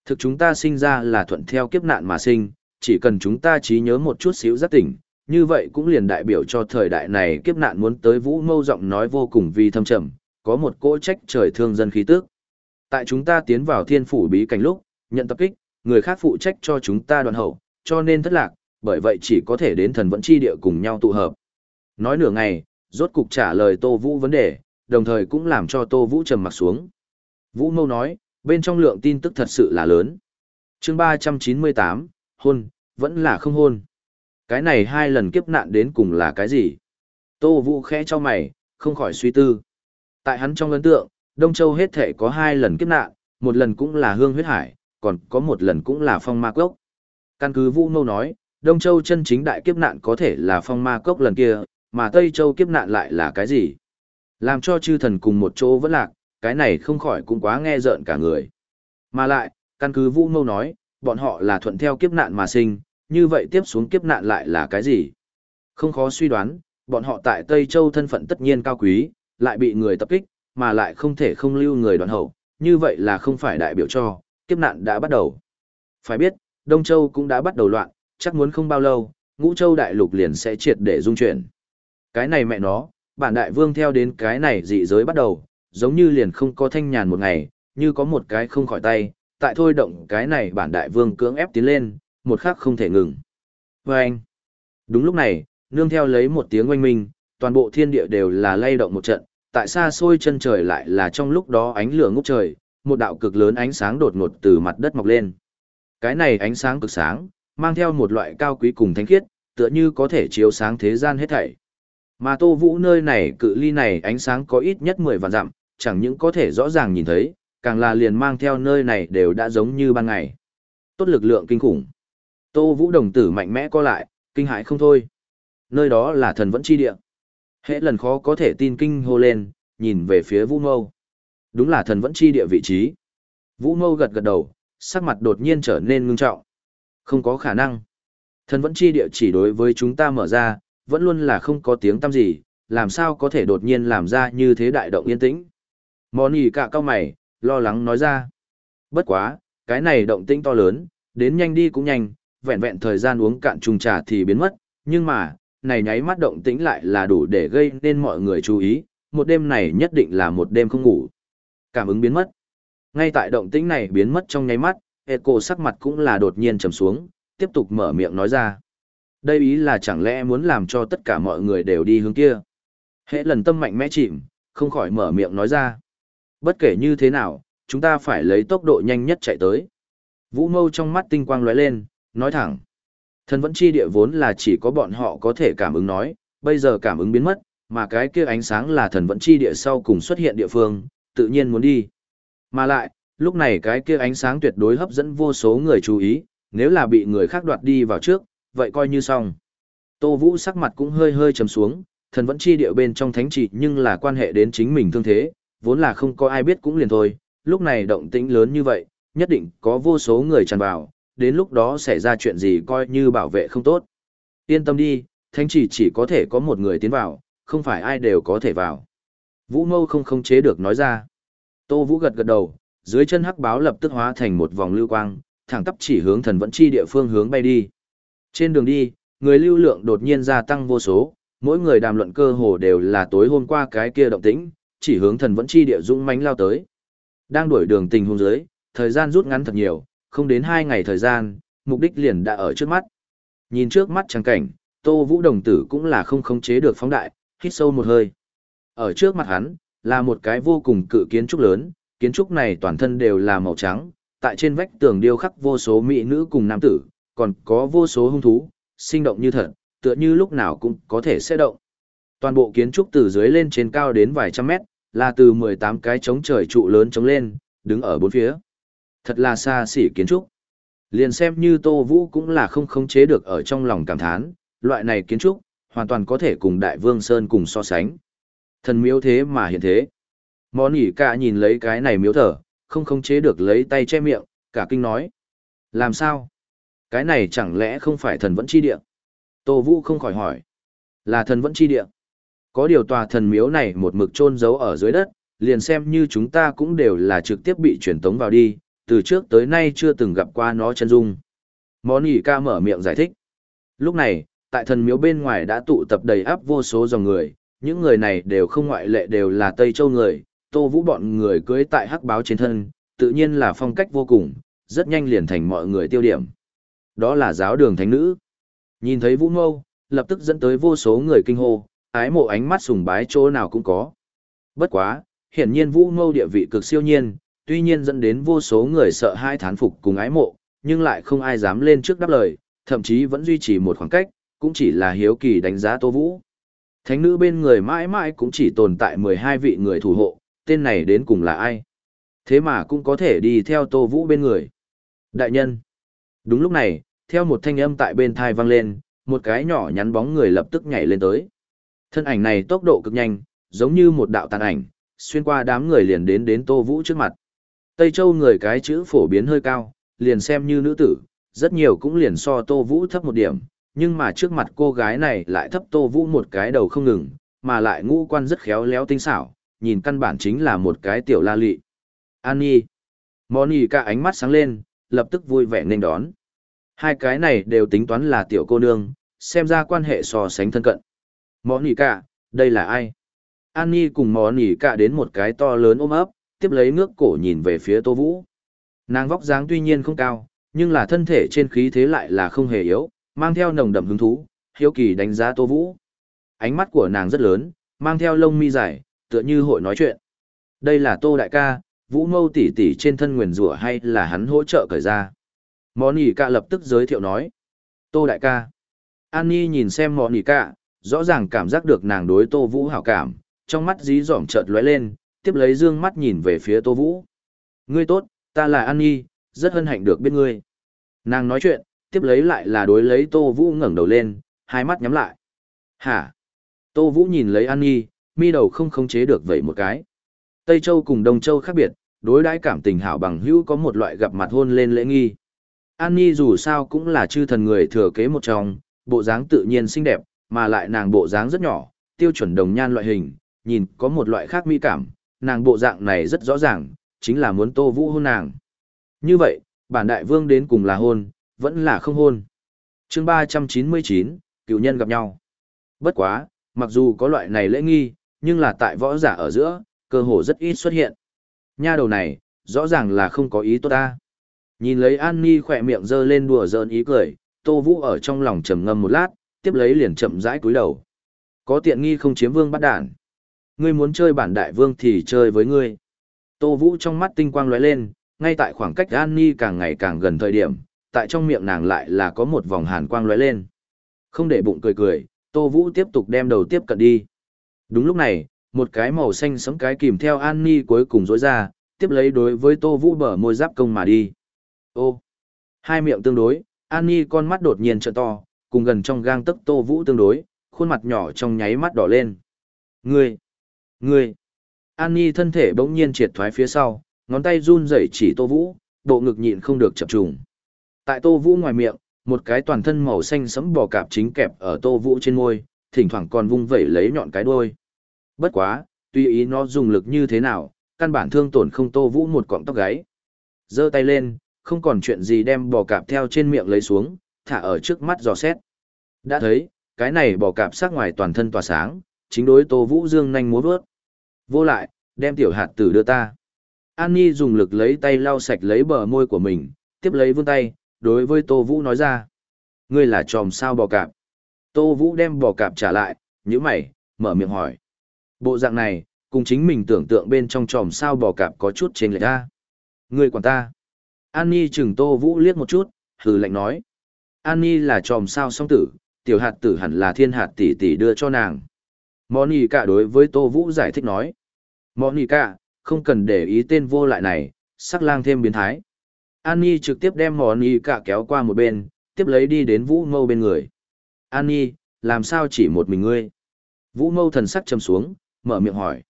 Thực chúng ta sinh ra là thuận theo kiếp nạn mà sinh, chỉ cần chúng ta trí nhớ một chút xíu giác tỉnh, như vậy cũng liền đại biểu cho thời đại này kiếp nạn muốn tới vũ mâu giọng nói vô cùng vi thâm trầm, có một cỗ trách trời thương dân khí tức. Tại chúng ta tiến vào thiên phủ bí cảnh lúc, nhận tập kích, người khác phụ trách cho chúng ta đoàn hậu, cho nên thất lạc, bởi vậy chỉ có thể đến thần vẫn chi địa cùng nhau tụ hợp. Nói nửa ngày, rốt cục trả lời Tô Vũ vấn đề, đồng thời cũng làm cho Tô Vũ trầm mặt xuống. Vũ Mâu nói, bên trong lượng tin tức thật sự là lớn. chương 398, hôn, vẫn là không hôn. Cái này hai lần kiếp nạn đến cùng là cái gì? Tô Vũ khẽ cho mày, không khỏi suy tư. Tại hắn trong ấn tượng, Đông Châu hết thể có hai lần kiếp nạn, một lần cũng là hương huyết hải, còn có một lần cũng là phong ma cốc. Căn cứ Vũ Mâu nói, Đông Châu chân chính đại kiếp nạn có thể là phong ma cốc lần kia, mà Tây Châu kiếp nạn lại là cái gì? Làm cho chư thần cùng một chỗ vẫn lạc, cái này không khỏi cũng quá nghe rợn cả người. Mà lại, căn cứ Vũ Mâu nói, bọn họ là thuận theo kiếp nạn mà sinh, như vậy tiếp xuống kiếp nạn lại là cái gì? Không khó suy đoán, bọn họ tại Tây Châu thân phận tất nhiên cao quý, lại bị người tập kích, mà lại không thể không lưu người đoàn hậu, như vậy là không phải đại biểu cho, kiếp nạn đã bắt đầu. Phải biết, Đông Châu cũng đã bắt đầu loạn, chắc muốn không bao lâu, ngũ châu đại lục liền sẽ triệt để dung chuyển. Cái này mẹ nó, bản đại vương theo đến cái này dị giới bắt đầu, giống như liền không có thanh nhàn một ngày, như có một cái không khỏi tay, tại thôi động cái này bản đại vương cưỡng ép tiến lên, một khắc không thể ngừng. Và anh, đúng lúc này, nương theo lấy một tiếng oanh minh, toàn bộ thiên địa đều là lay động một trận, tại xa xôi chân trời lại là trong lúc đó ánh lửa ngút trời, một đạo cực lớn ánh sáng đột ngột từ mặt đất mọc lên. Cái này ánh sáng cực sáng, mang theo một loại cao quý cùng thánh khiết, tựa như có thể chiếu sáng thế gian hết thảy. Mà Tô Vũ nơi này cự ly này ánh sáng có ít nhất 10 vạn dặm, chẳng những có thể rõ ràng nhìn thấy, càng là liền mang theo nơi này đều đã giống như ban ngày. Tốt lực lượng kinh khủng. Tô Vũ đồng tử mạnh mẽ co lại, kinh hãi không thôi. Nơi đó là thần vẫn chi địa. hễ lần khó có thể tin kinh hô lên, nhìn về phía Vũ Mâu. Đúng là thần vẫn chi địa vị trí. Vũ Mâu gật gật đầu, sắc mặt đột nhiên trở nên ngưng trọng. Không có khả năng. Thần vẫn chi địa chỉ đối với chúng ta mở ra, vẫn luôn là không có tiếng tăm gì, làm sao có thể đột nhiên làm ra như thế đại động yên tĩnh. Mòn ý cả cao mày, lo lắng nói ra. Bất quá, cái này động tĩnh to lớn, đến nhanh đi cũng nhanh, vẹn vẹn thời gian uống cạn trùng trà thì biến mất, nhưng mà, này nháy mắt động tĩnh lại là đủ để gây nên mọi người chú ý, một đêm này nhất định là một đêm không ngủ. Cảm ứng biến mất. Ngay tại động tĩnh này biến mất trong nháy mắt, Eco sắc mặt cũng là đột nhiên trầm xuống, tiếp tục mở miệng nói ra. Đây ý là chẳng lẽ muốn làm cho tất cả mọi người đều đi hướng kia. Hệ lần tâm mạnh mẽ chìm, không khỏi mở miệng nói ra. Bất kể như thế nào, chúng ta phải lấy tốc độ nhanh nhất chạy tới. Vũ mâu trong mắt tinh quang lóe lên, nói thẳng. Thần vẫn chi địa vốn là chỉ có bọn họ có thể cảm ứng nói, bây giờ cảm ứng biến mất, mà cái kia ánh sáng là thần vẫn chi địa sau cùng xuất hiện địa phương, tự nhiên muốn đi. Mà lại, lúc này cái kia ánh sáng tuyệt đối hấp dẫn vô số người chú ý, nếu là bị người khác đoạt đi vào trước, vậy coi như xong. Tô Vũ sắc mặt cũng hơi hơi trầm xuống, thần vẫn chi địa bên trong thánh trị nhưng là quan hệ đến chính mình thương thế, vốn là không có ai biết cũng liền thôi, lúc này động tĩnh lớn như vậy, nhất định có vô số người tràn vào, đến lúc đó xảy ra chuyện gì coi như bảo vệ không tốt. Yên tâm đi, thánh chỉ chỉ có thể có một người tiến vào, không phải ai đều có thể vào. Vũ mâu không khống chế được nói ra. Tô Vũ gật gật đầu, dưới chân hắc báo lập tức hóa thành một vòng lưu quang, thẳng tắp chỉ hướng thần vẫn chi địa phương hướng bay đi. Trên đường đi, người lưu lượng đột nhiên gia tăng vô số, mỗi người đàm luận cơ hồ đều là tối hôm qua cái kia động tĩnh, chỉ hướng thần vẫn chi địa dũng mãnh lao tới. Đang đuổi đường tình huống dưới, thời gian rút ngắn thật nhiều, không đến hai ngày thời gian, mục đích liền đã ở trước mắt. Nhìn trước mắt trắng cảnh, Tô Vũ đồng tử cũng là không khống chế được phóng đại, hít sâu một hơi. Ở trước mặt hắn, là một cái vô cùng cự kiến trúc lớn, kiến trúc này toàn thân đều là màu trắng, tại trên vách tường điêu khắc vô số mỹ nữ cùng nam tử, còn có vô số hung thú, sinh động như thật, tựa như lúc nào cũng có thể sẽ động. Toàn bộ kiến trúc từ dưới lên trên cao đến vài trăm mét, là từ 18 cái trống trời trụ lớn trống lên, đứng ở bốn phía. Thật là xa xỉ kiến trúc. Liền xem như Tô Vũ cũng là không khống chế được ở trong lòng cảm thán, loại này kiến trúc, hoàn toàn có thể cùng Đại Vương Sơn cùng so sánh. Thần miếu thế mà hiện thế. Món ỉ cả nhìn lấy cái này miếu thở, không khống chế được lấy tay che miệng, cả kinh nói. Làm sao? Cái này chẳng lẽ không phải thần vẫn chi địa? Tô Vũ không khỏi hỏi. Là thần vẫn chi địa. Có điều tòa thần miếu này một mực chôn giấu ở dưới đất, liền xem như chúng ta cũng đều là trực tiếp bị truyền tống vào đi, từ trước tới nay chưa từng gặp qua nó chân dung. Món ỉ ca mở miệng giải thích. Lúc này, tại thần miếu bên ngoài đã tụ tập đầy áp vô số dòng người, những người này đều không ngoại lệ đều là Tây Châu người, tô vũ bọn người cưới tại hắc báo trên thân, tự nhiên là phong cách vô cùng, rất nhanh liền thành mọi người tiêu điểm. Đó là giáo đường thánh nữ. Nhìn thấy vũ mâu, lập tức dẫn tới vô số người kinh hô, ái mộ ánh mắt sùng bái chỗ nào cũng có. Bất quá, hiển nhiên vũ mâu địa vị cực siêu nhiên, tuy nhiên dẫn đến vô số người sợ hai thán phục cùng ái mộ, nhưng lại không ai dám lên trước đáp lời, thậm chí vẫn duy trì một khoảng cách, cũng chỉ là hiếu kỳ đánh giá Tô Vũ. Thánh nữ bên người mãi mãi cũng chỉ tồn tại 12 vị người thủ hộ, tên này đến cùng là ai? Thế mà cũng có thể đi theo Tô Vũ bên người. Đại nhân. Đúng lúc này, theo một thanh âm tại bên thai vang lên, một cái nhỏ nhắn bóng người lập tức nhảy lên tới. Thân ảnh này tốc độ cực nhanh, giống như một đạo tàn ảnh, xuyên qua đám người liền đến đến Tô Vũ trước mặt. Tây Châu người cái chữ phổ biến hơi cao, liền xem như nữ tử, rất nhiều cũng liền so Tô Vũ thấp một điểm, nhưng mà trước mặt cô gái này lại thấp Tô Vũ một cái đầu không ngừng, mà lại ngũ quan rất khéo léo tinh xảo, nhìn căn bản chính là một cái tiểu la lị. An Nhi. Moni cả ánh mắt sáng lên, lập tức vui vẻ nên đón. Hai cái này đều tính toán là tiểu cô nương, xem ra quan hệ so sánh thân cận. Moni cả, đây là ai? An Nhi cùng Moni cả đến một cái to lớn ôm ấp, tiếp lấy ngước cổ nhìn về phía Tô Vũ. Nàng vóc dáng tuy nhiên không cao, nhưng là thân thể trên khí thế lại là không hề yếu, mang theo nồng đậm hứng thú, hiếu kỳ đánh giá Tô Vũ. Ánh mắt của nàng rất lớn, mang theo lông mi dài, tựa như hội nói chuyện. Đây là Tô Đại ca, Vũ Mâu tỷ tỷ trên thân nguyền rủa hay là hắn hỗ trợ cởi ra. Món ca lập tức giới thiệu nói. Tô Đại ca. An nhìn xem món ca, rõ ràng cảm giác được nàng đối Tô Vũ hảo cảm, trong mắt dí dỏm chợt lóe lên, tiếp lấy dương mắt nhìn về phía Tô Vũ. Ngươi tốt, ta là An rất hân hạnh được biết ngươi. Nàng nói chuyện, tiếp lấy lại là đối lấy Tô Vũ ngẩng đầu lên, hai mắt nhắm lại. Hả? Tô Vũ nhìn lấy An Nhi, mi đầu không khống chế được vậy một cái. Tây Châu cùng Đông Châu khác biệt, đối đãi cảm tình hảo bằng hữu có một loại gặp mặt hôn lên lễ nghi. An Nhi dù sao cũng là chư thần người thừa kế một trong, bộ dáng tự nhiên xinh đẹp, mà lại nàng bộ dáng rất nhỏ, tiêu chuẩn đồng nhan loại hình, nhìn có một loại khác mỹ cảm, nàng bộ dạng này rất rõ ràng, chính là muốn Tô Vũ hôn nàng. Như vậy, bản đại vương đến cùng là hôn, vẫn là không hôn. chương 399, cựu nhân gặp nhau. Bất quá, mặc dù có loại này lễ nghi, nhưng là tại võ giả ở giữa, cơ hồ rất ít xuất hiện. Nha đầu này, rõ ràng là không có ý tốt ta. Nhìn lấy An Ni khỏe miệng dơ lên đùa giỡn ý cười, Tô Vũ ở trong lòng trầm ngâm một lát, tiếp lấy liền chậm rãi cúi đầu. Có tiện nghi không chiếm vương bắt đạn. Ngươi muốn chơi bản đại vương thì chơi với ngươi. Tô Vũ trong mắt tinh quang lóe lên, ngay tại khoảng cách An Ni càng ngày càng gần thời điểm, tại trong miệng nàng lại là có một vòng hàn quang lóe lên. Không để bụng cười cười, Tô Vũ tiếp tục đem đầu tiếp cận đi. Đúng lúc này, một cái màu xanh sẫm cái kìm theo An Ni cuối cùng rối ra, tiếp lấy đối với Tô Vũ bở môi giáp công mà đi. Ô! Hai miệng tương đối, An Ni con mắt đột nhiên trợ to, cùng gần trong gang tấc Tô Vũ tương đối, khuôn mặt nhỏ trong nháy mắt đỏ lên. Ngươi! Ngươi! An Ni thân thể bỗng nhiên triệt thoái phía sau, ngón tay run rẩy chỉ Tô Vũ, bộ ngực nhịn không được chập trùng. Tại Tô Vũ ngoài miệng, một cái toàn thân màu xanh sẫm bò cạp chính kẹp ở Tô Vũ trên môi, thỉnh thoảng còn vung vẩy lấy nhọn cái đuôi. Bất quá, tuy ý nó dùng lực như thế nào, căn bản thương tổn không Tô Vũ một cọng tóc gáy. Giơ tay lên, không còn chuyện gì đem bò cạp theo trên miệng lấy xuống, thả ở trước mắt dò xét. Đã thấy, cái này bò cạp sắc ngoài toàn thân tỏa sáng, chính đối Tô Vũ dương nhanh múa vớt. Vô lại, đem tiểu hạt tử đưa ta. An Nhi dùng lực lấy tay lau sạch lấy bờ môi của mình, tiếp lấy vươn tay, đối với Tô Vũ nói ra. Ngươi là tròm sao bò cạp. Tô Vũ đem bò cạp trả lại, như mày, mở miệng hỏi. Bộ dạng này, cùng chính mình tưởng tượng bên trong tròm sao bò cạp có chút trên lệch ra. người quản ta. An Nhi chừng Tô Vũ liếc một chút, hừ lạnh nói. An là tròm sao song tử, tiểu hạt tử hẳn là thiên hạt tỷ tỷ đưa cho nàng. Món Nhi cả đối với Tô Vũ giải thích nói. Món Nhi cả, không cần để ý tên vô lại này, sắc lang thêm biến thái. An trực tiếp đem món Nhi cả kéo qua một bên, tiếp lấy đi đến Vũ Mâu bên người. An làm sao chỉ một mình ngươi? Vũ Mâu thần sắc trầm xuống, mở miệng hỏi.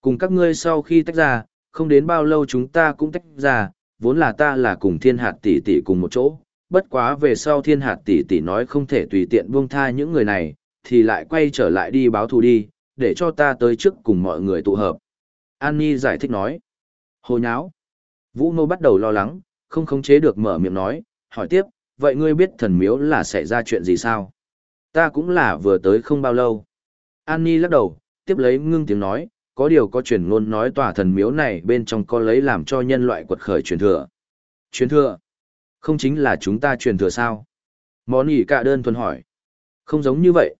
Cùng các ngươi sau khi tách ra, không đến bao lâu chúng ta cũng tách ra, vốn là ta là cùng thiên hạt tỷ tỷ cùng một chỗ, bất quá về sau thiên hạt tỷ tỷ nói không thể tùy tiện buông tha những người này, thì lại quay trở lại đi báo thù đi, để cho ta tới trước cùng mọi người tụ hợp. An Nhi giải thích nói. Hồ nháo. Vũ Mô bắt đầu lo lắng, không khống chế được mở miệng nói, hỏi tiếp, vậy ngươi biết thần miếu là xảy ra chuyện gì sao? Ta cũng là vừa tới không bao lâu. An Nhi lắc đầu, tiếp lấy ngưng tiếng nói, có điều có truyền ngôn nói tòa thần miếu này bên trong có lấy làm cho nhân loại quật khởi truyền thừa. Truyền thừa? Không chính là chúng ta truyền thừa sao? Món ý cả đơn thuần hỏi. Không giống như vậy.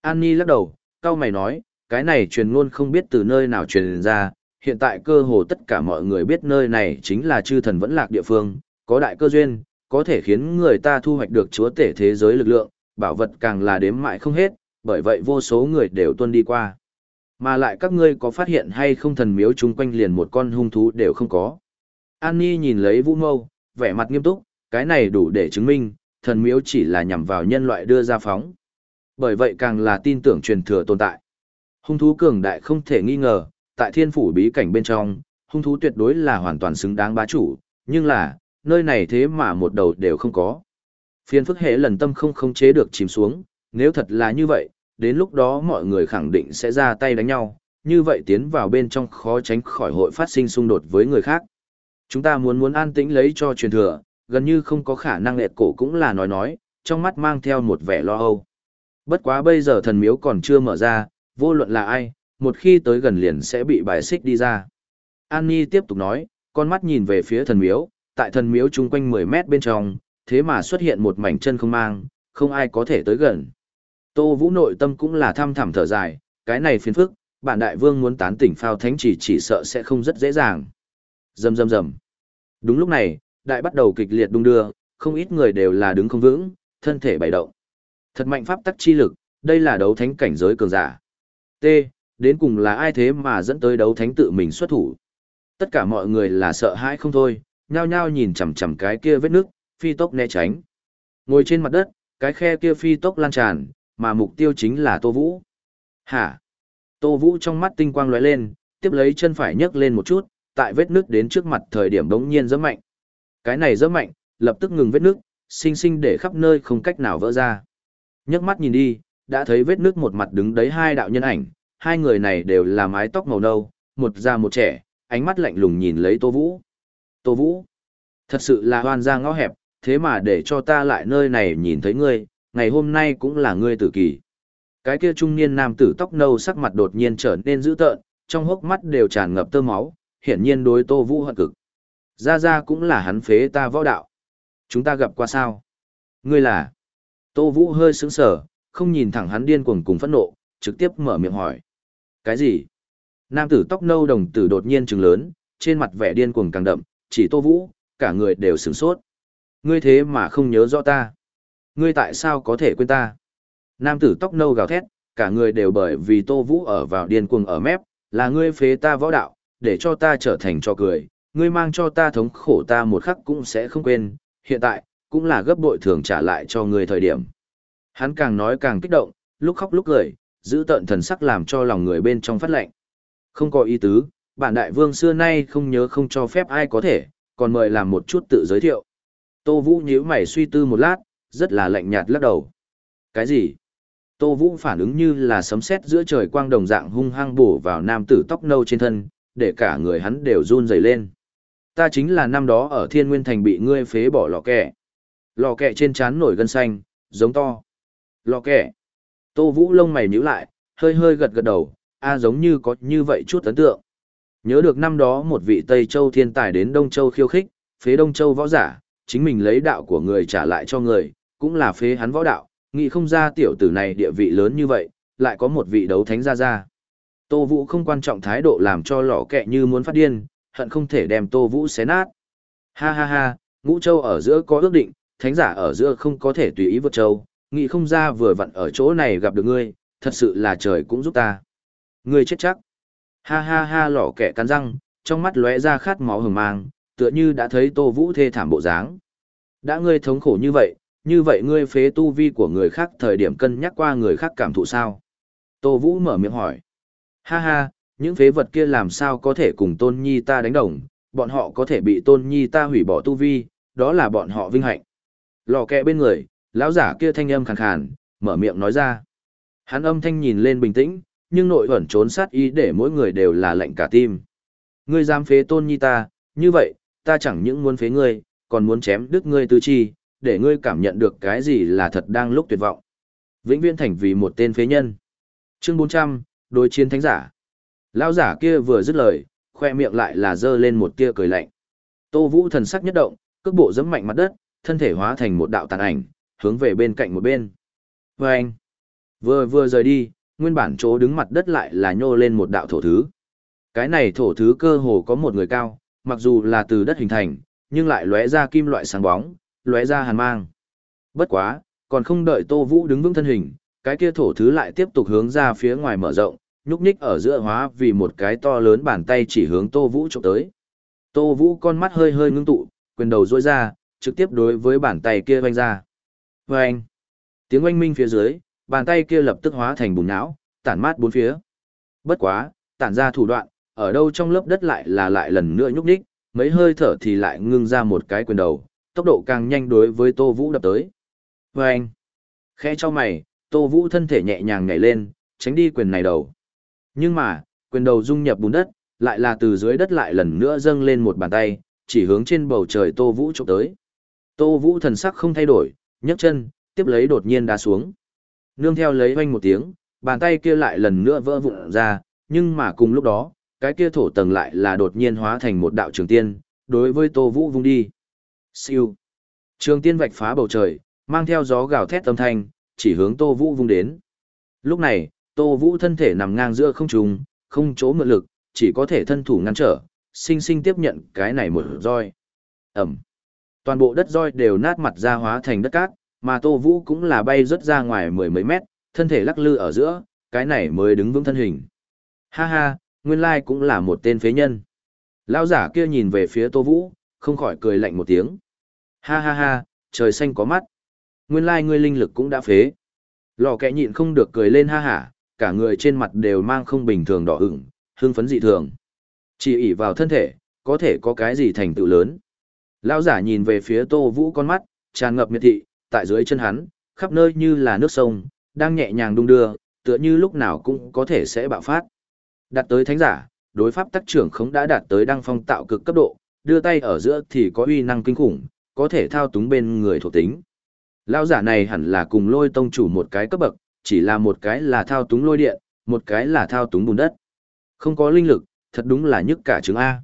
An lắc đầu, cao mày nói, cái này truyền ngôn không biết từ nơi nào truyền ra, hiện tại cơ hồ tất cả mọi người biết nơi này chính là chư thần vẫn lạc địa phương, có đại cơ duyên, có thể khiến người ta thu hoạch được chúa tể thế giới lực lượng, bảo vật càng là đếm mãi không hết, bởi vậy vô số người đều tuân đi qua. Mà lại các ngươi có phát hiện hay không thần miếu chung quanh liền một con hung thú đều không có. An Nhi nhìn lấy Vũ Mâu, vẻ mặt nghiêm túc, cái này đủ để chứng minh, thần miếu chỉ là nhằm vào nhân loại đưa ra phóng. Bởi vậy càng là tin tưởng truyền thừa tồn tại. Hung thú cường đại không thể nghi ngờ, tại thiên phủ bí cảnh bên trong, hung thú tuyệt đối là hoàn toàn xứng đáng bá chủ, nhưng là, nơi này thế mà một đầu đều không có. Phiên phức hệ lần tâm không khống chế được chìm xuống, nếu thật là như vậy, đến lúc đó mọi người khẳng định sẽ ra tay đánh nhau, như vậy tiến vào bên trong khó tránh khỏi hội phát sinh xung đột với người khác. Chúng ta muốn muốn an tĩnh lấy cho truyền thừa, gần như không có khả năng lệ cổ cũng là nói nói, trong mắt mang theo một vẻ lo âu. Bất quá bây giờ thần miếu còn chưa mở ra, vô luận là ai, một khi tới gần liền sẽ bị bài xích đi ra. An tiếp tục nói, con mắt nhìn về phía thần miếu, tại thần miếu chung quanh 10 mét bên trong, thế mà xuất hiện một mảnh chân không mang, không ai có thể tới gần. Tô Vũ nội tâm cũng là thăm thẳm thở dài, cái này phiền phức, bản đại vương muốn tán tỉnh phao thánh chỉ chỉ sợ sẽ không rất dễ dàng. Rầm rầm rầm. Đúng lúc này, đại bắt đầu kịch liệt đung đưa, không ít người đều là đứng không vững, thân thể bày động. Thật mạnh pháp tắc chi lực, đây là đấu thánh cảnh giới cường giả. T, đến cùng là ai thế mà dẫn tới đấu thánh tự mình xuất thủ. Tất cả mọi người là sợ hãi không thôi, nhao nhao nhìn chằm chằm cái kia vết nước, phi tốc né tránh. Ngồi trên mặt đất, cái khe kia phi tốc lan tràn, mà mục tiêu chính là Tô Vũ. Hả? Tô Vũ trong mắt tinh quang lóe lên, tiếp lấy chân phải nhấc lên một chút, tại vết nước đến trước mặt thời điểm đống nhiên giẫm mạnh. Cái này giẫm mạnh, lập tức ngừng vết nước, sinh sinh để khắp nơi không cách nào vỡ ra. Nhấc mắt nhìn đi, đã thấy vết nước một mặt đứng đấy hai đạo nhân ảnh, hai người này đều là mái tóc màu nâu, một già một trẻ, ánh mắt lạnh lùng nhìn lấy Tô Vũ. Tô Vũ, thật sự là hoan ra ngõ hẹp, thế mà để cho ta lại nơi này nhìn thấy ngươi, ngày hôm nay cũng là ngươi tử kỳ. Cái kia trung niên nam tử tóc nâu sắc mặt đột nhiên trở nên dữ tợn, trong hốc mắt đều tràn ngập tơ máu, hiển nhiên đối Tô Vũ hận cực. Ra ra cũng là hắn phế ta võ đạo. Chúng ta gặp qua sao? Ngươi là? Tô Vũ hơi sững sở, không nhìn thẳng hắn điên cuồng cùng phẫn nộ, trực tiếp mở miệng hỏi. Cái gì? Nam tử tóc nâu đồng tử đột nhiên trừng lớn, trên mặt vẻ điên cuồng càng đậm, chỉ Tô Vũ, cả người đều sửng sốt. Ngươi thế mà không nhớ rõ ta. Ngươi tại sao có thể quên ta? Nam tử tóc nâu gào thét, cả người đều bởi vì Tô Vũ ở vào điên cuồng ở mép, là ngươi phế ta võ đạo, để cho ta trở thành cho cười, ngươi mang cho ta thống khổ ta một khắc cũng sẽ không quên, hiện tại, cũng là gấp bội thường trả lại cho ngươi thời điểm. Hắn càng nói càng kích động, lúc khóc lúc cười, giữ tận thần sắc làm cho lòng người bên trong phát lệnh. Không có ý tứ, bản đại vương xưa nay không nhớ không cho phép ai có thể, còn mời làm một chút tự giới thiệu. Tô Vũ nhíu mày suy tư một lát, rất là lạnh nhạt lắc đầu. Cái gì? Tô Vũ phản ứng như là sấm sét giữa trời quang đồng dạng hung hăng bổ vào nam tử tóc nâu trên thân, để cả người hắn đều run rẩy lên. Ta chính là năm đó ở Thiên Nguyên Thành bị ngươi phế bỏ lò kẹ. Lò kẹ trên trán nổi gân xanh, giống to. Lò kẹ. Tô Vũ lông mày nhíu lại, hơi hơi gật gật đầu, a giống như có như vậy chút ấn tượng. Nhớ được năm đó một vị Tây Châu thiên tài đến Đông Châu khiêu khích, phế Đông Châu võ giả, chính mình lấy đạo của người trả lại cho người, cũng là phế hắn võ đạo, nghĩ không ra tiểu tử này địa vị lớn như vậy, lại có một vị đấu thánh ra ra. Tô Vũ không quan trọng thái độ làm cho lọ kẹ như muốn phát điên, hận không thể đem Tô Vũ xé nát. Ha ha ha, ngũ châu ở giữa có ước định, thánh giả ở giữa không có thể tùy ý vượt châu, nghĩ không ra vừa vặn ở chỗ này gặp được ngươi, thật sự là trời cũng giúp ta. Ngươi chết chắc. Ha ha ha lọ kẹ cắn răng, trong mắt lóe ra khát máu hừng mang, tựa như đã thấy Tô Vũ thê thảm bộ dáng. Đã ngươi thống khổ như vậy, như vậy ngươi phế tu vi của người khác thời điểm cân nhắc qua người khác cảm thụ sao? Tô Vũ mở miệng hỏi. Ha ha, những phế vật kia làm sao có thể cùng tôn nhi ta đánh đồng, bọn họ có thể bị tôn nhi ta hủy bỏ tu vi, đó là bọn họ vinh hạnh. Lò kẹ bên người, lão giả kia thanh âm khàn khàn, mở miệng nói ra. Hắn âm thanh nhìn lên bình tĩnh, nhưng nội ẩn trốn sát ý để mỗi người đều là lệnh cả tim. Ngươi dám phế tôn nhi ta, như vậy, ta chẳng những muốn phế ngươi, còn muốn chém đứt ngươi tư chi, để ngươi cảm nhận được cái gì là thật đang lúc tuyệt vọng. Vĩnh viễn thành vì một tên phế nhân. Chương 400, đối chiến thánh giả. Lão giả kia vừa dứt lời, khoe miệng lại là dơ lên một tia cười lạnh. Tô Vũ thần sắc nhất động, cước bộ giẫm mạnh mặt đất, thân thể hóa thành một đạo tàn ảnh, hướng về bên cạnh một bên. Và anh, vừa vừa rời đi, nguyên bản chỗ đứng mặt đất lại là nhô lên một đạo thổ thứ. Cái này thổ thứ cơ hồ có một người cao, mặc dù là từ đất hình thành, nhưng lại lóe ra kim loại sáng bóng, lóe ra hàn mang. Bất quá, còn không đợi Tô Vũ đứng vững thân hình, cái kia thổ thứ lại tiếp tục hướng ra phía ngoài mở rộng, nhúc nhích ở giữa hóa vì một cái to lớn bàn tay chỉ hướng Tô Vũ chụp tới. Tô Vũ con mắt hơi hơi ngưng tụ, quyền đầu rỗi ra, trực tiếp đối với bàn tay kia vanh ra. vanh. Tiếng oanh minh phía dưới, bàn tay kia lập tức hóa thành bùn não, tản mát bốn phía. Bất quá, tản ra thủ đoạn, ở đâu trong lớp đất lại là lại lần nữa nhúc nhích, mấy hơi thở thì lại ngưng ra một cái quyền đầu, tốc độ càng nhanh đối với Tô Vũ đập tới. Vâng! Khẽ cho mày, Tô Vũ thân thể nhẹ nhàng nhảy lên, tránh đi quyền này đầu. Nhưng mà, quyền đầu dung nhập bùn đất, lại là từ dưới đất lại lần nữa dâng lên một bàn tay, chỉ hướng trên bầu trời Tô Vũ chụp tới. Tô Vũ thần sắc không thay đổi, nhấc chân, tiếp lấy đột nhiên đá xuống. Nương theo lấy oanh một tiếng, bàn tay kia lại lần nữa vỡ vụn ra, nhưng mà cùng lúc đó, cái kia thổ tầng lại là đột nhiên hóa thành một đạo trường tiên, đối với Tô Vũ vung đi. Siêu. Trường tiên vạch phá bầu trời, mang theo gió gào thét âm thanh, chỉ hướng Tô Vũ vung đến. Lúc này, Tô Vũ thân thể nằm ngang giữa không trung, không chỗ mượn lực, chỉ có thể thân thủ ngăn trở, sinh sinh tiếp nhận cái này một roi. Ẩm. Toàn bộ đất roi đều nát mặt ra hóa thành đất cát, mà Tô Vũ cũng là bay rất ra ngoài mười mấy mét, thân thể lắc lư ở giữa, cái này mới đứng vững thân hình. Ha ha, nguyên lai cũng là một tên phế nhân. Lão giả kia nhìn về phía Tô Vũ, không khỏi cười lạnh một tiếng. Ha ha ha, trời xanh có mắt. Nguyên lai ngươi linh lực cũng đã phế. Lò kẽ nhịn không được cười lên ha hả, cả người trên mặt đều mang không bình thường đỏ ửng, hưng phấn dị thường. Chỉ ỷ vào thân thể, có thể có cái gì thành tựu lớn. Lão giả nhìn về phía Tô Vũ con mắt, tràn ngập miệt thị, tại dưới chân hắn, khắp nơi như là nước sông, đang nhẹ nhàng đung đưa, tựa như lúc nào cũng có thể sẽ bạo phát. Đạt tới thánh giả, đối pháp tác trưởng không đã đạt tới đăng phong tạo cực cấp độ, đưa tay ở giữa thì có uy năng kinh khủng, có thể thao túng bên người thuộc tính. Lão giả này hẳn là cùng lôi tông chủ một cái cấp bậc, chỉ là một cái là thao túng lôi điện, một cái là thao túng bùn đất. Không có linh lực, thật đúng là nhức cả trứng A.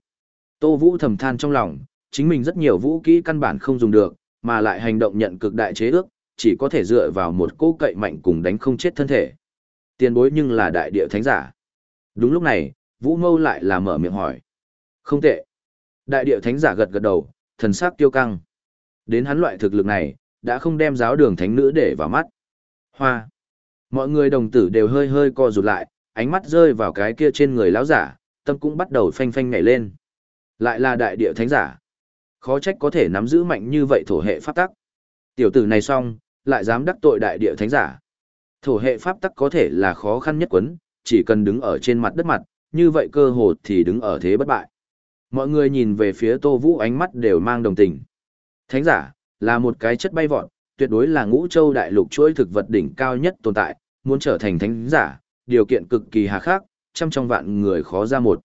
Tô Vũ thầm than trong lòng, chính mình rất nhiều vũ kỹ căn bản không dùng được, mà lại hành động nhận cực đại chế ước, chỉ có thể dựa vào một cố cậy mạnh cùng đánh không chết thân thể. Tiền bối nhưng là đại địa thánh giả. Đúng lúc này, Vũ Mâu lại là mở miệng hỏi. Không tệ. Đại địa thánh giả gật gật đầu, thần sắc tiêu căng. Đến hắn loại thực lực này, đã không đem giáo đường thánh nữ để vào mắt. Hoa. Mọi người đồng tử đều hơi hơi co rụt lại, ánh mắt rơi vào cái kia trên người lão giả, tâm cũng bắt đầu phanh phanh nhảy lên. Lại là đại địa thánh giả. Khó trách có thể nắm giữ mạnh như vậy thổ hệ pháp tắc. Tiểu tử này xong, lại dám đắc tội đại địa thánh giả. Thổ hệ pháp tắc có thể là khó khăn nhất quấn, chỉ cần đứng ở trên mặt đất mặt, như vậy cơ hồ thì đứng ở thế bất bại. Mọi người nhìn về phía Tô Vũ ánh mắt đều mang đồng tình. Thánh giả, là một cái chất bay vọt, tuyệt đối là ngũ châu đại lục chuỗi thực vật đỉnh cao nhất tồn tại, muốn trở thành thánh giả, điều kiện cực kỳ hà khắc, trăm trong vạn người khó ra một.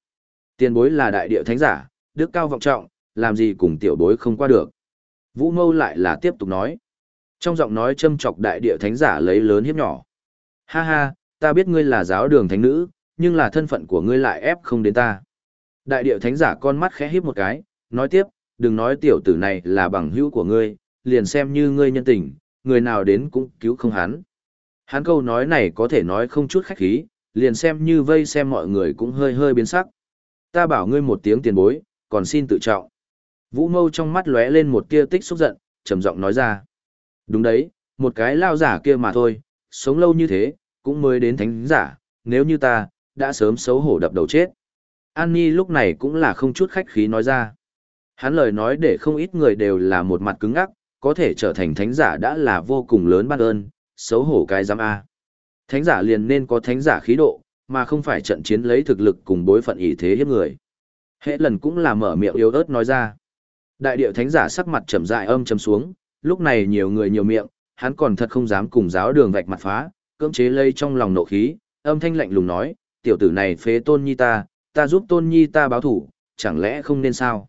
Tiền bối là đại địa thánh giả, đức cao vọng trọng, làm gì cùng tiểu bối không qua được. Vũ Mâu lại là tiếp tục nói. Trong giọng nói châm chọc đại địa thánh giả lấy lớn hiếp nhỏ. Ha ha, ta biết ngươi là giáo đường thánh nữ, nhưng là thân phận của ngươi lại ép không đến ta. Đại địa thánh giả con mắt khẽ híp một cái, nói tiếp, đừng nói tiểu tử này là bằng hữu của ngươi, liền xem như ngươi nhân tình, người nào đến cũng cứu không hắn. Hắn câu nói này có thể nói không chút khách khí, liền xem như vây xem mọi người cũng hơi hơi biến sắc. Ta bảo ngươi một tiếng tiền bối, còn xin tự trọng. Vũ mâu trong mắt lóe lên một tia tích xúc giận, trầm giọng nói ra. Đúng đấy, một cái lao giả kia mà thôi, sống lâu như thế, cũng mới đến thánh giả, nếu như ta, đã sớm xấu hổ đập đầu chết. An Nhi lúc này cũng là không chút khách khí nói ra. Hắn lời nói để không ít người đều là một mặt cứng ngắc, có thể trở thành thánh giả đã là vô cùng lớn ban ơn, xấu hổ cái giam A. Thánh giả liền nên có thánh giả khí độ, mà không phải trận chiến lấy thực lực cùng bối phận ý thế hiếp người. Hệ lần cũng là mở miệng yếu ớt nói ra. Đại điệu thánh giả sắc mặt trầm dại âm trầm xuống, lúc này nhiều người nhiều miệng, hắn còn thật không dám cùng giáo đường vạch mặt phá, cưỡng chế lây trong lòng nộ khí, âm thanh lạnh lùng nói, tiểu tử này phế tôn nhi ta, ta giúp tôn nhi ta báo thủ, chẳng lẽ không nên sao?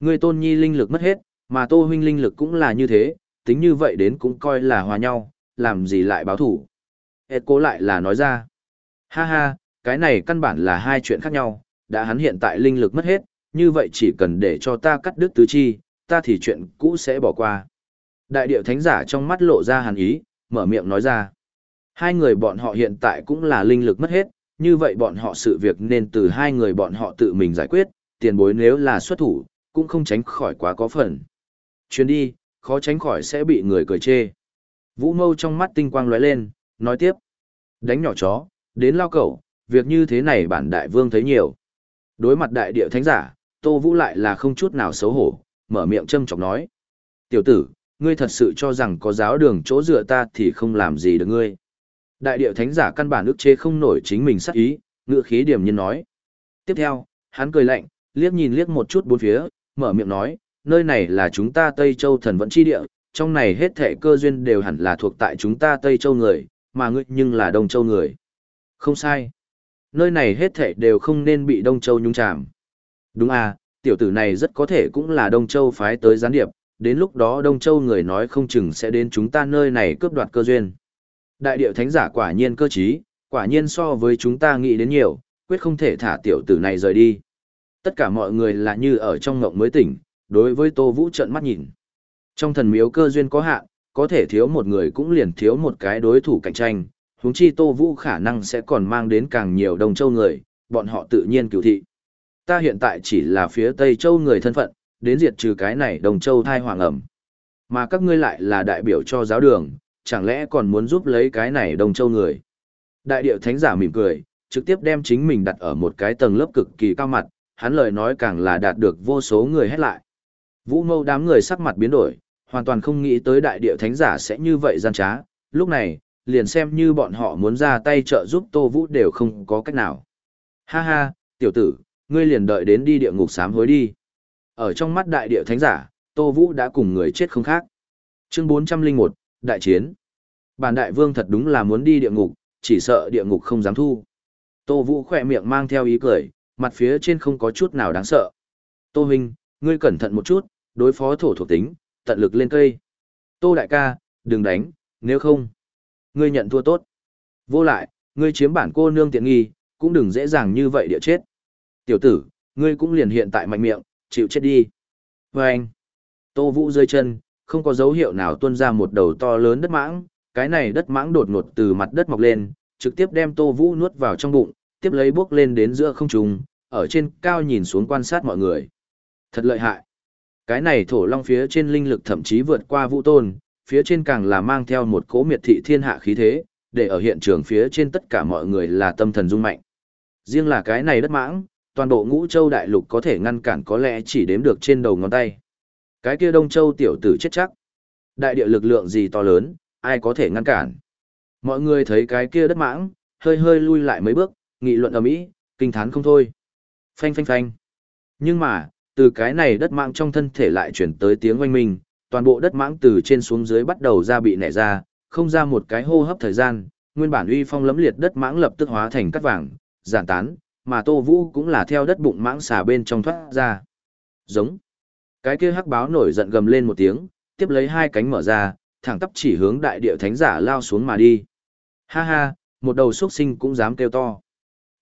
Người tôn nhi linh lực mất hết, mà tô huynh linh lực cũng là như thế, tính như vậy đến cũng coi là hòa nhau, làm gì lại báo thủ. Ed cố lại là nói ra. Ha ha, cái này căn bản là hai chuyện khác nhau, đã hắn hiện tại linh lực mất hết, như vậy chỉ cần để cho ta cắt đứt tứ chi, ta thì chuyện cũ sẽ bỏ qua. Đại điệu thánh giả trong mắt lộ ra hàn ý, mở miệng nói ra. Hai người bọn họ hiện tại cũng là linh lực mất hết, như vậy bọn họ sự việc nên từ hai người bọn họ tự mình giải quyết, tiền bối nếu là xuất thủ, cũng không tránh khỏi quá có phần. Chuyến đi, khó tránh khỏi sẽ bị người cười chê. Vũ mâu trong mắt tinh quang lóe lên, nói tiếp. Đánh nhỏ chó, đến lao cẩu, việc như thế này bản đại vương thấy nhiều. Đối mặt đại địa thánh giả, Tô Vũ lại là không chút nào xấu hổ, mở miệng châm chọc nói. Tiểu tử, ngươi thật sự cho rằng có giáo đường chỗ dựa ta thì không làm gì được ngươi. Đại địa thánh giả căn bản ức chế không nổi chính mình sắc ý, ngựa khí điểm nhiên nói. Tiếp theo, hắn cười lạnh, liếc nhìn liếc một chút bốn phía, mở miệng nói, nơi này là chúng ta Tây Châu thần vẫn chi địa, trong này hết thể cơ duyên đều hẳn là thuộc tại chúng ta Tây Châu người, mà ngươi nhưng là Đông Châu người. Không sai. Nơi này hết thể đều không nên bị Đông Châu nhúng chạm. Đúng à, tiểu tử này rất có thể cũng là Đông Châu phái tới gián điệp, đến lúc đó Đông Châu người nói không chừng sẽ đến chúng ta nơi này cướp đoạt cơ duyên. Đại điệu thánh giả quả nhiên cơ trí, quả nhiên so với chúng ta nghĩ đến nhiều, quyết không thể thả tiểu tử này rời đi. Tất cả mọi người là như ở trong ngộng mới tỉnh, đối với Tô Vũ trận mắt nhìn. Trong thần miếu cơ duyên có hạn, có thể thiếu một người cũng liền thiếu một cái đối thủ cạnh tranh, huống chi Tô Vũ khả năng sẽ còn mang đến càng nhiều đồng Châu người, bọn họ tự nhiên cửu thị. Ta hiện tại chỉ là phía Tây Châu người thân phận, đến diệt trừ cái này đồng Châu thai hoàng ẩm. Mà các ngươi lại là đại biểu cho giáo đường, chẳng lẽ còn muốn giúp lấy cái này Đông Châu người. Đại điệu thánh giả mỉm cười, trực tiếp đem chính mình đặt ở một cái tầng lớp cực kỳ cao mặt, hắn lời nói càng là đạt được vô số người hết lại. Vũ mâu đám người sắc mặt biến đổi, hoàn toàn không nghĩ tới đại địa thánh giả sẽ như vậy gian trá, lúc này, liền xem như bọn họ muốn ra tay trợ giúp Tô Vũ đều không có cách nào. Ha ha, tiểu tử, ngươi liền đợi đến đi địa ngục sám hối đi. Ở trong mắt đại địa thánh giả, Tô Vũ đã cùng người chết không khác. Chương 401, Đại chiến. Bản đại vương thật đúng là muốn đi địa ngục, chỉ sợ địa ngục không dám thu. Tô Vũ khỏe miệng mang theo ý cười, mặt phía trên không có chút nào đáng sợ. Tô Huynh, ngươi cẩn thận một chút, đối phó thổ thuộc tính, tận lực lên cây. Tô đại ca, đừng đánh, nếu không, ngươi nhận thua tốt. Vô lại, ngươi chiếm bản cô nương tiện nghi, cũng đừng dễ dàng như vậy địa chết. Tiểu tử, ngươi cũng liền hiện tại mạnh miệng, chịu chết đi. vâng. Tô Vũ rơi chân, không có dấu hiệu nào tuôn ra một đầu to lớn đất mãng, cái này đất mãng đột ngột từ mặt đất mọc lên, trực tiếp đem Tô Vũ nuốt vào trong bụng, tiếp lấy bước lên đến giữa không trung, ở trên cao nhìn xuống quan sát mọi người. Thật lợi hại. Cái này thổ long phía trên linh lực thậm chí vượt qua vũ tôn, phía trên càng là mang theo một cỗ miệt thị thiên hạ khí thế, để ở hiện trường phía trên tất cả mọi người là tâm thần rung mạnh. Riêng là cái này đất mãng, toàn bộ ngũ châu đại lục có thể ngăn cản có lẽ chỉ đếm được trên đầu ngón tay. Cái kia đông châu tiểu tử chết chắc. Đại địa lực lượng gì to lớn, ai có thể ngăn cản. Mọi người thấy cái kia đất mãng, hơi hơi lui lại mấy bước, nghị luận ầm ĩ, kinh thán không thôi. Phanh phanh phanh. Nhưng mà, từ cái này đất mãng trong thân thể lại chuyển tới tiếng oanh minh, toàn bộ đất mãng từ trên xuống dưới bắt đầu ra bị nẻ ra, không ra một cái hô hấp thời gian, nguyên bản uy phong lấm liệt đất mãng lập tức hóa thành cát vàng, giản tán, mà Tô Vũ cũng là theo đất bụng mãng xà bên trong thoát ra. Giống. Cái kia hắc báo nổi giận gầm lên một tiếng, tiếp lấy hai cánh mở ra, thẳng tắp chỉ hướng đại địa thánh giả lao xuống mà đi. Ha ha, một đầu xuất sinh cũng dám kêu to.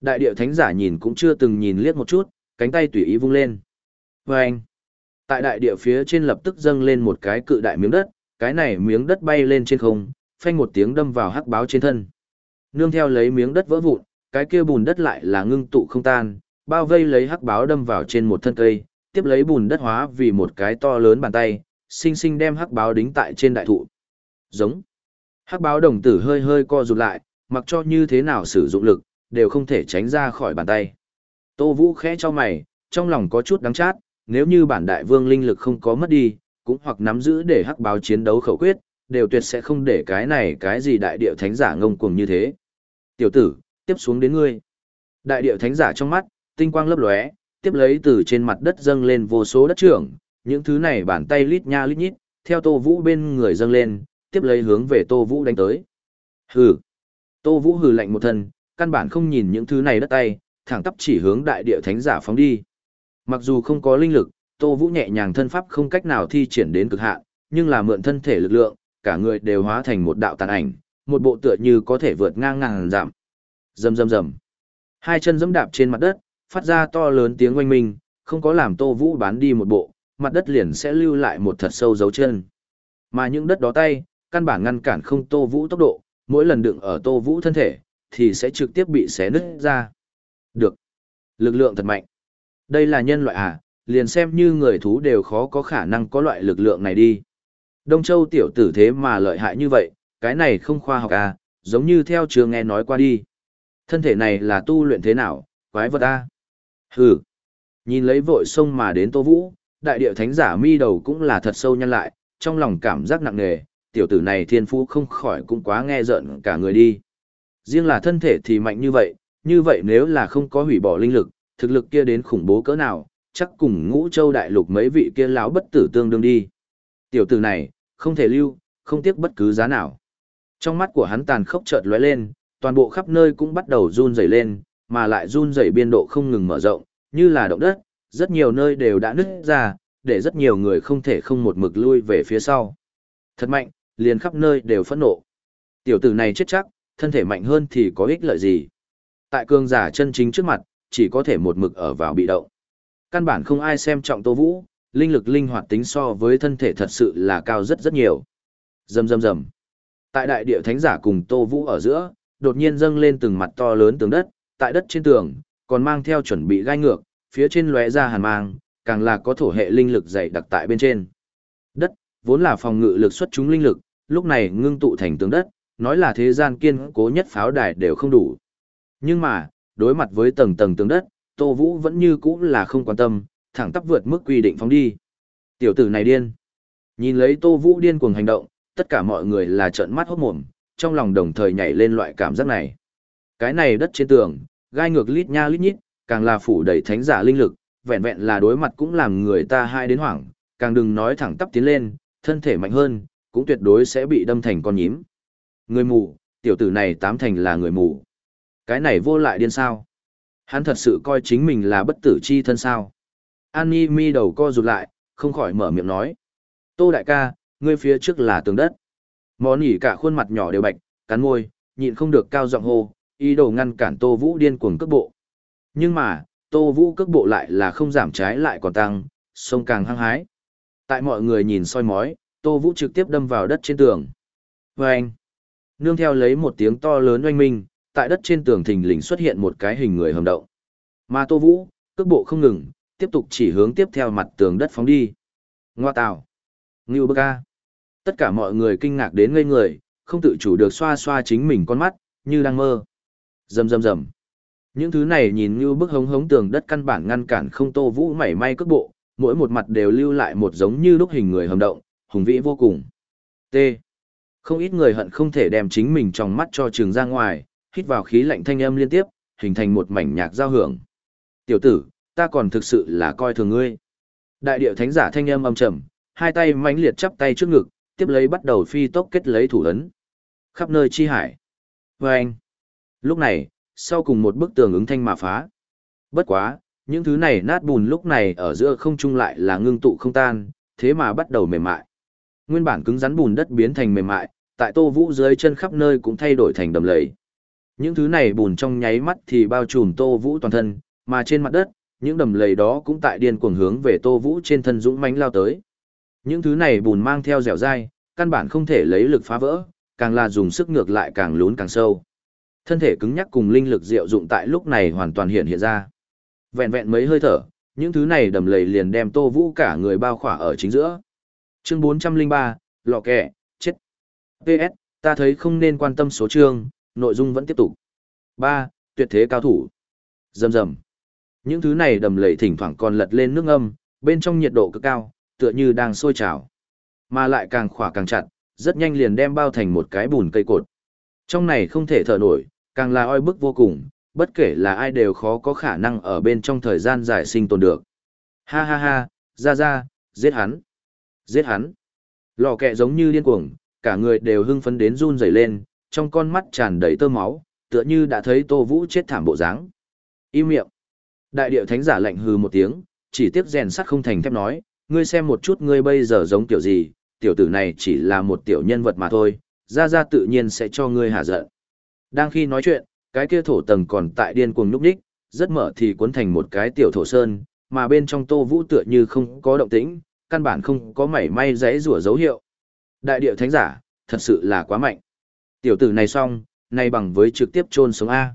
Đại địa thánh giả nhìn cũng chưa từng nhìn liếc một chút, cánh tay tùy ý vung lên. Và anh, tại đại địa phía trên lập tức dâng lên một cái cự đại miếng đất, cái này miếng đất bay lên trên không, phanh một tiếng đâm vào hắc báo trên thân. Nương theo lấy miếng đất vỡ vụn, cái kia bùn đất lại là ngưng tụ không tan, bao vây lấy hắc báo đâm vào trên một thân cây, tiếp lấy bùn đất hóa vì một cái to lớn bàn tay, sinh sinh đem hắc báo đính tại trên đại thụ. Giống. Hắc báo đồng tử hơi hơi co rụt lại, mặc cho như thế nào sử dụng lực, đều không thể tránh ra khỏi bàn tay. Tô Vũ khẽ cho mày, trong lòng có chút đắng chát, nếu như bản đại vương linh lực không có mất đi, cũng hoặc nắm giữ để hắc báo chiến đấu khẩu quyết, đều tuyệt sẽ không để cái này cái gì đại điệu thánh giả ngông cuồng như thế. Tiểu tử, tiếp xuống đến ngươi. Đại điệu thánh giả trong mắt, tinh quang lấp lóe, tiếp lấy từ trên mặt đất dâng lên vô số đất trưởng, những thứ này bàn tay lít nha lít nhít, theo Tô Vũ bên người dâng lên, tiếp lấy hướng về Tô Vũ đánh tới. Hừ. Tô Vũ hừ lạnh một thân, căn bản không nhìn những thứ này đất tay, thẳng tắp chỉ hướng đại địa thánh giả phóng đi. Mặc dù không có linh lực, Tô Vũ nhẹ nhàng thân pháp không cách nào thi triển đến cực hạn, nhưng là mượn thân thể lực lượng, cả người đều hóa thành một đạo tàn ảnh, một bộ tựa như có thể vượt ngang ngàn giảm. Rầm rầm rầm. Hai chân giẫm đạp trên mặt đất, phát ra to lớn tiếng oanh minh, không có làm Tô Vũ bán đi một bộ, mặt đất liền sẽ lưu lại một thật sâu dấu chân. Mà những đất đó tay, căn bản ngăn cản không Tô Vũ tốc độ, mỗi lần đựng ở Tô Vũ thân thể, thì sẽ trực tiếp bị xé nứt ra. Được. Lực lượng thật mạnh. Đây là nhân loại à, liền xem như người thú đều khó có khả năng có loại lực lượng này đi. Đông Châu tiểu tử thế mà lợi hại như vậy, cái này không khoa học à, giống như theo trường nghe nói qua đi. Thân thể này là tu luyện thế nào, quái vật à? Hừ. Nhìn lấy vội sông mà đến Tô Vũ, đại địa thánh giả mi đầu cũng là thật sâu nhăn lại, trong lòng cảm giác nặng nề, tiểu tử này thiên phú không khỏi cũng quá nghe giận cả người đi. Riêng là thân thể thì mạnh như vậy, như vậy nếu là không có hủy bỏ linh lực, thực lực kia đến khủng bố cỡ nào, chắc cùng ngũ châu đại lục mấy vị kia lão bất tử tương đương đi. Tiểu tử này, không thể lưu, không tiếc bất cứ giá nào. Trong mắt của hắn tàn khốc chợt lóe lên, toàn bộ khắp nơi cũng bắt đầu run rẩy lên, mà lại run rẩy biên độ không ngừng mở rộng, như là động đất, rất nhiều nơi đều đã nứt ra, để rất nhiều người không thể không một mực lui về phía sau. Thật mạnh, liền khắp nơi đều phẫn nộ. Tiểu tử này chết chắc, thân thể mạnh hơn thì có ích lợi gì? Tại cường giả chân chính trước mặt, chỉ có thể một mực ở vào bị động. Căn bản không ai xem trọng Tô Vũ, linh lực linh hoạt tính so với thân thể thật sự là cao rất rất nhiều. Rầm rầm rầm. Tại đại địa thánh giả cùng Tô Vũ ở giữa, đột nhiên dâng lên từng mặt to lớn tường đất, tại đất trên tường, còn mang theo chuẩn bị gai ngược, phía trên lóe ra hàn mang, càng là có thổ hệ linh lực dày đặc tại bên trên. Đất, vốn là phòng ngự lực xuất chúng linh lực, lúc này ngưng tụ thành tường đất, nói là thế gian kiên cố nhất pháo đài đều không đủ. Nhưng mà, đối mặt với tầng tầng tường đất, Tô Vũ vẫn như cũ là không quan tâm, thẳng tắp vượt mức quy định phóng đi. Tiểu tử này điên. Nhìn lấy Tô Vũ điên cuồng hành động, tất cả mọi người là trợn mắt hốt mồm, trong lòng đồng thời nhảy lên loại cảm giác này. Cái này đất trên tường, gai ngược lít nha lít nhít, càng là phủ đầy thánh giả linh lực, vẹn vẹn là đối mặt cũng làm người ta hai đến hoảng, càng đừng nói thẳng tắp tiến lên, thân thể mạnh hơn, cũng tuyệt đối sẽ bị đâm thành con nhím. Người mù, tiểu tử này tám thành là người mù. Cái này vô lại điên sao? Hắn thật sự coi chính mình là bất tử chi thân sao? Annie mi đầu co rụt lại, không khỏi mở miệng nói. Tô đại ca, ngươi phía trước là tường đất. Món nhỉ cả khuôn mặt nhỏ đều bạch, cắn môi, nhịn không được cao giọng hô, ý đồ ngăn cản Tô Vũ điên cuồng cước bộ. Nhưng mà, Tô Vũ cước bộ lại là không giảm trái lại còn tăng, sông càng hăng hái. Tại mọi người nhìn soi mói, Tô Vũ trực tiếp đâm vào đất trên tường. Vâng! Nương theo lấy một tiếng to lớn oanh minh, tại đất trên tường thình lình xuất hiện một cái hình người hầm động. Mà Tô Vũ, cước bộ không ngừng, tiếp tục chỉ hướng tiếp theo mặt tường đất phóng đi. Ngoa tào! Ngưu bơ ca! Tất cả mọi người kinh ngạc đến ngây người, không tự chủ được xoa xoa chính mình con mắt, như đang mơ. Rầm rầm rầm. Những thứ này nhìn như bức hống hống tường đất căn bản ngăn cản không Tô Vũ mảy may cước bộ, mỗi một mặt đều lưu lại một giống như lúc hình người hầm động, hùng vĩ vô cùng. T. Không ít người hận không thể đem chính mình trong mắt cho trường ra ngoài, hít vào khí lạnh thanh âm liên tiếp, hình thành một mảnh nhạc giao hưởng. Tiểu tử, ta còn thực sự là coi thường ngươi. Đại điệu thánh giả thanh âm âm trầm, hai tay mãnh liệt chắp tay trước ngực, tiếp lấy bắt đầu phi tốc kết lấy thủ ấn. Khắp nơi chi hải. Và anh. Lúc này, sau cùng một bức tường ứng thanh mà phá. Bất quá, những thứ này nát bùn lúc này ở giữa không trung lại là ngưng tụ không tan, thế mà bắt đầu mềm mại. Nguyên bản cứng rắn bùn đất biến thành mềm mại, tại Tô Vũ dưới chân khắp nơi cũng thay đổi thành đầm lầy. Những thứ này bùn trong nháy mắt thì bao trùm Tô Vũ toàn thân, mà trên mặt đất, những đầm lầy đó cũng tại điên cuồng hướng về Tô Vũ trên thân dũng mãnh lao tới. Những thứ này bùn mang theo dẻo dai, căn bản không thể lấy lực phá vỡ, càng là dùng sức ngược lại càng lún càng sâu. Thân thể cứng nhắc cùng linh lực diệu dụng tại lúc này hoàn toàn hiện hiện ra. Vẹn vẹn mấy hơi thở, những thứ này đầm lầy liền đem Tô Vũ cả người bao khỏa ở chính giữa. Chương 403, lọ kẹ, chết. PS, ta thấy không nên quan tâm số chương, nội dung vẫn tiếp tục. 3. Tuyệt thế cao thủ. Dầm dầm. Những thứ này đầm lầy thỉnh thoảng còn lật lên nước âm, bên trong nhiệt độ cực cao, tựa như đang sôi trào. Mà lại càng khỏa càng chặt, rất nhanh liền đem bao thành một cái bùn cây cột. Trong này không thể thở nổi, càng là oi bức vô cùng, bất kể là ai đều khó có khả năng ở bên trong thời gian dài sinh tồn được. Ha ha ha, ra ra, giết hắn, giết hắn. Lò kẹ giống như điên cuồng, cả người đều hưng phấn đến run rẩy lên, trong con mắt tràn đầy tơ máu, tựa như đã thấy Tô Vũ chết thảm bộ dáng. Im miệng. Đại điệu thánh giả lạnh hừ một tiếng, chỉ tiếc rèn sắt không thành thép nói, ngươi xem một chút ngươi bây giờ giống tiểu gì, tiểu tử này chỉ là một tiểu nhân vật mà thôi, ra ra tự nhiên sẽ cho ngươi hạ giận. Đang khi nói chuyện, cái kia thổ tầng còn tại điên cuồng nhúc nhích, rất mở thì cuốn thành một cái tiểu thổ sơn, mà bên trong Tô Vũ tựa như không có động tĩnh, căn bản không có mảy may giấy rủa dấu hiệu. Đại điệu thánh giả, thật sự là quá mạnh. Tiểu tử này xong, nay bằng với trực tiếp chôn sống A.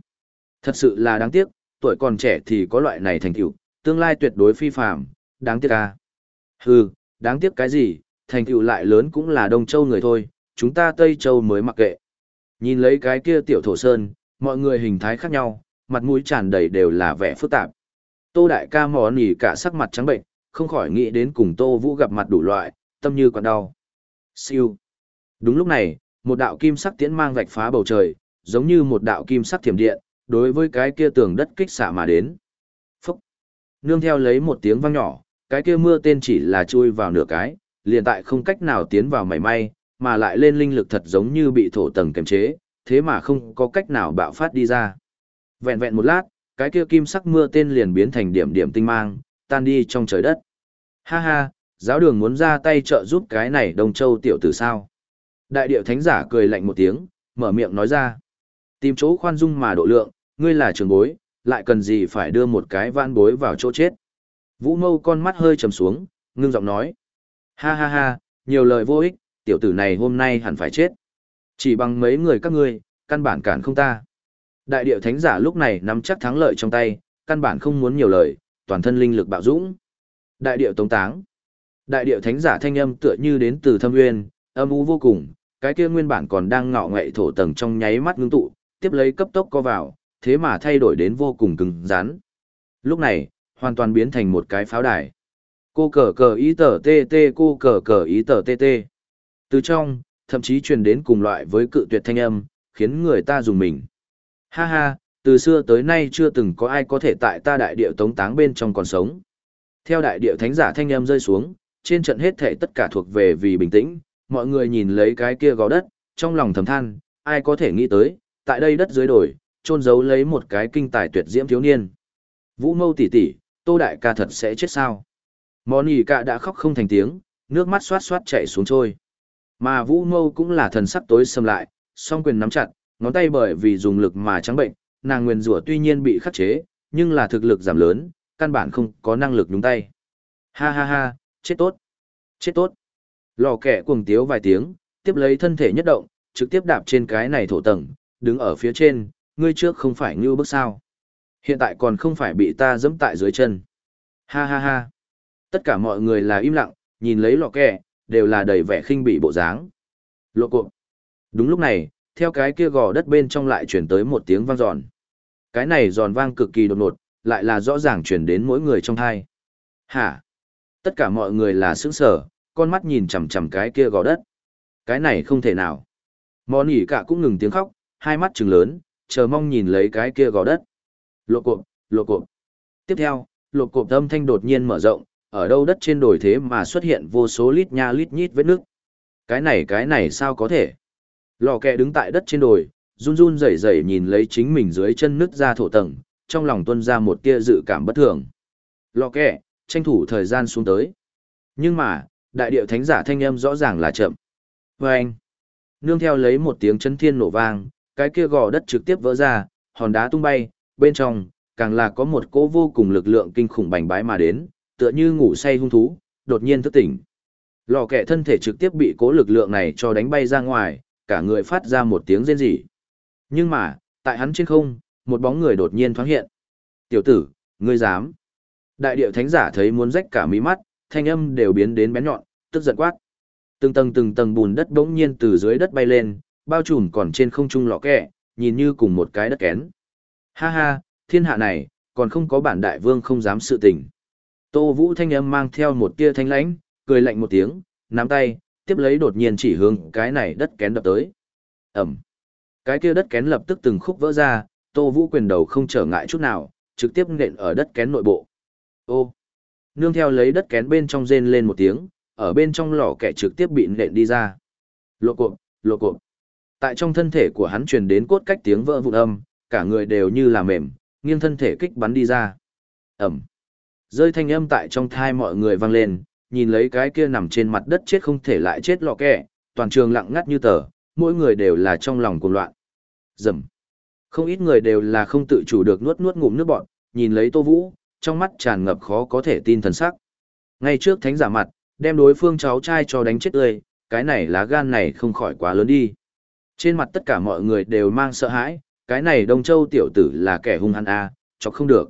Thật sự là đáng tiếc, tuổi còn trẻ thì có loại này thành tựu, tương lai tuyệt đối phi phạm, đáng tiếc A. Hừ, đáng tiếc cái gì, thành tựu lại lớn cũng là Đông Châu người thôi, chúng ta Tây Châu mới mặc kệ. Nhìn lấy cái kia tiểu thổ sơn, mọi người hình thái khác nhau, mặt mũi tràn đầy đều là vẻ phức tạp. Tô đại ca mò nỉ cả sắc mặt trắng bệnh, không khỏi nghĩ đến cùng Tô Vũ gặp mặt đủ loại, tâm như còn đau. Siêu. Đúng lúc này, một đạo kim sắc tiễn mang vạch phá bầu trời, giống như một đạo kim sắc thiểm điện, đối với cái kia tường đất kích xạ mà đến. Phúc. Nương theo lấy một tiếng vang nhỏ, cái kia mưa tên chỉ là chui vào nửa cái, liền tại không cách nào tiến vào mảy may, mà lại lên linh lực thật giống như bị thổ tầng kềm chế, thế mà không có cách nào bạo phát đi ra. Vẹn vẹn một lát, cái kia kim sắc mưa tên liền biến thành điểm điểm tinh mang, tan đi trong trời đất. Ha ha, giáo đường muốn ra tay trợ giúp cái này Đông Châu tiểu tử sao? Đại điệu thánh giả cười lạnh một tiếng, mở miệng nói ra. Tìm chỗ khoan dung mà độ lượng, ngươi là trường bối, lại cần gì phải đưa một cái vãn bối vào chỗ chết. Vũ mâu con mắt hơi trầm xuống, ngưng giọng nói. Ha ha ha, nhiều lời vô ích, tiểu tử này hôm nay hẳn phải chết. Chỉ bằng mấy người các ngươi, căn bản cản không ta. Đại điệu thánh giả lúc này nắm chắc thắng lợi trong tay, căn bản không muốn nhiều lời, toàn thân linh lực bạo dũng. Đại điệu tống táng. Đại điệu thánh giả thanh âm tựa như đến từ thâm nguyên, âm u vô cùng, cái kia nguyên bản còn đang ngọ ngậy thổ tầng trong nháy mắt ngưng tụ, tiếp lấy cấp tốc co vào, thế mà thay đổi đến vô cùng cứng rắn. Lúc này, hoàn toàn biến thành một cái pháo đài. Cô cờ cờ ý tờ tê tê cô cờ cờ ý tờ tê tê. Từ trong, thậm chí truyền đến cùng loại với cự tuyệt thanh âm, khiến người ta dùng mình. Ha ha, từ xưa tới nay chưa từng có ai có thể tại ta đại địa tống táng bên trong còn sống. Theo đại địa thánh giả thanh âm rơi xuống, trên trận hết thể tất cả thuộc về vì bình tĩnh, mọi người nhìn lấy cái kia gò đất, trong lòng thầm than, ai có thể nghĩ tới, tại đây đất dưới đồi, trôn giấu lấy một cái kinh tài tuyệt diễm thiếu niên. Vũ mâu tỷ tỷ, tô đại ca thật sẽ chết sao? Món ỉ cả đã khóc không thành tiếng, nước mắt xoát xoát chảy xuống trôi. Mà vũ mâu cũng là thần sắc tối xâm lại, song quyền nắm chặt, ngón tay bởi vì dùng lực mà trắng bệnh, nàng nguyên rủa tuy nhiên bị khắc chế, nhưng là thực lực giảm lớn, căn bản không có năng lực nhúng tay. Ha ha ha, chết tốt, chết tốt. Lò kẻ cuồng tiếu vài tiếng, tiếp lấy thân thể nhất động, trực tiếp đạp trên cái này thổ tầng, đứng ở phía trên, ngươi trước không phải như bước sao. Hiện tại còn không phải bị ta dẫm tại dưới chân. Ha ha ha. Tất cả mọi người là im lặng, nhìn lấy lò kẻ, đều là đầy vẻ khinh bị bộ dáng. Lộ cộp. Đúng lúc này, theo cái kia gò đất bên trong lại chuyển tới một tiếng vang giòn. Cái này giòn vang cực kỳ đột ngột, lại là rõ ràng chuyển đến mỗi người trong hai. Hả? Tất cả mọi người là sững sở, con mắt nhìn chằm chằm cái kia gò đất. Cái này không thể nào. Mòn ỉ cả cũng ngừng tiếng khóc, hai mắt trừng lớn, chờ mong nhìn lấy cái kia gò đất. Lộ cộp, lộ cộp. Tiếp theo, lộ cộp âm thanh đột nhiên mở rộng, ở đâu đất trên đồi thế mà xuất hiện vô số lít nha lít nhít vết nước. Cái này cái này sao có thể? Lò kẹ đứng tại đất trên đồi, run run rẩy rẩy nhìn lấy chính mình dưới chân nứt ra thổ tầng, trong lòng tuân ra một tia dự cảm bất thường. Lò kẹ, tranh thủ thời gian xuống tới. Nhưng mà, đại điệu thánh giả thanh âm rõ ràng là chậm. Và anh, nương theo lấy một tiếng chân thiên nổ vang, cái kia gò đất trực tiếp vỡ ra, hòn đá tung bay, bên trong, càng là có một cỗ vô cùng lực lượng kinh khủng bành bái mà đến, tựa như ngủ say hung thú, đột nhiên thức tỉnh. Lò kẹ thân thể trực tiếp bị cố lực lượng này cho đánh bay ra ngoài, cả người phát ra một tiếng rên rỉ. Nhưng mà, tại hắn trên không, một bóng người đột nhiên thoáng hiện. Tiểu tử, ngươi dám. Đại điệu thánh giả thấy muốn rách cả mí mắt, thanh âm đều biến đến bén nhọn, tức giận quát. Từng tầng từng tầng bùn đất bỗng nhiên từ dưới đất bay lên, bao trùm còn trên không trung lọ kẹ, nhìn như cùng một cái đất kén. Ha ha, thiên hạ này, còn không có bản đại vương không dám sự tình. Tô Vũ thanh âm mang theo một tia thanh lãnh, cười lạnh một tiếng, nắm tay, tiếp lấy đột nhiên chỉ hướng cái này đất kén đập tới. Ẩm. Cái kia đất kén lập tức từng khúc vỡ ra, Tô Vũ quyền đầu không trở ngại chút nào, trực tiếp nện ở đất kén nội bộ. Ô. Nương theo lấy đất kén bên trong rên lên một tiếng, ở bên trong lò kẻ trực tiếp bị nện đi ra. Lộ cộp, lộ cộp. Tại trong thân thể của hắn truyền đến cốt cách tiếng vỡ vụn âm, cả người đều như là mềm, nghiêng thân thể kích bắn đi ra. Ẩm. Rơi thanh âm tại trong thai mọi người vang lên, nhìn lấy cái kia nằm trên mặt đất chết không thể lại chết lọ kẹ, toàn trường lặng ngắt như tờ, mỗi người đều là trong lòng cuồng loạn. Dầm. Không ít người đều là không tự chủ được nuốt nuốt ngụm nước bọt, nhìn lấy Tô Vũ, trong mắt tràn ngập khó có thể tin thần sắc. Ngay trước thánh giả mặt, đem đối phương cháu trai cho đánh chết tươi, cái này lá gan này không khỏi quá lớn đi. Trên mặt tất cả mọi người đều mang sợ hãi, cái này Đông Châu tiểu tử là kẻ hung hăng a, à, chọc không được.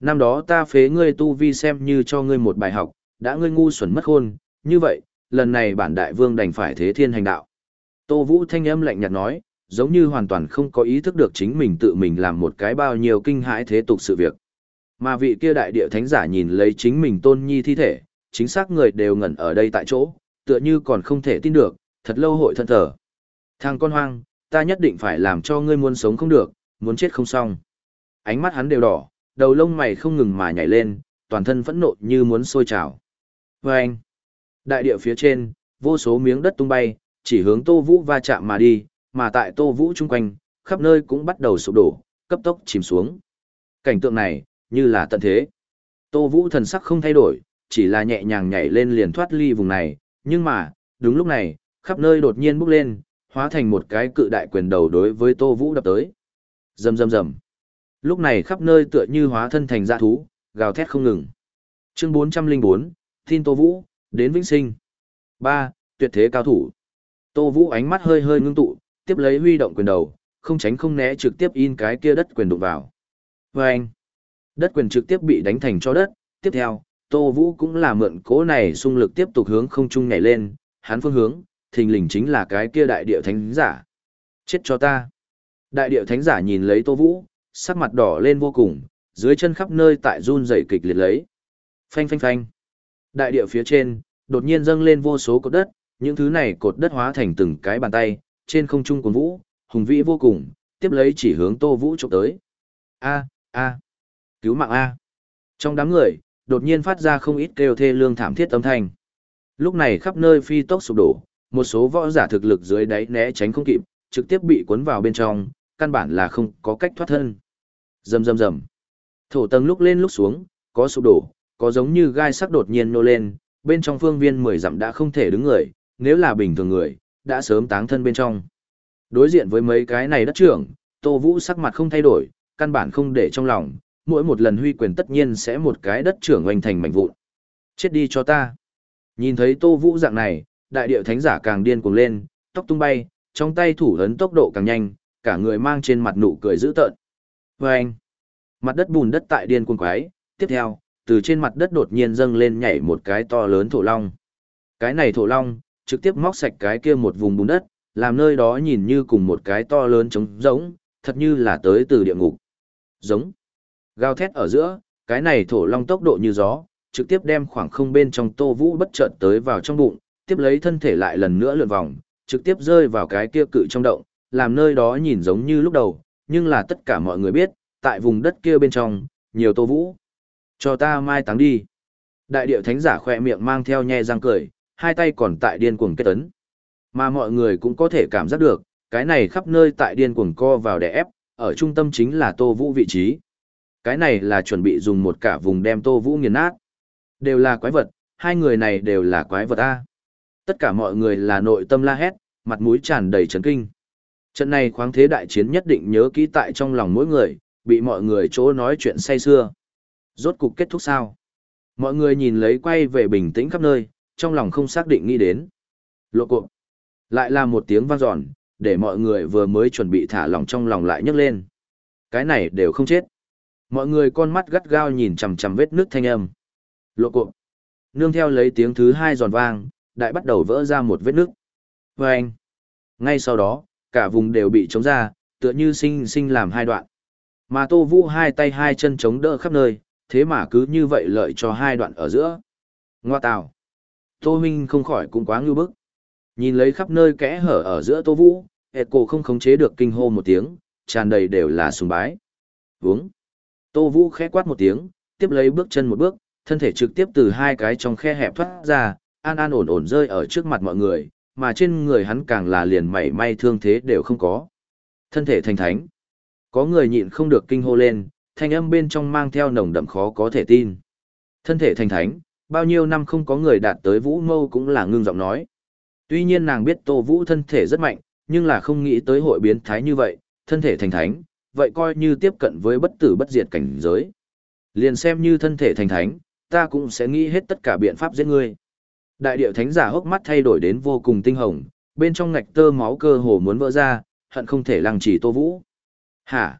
Năm đó ta phế ngươi tu vi xem như cho ngươi một bài học, đã ngươi ngu xuẩn mất khôn, như vậy, lần này bản đại vương đành phải thế thiên hành đạo. Tô Vũ thanh âm lạnh nhạt nói, giống như hoàn toàn không có ý thức được chính mình tự mình làm một cái bao nhiêu kinh hãi thế tục sự việc. Mà vị kia đại địa thánh giả nhìn lấy chính mình tôn nhi thi thể, chính xác người đều ngẩn ở đây tại chỗ, tựa như còn không thể tin được, thật lâu hội thân thở. Thằng con hoang, ta nhất định phải làm cho ngươi muốn sống không được, muốn chết không xong. Ánh mắt hắn đều đỏ, đầu lông mày không ngừng mà nhảy lên, toàn thân phẫn nộ như muốn sôi trào. Và anh, đại địa phía trên, vô số miếng đất tung bay, chỉ hướng Tô Vũ va chạm mà đi, mà tại Tô Vũ chung quanh, khắp nơi cũng bắt đầu sụp đổ, cấp tốc chìm xuống. Cảnh tượng này, như là tận thế. Tô Vũ thần sắc không thay đổi, chỉ là nhẹ nhàng nhảy lên liền thoát ly vùng này, nhưng mà, đúng lúc này, khắp nơi đột nhiên bốc lên, hóa thành một cái cự đại quyền đầu đối với Tô Vũ đập tới. Rầm rầm rầm. Lúc này khắp nơi tựa như hóa thân thành dã thú, gào thét không ngừng. Chương 404, tin Tô Vũ, đến vĩnh sinh. 3. Tuyệt thế cao thủ. Tô Vũ ánh mắt hơi hơi ngưng tụ, tiếp lấy huy động quyền đầu, không tránh không né trực tiếp in cái kia đất quyền đụng vào. Và anh, đất quyền trực tiếp bị đánh thành cho đất, tiếp theo, Tô Vũ cũng là mượn cố này xung lực tiếp tục hướng không trung nhảy lên, hắn phương hướng, thình lình chính là cái kia đại địa thánh giả. Chết cho ta. Đại địa thánh giả nhìn lấy Tô Vũ, sắc mặt đỏ lên vô cùng, dưới chân khắp nơi tại run rẩy kịch liệt lấy. Phanh phanh phanh. Đại địa phía trên, đột nhiên dâng lên vô số cột đất, những thứ này cột đất hóa thành từng cái bàn tay, trên không trung cuồng vũ, hùng vĩ vô cùng, tiếp lấy chỉ hướng Tô Vũ chụp tới. A, a, cứu mạng a. Trong đám người, đột nhiên phát ra không ít kêu thê lương thảm thiết âm thanh. Lúc này khắp nơi phi tốc sụp đổ, một số võ giả thực lực dưới đáy né tránh không kịp, trực tiếp bị cuốn vào bên trong, căn bản là không có cách thoát thân. Rầm rầm rầm. Thổ tầng lúc lên lúc xuống, có sụp đổ, có giống như gai sắc đột nhiên nô lên, bên trong phương viên 10 dặm đã không thể đứng người, nếu là bình thường người, đã sớm táng thân bên trong. Đối diện với mấy cái này đất trưởng, Tô Vũ sắc mặt không thay đổi, căn bản không để trong lòng, mỗi một lần huy quyền tất nhiên sẽ một cái đất trưởng oanh thành mảnh vụn. Chết đi cho ta. Nhìn thấy Tô Vũ dạng này, đại điệu thánh giả càng điên cuồng lên, tóc tung bay, trong tay thủ ấn tốc độ càng nhanh, cả người mang trên mặt nụ cười dữ tợn. Vâng! Mặt đất bùn đất tại điên cuồng quái, tiếp theo, từ trên mặt đất đột nhiên dâng lên nhảy một cái to lớn thổ long. Cái này thổ long, trực tiếp móc sạch cái kia một vùng bùn đất, làm nơi đó nhìn như cùng một cái to lớn trống giống, thật như là tới từ địa ngục. Giống. Gào thét ở giữa, cái này thổ long tốc độ như gió, trực tiếp đem khoảng không bên trong tô vũ bất chợt tới vào trong bụng, tiếp lấy thân thể lại lần nữa lượn vòng, trực tiếp rơi vào cái kia cự trong động, làm nơi đó nhìn giống như lúc đầu, nhưng là tất cả mọi người biết, tại vùng đất kia bên trong, nhiều tô vũ. Cho ta mai táng đi. Đại điệu thánh giả khỏe miệng mang theo nhe răng cười, hai tay còn tại điên cuồng kết tấn. Mà mọi người cũng có thể cảm giác được, cái này khắp nơi tại điên cuồng co vào đè ép, ở trung tâm chính là Tô Vũ vị trí. Cái này là chuẩn bị dùng một cả vùng đem Tô Vũ nghiền nát. Đều là quái vật, hai người này đều là quái vật A. Tất cả mọi người là nội tâm la hét, mặt mũi tràn đầy chấn kinh. Trận này khoáng thế đại chiến nhất định nhớ kỹ tại trong lòng mỗi người, bị mọi người chỗ nói chuyện say xưa. Rốt cục kết thúc sao? Mọi người nhìn lấy quay về bình tĩnh khắp nơi, trong lòng không xác định nghĩ đến. Lộ cộp. Lại là một tiếng vang giòn, để mọi người vừa mới chuẩn bị thả lòng trong lòng lại nhấc lên. Cái này đều không chết. Mọi người con mắt gắt gao nhìn chằm chằm vết nước thanh âm. Lộ cộp. Nương theo lấy tiếng thứ hai giòn vang, đại bắt đầu vỡ ra một vết nước. Vâng. anh. Ngay sau đó, cả vùng đều bị chống ra, tựa như sinh sinh làm hai đoạn. Mà Tô Vũ hai tay hai chân chống đỡ khắp nơi, thế mà cứ như vậy lợi cho hai đoạn ở giữa. Ngoa tào. Tô Minh không khỏi cũng quá ngưu bức. Nhìn lấy khắp nơi kẽ hở ở giữa Tô Vũ, hệt cổ không khống chế được kinh hô một tiếng, tràn đầy đều là sùng bái. Vúng. Tô Vũ khẽ quát một tiếng, tiếp lấy bước chân một bước, thân thể trực tiếp từ hai cái trong khe hẹp thoát ra, an an ổn ổn rơi ở trước mặt mọi người, mà trên người hắn càng là liền mảy may thương thế đều không có. Thân thể thành thánh. Có người nhịn không được kinh hô lên, thanh âm bên trong mang theo nồng đậm khó có thể tin. Thân thể thành thánh, bao nhiêu năm không có người đạt tới vũ mâu cũng là ngưng giọng nói. Tuy nhiên nàng biết Tô Vũ thân thể rất mạnh, nhưng là không nghĩ tới hội biến thái như vậy, thân thể thành thánh, vậy coi như tiếp cận với bất tử bất diệt cảnh giới. Liền xem như thân thể thành thánh, ta cũng sẽ nghĩ hết tất cả biện pháp giết ngươi. Đại điệu thánh giả hốc mắt thay đổi đến vô cùng tinh hồng, bên trong ngạch tơ máu cơ hồ muốn vỡ ra, hận không thể lăng chỉ Tô Vũ. Hả?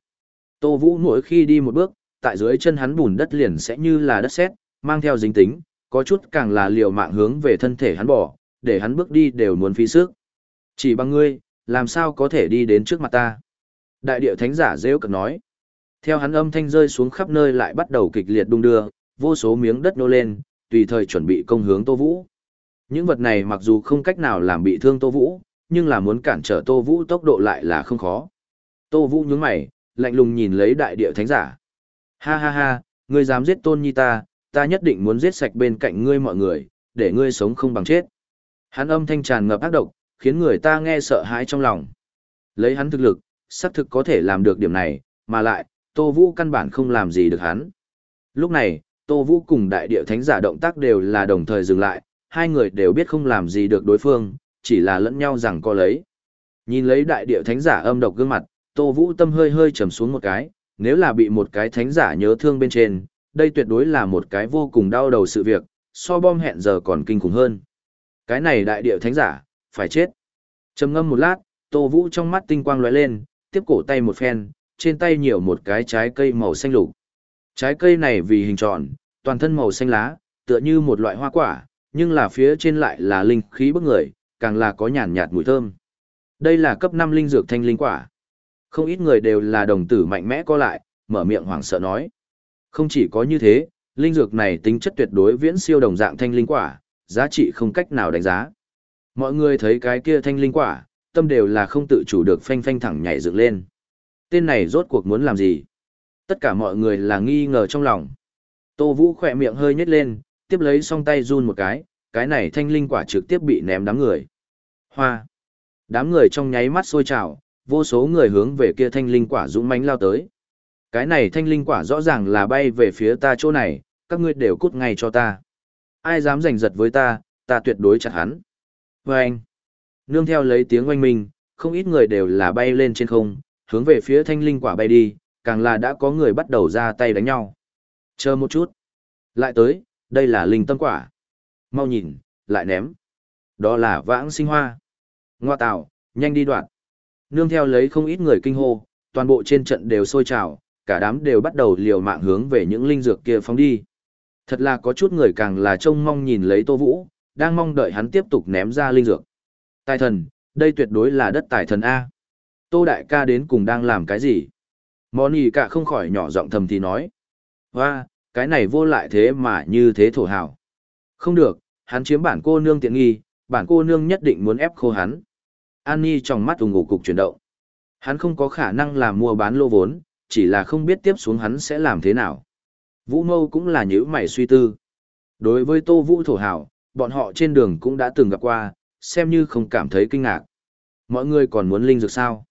Tô Vũ mỗi khi đi một bước, tại dưới chân hắn bùn đất liền sẽ như là đất sét, mang theo dính tính, có chút càng là liều mạng hướng về thân thể hắn bỏ, để hắn bước đi đều muốn phí sức. Chỉ bằng ngươi, làm sao có thể đi đến trước mặt ta? Đại địa thánh giả rêu cực nói. Theo hắn âm thanh rơi xuống khắp nơi lại bắt đầu kịch liệt đung đưa, vô số miếng đất nô lên, tùy thời chuẩn bị công hướng Tô Vũ. Những vật này mặc dù không cách nào làm bị thương Tô Vũ, nhưng là muốn cản trở Tô Vũ tốc độ lại là không khó. Tô Vũ nhướng mày, lạnh lùng nhìn lấy đại địa thánh giả. Ha ha ha, ngươi dám giết tôn nhi ta, ta nhất định muốn giết sạch bên cạnh ngươi mọi người, để ngươi sống không bằng chết. Hắn âm thanh tràn ngập ác độc, khiến người ta nghe sợ hãi trong lòng. Lấy hắn thực lực, xác thực có thể làm được điểm này, mà lại, Tô Vũ căn bản không làm gì được hắn. Lúc này, Tô Vũ cùng đại địa thánh giả động tác đều là đồng thời dừng lại, hai người đều biết không làm gì được đối phương, chỉ là lẫn nhau rằng co lấy. Nhìn lấy đại địa thánh giả âm độc gương mặt, Tô Vũ tâm hơi hơi trầm xuống một cái, nếu là bị một cái thánh giả nhớ thương bên trên, đây tuyệt đối là một cái vô cùng đau đầu sự việc, so bom hẹn giờ còn kinh khủng hơn. Cái này đại địa thánh giả, phải chết. Trầm ngâm một lát, Tô Vũ trong mắt tinh quang lóe lên, tiếp cổ tay một phen, trên tay nhiều một cái trái cây màu xanh lục. Trái cây này vì hình tròn, toàn thân màu xanh lá, tựa như một loại hoa quả, nhưng là phía trên lại là linh khí bức người, càng là có nhàn nhạt mùi thơm. Đây là cấp 5 linh dược thanh linh quả. Không ít người đều là đồng tử mạnh mẽ co lại, mở miệng hoảng sợ nói. Không chỉ có như thế, linh dược này tính chất tuyệt đối viễn siêu đồng dạng thanh linh quả, giá trị không cách nào đánh giá. Mọi người thấy cái kia thanh linh quả, tâm đều là không tự chủ được phanh phanh thẳng nhảy dựng lên. Tên này rốt cuộc muốn làm gì? Tất cả mọi người là nghi ngờ trong lòng. Tô Vũ khỏe miệng hơi nhếch lên, tiếp lấy song tay run một cái, cái này thanh linh quả trực tiếp bị ném đám người. Hoa. Đám người trong nháy mắt sôi trào, vô số người hướng về kia thanh linh quả dũng mãnh lao tới. Cái này thanh linh quả rõ ràng là bay về phía ta chỗ này, các ngươi đều cút ngay cho ta. Ai dám giành giật với ta, ta tuyệt đối chặt hắn. Và anh, nương theo lấy tiếng oanh minh, không ít người đều là bay lên trên không, hướng về phía thanh linh quả bay đi, càng là đã có người bắt đầu ra tay đánh nhau. Chờ một chút. Lại tới, đây là linh tâm quả. Mau nhìn, lại ném. Đó là vãng sinh hoa. Ngoa tạo, nhanh đi đoạn. Nương theo lấy không ít người kinh hô, toàn bộ trên trận đều sôi trào, cả đám đều bắt đầu liều mạng hướng về những linh dược kia phóng đi. Thật là có chút người càng là trông mong nhìn lấy Tô Vũ, đang mong đợi hắn tiếp tục ném ra linh dược. Tài thần, đây tuyệt đối là đất tài thần A. Tô Đại ca đến cùng đang làm cái gì? Món cả không khỏi nhỏ giọng thầm thì nói. Hoa, cái này vô lại thế mà như thế thổ hào. Không được, hắn chiếm bản cô nương tiện nghi, bản cô nương nhất định muốn ép khô hắn. Annie trong mắt ủng ngủ cục chuyển động. Hắn không có khả năng làm mua bán lô vốn, chỉ là không biết tiếp xuống hắn sẽ làm thế nào. Vũ Mâu cũng là nhữ mày suy tư. Đối với Tô Vũ thổ hào, bọn họ trên đường cũng đã từng gặp qua, xem như không cảm thấy kinh ngạc. Mọi người còn muốn linh dược sao?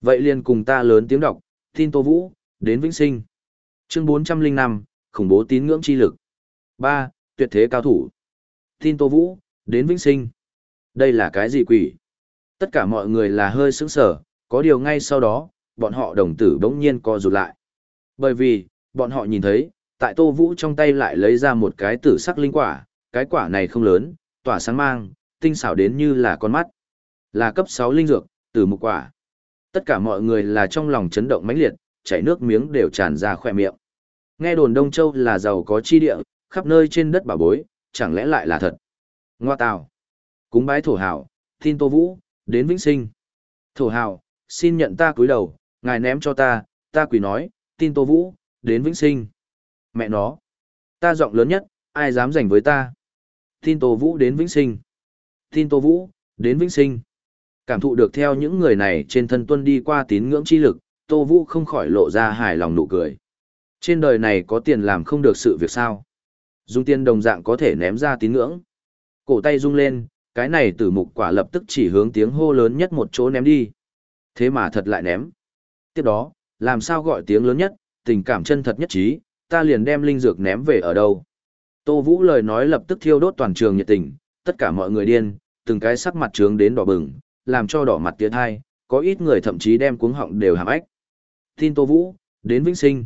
Vậy liền cùng ta lớn tiếng đọc, tin Tô Vũ, đến vĩnh sinh. Chương 405, khủng bố tín ngưỡng chi lực. 3. Tuyệt thế cao thủ. Tin Tô Vũ, đến vĩnh sinh. Đây là cái gì quỷ? Tất cả mọi người là hơi sững sở, có điều ngay sau đó, bọn họ đồng tử bỗng nhiên co rụt lại. Bởi vì, bọn họ nhìn thấy, tại Tô Vũ trong tay lại lấy ra một cái tử sắc linh quả, cái quả này không lớn, tỏa sáng mang, tinh xảo đến như là con mắt. Là cấp 6 linh dược, từ một quả. Tất cả mọi người là trong lòng chấn động mãnh liệt, chảy nước miếng đều tràn ra khỏe miệng. Nghe đồn Đông Châu là giàu có chi địa, khắp nơi trên đất bảo bối, chẳng lẽ lại là thật. Ngoa tào. Cúng bái thổ hào, tin Tô Vũ, đến vĩnh sinh. Thổ hào, xin nhận ta cúi đầu, ngài ném cho ta, ta quỷ nói, tin Tô Vũ, đến vĩnh sinh. Mẹ nó. Ta giọng lớn nhất, ai dám giành với ta. Tin Tô Vũ đến vĩnh sinh. Tin Tô Vũ, đến vĩnh sinh. Cảm thụ được theo những người này trên thân tuân đi qua tín ngưỡng chi lực, Tô Vũ không khỏi lộ ra hài lòng nụ cười. Trên đời này có tiền làm không được sự việc sao. Dùng tiền đồng dạng có thể ném ra tín ngưỡng. Cổ tay rung lên, cái này tử mục quả lập tức chỉ hướng tiếng hô lớn nhất một chỗ ném đi. Thế mà thật lại ném. Tiếp đó, làm sao gọi tiếng lớn nhất, tình cảm chân thật nhất trí, ta liền đem linh dược ném về ở đâu. Tô Vũ lời nói lập tức thiêu đốt toàn trường nhiệt tình, tất cả mọi người điên, từng cái sắc mặt trướng đến đỏ bừng, làm cho đỏ mặt tiến hai, có ít người thậm chí đem cuống họng đều hàm ách. Tin Tô Vũ, đến vĩnh sinh.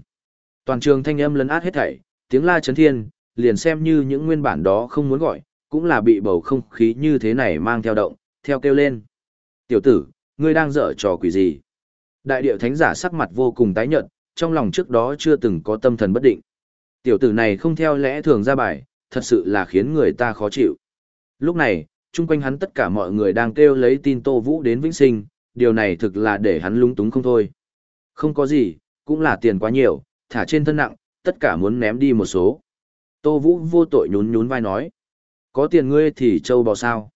Toàn trường thanh âm lấn át hết thảy, tiếng la chấn thiên, liền xem như những nguyên bản đó không muốn gọi, cũng là bị bầu không khí như thế này mang theo động, theo kêu lên. Tiểu tử, ngươi đang dở trò quỷ gì? Đại điệu thánh giả sắc mặt vô cùng tái nhợt, trong lòng trước đó chưa từng có tâm thần bất định. Tiểu tử này không theo lẽ thường ra bài, thật sự là khiến người ta khó chịu. Lúc này, chung quanh hắn tất cả mọi người đang kêu lấy tin Tô Vũ đến vĩnh sinh, điều này thực là để hắn lung túng không thôi. Không có gì, cũng là tiền quá nhiều, thả trên thân nặng, tất cả muốn ném đi một số. Tô Vũ vô tội nhún nhún vai nói. Có tiền ngươi thì châu bò sao.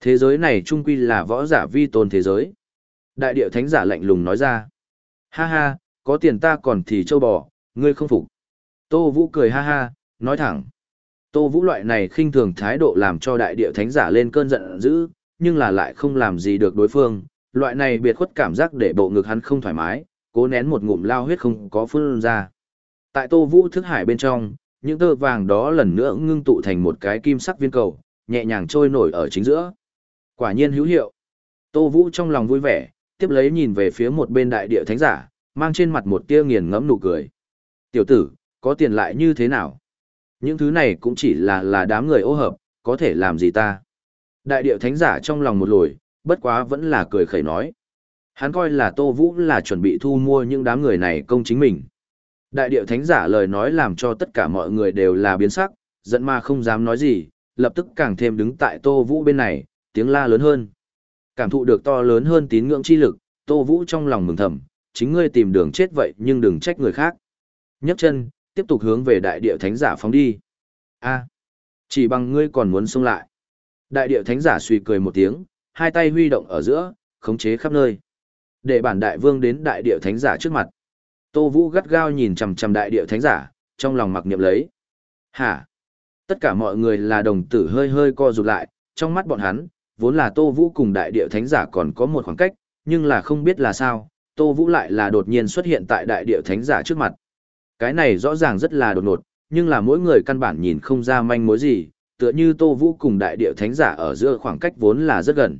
Thế giới này trung quy là võ giả vi tôn thế giới. Đại điệu thánh giả lạnh lùng nói ra. Ha ha, có tiền ta còn thì châu bò, ngươi không phục. Tô Vũ cười ha ha, nói thẳng. Tô Vũ loại này khinh thường thái độ làm cho đại địa thánh giả lên cơn giận dữ, nhưng là lại không làm gì được đối phương, loại này biệt khuất cảm giác để bộ ngực hắn không thoải mái, cố nén một ngụm lao huyết không có phun ra. Tại Tô Vũ thức hải bên trong, những tơ vàng đó lần nữa ngưng tụ thành một cái kim sắc viên cầu, nhẹ nhàng trôi nổi ở chính giữa. Quả nhiên hữu hiệu. Tô Vũ trong lòng vui vẻ, tiếp lấy nhìn về phía một bên đại địa thánh giả, mang trên mặt một tia nghiền ngẫm nụ cười. Tiểu tử, có tiền lại như thế nào? Những thứ này cũng chỉ là là đám người ô hợp, có thể làm gì ta? Đại điệu thánh giả trong lòng một lồi, bất quá vẫn là cười khẩy nói. Hắn coi là Tô Vũ là chuẩn bị thu mua những đám người này công chính mình. Đại điệu thánh giả lời nói làm cho tất cả mọi người đều là biến sắc, giận mà không dám nói gì, lập tức càng thêm đứng tại Tô Vũ bên này, tiếng la lớn hơn. Cảm thụ được to lớn hơn tín ngưỡng chi lực, Tô Vũ trong lòng mừng thầm, chính ngươi tìm đường chết vậy nhưng đừng trách người khác. nhấc chân, tiếp tục hướng về đại địa thánh giả phóng đi. A, chỉ bằng ngươi còn muốn xông lại. Đại địa thánh giả suy cười một tiếng, hai tay huy động ở giữa, khống chế khắp nơi. Để bản đại vương đến đại địa thánh giả trước mặt. Tô Vũ gắt gao nhìn chằm chằm đại địa thánh giả, trong lòng mặc niệm lấy. Hả? Tất cả mọi người là đồng tử hơi hơi co rụt lại, trong mắt bọn hắn, vốn là Tô Vũ cùng đại địa thánh giả còn có một khoảng cách, nhưng là không biết là sao, Tô Vũ lại là đột nhiên xuất hiện tại đại địa thánh giả trước mặt. Cái này rõ ràng rất là đột ngột, nhưng là mỗi người căn bản nhìn không ra manh mối gì, tựa như Tô Vũ cùng đại địa thánh giả ở giữa khoảng cách vốn là rất gần.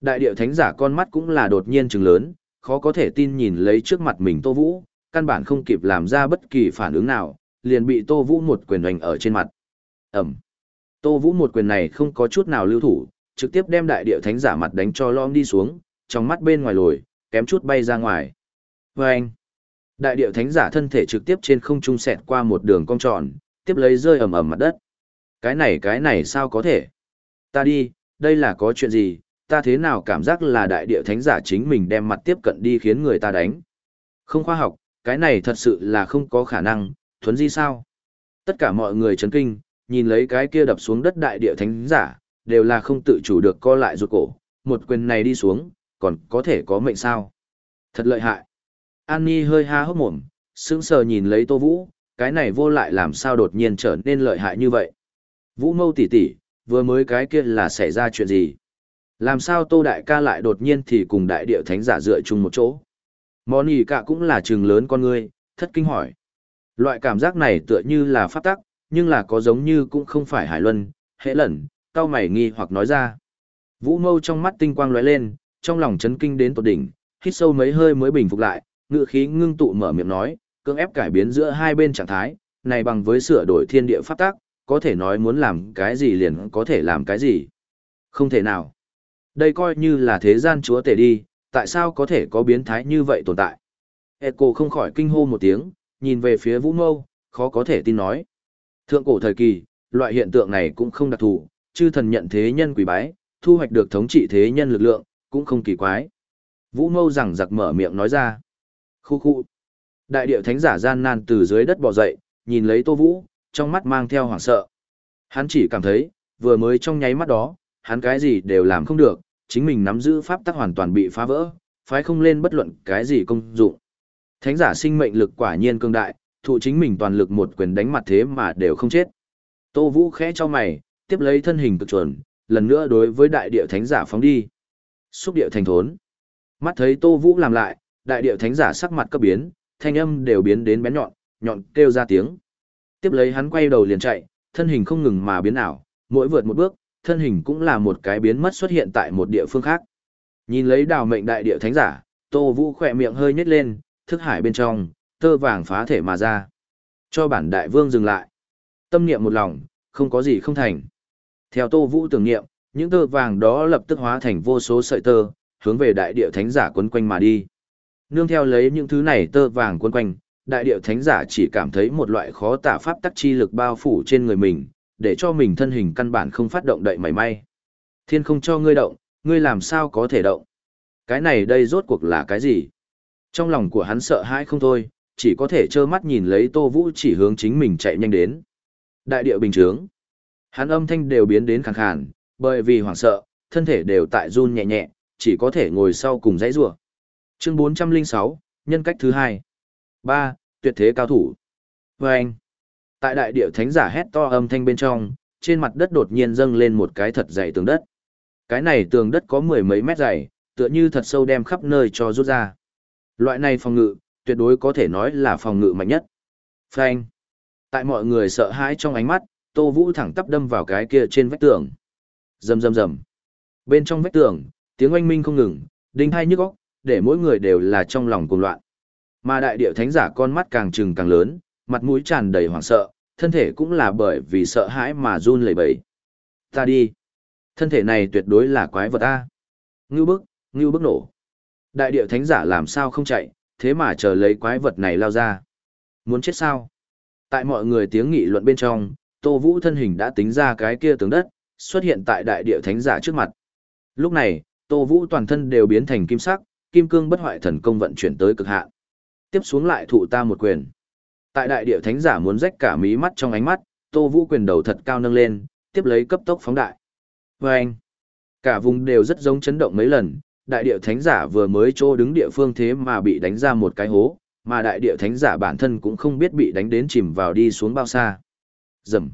Đại địa thánh giả con mắt cũng là đột nhiên trừng lớn, khó có thể tin nhìn lấy trước mặt mình Tô Vũ, căn bản không kịp làm ra bất kỳ phản ứng nào, liền bị Tô Vũ một quyền đánh ở trên mặt. Ẩm. Tô Vũ một quyền này không có chút nào lưu thủ, trực tiếp đem đại địa thánh giả mặt đánh cho lom đi xuống, trong mắt bên ngoài lồi, kém chút bay ra ngoài. Và anh. Đại điệu thánh giả thân thể trực tiếp trên không trung xẹt qua một đường cong tròn, tiếp lấy rơi ầm ầm mặt đất. Cái này cái này sao có thể? Ta đi, đây là có chuyện gì? Ta thế nào cảm giác là đại địa thánh giả chính mình đem mặt tiếp cận đi khiến người ta đánh? Không khoa học, cái này thật sự là không có khả năng, thuấn di sao? Tất cả mọi người chấn kinh, nhìn lấy cái kia đập xuống đất đại địa thánh giả, đều là không tự chủ được co lại ruột cổ, một quyền này đi xuống, còn có thể có mệnh sao? Thật lợi hại. An hơi ha hốc mồm, sững sờ nhìn lấy Tô Vũ, cái này vô lại làm sao đột nhiên trở nên lợi hại như vậy. Vũ mâu tỷ tỷ, vừa mới cái kia là xảy ra chuyện gì? Làm sao Tô Đại ca lại đột nhiên thì cùng đại điệu thánh giả dựa chung một chỗ? Món ý cả cũng là trường lớn con ngươi, thất kinh hỏi. Loại cảm giác này tựa như là phát tắc, nhưng là có giống như cũng không phải hải luân, hệ lẩn, cao mày nghi hoặc nói ra. Vũ mâu trong mắt tinh quang lóe lên, trong lòng chấn kinh đến tột đỉnh, hít sâu mấy hơi mới bình phục lại, ngự khí ngưng tụ mở miệng nói, cưỡng ép cải biến giữa hai bên trạng thái, này bằng với sửa đổi thiên địa pháp tác, có thể nói muốn làm cái gì liền có thể làm cái gì. Không thể nào. Đây coi như là thế gian chúa tể đi, tại sao có thể có biến thái như vậy tồn tại. Echo không khỏi kinh hô một tiếng, nhìn về phía Vũ Mâu, khó có thể tin nói. Thượng cổ thời kỳ, loại hiện tượng này cũng không đặc thù, chư thần nhận thế nhân quỷ bái, thu hoạch được thống trị thế nhân lực lượng, cũng không kỳ quái. Vũ Mâu rằng giặc mở miệng nói ra. Khu khu. Đại điệu thánh giả gian nan từ dưới đất bò dậy, nhìn lấy Tô Vũ, trong mắt mang theo hoảng sợ. Hắn chỉ cảm thấy, vừa mới trong nháy mắt đó, hắn cái gì đều làm không được, chính mình nắm giữ pháp tắc hoàn toàn bị phá vỡ, phái không lên bất luận cái gì công dụng. Thánh giả sinh mệnh lực quả nhiên cương đại, thụ chính mình toàn lực một quyền đánh mặt thế mà đều không chết. Tô Vũ khẽ cho mày, tiếp lấy thân hình cực chuẩn, lần nữa đối với đại địa thánh giả phóng đi. Xúc địa thành thốn. Mắt thấy Tô Vũ làm lại, đại địa thánh giả sắc mặt cấp biến, thanh âm đều biến đến bén nhọn, nhọn kêu ra tiếng. Tiếp lấy hắn quay đầu liền chạy, thân hình không ngừng mà biến ảo, mỗi vượt một bước, thân hình cũng là một cái biến mất xuất hiện tại một địa phương khác. Nhìn lấy đào mệnh đại địa thánh giả, Tô Vũ khỏe miệng hơi nhếch lên, thức hải bên trong, tơ vàng phá thể mà ra. Cho bản đại vương dừng lại. Tâm niệm một lòng, không có gì không thành. Theo Tô Vũ tưởng niệm, những tơ vàng đó lập tức hóa thành vô số sợi tơ, hướng về đại địa thánh giả quấn quanh mà đi. Nương theo lấy những thứ này tơ vàng quấn quanh, đại địa thánh giả chỉ cảm thấy một loại khó tả pháp tắc chi lực bao phủ trên người mình, để cho mình thân hình căn bản không phát động đậy mảy may. Thiên không cho ngươi động, ngươi làm sao có thể động? Cái này đây rốt cuộc là cái gì? Trong lòng của hắn sợ hãi không thôi, chỉ có thể trơ mắt nhìn lấy Tô Vũ chỉ hướng chính mình chạy nhanh đến. Đại địa bình trướng. Hắn âm thanh đều biến đến khàn khàn, bởi vì hoảng sợ, thân thể đều tại run nhẹ nhẹ, chỉ có thể ngồi sau cùng dãy rủa. Chương 406, nhân cách thứ hai. 3. Tuyệt thế cao thủ. Và anh. Tại đại địa thánh giả hét to âm thanh bên trong, trên mặt đất đột nhiên dâng lên một cái thật dày tường đất. Cái này tường đất có mười mấy mét dày, tựa như thật sâu đem khắp nơi cho rút ra. Loại này phòng ngự, tuyệt đối có thể nói là phòng ngự mạnh nhất. Phanh. Tại mọi người sợ hãi trong ánh mắt, Tô Vũ thẳng tắp đâm vào cái kia trên vách tường. Rầm rầm rầm. Bên trong vách tường, tiếng oanh minh không ngừng, đinh hai nhức óc, để mỗi người đều là trong lòng cuồng loạn. Mà đại địa thánh giả con mắt càng trừng càng lớn, mặt mũi tràn đầy hoảng sợ, thân thể cũng là bởi vì sợ hãi mà run lẩy bẩy. Ta đi. Thân thể này tuyệt đối là quái vật a. Ngưu bức, ngưu bức nổ. Đại địa thánh giả làm sao không chạy, thế mà chờ lấy quái vật này lao ra. Muốn chết sao? Tại mọi người tiếng nghị luận bên trong, Tô Vũ thân hình đã tính ra cái kia tướng đất, xuất hiện tại đại địa thánh giả trước mặt. Lúc này, Tô Vũ toàn thân đều biến thành kim sắc, kim cương bất hoại thần công vận chuyển tới cực hạn. Tiếp xuống lại thụ ta một quyền. Tại đại địa thánh giả muốn rách cả mí mắt trong ánh mắt, Tô Vũ quyền đầu thật cao nâng lên, tiếp lấy cấp tốc phóng đại. Và anh, cả vùng đều rất giống chấn động mấy lần, đại địa thánh giả vừa mới chỗ đứng địa phương thế mà bị đánh ra một cái hố, mà đại địa thánh giả bản thân cũng không biết bị đánh đến chìm vào đi xuống bao xa. Rầm.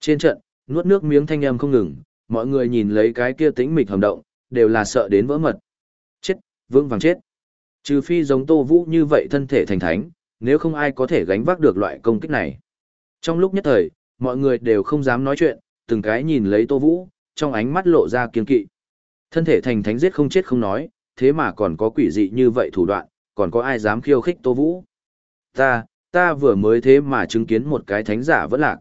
Trên trận, nuốt nước miếng thanh âm không ngừng, mọi người nhìn lấy cái kia tĩnh mịch hầm động, đều là sợ đến vỡ mật. Chết, vương vàng chết. Trừ phi giống Tô Vũ như vậy thân thể thành thánh, nếu không ai có thể gánh vác được loại công kích này. Trong lúc nhất thời, mọi người đều không dám nói chuyện, từng cái nhìn lấy Tô Vũ, trong ánh mắt lộ ra kiên kỵ. Thân thể thành thánh giết không chết không nói, thế mà còn có quỷ dị như vậy thủ đoạn, còn có ai dám khiêu khích Tô Vũ. Ta, ta vừa mới thế mà chứng kiến một cái thánh giả vẫn lạc.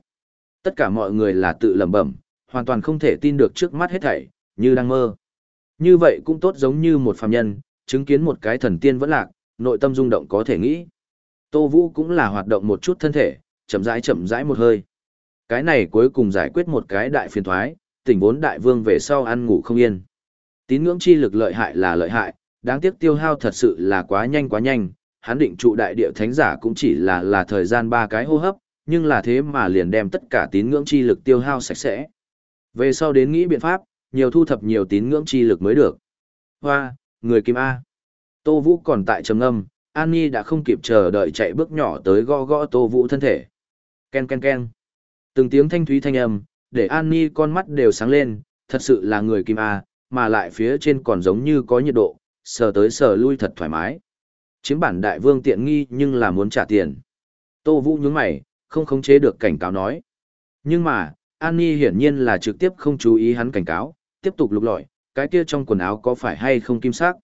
Tất cả mọi người là tự lẩm bẩm, hoàn toàn không thể tin được trước mắt hết thảy, như đang mơ. Như vậy cũng tốt giống như một phàm nhân, chứng kiến một cái thần tiên vẫn lạc, nội tâm rung động có thể nghĩ. Tô Vũ cũng là hoạt động một chút thân thể, chậm rãi chậm rãi một hơi. Cái này cuối cùng giải quyết một cái đại phiền thoái, tỉnh vốn đại vương về sau ăn ngủ không yên. Tín ngưỡng chi lực lợi hại là lợi hại, đáng tiếc tiêu hao thật sự là quá nhanh quá nhanh, hắn định trụ đại địa thánh giả cũng chỉ là là thời gian ba cái hô hấp, nhưng là thế mà liền đem tất cả tín ngưỡng chi lực tiêu hao sạch sẽ. Về sau đến nghĩ biện pháp, nhiều thu thập nhiều tín ngưỡng chi lực mới được. Hoa, người kim A. Tô Vũ còn tại trầm âm, An Nhi đã không kịp chờ đợi chạy bước nhỏ tới gõ gõ Tô Vũ thân thể. Ken ken ken. Từng tiếng thanh thúy thanh âm, để An Nhi con mắt đều sáng lên, thật sự là người kim A, mà lại phía trên còn giống như có nhiệt độ, sờ tới sờ lui thật thoải mái. Chiếm bản đại vương tiện nghi nhưng là muốn trả tiền. Tô Vũ nhướng mày, không khống chế được cảnh cáo nói. Nhưng mà, An Nhi hiển nhiên là trực tiếp không chú ý hắn cảnh cáo, tiếp tục lục lọi, cái kia trong quần áo có phải hay không kim sắc.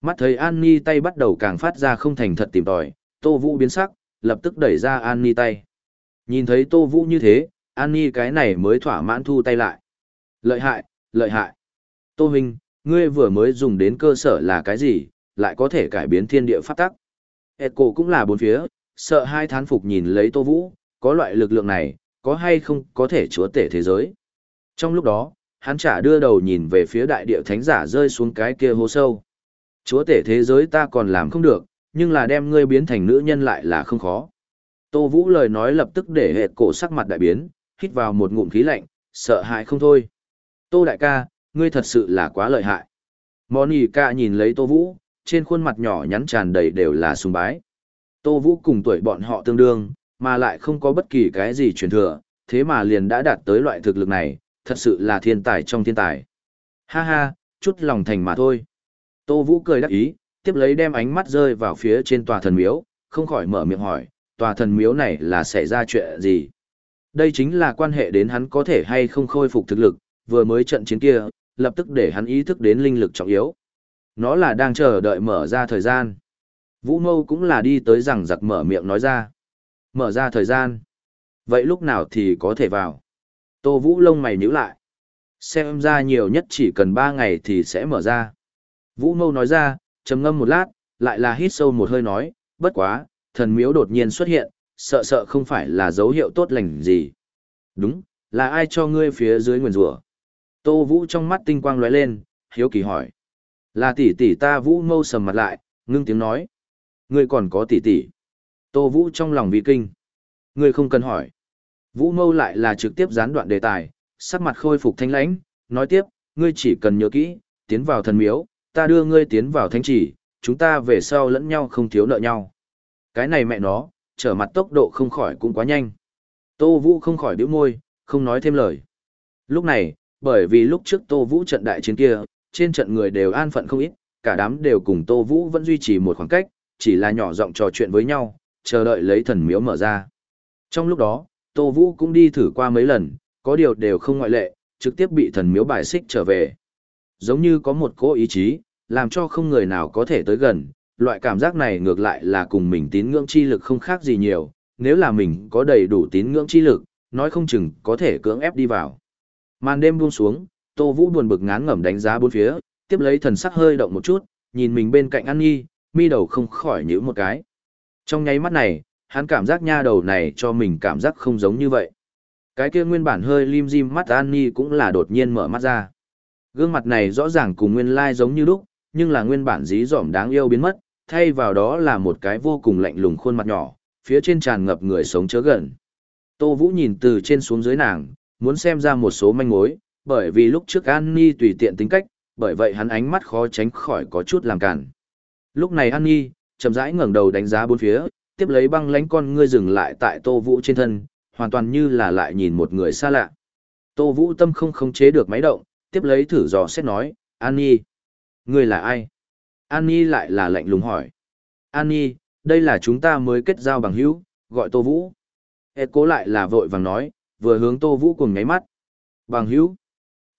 Mắt thấy An Nhi tay bắt đầu càng phát ra không thành thật tìm tòi, Tô Vũ biến sắc, lập tức đẩy ra An Nhi tay. Nhìn thấy Tô Vũ như thế, An Nhi cái này mới thỏa mãn thu tay lại. Lợi hại, lợi hại. Tô Huynh, ngươi vừa mới dùng đến cơ sở là cái gì, lại có thể cải biến thiên địa pháp tắc. Ed cũng là bốn phía, sợ hai thán phục nhìn lấy Tô Vũ, có loại lực lượng này, có hay không có thể chúa tể thế giới. Trong lúc đó, hắn trả đưa đầu nhìn về phía đại địa thánh giả rơi xuống cái kia hố sâu. Chúa tể thế giới ta còn làm không được, nhưng là đem ngươi biến thành nữ nhân lại là không khó. Tô Vũ lời nói lập tức để hệ cổ sắc mặt đại biến, hít vào một ngụm khí lạnh, sợ hãi không thôi. Tô đại ca, ngươi thật sự là quá lợi hại. Monica nhìn lấy Tô Vũ, trên khuôn mặt nhỏ nhắn tràn đầy đều là sùng bái. Tô Vũ cùng tuổi bọn họ tương đương, mà lại không có bất kỳ cái gì truyền thừa, thế mà liền đã đạt tới loại thực lực này, thật sự là thiên tài trong thiên tài. Ha ha, chút lòng thành mà thôi. Tô Vũ cười đắc ý, tiếp lấy đem ánh mắt rơi vào phía trên tòa thần miếu, không khỏi mở miệng hỏi, tòa thần miếu này là xảy ra chuyện gì? Đây chính là quan hệ đến hắn có thể hay không khôi phục thực lực, vừa mới trận chiến kia, lập tức để hắn ý thức đến linh lực trọng yếu. Nó là đang chờ đợi mở ra thời gian. Vũ Mâu cũng là đi tới rằng giặc mở miệng nói ra. Mở ra thời gian. Vậy lúc nào thì có thể vào? Tô Vũ lông mày nhíu lại. Xem ra nhiều nhất chỉ cần 3 ngày thì sẽ mở ra. Vũ Mâu nói ra, trầm ngâm một lát, lại là hít sâu một hơi nói, bất quá, thần miếu đột nhiên xuất hiện, sợ sợ không phải là dấu hiệu tốt lành gì. Đúng, là ai cho ngươi phía dưới nguyền rủa? Tô Vũ trong mắt tinh quang lóe lên, hiếu kỳ hỏi. Là tỷ tỷ ta Vũ Mâu sầm mặt lại, ngưng tiếng nói. Ngươi còn có tỷ tỷ. Tô Vũ trong lòng vì kinh. Ngươi không cần hỏi. Vũ Mâu lại là trực tiếp gián đoạn đề tài, sắc mặt khôi phục thanh lãnh, nói tiếp, ngươi chỉ cần nhớ kỹ, tiến vào thần miếu, ta đưa ngươi tiến vào thánh chỉ, chúng ta về sau lẫn nhau không thiếu nợ nhau. Cái này mẹ nó, trở mặt tốc độ không khỏi cũng quá nhanh. Tô Vũ không khỏi biểu môi, không nói thêm lời. Lúc này, bởi vì lúc trước Tô Vũ trận đại chiến kia, trên trận người đều an phận không ít, cả đám đều cùng Tô Vũ vẫn duy trì một khoảng cách, chỉ là nhỏ giọng trò chuyện với nhau, chờ đợi lấy thần miếu mở ra. Trong lúc đó, Tô Vũ cũng đi thử qua mấy lần, có điều đều không ngoại lệ, trực tiếp bị thần miếu bài xích trở về. Giống như có một cố ý chí, làm cho không người nào có thể tới gần, loại cảm giác này ngược lại là cùng mình tín ngưỡng chi lực không khác gì nhiều, nếu là mình có đầy đủ tín ngưỡng chi lực, nói không chừng có thể cưỡng ép đi vào. Màn đêm buông xuống, Tô Vũ buồn bực ngán ngẩm đánh giá bốn phía, tiếp lấy thần sắc hơi động một chút, nhìn mình bên cạnh An Nhi, mi đầu không khỏi nhíu một cái. Trong nháy mắt này, hắn cảm giác nha đầu này cho mình cảm giác không giống như vậy. Cái kia nguyên bản hơi lim dim mắt An Nhi cũng là đột nhiên mở mắt ra. Gương mặt này rõ ràng cùng nguyên lai giống như lúc, nhưng là nguyên bản dí dỏm đáng yêu biến mất, thay vào đó là một cái vô cùng lạnh lùng khuôn mặt nhỏ, phía trên tràn ngập người sống chớ gần. Tô Vũ nhìn từ trên xuống dưới nàng, muốn xem ra một số manh mối, bởi vì lúc trước An Nhi tùy tiện tính cách, bởi vậy hắn ánh mắt khó tránh khỏi có chút làm cản. Lúc này An Nhi, chậm rãi ngẩng đầu đánh giá bốn phía, tiếp lấy băng lánh con ngươi dừng lại tại Tô Vũ trên thân, hoàn toàn như là lại nhìn một người xa lạ. Tô Vũ tâm không khống chế được máy động, tiếp lấy thử dò xét nói, An Nhi, ngươi là ai? An Nhi lại là lạnh lùng hỏi. An Nhi, đây là chúng ta mới kết giao bằng hữu, gọi Tô Vũ. Hết cố lại là vội vàng nói, vừa hướng Tô Vũ cùng ngáy mắt. Bằng hữu?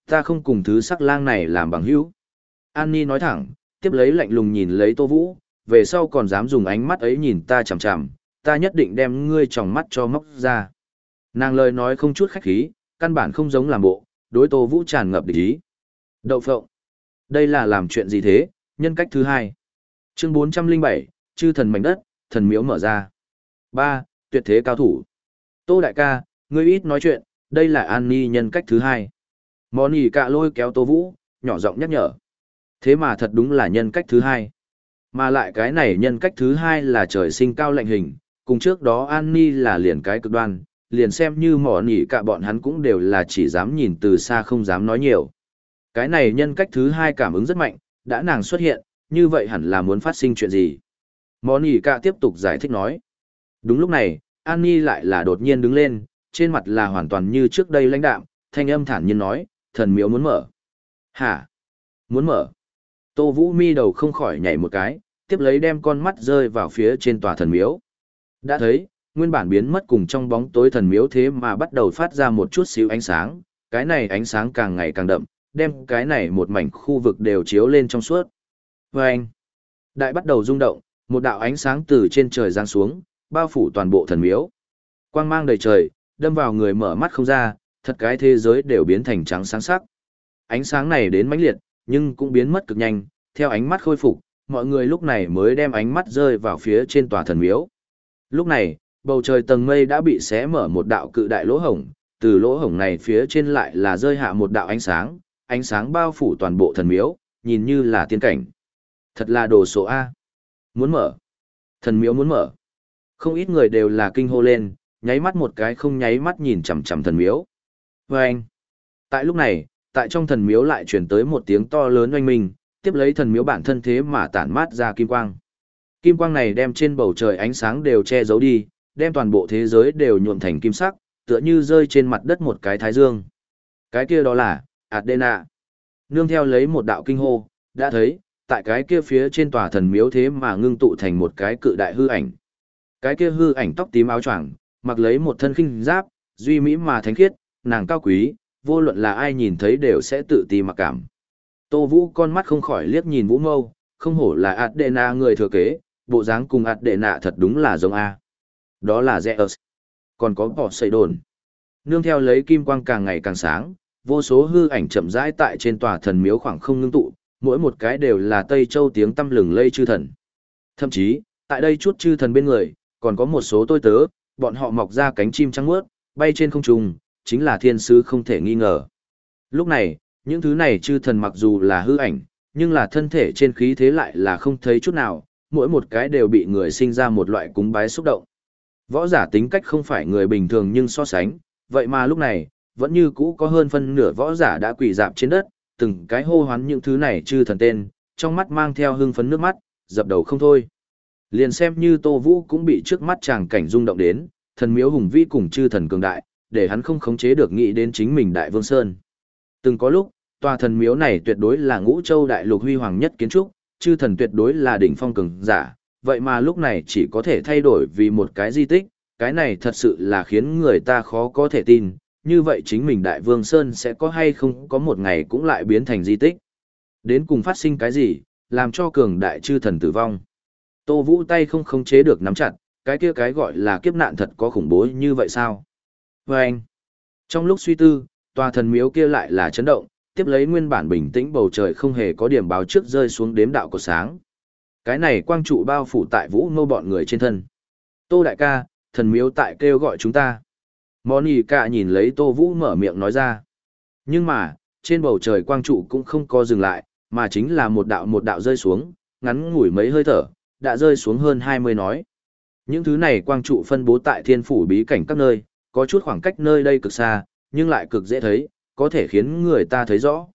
Ta không cùng thứ sắc lang này làm bằng hữu. An Nhi nói thẳng, tiếp lấy lạnh lùng nhìn lấy Tô Vũ, về sau còn dám dùng ánh mắt ấy nhìn ta chằm chằm, ta nhất định đem ngươi tròng mắt cho móc ra. Nàng lời nói không chút khách khí, căn bản không giống làm bộ, đối Tô Vũ tràn ngập địch ý. Đậu phộng. Đây là làm chuyện gì thế, nhân cách thứ hai. Chương 407, chư thần mảnh đất, thần miếu mở ra. 3. Tuyệt thế cao thủ. Tô đại ca, ngươi ít nói chuyện, đây là An Ni nhân cách thứ hai. Món ỉ cạ lôi kéo Tô Vũ, nhỏ giọng nhắc nhở. Thế mà thật đúng là nhân cách thứ hai. Mà lại cái này nhân cách thứ hai là trời sinh cao lạnh hình, cùng trước đó An Ni là liền cái cực đoan, liền xem như mỏ nỉ cả bọn hắn cũng đều là chỉ dám nhìn từ xa không dám nói nhiều. Cái này nhân cách thứ hai cảm ứng rất mạnh, đã nàng xuất hiện, như vậy hẳn là muốn phát sinh chuyện gì. Mỏ nỉ cả tiếp tục giải thích nói. Đúng lúc này, An Ni lại là đột nhiên đứng lên, trên mặt là hoàn toàn như trước đây lãnh đạm, thanh âm thản nhiên nói, thần miếu muốn mở. Hả? Muốn mở. Tô Vũ mi đầu không khỏi nhảy một cái, tiếp lấy đem con mắt rơi vào phía trên tòa thần miếu. Đã thấy, nguyên bản biến mất cùng trong bóng tối thần miếu thế mà bắt đầu phát ra một chút xíu ánh sáng, cái này ánh sáng càng ngày càng đậm, đem cái này một mảnh khu vực đều chiếu lên trong suốt. Và anh, đại bắt đầu rung động, một đạo ánh sáng từ trên trời giáng xuống, bao phủ toàn bộ thần miếu. Quang mang đầy trời, đâm vào người mở mắt không ra, thật cái thế giới đều biến thành trắng sáng sắc. Ánh sáng này đến mãnh liệt, nhưng cũng biến mất cực nhanh, theo ánh mắt khôi phục, mọi người lúc này mới đem ánh mắt rơi vào phía trên tòa thần miếu. Lúc này, bầu trời tầng mây đã bị xé mở một đạo cự đại lỗ hổng, từ lỗ hổng này phía trên lại là rơi hạ một đạo ánh sáng, ánh sáng bao phủ toàn bộ thần miếu, nhìn như là tiên cảnh. Thật là đồ số A. Muốn mở. Thần miếu muốn mở. Không ít người đều là kinh hô lên, nháy mắt một cái không nháy mắt nhìn chằm chằm thần miếu. Và anh. Tại lúc này, tại trong thần miếu lại truyền tới một tiếng to lớn oanh minh, tiếp lấy thần miếu bản thân thế mà tản mát ra kim quang. Kim quang này đem trên bầu trời ánh sáng đều che giấu đi, đem toàn bộ thế giới đều nhuộm thành kim sắc, tựa như rơi trên mặt đất một cái thái dương. Cái kia đó là, Adena. Nương theo lấy một đạo kinh hô, đã thấy, tại cái kia phía trên tòa thần miếu thế mà ngưng tụ thành một cái cự đại hư ảnh. Cái kia hư ảnh tóc tím áo choàng, mặc lấy một thân khinh giáp, duy mỹ mà thánh khiết, nàng cao quý, vô luận là ai nhìn thấy đều sẽ tự ti mặc cảm. Tô Vũ con mắt không khỏi liếc nhìn Vũ Mâu, không hổ là Adena người thừa kế, bộ dáng cùng Adena thật đúng là giống A. Đó là Zeus. Còn có bỏ xây đồn. Nương theo lấy kim quang càng ngày càng sáng, vô số hư ảnh chậm rãi tại trên tòa thần miếu khoảng không ngưng tụ, mỗi một cái đều là Tây Châu tiếng tâm lừng lây chư thần. Thậm chí, tại đây chút chư thần bên người, còn có một số tôi tớ, bọn họ mọc ra cánh chim trắng mướt, bay trên không trung, chính là thiên sứ không thể nghi ngờ. Lúc này, những thứ này chư thần mặc dù là hư ảnh, nhưng là thân thể trên khí thế lại là không thấy chút nào, mỗi một cái đều bị người sinh ra một loại cúng bái xúc động. Võ giả tính cách không phải người bình thường nhưng so sánh, vậy mà lúc này, vẫn như cũ có hơn phân nửa võ giả đã quỳ dạp trên đất, từng cái hô hoán những thứ này chư thần tên, trong mắt mang theo hưng phấn nước mắt, dập đầu không thôi. Liền xem như Tô Vũ cũng bị trước mắt chàng cảnh rung động đến, thần miếu hùng vĩ cùng chư thần cường đại, để hắn không khống chế được nghĩ đến chính mình Đại Vương Sơn. Từng có lúc, tòa thần miếu này tuyệt đối là ngũ châu đại lục huy hoàng nhất kiến trúc, chư thần tuyệt đối là đỉnh phong cường giả, vậy mà lúc này chỉ có thể thay đổi vì một cái di tích, cái này thật sự là khiến người ta khó có thể tin, như vậy chính mình Đại Vương Sơn sẽ có hay không có một ngày cũng lại biến thành di tích. Đến cùng phát sinh cái gì, làm cho cường đại chư thần tử vong. Tô Vũ tay không khống chế được nắm chặt, cái kia cái gọi là kiếp nạn thật có khủng bố như vậy sao? Và anh, trong lúc suy tư, tòa thần miếu kia lại là chấn động, tiếp lấy nguyên bản bình tĩnh bầu trời không hề có điểm báo trước rơi xuống đếm đạo của sáng. Cái này quang trụ bao phủ tại vũ mâu bọn người trên thân. Tô đại ca, thần miếu tại kêu gọi chúng ta. Moni cả nhìn lấy Tô Vũ mở miệng nói ra. Nhưng mà, trên bầu trời quang trụ cũng không có dừng lại, mà chính là một đạo một đạo rơi xuống, ngắn ngủi mấy hơi thở, đã rơi xuống hơn 20 nói. Những thứ này quang trụ phân bố tại thiên phủ bí cảnh các nơi, có chút khoảng cách nơi đây cực xa, nhưng lại cực dễ thấy, có thể khiến người ta thấy rõ.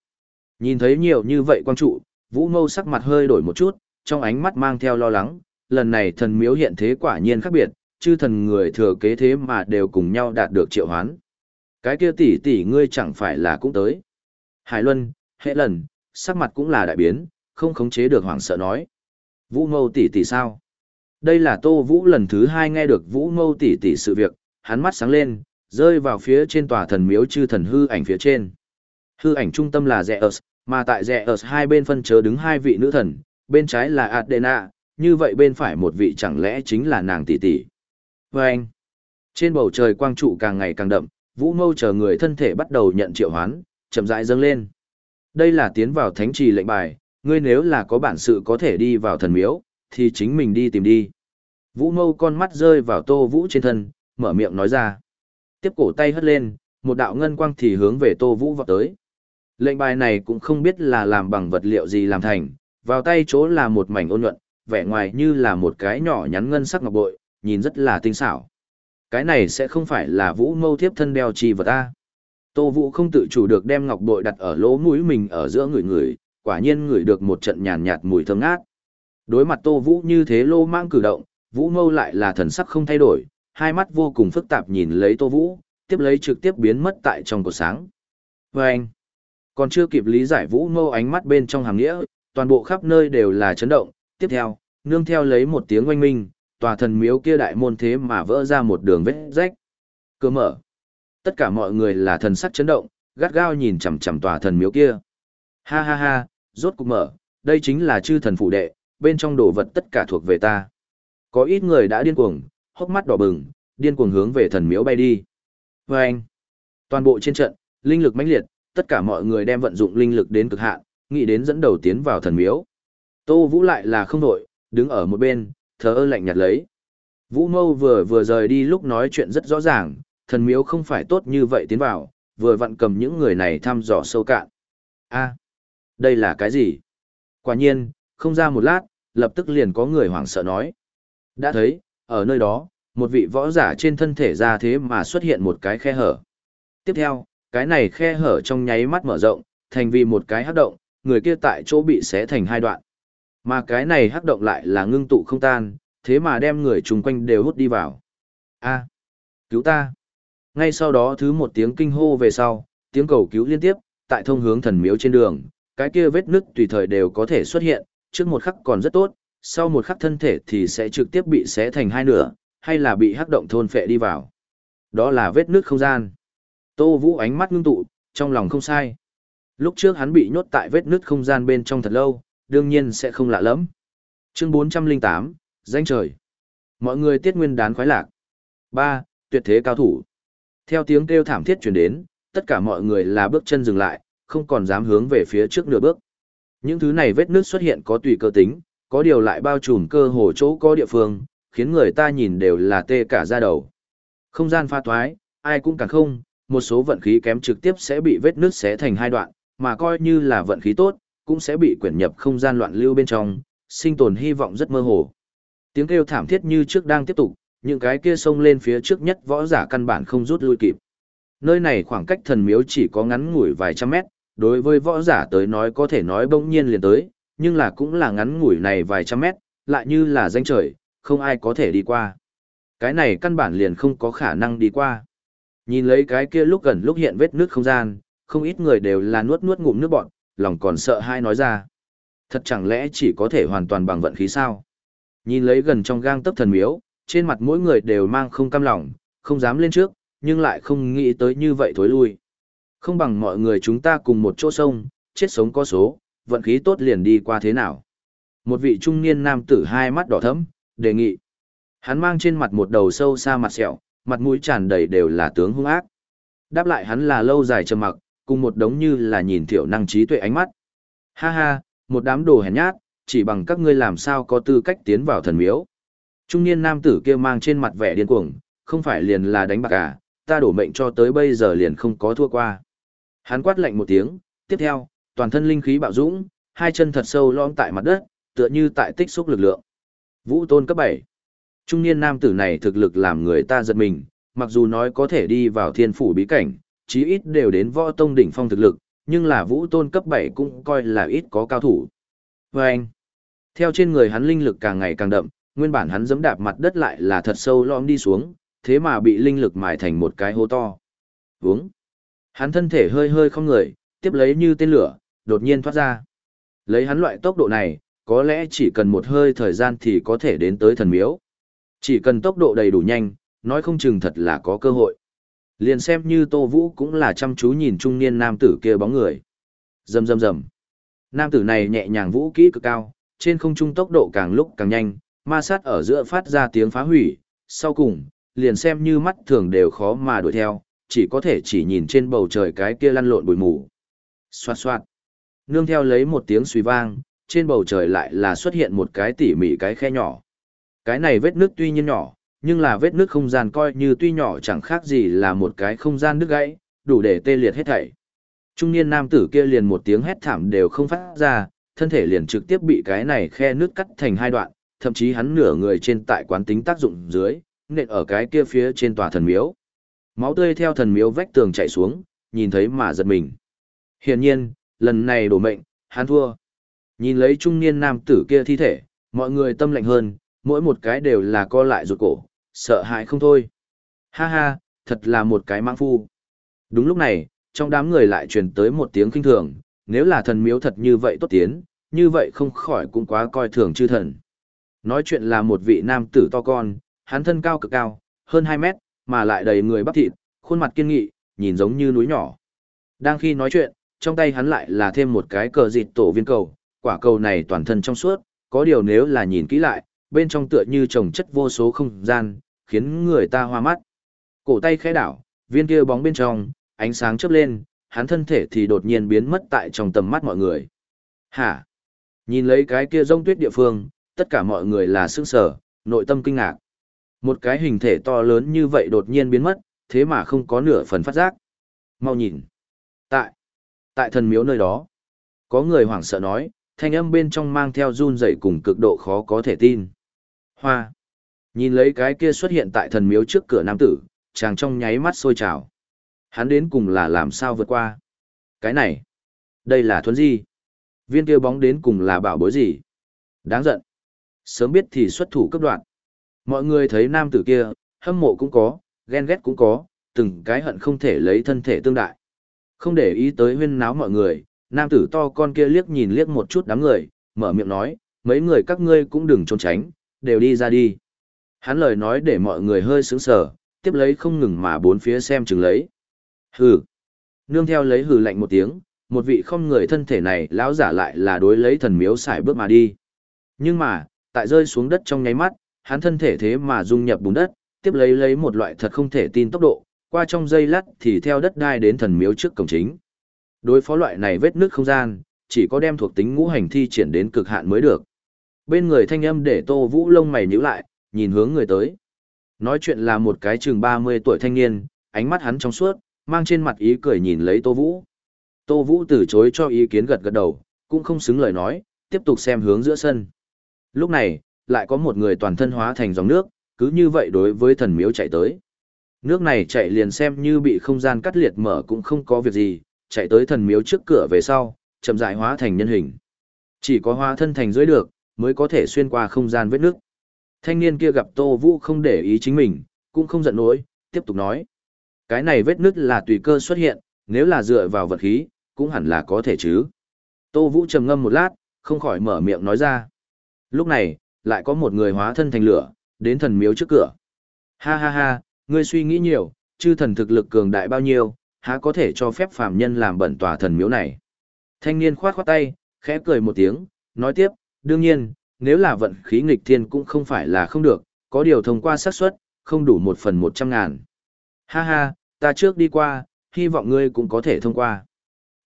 Nhìn thấy nhiều như vậy quang trụ, Vũ Mâu sắc mặt hơi đổi một chút, trong ánh mắt mang theo lo lắng, lần này thần miếu hiện thế quả nhiên khác biệt, chư thần người thừa kế thế mà đều cùng nhau đạt được triệu hoán. Cái kia tỷ tỷ ngươi chẳng phải là cũng tới. Hải Luân, hệ lần, sắc mặt cũng là đại biến, không khống chế được hoảng sợ nói. Vũ Mâu tỷ tỷ sao? Đây là Tô Vũ lần thứ hai nghe được Vũ Mâu tỷ tỷ sự việc, hắn mắt sáng lên, rơi vào phía trên tòa thần miếu chư thần hư ảnh phía trên. Hư ảnh trung tâm là Zeus, mà tại Zeus hai bên phân chớ đứng hai vị nữ thần, bên trái là Adena, như vậy bên phải một vị chẳng lẽ chính là nàng tỷ tỷ. Và anh, trên bầu trời quang trụ càng ngày càng đậm, Vũ Mâu chờ người thân thể bắt đầu nhận triệu hoán, chậm rãi dâng lên. Đây là tiến vào thánh trì lệnh bài, ngươi nếu là có bản sự có thể đi vào thần miếu, thì chính mình đi tìm đi. Vũ Mâu con mắt rơi vào Tô Vũ trên thân, mở miệng nói ra. Tiếp cổ tay hất lên, một đạo ngân quang thì hướng về Tô Vũ vọt tới. Lệnh bài này cũng không biết là làm bằng vật liệu gì làm thành, vào tay chỗ là một mảnh ôn nhuận, vẻ ngoài như là một cái nhỏ nhắn ngân sắc ngọc bội, nhìn rất là tinh xảo. Cái này sẽ không phải là Vũ Mâu tiếp thân đeo chi vật ta. Tô Vũ không tự chủ được đem ngọc bội đặt ở lỗ mũi mình ở giữa người người, quả nhiên người được một trận nhàn nhạt mùi thơm ngát. Đối mặt Tô Vũ như thế lô mang cử động, Vũ Mâu lại là thần sắc không thay đổi, hai mắt vô cùng phức tạp nhìn lấy Tô Vũ, tiếp lấy trực tiếp biến mất tại trong cột sáng. Và anh, còn chưa kịp lý giải Vũ Mâu ánh mắt bên trong hàng nghĩa, toàn bộ khắp nơi đều là chấn động, tiếp theo, nương theo lấy một tiếng oanh minh, tòa thần miếu kia đại môn thế mà vỡ ra một đường vết rách. Cửa mở. Tất cả mọi người là thần sắc chấn động, gắt gao nhìn chằm chằm tòa thần miếu kia. Ha ha ha, rốt cục mở, đây chính là chư thần phụ đệ, bên trong đồ vật tất cả thuộc về ta. Có ít người đã điên cuồng, hốc mắt đỏ bừng, điên cuồng hướng về thần miếu bay đi. Và anh, toàn bộ trên trận, linh lực mãnh liệt, tất cả mọi người đem vận dụng linh lực đến cực hạn, nghĩ đến dẫn đầu tiến vào thần miếu. Tô Vũ lại là không đội, đứng ở một bên, thờ ơ lạnh nhạt lấy. Vũ Mâu vừa vừa rời đi lúc nói chuyện rất rõ ràng, thần miếu không phải tốt như vậy tiến vào, vừa vặn cầm những người này thăm dò sâu cạn. a đây là cái gì? Quả nhiên, không ra một lát, lập tức liền có người hoảng sợ nói. Đã thấy, ở nơi đó, một vị võ giả trên thân thể ra thế mà xuất hiện một cái khe hở. Tiếp theo, cái này khe hở trong nháy mắt mở rộng, thành vì một cái hát động, người kia tại chỗ bị xé thành hai đoạn. Mà cái này hắc động lại là ngưng tụ không tan, thế mà đem người chung quanh đều hút đi vào. A, cứu ta. Ngay sau đó thứ một tiếng kinh hô về sau, tiếng cầu cứu liên tiếp, tại thông hướng thần miếu trên đường, cái kia vết nứt tùy thời đều có thể xuất hiện, trước một khắc còn rất tốt, sau một khắc thân thể thì sẽ trực tiếp bị xé thành hai nửa, hay là bị hắc động thôn phệ đi vào. Đó là vết nứt không gian. Tô Vũ ánh mắt ngưng tụ, trong lòng không sai. Lúc trước hắn bị nhốt tại vết nứt không gian bên trong thật lâu, đương nhiên sẽ không lạ lắm. Chương 408, danh trời. Mọi người tiết nguyên đán khoái lạc. 3. Tuyệt thế cao thủ. Theo tiếng kêu thảm thiết truyền đến, tất cả mọi người là bước chân dừng lại, không còn dám hướng về phía trước nửa bước. Những thứ này vết nước xuất hiện có tùy cơ tính, có điều lại bao trùm cơ hồ chỗ có địa phương, khiến người ta nhìn đều là tê cả da đầu. Không gian pha thoái, ai cũng càng không, một số vận khí kém trực tiếp sẽ bị vết nước xé thành hai đoạn, mà coi như là vận khí tốt, cũng sẽ bị quyển nhập không gian loạn lưu bên trong, sinh tồn hy vọng rất mơ hồ. Tiếng kêu thảm thiết như trước đang tiếp tục, những cái kia xông lên phía trước nhất võ giả căn bản không rút lui kịp. Nơi này khoảng cách thần miếu chỉ có ngắn ngủi vài trăm mét, đối với võ giả tới nói có thể nói bỗng nhiên liền tới, nhưng là cũng là ngắn ngủi này vài trăm mét, lại như là danh trời, không ai có thể đi qua. Cái này căn bản liền không có khả năng đi qua. Nhìn lấy cái kia lúc gần lúc hiện vết nước không gian, không ít người đều là nuốt nuốt ngụm nước bọn, lòng còn sợ hai nói ra. Thật chẳng lẽ chỉ có thể hoàn toàn bằng vận khí sao? Nhìn lấy gần trong gang tấc thần miếu, trên mặt mỗi người đều mang không cam lòng, không dám lên trước, nhưng lại không nghĩ tới như vậy thối lui. Không bằng mọi người chúng ta cùng một chỗ sông, chết sống có số, vận khí tốt liền đi qua thế nào. Một vị trung niên nam tử hai mắt đỏ thẫm, đề nghị. Hắn mang trên mặt một đầu sâu xa mặt sẹo, mặt mũi tràn đầy đều là tướng hung ác. Đáp lại hắn là lâu dài trầm mặc, cùng một đống như là nhìn thiểu năng trí tuệ ánh mắt. Ha ha, một đám đồ hèn nhát, chỉ bằng các ngươi làm sao có tư cách tiến vào thần miếu. Trung niên nam tử kia mang trên mặt vẻ điên cuồng, không phải liền là đánh bạc à, ta đổ mệnh cho tới bây giờ liền không có thua qua. Hắn quát lạnh một tiếng, tiếp theo, toàn thân linh khí bạo dũng, hai chân thật sâu lõm tại mặt đất, tựa như tại tích xúc lực lượng. Vũ tôn cấp 7. Trung niên nam tử này thực lực làm người ta giật mình, mặc dù nói có thể đi vào thiên phủ bí cảnh, chí ít đều đến võ tông đỉnh phong thực lực, nhưng là vũ tôn cấp 7 cũng coi là ít có cao thủ. Và anh, theo trên người hắn linh lực càng ngày càng đậm, nguyên bản hắn giẫm đạp mặt đất lại là thật sâu lõm đi xuống, thế mà bị linh lực mài thành một cái hố to. Vướng. Hắn thân thể hơi hơi không người, tiếp lấy như tên lửa, đột nhiên thoát ra. Lấy hắn loại tốc độ này, có lẽ chỉ cần một hơi thời gian thì có thể đến tới thần miếu. Chỉ cần tốc độ đầy đủ nhanh, nói không chừng thật là có cơ hội. Liền xem như Tô Vũ cũng là chăm chú nhìn trung niên nam tử kia bóng người. Rầm rầm rầm. Nam tử này nhẹ nhàng vũ kỹ cực cao, trên không trung tốc độ càng lúc càng nhanh, ma sát ở giữa phát ra tiếng phá hủy, sau cùng, liền xem như mắt thường đều khó mà đuổi theo, chỉ có thể chỉ nhìn trên bầu trời cái kia lăn lộn bụi mù. Xoạt xoạt. Nương theo lấy một tiếng suy vang, trên bầu trời lại là xuất hiện một cái tỉ mỉ cái khe nhỏ. Cái này vết nước tuy nhiên nhỏ, nhưng là vết nước không gian coi như tuy nhỏ chẳng khác gì là một cái không gian nước gãy, đủ để tê liệt hết thảy. Trung niên nam tử kia liền một tiếng hét thảm đều không phát ra, thân thể liền trực tiếp bị cái này khe nước cắt thành hai đoạn, thậm chí hắn nửa người trên tại quán tính tác dụng dưới, nện ở cái kia phía trên tòa thần miếu. Máu tươi theo thần miếu vách tường chảy xuống, nhìn thấy mà giật mình. Hiển nhiên, lần này đổ mệnh, hắn thua. Nhìn lấy trung niên nam tử kia thi thể, mọi người tâm lạnh hơn, mỗi một cái đều là co lại rụt cổ, sợ hãi không thôi. Ha ha, thật là một cái mang phu. Đúng lúc này, trong đám người lại truyền tới một tiếng kinh thường, nếu là thần miếu thật như vậy tốt tiến, như vậy không khỏi cũng quá coi thường chư thần. Nói chuyện là một vị nam tử to con, hắn thân cao cực cao, hơn 2 mét, mà lại đầy người bắp thịt, khuôn mặt kiên nghị, nhìn giống như núi nhỏ. Đang khi nói chuyện, trong tay hắn lại là thêm một cái cờ dịt tổ viên cầu, quả cầu này toàn thân trong suốt, có điều nếu là nhìn kỹ lại, bên trong tựa như trồng chất vô số không gian, khiến người ta hoa mắt. Cổ tay khẽ đảo, viên kia bóng bên trong, ánh sáng chớp lên, hắn thân thể thì đột nhiên biến mất tại trong tầm mắt mọi người. Hả? Nhìn lấy cái kia rông tuyết địa phương, tất cả mọi người là sững sờ, nội tâm kinh ngạc. Một cái hình thể to lớn như vậy đột nhiên biến mất, thế mà không có nửa phần phát giác. Mau nhìn. Tại, tại thần miếu nơi đó, có người hoảng sợ nói, thanh âm bên trong mang theo run rẩy cùng cực độ khó có thể tin. Hoa. Nhìn lấy cái kia xuất hiện tại thần miếu trước cửa nam tử, chàng trong nháy mắt sôi trào. Hắn đến cùng là làm sao vượt qua. Cái này. Đây là thuấn gì? Viên kia bóng đến cùng là bảo bối gì? Đáng giận. Sớm biết thì xuất thủ cấp đoạn. Mọi người thấy nam tử kia, hâm mộ cũng có, ghen ghét cũng có, từng cái hận không thể lấy thân thể tương đại. Không để ý tới huyên náo mọi người, nam tử to con kia liếc nhìn liếc một chút đám người, mở miệng nói, mấy người các ngươi cũng đừng trốn tránh, đều đi ra đi. Hắn lời nói để mọi người hơi sững sờ, tiếp lấy không ngừng mà bốn phía xem chừng lấy. Hừ. Nương theo lấy hừ lạnh một tiếng, một vị không người thân thể này lão giả lại là đối lấy thần miếu xài bước mà đi. Nhưng mà, tại rơi xuống đất trong nháy mắt, hắn thân thể thế mà dung nhập bùn đất, tiếp lấy lấy một loại thật không thể tin tốc độ, qua trong giây lát thì theo đất đai đến thần miếu trước cổng chính. Đối phó loại này vết nước không gian, chỉ có đem thuộc tính ngũ hành thi triển đến cực hạn mới được. Bên người thanh âm để Tô Vũ lông mày nhíu lại, nhìn hướng người tới. Nói chuyện là một cái chừng 30 tuổi thanh niên, ánh mắt hắn trong suốt, mang trên mặt ý cười nhìn lấy Tô Vũ. Tô Vũ từ chối cho ý kiến gật gật đầu, cũng không xứng lời nói, tiếp tục xem hướng giữa sân. Lúc này, lại có một người toàn thân hóa thành dòng nước, cứ như vậy đối với thần miếu chạy tới. Nước này chạy liền xem như bị không gian cắt liệt mở cũng không có việc gì, chạy tới thần miếu trước cửa về sau, chậm rãi hóa thành nhân hình. Chỉ có hóa thân thành dưới được, mới có thể xuyên qua không gian vết nước. Thanh niên kia gặp Tô Vũ không để ý chính mình, cũng không giận nổi, tiếp tục nói. Cái này vết nứt là tùy cơ xuất hiện, nếu là dựa vào vật khí, cũng hẳn là có thể chứ. Tô Vũ trầm ngâm một lát, không khỏi mở miệng nói ra. Lúc này, lại có một người hóa thân thành lửa, đến thần miếu trước cửa. Ha ha ha, ngươi suy nghĩ nhiều, chư thần thực lực cường đại bao nhiêu, há có thể cho phép phàm nhân làm bẩn tòa thần miếu này. Thanh niên khoát khoát tay, khẽ cười một tiếng, nói tiếp, đương nhiên, nếu là vận khí nghịch thiên cũng không phải là không được, có điều thông qua xác suất không đủ một phần một trăm ngàn. Ha ha, ta trước đi qua, hy vọng ngươi cũng có thể thông qua.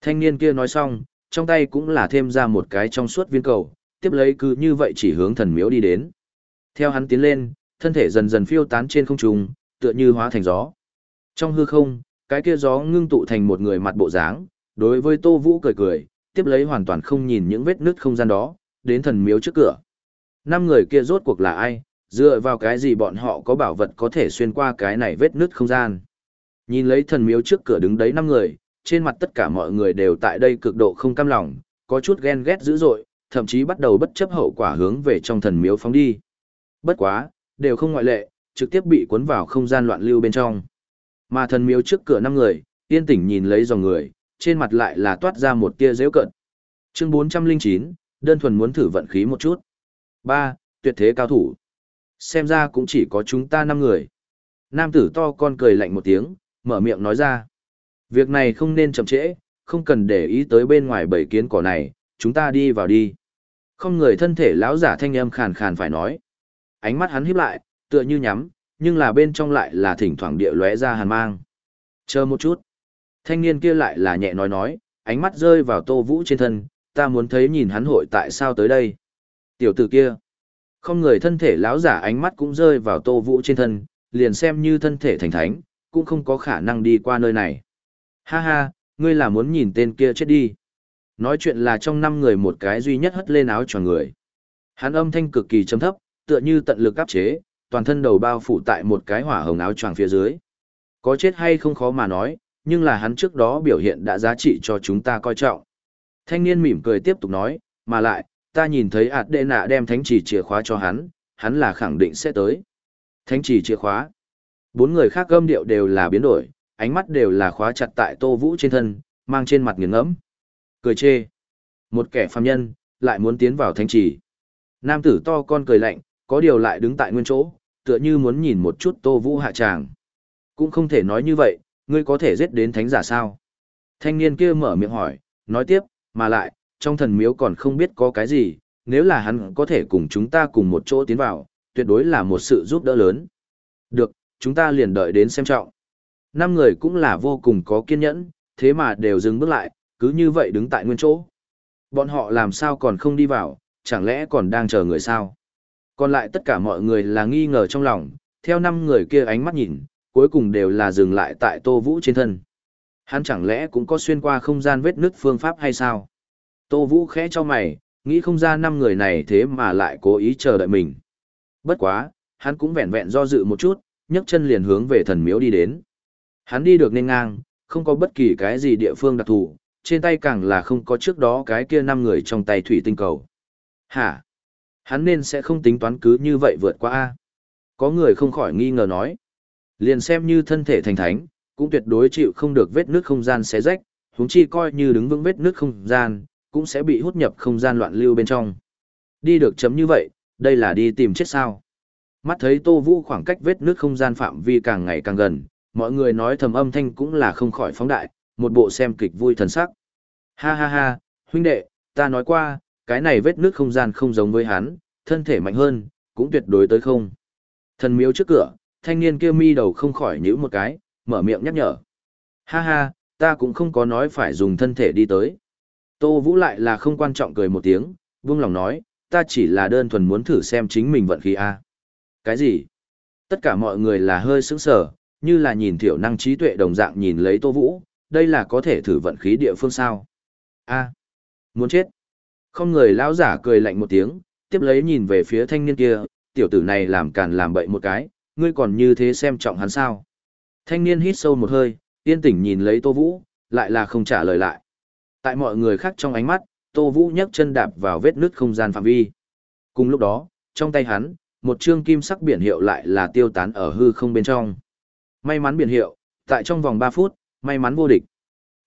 Thanh niên kia nói xong, trong tay cũng là thêm ra một cái trong suốt viên cầu, tiếp lấy cứ như vậy chỉ hướng thần miếu đi đến. Theo hắn tiến lên, thân thể dần dần phiêu tán trên không trung, tựa như hóa thành gió. Trong hư không, cái kia gió ngưng tụ thành một người mặt bộ dáng, đối với Tô Vũ cười cười, tiếp lấy hoàn toàn không nhìn những vết nứt không gian đó, đến thần miếu trước cửa. Năm người kia rốt cuộc là ai, dựa vào cái gì bọn họ có bảo vật có thể xuyên qua cái này vết nứt không gian. Nhìn lấy thần miếu trước cửa đứng đấy năm người, trên mặt tất cả mọi người đều tại đây cực độ không cam lòng, có chút ghen ghét dữ dội, thậm chí bắt đầu bất chấp hậu quả hướng về trong thần miếu phóng đi. Bất quá, đều không ngoại lệ, trực tiếp bị cuốn vào không gian loạn lưu bên trong. Mà thần miếu trước cửa năm người, yên tĩnh nhìn lấy dòng người, trên mặt lại là toát ra một tia dễ cận. Chương 409, đơn thuần muốn thử vận khí một chút. 3. Tuyệt thế cao thủ. Xem ra cũng chỉ có chúng ta năm người. Nam tử to con cười lạnh một tiếng, mở miệng nói ra. Việc này không nên chậm trễ, không cần để ý tới bên ngoài bảy kiến cỏ này, chúng ta đi vào đi. Không người thân thể lão giả thanh âm khàn khàn phải nói. Ánh mắt hắn híp lại, tựa như nhắm, nhưng là bên trong lại là thỉnh thoảng địa lóe ra hàn mang. Chờ một chút. Thanh niên kia lại là nhẹ nói nói, ánh mắt rơi vào tô vũ trên thân, ta muốn thấy nhìn hắn hội tại sao tới đây. Tiểu tử kia. Không người thân thể lão giả ánh mắt cũng rơi vào tô vũ trên thân, liền xem như thân thể thành thánh, cũng không có khả năng đi qua nơi này. Ha ha, ngươi là muốn nhìn tên kia chết đi. Nói chuyện là trong năm người một cái duy nhất hất lên áo tròn người. Hắn âm thanh cực kỳ trầm thấp, tựa như tận lực áp chế, toàn thân đầu bao phủ tại một cái hỏa hồng áo choàng phía dưới. Có chết hay không khó mà nói, nhưng là hắn trước đó biểu hiện đã giá trị cho chúng ta coi trọng. Thanh niên mỉm cười tiếp tục nói, mà lại, ta nhìn thấy ạt đệ nạ đem thánh chỉ chìa khóa cho hắn, hắn là khẳng định sẽ tới. Thánh chỉ chìa khóa. Bốn người khác gâm điệu đều là biến đổi, ánh mắt đều là khóa chặt tại tô vũ trên thân, mang trên mặt nghiền ngẫm Cười chê. Một kẻ phàm nhân, lại muốn tiến vào thánh chỉ. Nam tử to con cười lạnh, có điều lại đứng tại nguyên chỗ, tựa như muốn nhìn một chút tô vũ hạ tràng. Cũng không thể nói như vậy, ngươi có thể giết đến thánh giả sao? Thanh niên kia mở miệng hỏi, nói tiếp, mà lại, trong thần miếu còn không biết có cái gì, nếu là hắn có thể cùng chúng ta cùng một chỗ tiến vào, tuyệt đối là một sự giúp đỡ lớn. Được, chúng ta liền đợi đến xem trọng. Năm người cũng là vô cùng có kiên nhẫn, thế mà đều dừng bước lại, cứ như vậy đứng tại nguyên chỗ. Bọn họ làm sao còn không đi vào, chẳng lẽ còn đang chờ người sao? Còn lại tất cả mọi người là nghi ngờ trong lòng, theo năm người kia ánh mắt nhìn, cuối cùng đều là dừng lại tại Tô Vũ trên thân. Hắn chẳng lẽ cũng có xuyên qua không gian vết nứt phương pháp hay sao? Tô Vũ khẽ cho mày, nghĩ không ra năm người này thế mà lại cố ý chờ đợi mình. Bất quá, hắn cũng vẹn vẹn do dự một chút, nhấc chân liền hướng về thần miếu đi đến. Hắn đi được nên ngang, không có bất kỳ cái gì địa phương đặc thù, trên tay càng là không có trước đó cái kia năm người trong tay thủy tinh cầu. Hả? Hắn nên sẽ không tính toán cứ như vậy vượt qua A. Có người không khỏi nghi ngờ nói. Liền xem như thân thể thành thánh, cũng tuyệt đối chịu không được vết nước không gian xé rách, huống chi coi như đứng vững vết nước không gian, cũng sẽ bị hút nhập không gian loạn lưu bên trong. Đi được chấm như vậy, đây là đi tìm chết sao. Mắt thấy Tô Vũ khoảng cách vết nước không gian phạm vi càng ngày càng gần, mọi người nói thầm âm thanh cũng là không khỏi phóng đại, một bộ xem kịch vui thần sắc. Ha ha ha, huynh đệ, ta nói qua, cái này vết nước không gian không giống với hắn, thân thể mạnh hơn, cũng tuyệt đối tới không. Thần miếu trước cửa, thanh niên kia mi đầu không khỏi nhíu một cái, mở miệng nhắc nhở. Ha ha, ta cũng không có nói phải dùng thân thể đi tới. Tô Vũ lại là không quan trọng cười một tiếng, vương lòng nói, ta chỉ là đơn thuần muốn thử xem chính mình vận khí A. Cái gì? Tất cả mọi người là hơi sững sờ, như là nhìn thiểu năng trí tuệ đồng dạng nhìn lấy Tô Vũ, đây là có thể thử vận khí địa phương sao? A. Muốn chết. Không người lão giả cười lạnh một tiếng, tiếp lấy nhìn về phía thanh niên kia, tiểu tử này làm càn làm bậy một cái, ngươi còn như thế xem trọng hắn sao? Thanh niên hít sâu một hơi, yên tĩnh nhìn lấy Tô Vũ, lại là không trả lời lại. Tại mọi người khác trong ánh mắt, Tô Vũ nhấc chân đạp vào vết nứt không gian phạm vi. Cùng lúc đó, trong tay hắn, một chương kim sắc biển hiệu lại là tiêu tán ở hư không bên trong. May mắn biển hiệu, tại trong vòng 3 phút, may mắn vô địch.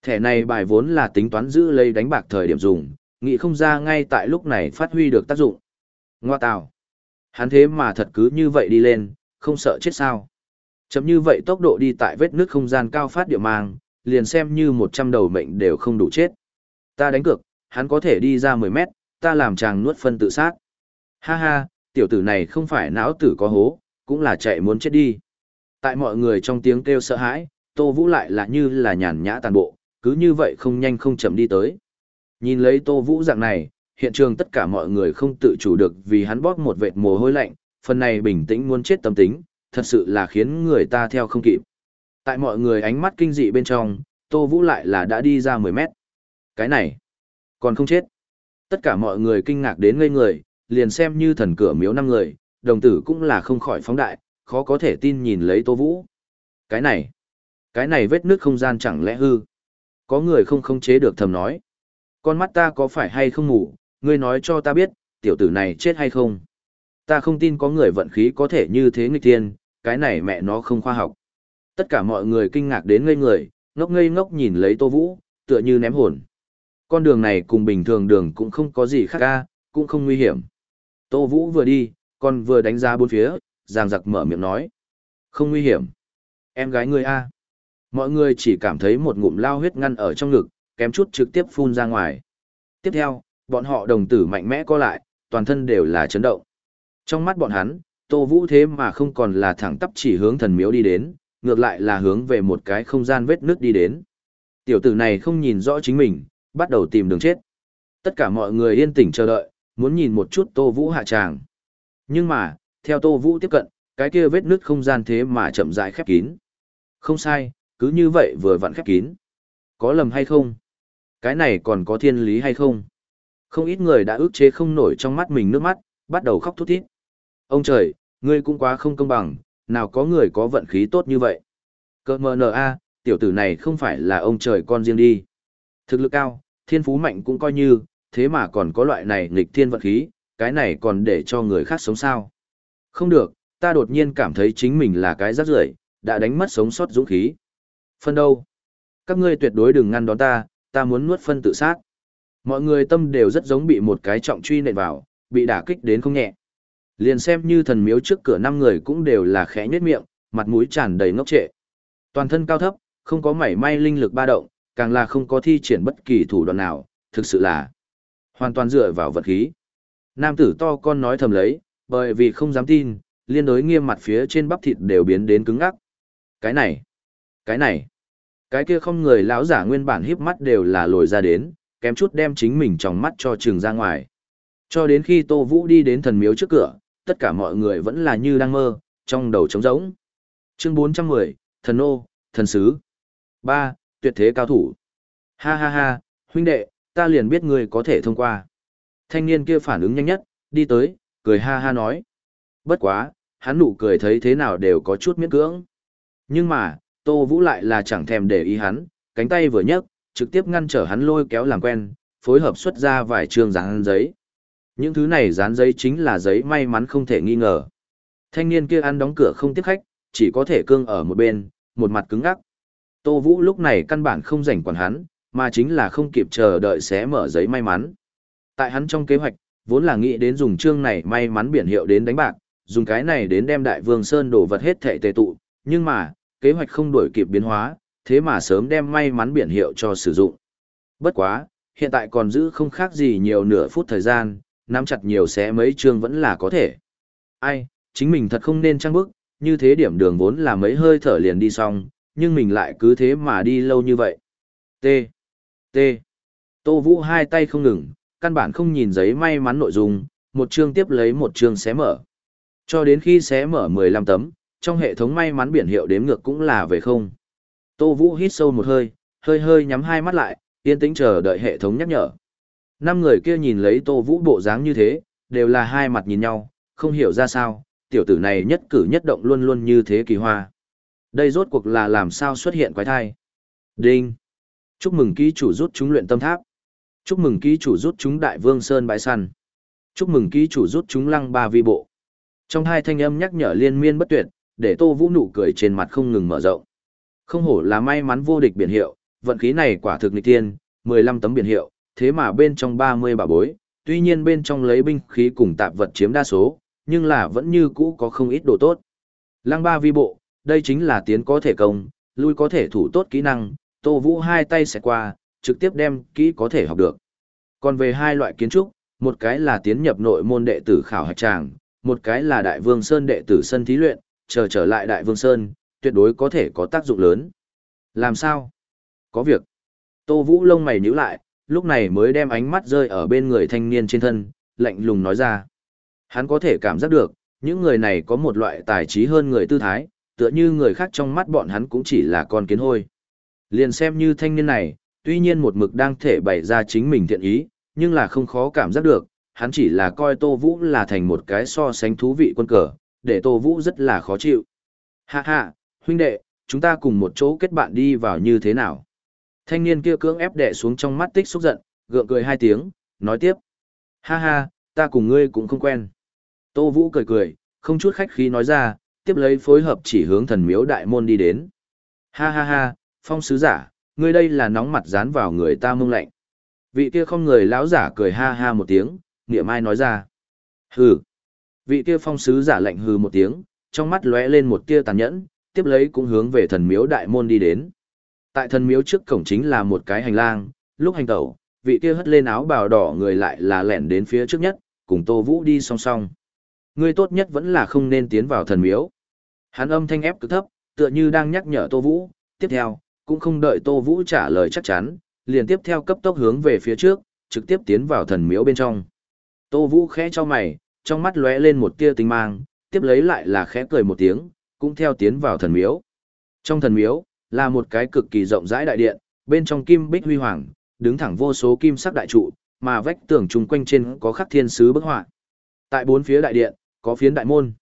Thẻ này bài vốn là tính toán giữ lấy đánh bạc thời điểm dùng, nghĩ không ra ngay tại lúc này phát huy được tác dụng. Ngoa tào. Hắn thế mà thật cứ như vậy đi lên, không sợ chết sao. Chấm như vậy tốc độ đi tại vết nước không gian cao phát địa mang, liền xem như 100 đầu mệnh đều không đủ chết. Ta đánh cược, hắn có thể đi ra 10 mét, ta làm chàng nuốt phân tự sát. Ha ha, tiểu tử này không phải não tử có hố, cũng là chạy muốn chết đi. Tại mọi người trong tiếng kêu sợ hãi, Tô Vũ lại là như là nhàn nhã tàn bộ, cứ như vậy không nhanh không chậm đi tới. Nhìn lấy Tô Vũ dạng này, hiện trường tất cả mọi người không tự chủ được vì hắn bóp một vệt mồ hôi lạnh, phần này bình tĩnh muốn chết tâm tính, thật sự là khiến người ta theo không kịp. Tại mọi người ánh mắt kinh dị bên trong, Tô Vũ lại là đã đi ra 10 mét. Cái này, còn không chết. Tất cả mọi người kinh ngạc đến ngây người, liền xem như thần cửa miếu năm người, đồng tử cũng là không khỏi phóng đại, khó có thể tin nhìn lấy Tô Vũ. Cái này, cái này vết nước không gian chẳng lẽ hư. Có người không khống chế được thầm nói. Con mắt ta có phải hay không ngủ, ngươi nói cho ta biết, tiểu tử này chết hay không. Ta không tin có người vận khí có thể như thế nghịch tiên cái này mẹ nó không khoa học. Tất cả mọi người kinh ngạc đến ngây người, ngốc ngây ngốc nhìn lấy Tô Vũ, tựa như ném hồn. Con đường này cùng bình thường đường cũng không có gì khác ca, cũng không nguy hiểm. Tô Vũ vừa đi, còn vừa đánh ra bốn phía, giang giặc mở miệng nói. Không nguy hiểm. Em gái ngươi A. Mọi người chỉ cảm thấy một ngụm lao huyết ngăn ở trong ngực, kém chút trực tiếp phun ra ngoài. Tiếp theo, bọn họ đồng tử mạnh mẽ co lại, toàn thân đều là chấn động. Trong mắt bọn hắn, Tô Vũ thế mà không còn là thẳng tắp chỉ hướng thần miếu đi đến, ngược lại là hướng về một cái không gian vết nước đi đến. Tiểu tử này không nhìn rõ chính mình, bắt đầu tìm đường chết. Tất cả mọi người yên tĩnh chờ đợi, muốn nhìn một chút Tô Vũ hạ tràng. Nhưng mà, theo Tô Vũ tiếp cận, cái kia vết nứt không gian thế mà chậm rãi khép kín. Không sai, cứ như vậy vừa vặn khép kín. Có lầm hay không? Cái này còn có thiên lý hay không? Không ít người đã ước chế không nổi trong mắt mình nước mắt, bắt đầu khóc thút thít. Ông trời, ngươi cũng quá không công bằng, nào có người có vận khí tốt như vậy. Cơ mờ nờ a, tiểu tử này không phải là ông trời con riêng đi. Thực lực cao, thiên phú mạnh cũng coi như, thế mà còn có loại này nghịch thiên vận khí, cái này còn để cho người khác sống sao. Không được, ta đột nhiên cảm thấy chính mình là cái rác rưởi, đã đánh mất sống sót dũng khí. Phân đâu? Các ngươi tuyệt đối đừng ngăn đón ta, ta muốn nuốt phân tự sát. Mọi người tâm đều rất giống bị một cái trọng truy nện vào, bị đả kích đến không nhẹ. Liền xem như thần miếu trước cửa năm người cũng đều là khẽ nhếch miệng, mặt mũi tràn đầy ngốc trệ. Toàn thân cao thấp, không có mảy may linh lực ba động, càng là không có thi triển bất kỳ thủ đoạn nào, thực sự là hoàn toàn dựa vào vật khí. Nam tử to con nói thầm lấy, bởi vì không dám tin, liên đối nghiêm mặt phía trên bắp thịt đều biến đến cứng ngắc. Cái này, cái này, cái kia không người lão giả nguyên bản híp mắt đều là lồi ra đến, kém chút đem chính mình trong mắt cho trường ra ngoài. Cho đến khi Tô Vũ đi đến thần miếu trước cửa, tất cả mọi người vẫn là như đang mơ, trong đầu trống rỗng. Chương 410, Thần Ô, Thần Sứ. 3. Tuyệt thế cao thủ. Ha ha ha, huynh đệ, ta liền biết ngươi có thể thông qua. Thanh niên kia phản ứng nhanh nhất, đi tới, cười ha ha nói. Bất quá, hắn nụ cười thấy thế nào đều có chút miễn cưỡng. Nhưng mà, Tô Vũ lại là chẳng thèm để ý hắn, cánh tay vừa nhấc, trực tiếp ngăn trở hắn lôi kéo làm quen, phối hợp xuất ra vài trường dán giấy. Những thứ này dán giấy chính là giấy may mắn không thể nghi ngờ. Thanh niên kia ăn đóng cửa không tiếp khách, chỉ có thể cương ở một bên, một mặt cứng ngắc. Tô Vũ lúc này căn bản không rảnh quản hắn, mà chính là không kịp chờ đợi sẽ mở giấy may mắn. Tại hắn trong kế hoạch, vốn là nghĩ đến dùng chương này may mắn biển hiệu đến đánh bạc, dùng cái này đến đem đại vương sơn đổ vật hết thệ tề tụ, nhưng mà, kế hoạch không đổi kịp biến hóa, thế mà sớm đem may mắn biển hiệu cho sử dụng. Bất quá, hiện tại còn giữ không khác gì nhiều nửa phút thời gian, nắm chặt nhiều xé mấy chương vẫn là có thể. Ai, chính mình thật không nên trăng bức, như thế điểm đường vốn là mấy hơi thở liền đi xong, nhưng mình lại cứ thế mà đi lâu như vậy. T. T. Tô Vũ hai tay không ngừng, căn bản không nhìn giấy may mắn nội dung, một chương tiếp lấy một chương xé mở. Cho đến khi xé mở 15 tấm, trong hệ thống may mắn biển hiệu đếm ngược cũng là về không. Tô Vũ hít sâu một hơi, hơi hơi nhắm hai mắt lại, yên tĩnh chờ đợi hệ thống nhắc nhở. Năm người kia nhìn lấy Tô Vũ bộ dáng như thế, đều là hai mặt nhìn nhau, không hiểu ra sao, tiểu tử này nhất cử nhất động luôn luôn như thế kỳ hoa. Đây rốt cuộc là làm sao xuất hiện quái thai. Đinh. Chúc mừng ký chủ rút chúng luyện tâm tháp. Chúc mừng ký chủ rút chúng đại vương sơn bãi săn. Chúc mừng ký chủ rút chúng lăng ba vi bộ. Trong hai thanh âm nhắc nhở liên miên bất tuyệt, để Tô Vũ nụ cười trên mặt không ngừng mở rộng. Không hổ là may mắn vô địch biển hiệu, vận khí này quả thực nghịch tiên, 15 tấm biển hiệu, thế mà bên trong 30 bà bối, tuy nhiên bên trong lấy binh khí cùng tạp vật chiếm đa số, nhưng là vẫn như cũ có không ít đồ tốt. Lăng ba vi bộ, đây chính là tiến có thể công, lui có thể thủ tốt kỹ năng, Tô Vũ hai tay sẽ qua, trực tiếp đem kỹ có thể học được. Còn về hai loại kiến trúc, một cái là tiến nhập nội môn đệ tử khảo hạch tràng, một cái là Đại Vương Sơn đệ tử sân thí luyện, chờ trở lại Đại Vương Sơn, tuyệt đối có thể có tác dụng lớn. Làm sao? Có việc. Tô Vũ lông mày nhíu lại, lúc này mới đem ánh mắt rơi ở bên người thanh niên trên thân, lạnh lùng nói ra. Hắn có thể cảm giác được, những người này có một loại tài trí hơn người tư thái, tựa như người khác trong mắt bọn hắn cũng chỉ là con kiến hôi. Liền xem như thanh niên này, tuy nhiên một mực đang thể bày ra chính mình thiện ý, nhưng là không khó cảm giác được, hắn chỉ là coi Tô Vũ là thành một cái so sánh thú vị quân cờ, để Tô Vũ rất là khó chịu. ha ha, huynh đệ, chúng ta cùng một chỗ kết bạn đi vào như thế nào? Thanh niên kia cưỡng ép đè xuống trong mắt tích xúc giận, gượng cười hai tiếng, nói tiếp. Ha ha, ta cùng ngươi cũng không quen. Tô Vũ cười cười, không chút khách khí nói ra, tiếp lấy phối hợp chỉ hướng thần miếu đại môn đi đến. Ha ha ha, phong sứ giả, ngươi đây là nóng mặt dán vào người ta mông lạnh. Vị kia không người lão giả cười ha ha một tiếng, niệm ai nói ra. Hừ. Vị kia phong sứ giả lạnh hừ một tiếng, trong mắt lóe lên một tia tàn nhẫn, tiếp lấy cũng hướng về thần miếu đại môn đi đến. Tại thần miếu trước cổng chính là một cái hành lang, lúc hành tẩu, vị kia hất lên áo bào đỏ người lại là lẻn đến phía trước nhất, cùng Tô Vũ đi song song. Ngươi tốt nhất vẫn là không nên tiến vào thần miếu. Hắn âm thanh ép cực thấp, tựa như đang nhắc nhở Tô Vũ, tiếp theo, cũng không đợi Tô Vũ trả lời chắc chắn, liền tiếp theo cấp tốc hướng về phía trước, trực tiếp tiến vào thần miếu bên trong. Tô Vũ khẽ cho mày, trong mắt lóe lên một tia tinh mang, tiếp lấy lại là khẽ cười một tiếng, cũng theo tiến vào thần miếu. Trong thần miếu, là một cái cực kỳ rộng rãi đại điện, bên trong kim bích huy hoàng, đứng thẳng vô số kim sắc đại trụ, mà vách tường chung quanh trên có khắc thiên sứ bức họa. Tại bốn phía đại điện, có phiến đại môn.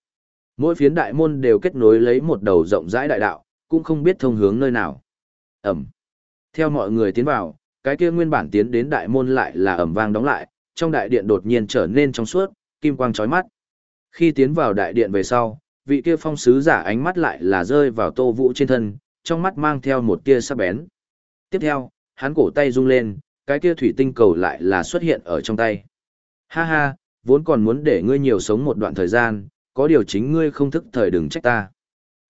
Mỗi phiến đại môn đều kết nối lấy một đầu rộng rãi đại đạo, cũng không biết thông hướng nơi nào. Ẩm. Theo mọi người tiến vào, cái kia nguyên bản tiến đến đại môn lại là ẩm vang đóng lại, trong đại điện đột nhiên trở nên trong suốt, kim quang chói mắt. Khi tiến vào đại điện về sau, vị kia phong sứ giả ánh mắt lại là rơi vào Tô Vũ trên thân, trong mắt mang theo một tia sắc bén. Tiếp theo, hắn cổ tay rung lên, cái kia thủy tinh cầu lại là xuất hiện ở trong tay. Ha ha, vốn còn muốn để ngươi nhiều sống một đoạn thời gian, có điều chính ngươi không thức thời đừng trách ta.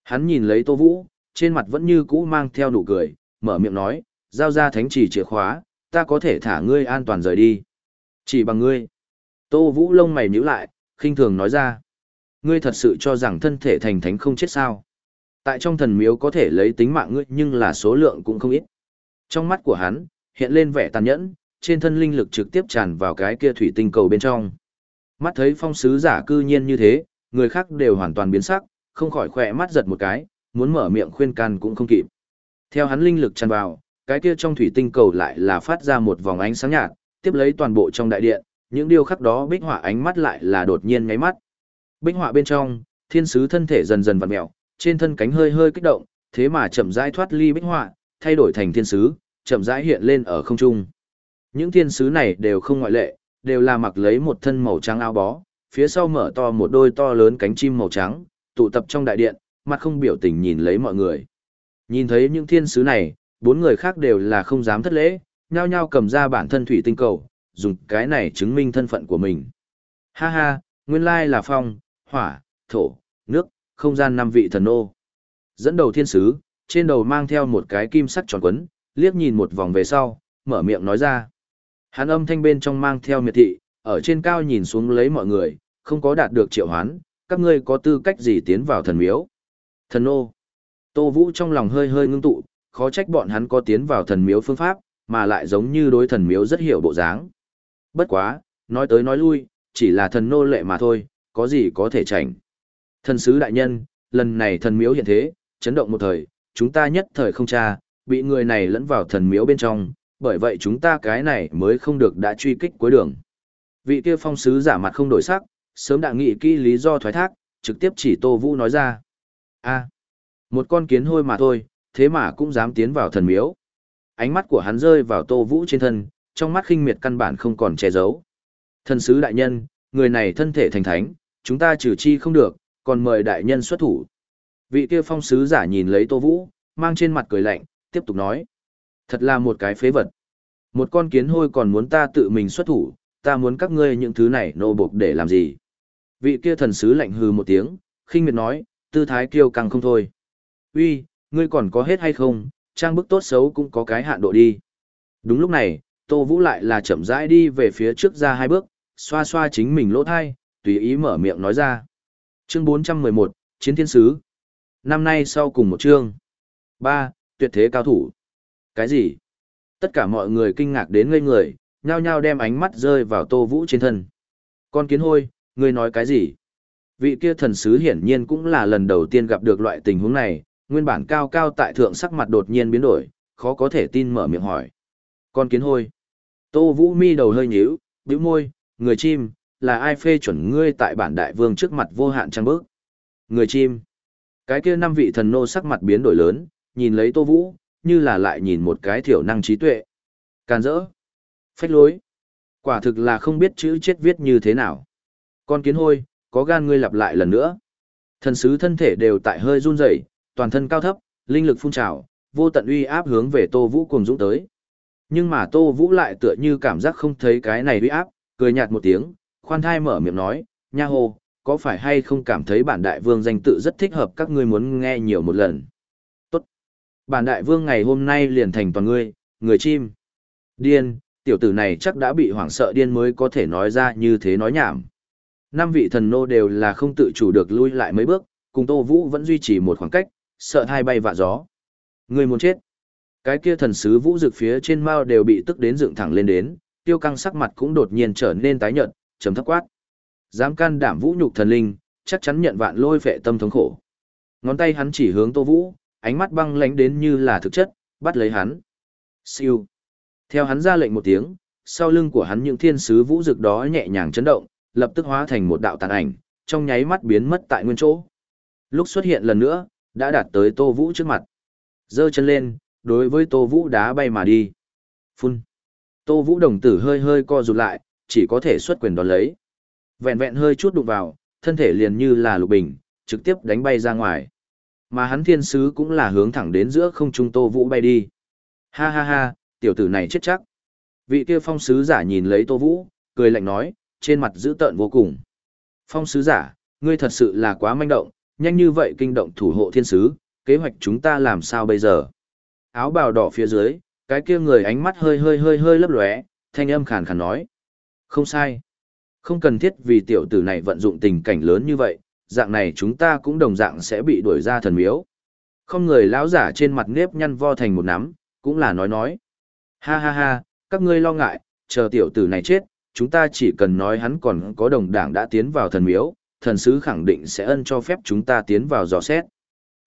Hắn nhìn lấy Tô Vũ, trên mặt vẫn như cũ mang theo nụ cười, mở miệng nói, giao ra thánh chỉ chìa khóa, ta có thể thả ngươi an toàn rời đi. Chỉ bằng ngươi. Tô Vũ lông mày nhíu lại, khinh thường nói ra. Ngươi thật sự cho rằng thân thể thành thánh không chết sao. Tại trong thần miếu có thể lấy tính mạng ngươi nhưng là số lượng cũng không ít. Trong mắt của hắn, hiện lên vẻ tàn nhẫn, trên thân linh lực trực tiếp tràn vào cái kia thủy tinh cầu bên trong. Mắt thấy phong sứ giả cư nhiên như thế, người khác đều hoàn toàn biến sắc, không khỏi khỏe mắt giật một cái, muốn mở miệng khuyên can cũng không kịp. Theo hắn linh lực tràn vào, cái kia trong thủy tinh cầu lại là phát ra một vòng ánh sáng nhạt, tiếp lấy toàn bộ trong đại điện, những điều khắc đó bích họa ánh mắt lại là đột nhiên nháy mắt. Bích họa bên trong, thiên sứ thân thể dần dần vặn mèo, trên thân cánh hơi hơi kích động, thế mà chậm rãi thoát ly bích họa, thay đổi thành thiên sứ, chậm rãi hiện lên ở không trung. Những thiên sứ này đều không ngoại lệ, đều là mặc lấy một thân màu trắng áo bó, phía sau mở to một đôi to lớn cánh chim màu trắng, tụ tập trong đại điện, mặt không biểu tình nhìn lấy mọi người. Nhìn thấy những thiên sứ này, bốn người khác đều là không dám thất lễ, nhao nhao cầm ra bản thân thủy tinh cầu, dùng cái này chứng minh thân phận của mình. Ha ha, nguyên lai là phong, hỏa, thổ, nước, không gian năm vị thần ô. Dẫn đầu thiên sứ, trên đầu mang theo một cái kim sắt tròn quấn, liếc nhìn một vòng về sau, mở miệng nói ra. Hắn âm thanh bên trong mang theo miệt thị, ở trên cao nhìn xuống lấy mọi người, không có đạt được triệu hoán, các ngươi có tư cách gì tiến vào thần miếu. Thần ô. Tô Vũ trong lòng hơi hơi ngưng tụ, khó trách bọn hắn có tiến vào thần miếu phương pháp, mà lại giống như đối thần miếu rất hiểu bộ dáng. Bất quá, nói tới nói lui, chỉ là thần nô lệ mà thôi, có gì có thể chảnh. Thần sứ đại nhân, lần này thần miếu hiện thế, chấn động một thời, chúng ta nhất thời không tra, bị người này lẫn vào thần miếu bên trong, bởi vậy chúng ta cái này mới không được đã truy kích cuối đường. Vị kia phong sứ giả mặt không đổi sắc, sớm đã nghĩ kỹ lý do thoái thác, trực tiếp chỉ Tô Vũ nói ra. a một con kiến hôi mà thôi, thế mà cũng dám tiến vào thần miếu. Ánh mắt của hắn rơi vào Tô Vũ trên thân, trong mắt khinh miệt căn bản không còn che giấu. Thần sứ đại nhân, người này thân thể thành thánh, chúng ta trừ chi không được, còn mời đại nhân xuất thủ. Vị kia phong sứ giả nhìn lấy Tô Vũ, mang trên mặt cười lạnh, tiếp tục nói. Thật là một cái phế vật. Một con kiến hôi còn muốn ta tự mình xuất thủ, ta muốn các ngươi những thứ này nô buộc để làm gì. Vị kia thần sứ lạnh hừ một tiếng, khinh miệt nói, tư thái kiêu căng không thôi. Uy, ngươi còn có hết hay không, trang bức tốt xấu cũng có cái hạn độ đi. Đúng lúc này, Tô Vũ lại là chậm rãi đi về phía trước ra hai bước, xoa xoa chính mình lỗ thai, tùy ý mở miệng nói ra. Chương 411, Chiến Thiên Sứ. Năm nay sau cùng một chương. 3. Tuyệt thế cao thủ. Cái gì? Tất cả mọi người kinh ngạc đến ngây người, nhao nhao đem ánh mắt rơi vào Tô Vũ trên thân. Con kiến hôi, ngươi nói cái gì? Vị kia thần sứ hiển nhiên cũng là lần đầu tiên gặp được loại tình huống này, nguyên bản cao cao tại thượng sắc mặt đột nhiên biến đổi, khó có thể tin mở miệng hỏi. Con kiến hôi. Tô Vũ mi đầu hơi nhíu, bĩu môi, người chim, là ai phê chuẩn ngươi tại bản đại vương trước mặt vô hạn trang bước. Người chim. Cái kia năm vị thần nô sắc mặt biến đổi lớn, nhìn lấy Tô Vũ, như là lại nhìn một cái thiểu năng trí tuệ. Càn rỡ. Phách lối. Quả thực là không biết chữ chết viết như thế nào. Con kiến hôi, có gan ngươi lặp lại lần nữa. Thần sứ thân thể đều tại hơi run rẩy, toàn thân cao thấp, linh lực phun trào, vô tận uy áp hướng về Tô Vũ cùng dũng tới. Nhưng mà Tô Vũ lại tựa như cảm giác không thấy cái này uy áp, cười nhạt một tiếng, khoan thai mở miệng nói, nha hồ, có phải hay không cảm thấy bản đại vương danh tự rất thích hợp các ngươi muốn nghe nhiều một lần. Tốt. Bản đại vương ngày hôm nay liền thành toàn ngươi, người chim. Điên, tiểu tử này chắc đã bị hoảng sợ điên mới có thể nói ra như thế nói nhảm. Năm vị thần nô đều là không tự chủ được lui lại mấy bước, cùng Tô Vũ vẫn duy trì một khoảng cách, sợ hai bay vạ gió. Người muốn chết. Cái kia thần sứ vũ rực phía trên mao đều bị tức đến dựng thẳng lên đến, tiêu căng sắc mặt cũng đột nhiên trở nên tái nhợt, chấm thấp quát. Dám can đảm vũ nhục thần linh, chắc chắn nhận vạn lôi phệ tâm thống khổ. Ngón tay hắn chỉ hướng Tô Vũ, ánh mắt băng lánh đến như là thực chất, bắt lấy hắn. Siêu. Theo hắn ra lệnh một tiếng, sau lưng của hắn những thiên sứ vũ rực đó nhẹ nhàng chấn động, lập tức hóa thành một đạo tàn ảnh, trong nháy mắt biến mất tại nguyên chỗ. Lúc xuất hiện lần nữa, đã đạt tới Tô Vũ trước mặt. Giơ chân lên, đối với Tô Vũ đá bay mà đi. Phun. Tô Vũ đồng tử hơi hơi co rụt lại, chỉ có thể xuất quyền đón lấy. Vẹn vẹn hơi chút đụng vào, thân thể liền như là lục bình, trực tiếp đánh bay ra ngoài. Mà hắn thiên sứ cũng là hướng thẳng đến giữa không trung Tô Vũ bay đi. Ha ha ha, tiểu tử này chết chắc. Vị kia phong sứ giả nhìn lấy Tô Vũ, cười lạnh nói, trên mặt dữ tợn vô cùng. Phong sứ giả, ngươi thật sự là quá manh động, nhanh như vậy kinh động thủ hộ thiên sứ, kế hoạch chúng ta làm sao bây giờ? Áo bào đỏ phía dưới, cái kia người ánh mắt hơi hơi hơi hơi lấp lóe, thanh âm khàn khàn nói. Không sai. Không cần thiết vì tiểu tử này vận dụng tình cảnh lớn như vậy, dạng này chúng ta cũng đồng dạng sẽ bị đuổi ra thần miếu. Không người lão giả trên mặt nếp nhăn vo thành một nắm, cũng là nói nói. Ha ha ha, các ngươi lo ngại, chờ tiểu tử này chết, chúng ta chỉ cần nói hắn còn có đồng đảng đã tiến vào thần miếu, thần sứ khẳng định sẽ ân cho phép chúng ta tiến vào dò xét.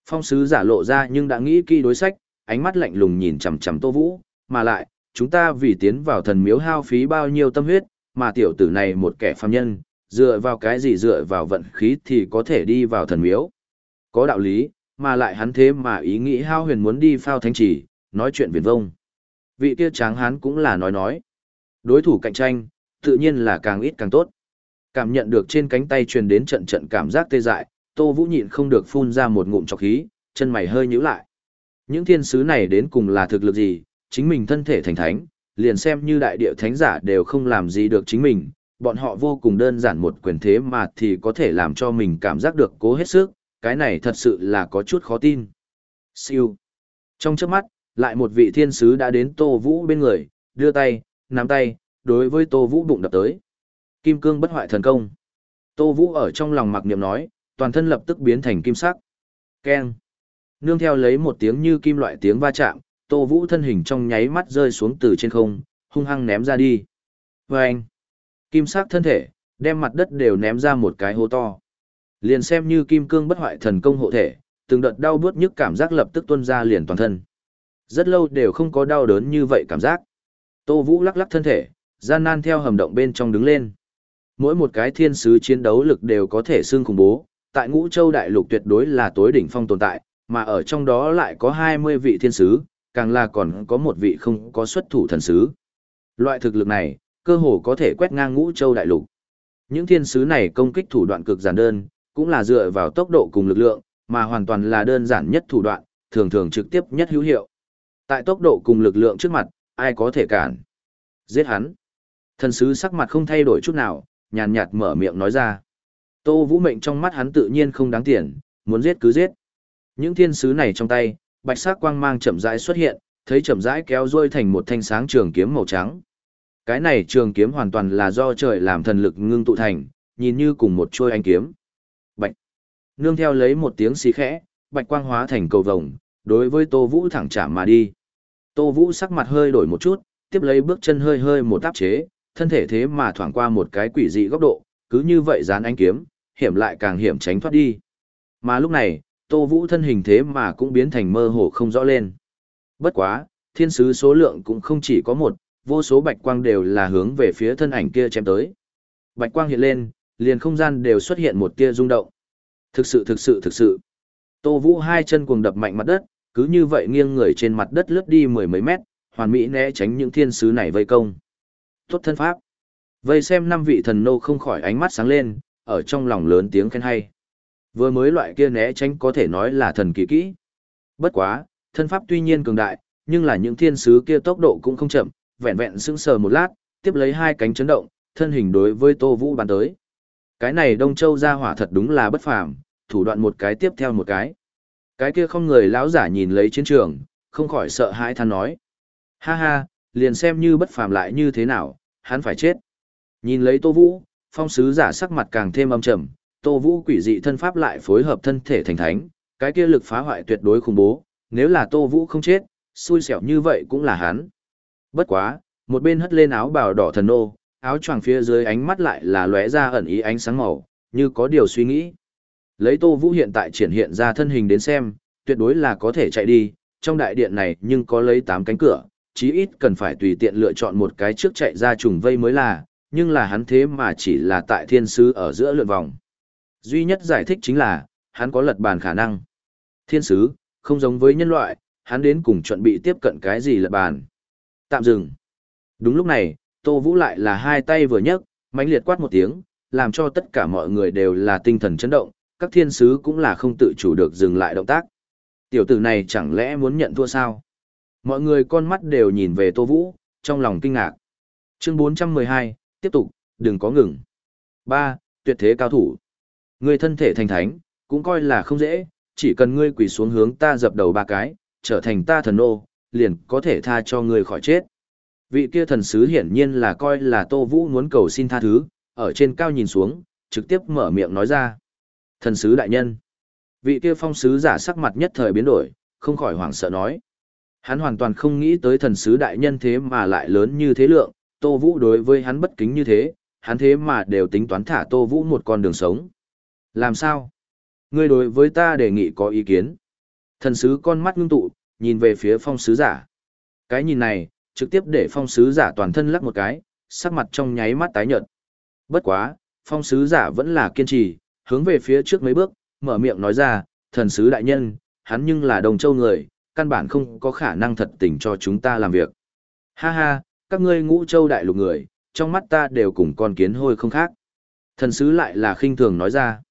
Phong sứ giả lộ ra nhưng đã nghĩ kỹ đối sách, ánh mắt lạnh lùng nhìn chằm chằm Tô Vũ, mà lại, chúng ta vì tiến vào thần miếu hao phí bao nhiêu tâm huyết, mà tiểu tử này một kẻ phàm nhân, dựa vào cái gì dựa vào vận khí thì có thể đi vào thần miếu. Có đạo lý, mà lại hắn thế mà ý nghĩ hao huyền muốn đi phao thánh chỉ, nói chuyện viền vông. Vị kia tráng hắn cũng là nói nói. Đối thủ cạnh tranh, tự nhiên là càng ít càng tốt. Cảm nhận được trên cánh tay truyền đến trận trận cảm giác tê dại, Tô Vũ nhịn không được phun ra một ngụm trọc khí, chân mày hơi nhíu lại. Những thiên sứ này đến cùng là thực lực gì, chính mình thân thể thành thánh, liền xem như đại địa thánh giả đều không làm gì được chính mình, bọn họ vô cùng đơn giản một quyền thế mà thì có thể làm cho mình cảm giác được cố hết sức, cái này thật sự là có chút khó tin. Siêu. Trong chớp mắt, lại một vị thiên sứ đã đến Tô Vũ bên người, đưa tay, nắm tay, đối với Tô Vũ bụng đập tới. Kim cương bất hoại thần công. Tô Vũ ở trong lòng mặc niệm nói, toàn thân lập tức biến thành kim sắc. Keng. Nương theo lấy một tiếng như kim loại tiếng va chạm, Tô Vũ thân hình trong nháy mắt rơi xuống từ trên không, hung hăng ném ra đi. Và anh, kim sắc thân thể, đem mặt đất đều ném ra một cái hố to. Liền xem như kim cương bất hoại thần công hộ thể, từng đợt đau bước nhức cảm giác lập tức tuôn ra liền toàn thân. Rất lâu đều không có đau đớn như vậy cảm giác. Tô Vũ lắc lắc thân thể, gian nan theo hầm động bên trong đứng lên. Mỗi một cái thiên sứ chiến đấu lực đều có thể xương khủng bố, tại ngũ châu đại lục tuyệt đối là tối đỉnh phong tồn tại, mà ở trong đó lại có 20 vị thiên sứ, càng là còn có một vị không có xuất thủ thần sứ. Loại thực lực này, cơ hồ có thể quét ngang ngũ châu đại lục. Những thiên sứ này công kích thủ đoạn cực giản đơn, cũng là dựa vào tốc độ cùng lực lượng, mà hoàn toàn là đơn giản nhất thủ đoạn, thường thường trực tiếp nhất hữu hiệu. Tại tốc độ cùng lực lượng trước mặt, ai có thể cản? Giết hắn. Thần sứ sắc mặt không thay đổi chút nào, nhàn nhạt mở miệng nói ra. Tô Vũ mệnh trong mắt hắn tự nhiên không đáng tiền, muốn giết cứ giết. Những thiên sứ này trong tay, bạch sắc quang mang chậm rãi xuất hiện, thấy chậm rãi kéo rôi thành một thanh sáng trường kiếm màu trắng. Cái này trường kiếm hoàn toàn là do trời làm thần lực ngưng tụ thành, nhìn như cùng một chuôi anh kiếm. Bạch. Nương theo lấy một tiếng xì khẽ, bạch quang hóa thành cầu vồng, đối với Tô Vũ thẳng chạm mà đi. Tô Vũ sắc mặt hơi đổi một chút, tiếp lấy bước chân hơi hơi một tác chế, thân thể thế mà thoảng qua một cái quỷ dị góc độ, cứ như vậy dán anh kiếm, hiểm lại càng hiểm tránh thoát đi. Mà lúc này, Tô Vũ thân hình thế mà cũng biến thành mơ hồ không rõ lên. Bất quá, thiên sứ số lượng cũng không chỉ có một, vô số bạch quang đều là hướng về phía thân ảnh kia chém tới. Bạch quang hiện lên, liền không gian đều xuất hiện một tia rung động. Thực sự thực sự thực sự. Tô Vũ hai chân cuồng đập mạnh mặt đất, cứ như vậy nghiêng người trên mặt đất lướt đi mười mấy mét, hoàn mỹ né tránh những thiên sứ này vây công. Tốt thân pháp. Vây xem năm vị thần nô không khỏi ánh mắt sáng lên, ở trong lòng lớn tiếng khen hay. Vừa mới loại kia né tránh có thể nói là thần kỳ kỹ. Bất quá, thân pháp tuy nhiên cường đại, nhưng là những thiên sứ kia tốc độ cũng không chậm, vẹn vẹn sững sờ một lát, tiếp lấy hai cánh chấn động, thân hình đối với Tô Vũ bắn tới. Cái này Đông Châu ra hỏa thật đúng là bất phàm, thủ đoạn một cái tiếp theo một cái. Cái kia không người lão giả nhìn lấy chiến trường, không khỏi sợ hãi than nói. Ha ha, liền xem như bất phàm lại như thế nào, hắn phải chết. Nhìn lấy Tô Vũ, phong sứ giả sắc mặt càng thêm âm trầm, Tô Vũ quỷ dị thân pháp lại phối hợp thân thể thành thánh, cái kia lực phá hoại tuyệt đối khủng bố, nếu là Tô Vũ không chết, xui xẻo như vậy cũng là hắn. Bất quá, một bên hất lên áo bào đỏ thần nô, áo choàng phía dưới ánh mắt lại là lóe ra ẩn ý ánh sáng màu, như có điều suy nghĩ. Lấy Tô Vũ hiện tại triển hiện ra thân hình đến xem, tuyệt đối là có thể chạy đi, trong đại điện này nhưng có lấy 8 cánh cửa, chí ít cần phải tùy tiện lựa chọn một cái trước chạy ra trùng vây mới là, nhưng là hắn thế mà chỉ là tại thiên sứ ở giữa lượn vòng. Duy nhất giải thích chính là, hắn có lật bàn khả năng. Thiên sứ, không giống với nhân loại, hắn đến cùng chuẩn bị tiếp cận cái gì lật bàn. Tạm dừng. Đúng lúc này, Tô Vũ lại là hai tay vừa nhấc, mãnh liệt quát một tiếng, làm cho tất cả mọi người đều là tinh thần chấn động, các thiên sứ cũng là không tự chủ được dừng lại động tác. Tiểu tử này chẳng lẽ muốn nhận thua sao? Mọi người con mắt đều nhìn về Tô Vũ, trong lòng kinh ngạc. Chương 412, tiếp tục, đừng có ngừng. 3. Tuyệt thế cao thủ. Ngươi thân thể thành thánh, cũng coi là không dễ, chỉ cần ngươi quỳ xuống hướng ta dập đầu ba cái, trở thành ta thần ô, liền có thể tha cho ngươi khỏi chết. Vị kia thần sứ hiển nhiên là coi là Tô Vũ muốn cầu xin tha thứ, ở trên cao nhìn xuống, trực tiếp mở miệng nói ra. Thần sứ đại nhân. Vị kia phong sứ giả sắc mặt nhất thời biến đổi, không khỏi hoảng sợ nói. Hắn hoàn toàn không nghĩ tới thần sứ đại nhân thế mà lại lớn như thế lượng, Tô Vũ đối với hắn bất kính như thế, hắn thế mà đều tính toán thả Tô Vũ một con đường sống. Làm sao? Ngươi đối với ta đề nghị có ý kiến. Thần sứ con mắt ngưng tụ, nhìn về phía phong sứ giả. Cái nhìn này, trực tiếp để phong sứ giả toàn thân lắc một cái, sắc mặt trong nháy mắt tái nhợt. Bất quá, phong sứ giả vẫn là kiên trì, hướng về phía trước mấy bước, mở miệng nói ra, thần sứ đại nhân, hắn nhưng là đồng châu người, căn bản không có khả năng thật tình cho chúng ta làm việc. Ha ha, các ngươi ngũ châu đại lục người, trong mắt ta đều cùng con kiến hôi không khác. Thần sứ lại là khinh thường nói ra.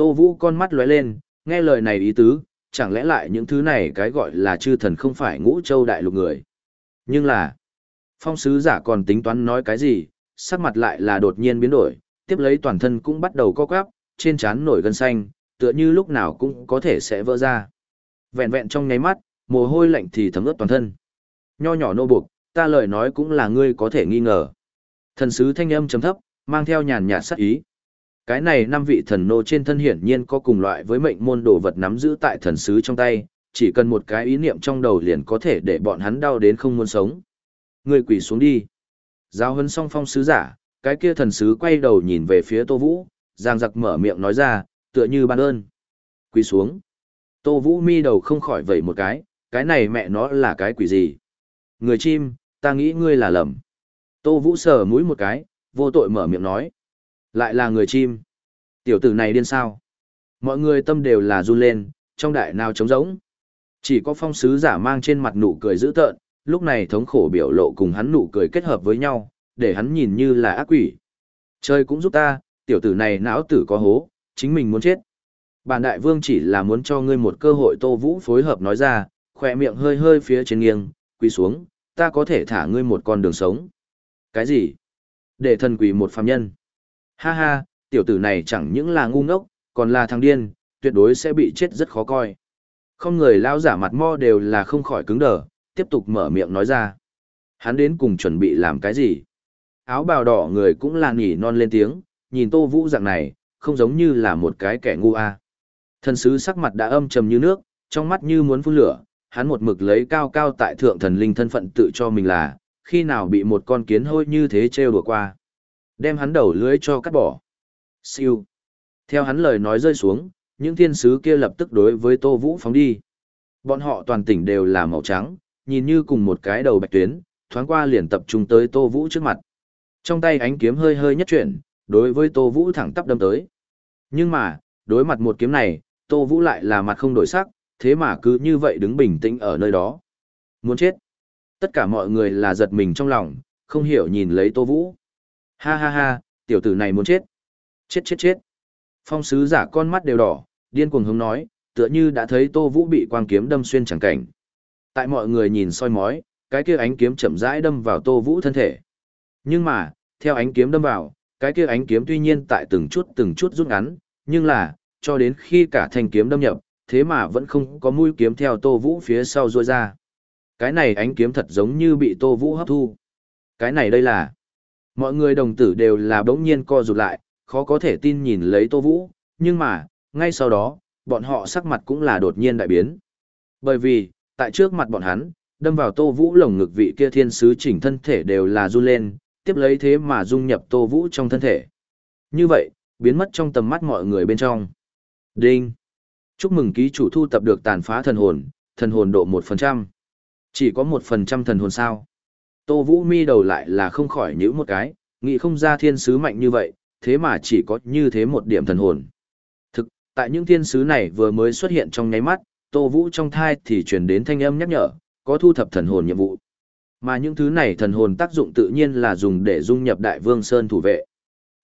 Tô Vũ con mắt lóe lên, nghe lời này ý tứ, chẳng lẽ lại những thứ này cái gọi là chư thần không phải ngũ châu đại lục người. Nhưng là, phong sứ giả còn tính toán nói cái gì, sắc mặt lại là đột nhiên biến đổi, tiếp lấy toàn thân cũng bắt đầu co quắp, trên trán nổi gân xanh, tựa như lúc nào cũng có thể sẽ vỡ ra. Vẹn vẹn trong nháy mắt, mồ hôi lạnh thì thấm ướt toàn thân. Nho nhỏ nô buộc, ta lời nói cũng là ngươi có thể nghi ngờ. Thần sứ thanh âm chấm thấp, mang theo nhàn nhạt sắc ý. Cái này năm vị thần nô trên thân hiển nhiên có cùng loại với mệnh môn đồ vật nắm giữ tại thần sứ trong tay, chỉ cần một cái ý niệm trong đầu liền có thể để bọn hắn đau đến không muốn sống. Người quỷ xuống đi. Giáo huấn song phong sứ giả, cái kia thần sứ quay đầu nhìn về phía Tô Vũ, giang giặc mở miệng nói ra, tựa như ban ơn. Quỳ xuống. Tô Vũ mi đầu không khỏi vẩy một cái, cái này mẹ nó là cái quỷ gì? Người chim, ta nghĩ ngươi là lầm. Tô Vũ sờ mũi một cái, vô tội mở miệng nói. Lại là người chim. Tiểu tử này điên sao? Mọi người tâm đều là run lên, trong đại nào trống rỗng. Chỉ có phong sứ giả mang trên mặt nụ cười dữ tợn, lúc này thống khổ biểu lộ cùng hắn nụ cười kết hợp với nhau, để hắn nhìn như là ác quỷ. Trời cũng giúp ta, tiểu tử này não tử có hố, chính mình muốn chết. Bản đại vương chỉ là muốn cho ngươi một cơ hội Tô Vũ phối hợp nói ra, khỏe miệng hơi hơi phía trên nghiêng, quỳ xuống, ta có thể thả ngươi một con đường sống. Cái gì? Để thần quỷ một phàm nhân. Ha ha, tiểu tử này chẳng những là ngu ngốc, còn là thằng điên, tuyệt đối sẽ bị chết rất khó coi. Không người lao giả mặt mo đều là không khỏi cứng đờ, tiếp tục mở miệng nói ra. Hắn đến cùng chuẩn bị làm cái gì? Áo bào đỏ người cũng là nhỉ non lên tiếng, nhìn tô vũ dạng này, không giống như là một cái kẻ ngu a. Thần sứ sắc mặt đã âm trầm như nước, trong mắt như muốn phun lửa, hắn một mực lấy cao cao tại thượng thần linh thân phận tự cho mình là, khi nào bị một con kiến hôi như thế trêu đùa qua. Đem hắn đầu lưới cho cắt bỏ. Siêu. Theo hắn lời nói rơi xuống, những thiên sứ kia lập tức đối với Tô Vũ phóng đi. Bọn họ toàn tỉnh đều là màu trắng, nhìn như cùng một cái đầu bạch tuyến, thoáng qua liền tập trung tới Tô Vũ trước mặt. Trong tay ánh kiếm hơi hơi nhất chuyển, đối với Tô Vũ thẳng tắp đâm tới. Nhưng mà, đối mặt một kiếm này, Tô Vũ lại là mặt không đổi sắc, thế mà cứ như vậy đứng bình tĩnh ở nơi đó. Muốn chết. Tất cả mọi người là giật mình trong lòng, không hiểu nhìn lấy Tô Vũ. Ha ha ha, tiểu tử này muốn chết. Chết chết chết. Phong sứ giả con mắt đều đỏ, điên cuồng hống nói, tựa như đã thấy Tô Vũ bị quang kiếm đâm xuyên chẳng cảnh. Tại mọi người nhìn soi mói, cái kia ánh kiếm chậm rãi đâm vào Tô Vũ thân thể. Nhưng mà, theo ánh kiếm đâm vào, cái kia ánh kiếm tuy nhiên tại từng chút từng chút rút ngắn, nhưng là, cho đến khi cả thanh kiếm đâm nhập, thế mà vẫn không có mũi kiếm theo Tô Vũ phía sau rôi ra. Cái này ánh kiếm thật giống như bị Tô Vũ hấp thu. Cái này đây là... Mọi người đồng tử đều là bỗng nhiên co rụt lại, khó có thể tin nhìn lấy Tô Vũ, nhưng mà, ngay sau đó, bọn họ sắc mặt cũng là đột nhiên đại biến. Bởi vì, tại trước mặt bọn hắn, đâm vào Tô Vũ lồng ngực vị kia thiên sứ chỉnh thân thể đều là run lên, tiếp lấy thế mà dung nhập Tô Vũ trong thân thể. Như vậy, biến mất trong tầm mắt mọi người bên trong. Đinh! Chúc mừng ký chủ thu tập được tàn phá thần hồn, thần hồn độ 1%. Chỉ có 1% thần hồn sao. Tô Vũ mi đầu lại là không khỏi nhữ một cái, nghĩ không ra thiên sứ mạnh như vậy, thế mà chỉ có như thế một điểm thần hồn. Thực, tại những thiên sứ này vừa mới xuất hiện trong nháy mắt, Tô Vũ trong thai thì truyền đến thanh âm nhắc nhở, có thu thập thần hồn nhiệm vụ. Mà những thứ này thần hồn tác dụng tự nhiên là dùng để dung nhập Đại Vương Sơn thủ vệ.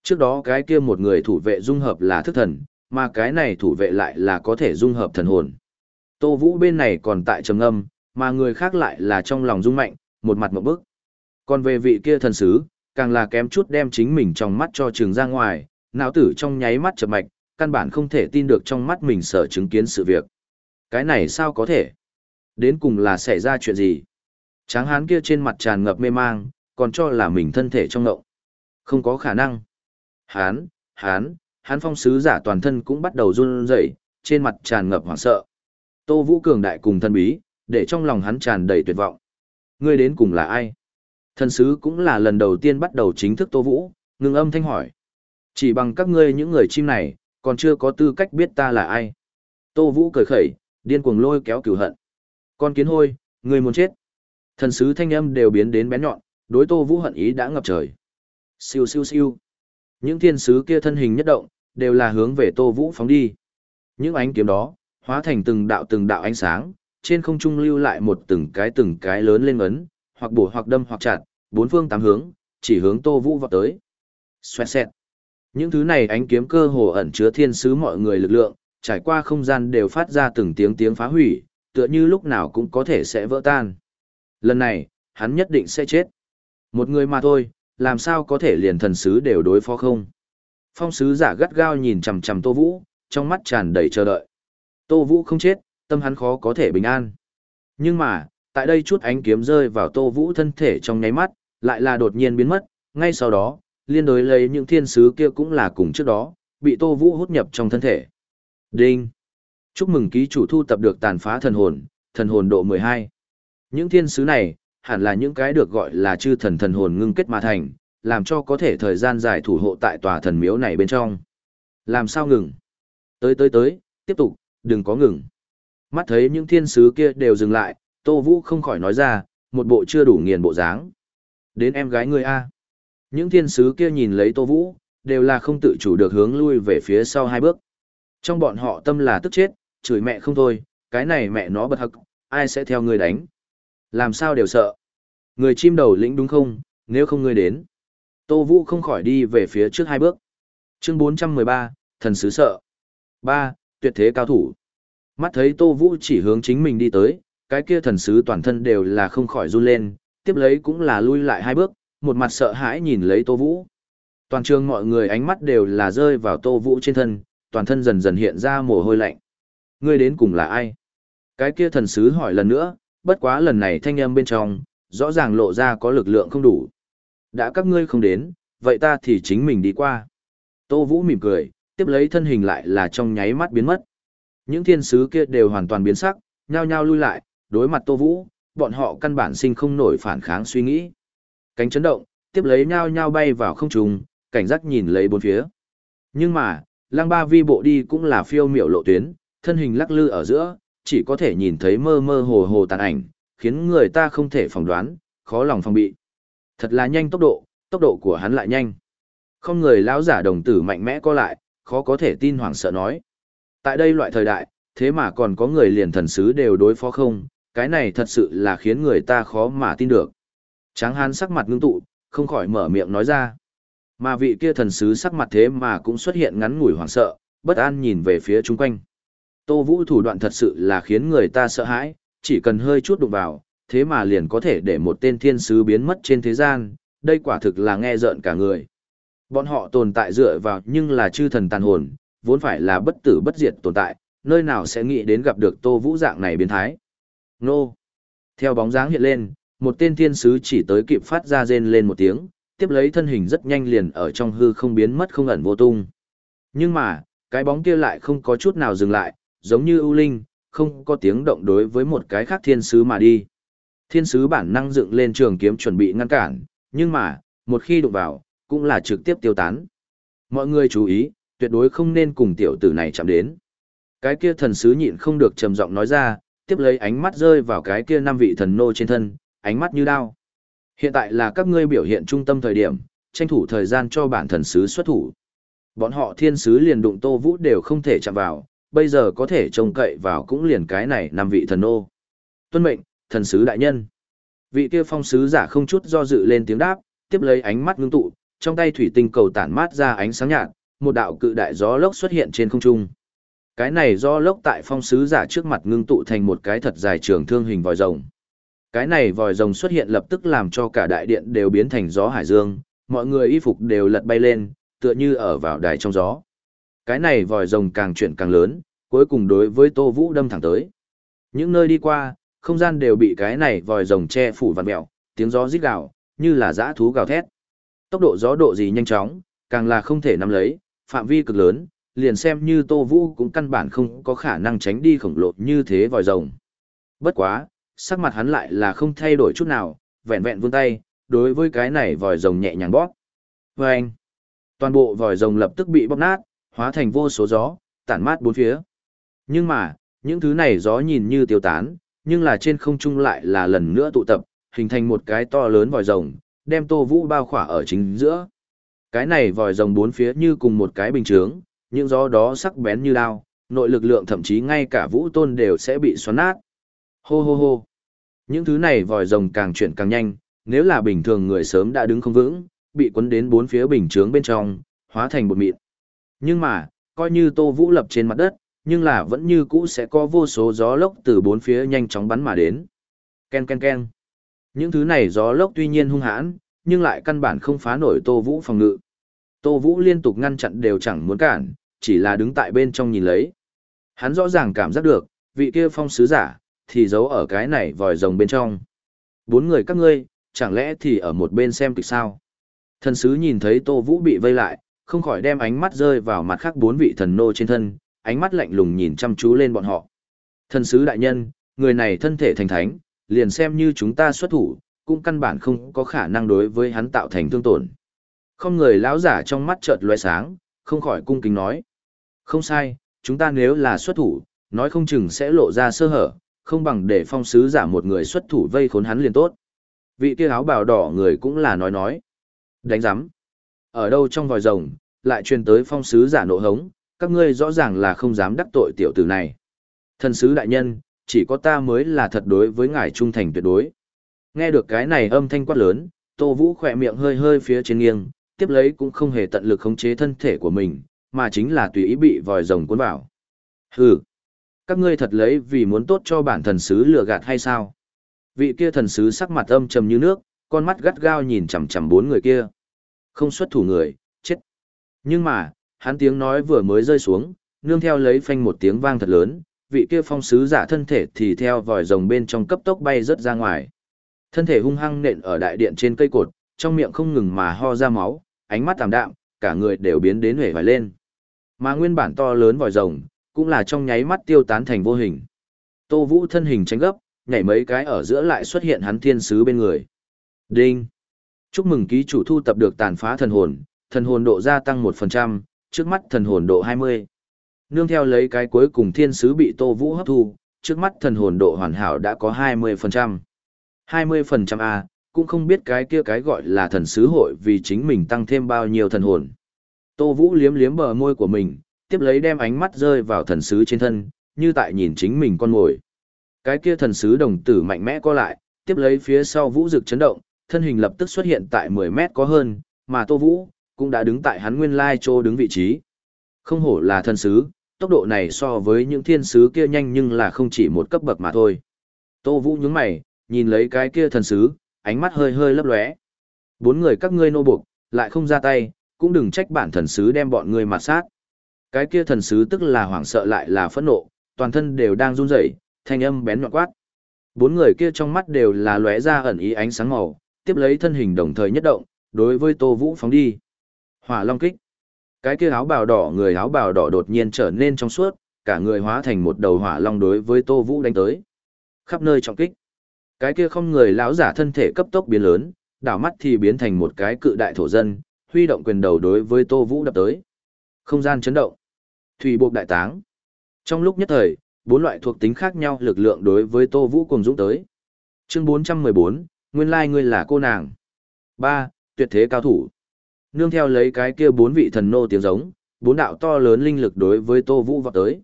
Trước đó cái kia một người thủ vệ dung hợp là thức thần, mà cái này thủ vệ lại là có thể dung hợp thần hồn. Tô Vũ bên này còn tại trầm âm, mà người khác lại là trong lòng dung mạnh, một mặt một bức. Còn về vị kia thần sứ, càng là kém chút đem chính mình trong mắt cho trường ra ngoài, não tử trong nháy mắt chập mạch, căn bản không thể tin được trong mắt mình sở chứng kiến sự việc. Cái này sao có thể? Đến cùng là xảy ra chuyện gì? Tráng hán kia trên mặt tràn ngập mê mang, còn cho là mình thân thể trong ngộng. Không có khả năng. Hán, hán, hán phong sứ giả toàn thân cũng bắt đầu run rẩy, trên mặt tràn ngập hoảng sợ. Tô Vũ cường đại cùng thân bí, để trong lòng hắn tràn đầy tuyệt vọng. Ngươi đến cùng là ai? Thần sứ cũng là lần đầu tiên bắt đầu chính thức Tô Vũ, ngừng âm thanh hỏi. Chỉ bằng các ngươi những người chim này, còn chưa có tư cách biết ta là ai. Tô Vũ cười khẩy, điên cuồng lôi kéo cửu hận. Con kiến hôi, người muốn chết. Thần sứ thanh âm đều biến đến bén nhọn, đối Tô Vũ hận ý đã ngập trời. Siêu siêu siêu. Những thiên sứ kia thân hình nhất động, đều là hướng về Tô Vũ phóng đi. Những ánh kiếm đó, hóa thành từng đạo từng đạo ánh sáng, trên không trung lưu lại một từng cái từng cái lớn lên ấn, hoặc bổ hoặc đâm hoặc chặt, bốn phương tám hướng, chỉ hướng Tô Vũ vào tới. Xoẹt xẹt. Những thứ này ánh kiếm cơ hồ ẩn chứa thiên sứ mọi người lực lượng, trải qua không gian đều phát ra từng tiếng tiếng phá hủy, tựa như lúc nào cũng có thể sẽ vỡ tan. Lần này, hắn nhất định sẽ chết. Một người mà thôi, làm sao có thể liền thần sứ đều đối phó không? Phong sứ giả gắt gao nhìn chằm chằm Tô Vũ, trong mắt tràn đầy chờ đợi. Tô Vũ không chết, tâm hắn khó có thể bình an. Nhưng mà, tại đây chút ánh kiếm rơi vào Tô Vũ thân thể trong nháy mắt, lại là đột nhiên biến mất, ngay sau đó, liên đối lấy những thiên sứ kia cũng là cùng trước đó, bị Tô Vũ hút nhập trong thân thể. Đinh! Chúc mừng ký chủ thu tập được tàn phá thần hồn, thần hồn độ 12. Những thiên sứ này, hẳn là những cái được gọi là chư thần thần hồn ngưng kết mà thành, làm cho có thể thời gian dài thủ hộ tại tòa thần miếu này bên trong. Làm sao ngừng? Tới tới tới, tiếp tục, đừng có ngừng. Mắt thấy những thiên sứ kia đều dừng lại, Tô Vũ không khỏi nói ra, một bộ chưa đủ nghiền bộ dáng. Đến em gái người A. Những thiên sứ kia nhìn lấy Tô Vũ, đều là không tự chủ được hướng lui về phía sau hai bước. Trong bọn họ tâm là tức chết, chửi mẹ không thôi, cái này mẹ nó bật hậc, ai sẽ theo người đánh. Làm sao đều sợ. Người chim đầu lĩnh đúng không, nếu không ngươi đến. Tô Vũ không khỏi đi về phía trước hai bước. Chương 413, thần sứ sợ. 3. Tuyệt thế cao thủ. Mắt thấy Tô Vũ chỉ hướng chính mình đi tới, cái kia thần sứ toàn thân đều là không khỏi run lên, tiếp lấy cũng là lui lại hai bước, một mặt sợ hãi nhìn lấy Tô Vũ. Toàn trường mọi người ánh mắt đều là rơi vào Tô Vũ trên thân, toàn thân dần dần hiện ra mồ hôi lạnh. Ngươi đến cùng là ai? Cái kia thần sứ hỏi lần nữa, bất quá lần này thanh âm bên trong, rõ ràng lộ ra có lực lượng không đủ. Đã các ngươi không đến, vậy ta thì chính mình đi qua. Tô Vũ mỉm cười, tiếp lấy thân hình lại là trong nháy mắt biến mất. Những thiên sứ kia đều hoàn toàn biến sắc, nhao nhao lui lại, đối mặt Tô Vũ, bọn họ căn bản sinh không nổi phản kháng suy nghĩ. Cánh chấn động, tiếp lấy nhao nhao bay vào không trung, cảnh giác nhìn lấy bốn phía. Nhưng mà, lang ba vi bộ đi cũng là phiêu miểu lộ tuyến, thân hình lắc lư ở giữa, chỉ có thể nhìn thấy mơ mơ hồ hồ tàn ảnh, khiến người ta không thể phỏng đoán, khó lòng phòng bị. Thật là nhanh tốc độ, tốc độ của hắn lại nhanh. Không người lão giả đồng tử mạnh mẽ co lại, khó có thể tin hoảng sợ nói. Tại đây loại thời đại, thế mà còn có người liền thần sứ đều đối phó không, cái này thật sự là khiến người ta khó mà tin được. Tráng hán sắc mặt ngưng tụ, không khỏi mở miệng nói ra. Mà vị kia thần sứ sắc mặt thế mà cũng xuất hiện ngắn ngủi hoảng sợ, bất an nhìn về phía chung quanh. Tô Vũ thủ đoạn thật sự là khiến người ta sợ hãi, chỉ cần hơi chút đụng vào, thế mà liền có thể để một tên thiên sứ biến mất trên thế gian, đây quả thực là nghe rợn cả người. Bọn họ tồn tại dựa vào nhưng là chư thần tàn hồn, vốn phải là bất tử bất diệt tồn tại, nơi nào sẽ nghĩ đến gặp được Tô Vũ dạng này biến thái. Nô! Theo bóng dáng hiện lên, một tên thiên sứ chỉ tới kịp phát ra rên lên một tiếng, tiếp lấy thân hình rất nhanh liền ở trong hư không biến mất không ẩn vô tung. Nhưng mà, cái bóng kia lại không có chút nào dừng lại, giống như ưu linh, không có tiếng động đối với một cái khác thiên sứ mà đi. Thiên sứ bản năng dựng lên trường kiếm chuẩn bị ngăn cản, nhưng mà, một khi đụng vào, cũng là trực tiếp tiêu tán. Mọi người chú ý, tuyệt đối không nên cùng tiểu tử này chạm đến. Cái kia thần sứ nhịn không được trầm giọng nói ra, tiếp lấy ánh mắt rơi vào cái kia năm vị thần nô trên thân, ánh mắt như đao. Hiện tại là các ngươi biểu hiện trung tâm thời điểm, tranh thủ thời gian cho bản thần sứ xuất thủ. Bọn họ thiên sứ liền đụng Tô Vũ đều không thể chạm vào, bây giờ có thể trông cậy vào cũng liền cái này năm vị thần nô. Tuân mệnh, thần sứ đại nhân. Vị kia phong sứ giả không chút do dự lên tiếng đáp, tiếp lấy ánh mắt ngưng tụ, trong tay thủy tinh cầu tản mát ra ánh sáng nhạt, một đạo cự đại gió lốc xuất hiện trên không trung. Cái này do lốc tại phong sứ giả trước mặt ngưng tụ thành một cái thật dài trường thương hình vòi rồng. Cái này vòi rồng xuất hiện lập tức làm cho cả đại điện đều biến thành gió hải dương, mọi người y phục đều lật bay lên, tựa như ở vào đài trong gió. Cái này vòi rồng càng chuyển càng lớn, cuối cùng đối với Tô Vũ đâm thẳng tới. Những nơi đi qua, không gian đều bị cái này vòi rồng che phủ vằn mèo, tiếng gió rít gào, như là dã thú gào thét. Tốc độ gió độ gì nhanh chóng, càng là không thể nắm lấy, phạm vi cực lớn, liền xem như Tô Vũ cũng căn bản không có khả năng tránh đi khổng lồ như thế vòi rồng. Bất quá, sắc mặt hắn lại là không thay đổi chút nào, vẹn vẹn vươn tay, đối với cái này vòi rồng nhẹ nhàng bóp. Và anh, toàn bộ vòi rồng lập tức bị bóp nát, hóa thành vô số gió, tản mát bốn phía. Nhưng mà, những thứ này gió nhìn như tiêu tán, nhưng là trên không trung lại là lần nữa tụ tập, hình thành một cái to lớn vòi rồng, đem Tô Vũ bao khỏa ở chính giữa. Cái này vòi rồng bốn phía như cùng một cái bình chướng, những gió đó sắc bén như đao, nội lực lượng thậm chí ngay cả Vũ Tôn đều sẽ bị xoắn nát. Hô hô hô. Những thứ này vòi rồng càng chuyển càng nhanh, nếu là bình thường người sớm đã đứng không vững, bị cuốn đến bốn phía bình chướng bên trong, hóa thành bột mịn. Nhưng mà, coi như Tô Vũ lập trên mặt đất, nhưng là vẫn như cũ sẽ có vô số gió lốc từ bốn phía nhanh chóng bắn mà đến. Ken ken ken. Những thứ này gió lốc tuy nhiên hung hãn, nhưng lại căn bản không phá nổi Tô Vũ phòng ngự. Tô Vũ liên tục ngăn chặn đều chẳng muốn cản, chỉ là đứng tại bên trong nhìn lấy. Hắn rõ ràng cảm giác được, vị kia phong sứ giả, thì giấu ở cái này vòi rồng bên trong. Bốn người các ngươi, chẳng lẽ thì ở một bên xem kịch sao? Thần sứ nhìn thấy Tô Vũ bị vây lại, không khỏi đem ánh mắt rơi vào mặt khác bốn vị thần nô trên thân, ánh mắt lạnh lùng nhìn chăm chú lên bọn họ. Thần sứ đại nhân, người này thân thể thành thánh, liền xem như chúng ta xuất thủ, cũng căn bản không có khả năng đối với hắn tạo thành thương tổn. Không người lão giả trong mắt chợt lóe sáng, không khỏi cung kính nói. Không sai, chúng ta nếu là xuất thủ, nói không chừng sẽ lộ ra sơ hở, không bằng để phong sứ giả một người xuất thủ vây khốn hắn liền tốt. Vị kia áo bào đỏ người cũng là nói nói. Đánh giám. Ở đâu trong vòi rồng, lại truyền tới phong sứ giả nộ hống, các ngươi rõ ràng là không dám đắc tội tiểu tử này. Thần sứ đại nhân, chỉ có ta mới là thật đối với ngài trung thành tuyệt đối. Nghe được cái này âm thanh quát lớn, Tô Vũ khỏe miệng hơi hơi phía trên nghiêng, tiếp lấy cũng không hề tận lực khống chế thân thể của mình, mà chính là tùy ý bị vòi rồng cuốn vào. Hừ, các ngươi thật lấy vì muốn tốt cho bản thần sứ lừa gạt hay sao? Vị kia thần sứ sắc mặt âm trầm như nước, con mắt gắt gao nhìn chằm chằm bốn người kia. Không xuất thủ người, chết. Nhưng mà, hắn tiếng nói vừa mới rơi xuống, nương theo lấy phanh một tiếng vang thật lớn, vị kia phong sứ giả thân thể thì theo vòi rồng bên trong cấp tốc bay rớt ra ngoài. Thân thể hung hăng nện ở đại điện trên cây cột, trong miệng không ngừng mà ho ra máu, ánh mắt tạm đạm, cả người đều biến đến hể vải lên. Mà nguyên bản to lớn vòi rồng, cũng là trong nháy mắt tiêu tán thành vô hình. Tô Vũ thân hình tránh gấp, nhảy mấy cái ở giữa lại xuất hiện hắn thiên sứ bên người. Đinh! Chúc mừng ký chủ thu tập được tàn phá thần hồn, thần hồn độ gia tăng 1%, trước mắt thần hồn độ 20. Nương theo lấy cái cuối cùng thiên sứ bị Tô Vũ hấp thu, trước mắt thần hồn độ hoàn hảo đã có 20%. 20% A, cũng không biết cái kia cái gọi là thần sứ hội vì chính mình tăng thêm bao nhiêu thần hồn. Tô Vũ liếm liếm bờ môi của mình, tiếp lấy đem ánh mắt rơi vào thần sứ trên thân, như tại nhìn chính mình con ngồi. Cái kia thần sứ đồng tử mạnh mẽ co lại, tiếp lấy phía sau Vũ rực chấn động, thân hình lập tức xuất hiện tại 10 mét có hơn, mà Tô Vũ cũng đã đứng tại hắn nguyên lai chỗ đứng vị trí. Không hổ là thần sứ, tốc độ này so với những thiên sứ kia nhanh nhưng là không chỉ một cấp bậc mà thôi. Tô Vũ nhướng mày, nhìn lấy cái kia thần sứ, ánh mắt hơi hơi lấp lóe. Bốn người các ngươi nô buộc, lại không ra tay, cũng đừng trách bản thần sứ đem bọn ngươi mà sát. Cái kia thần sứ tức là hoảng sợ lại là phẫn nộ, toàn thân đều đang run rẩy, thanh âm bén nhọn quát. Bốn người kia trong mắt đều là lóe ra ẩn ý ánh sáng màu, tiếp lấy thân hình đồng thời nhất động, đối với Tô Vũ phóng đi. Hỏa Long kích. Cái kia áo bào đỏ người áo bào đỏ đột nhiên trở nên trong suốt, cả người hóa thành một đầu hỏa long đối với Tô Vũ đánh tới. Khắp nơi trọng kích. Cái kia không người lão giả thân thể cấp tốc biến lớn, đảo mắt thì biến thành một cái cự đại thổ dân, huy động quyền đầu đối với Tô Vũ đập tới. Không gian chấn động. Thủy buộc đại táng. Trong lúc nhất thời, bốn loại thuộc tính khác nhau lực lượng đối với Tô Vũ cùng dũng tới. Chương 414, nguyên lai ngươi là cô nàng. 3. Tuyệt thế cao thủ. Nương theo lấy cái kia bốn vị thần nô tiếng giống, bốn đạo to lớn linh lực đối với Tô Vũ vọt tới.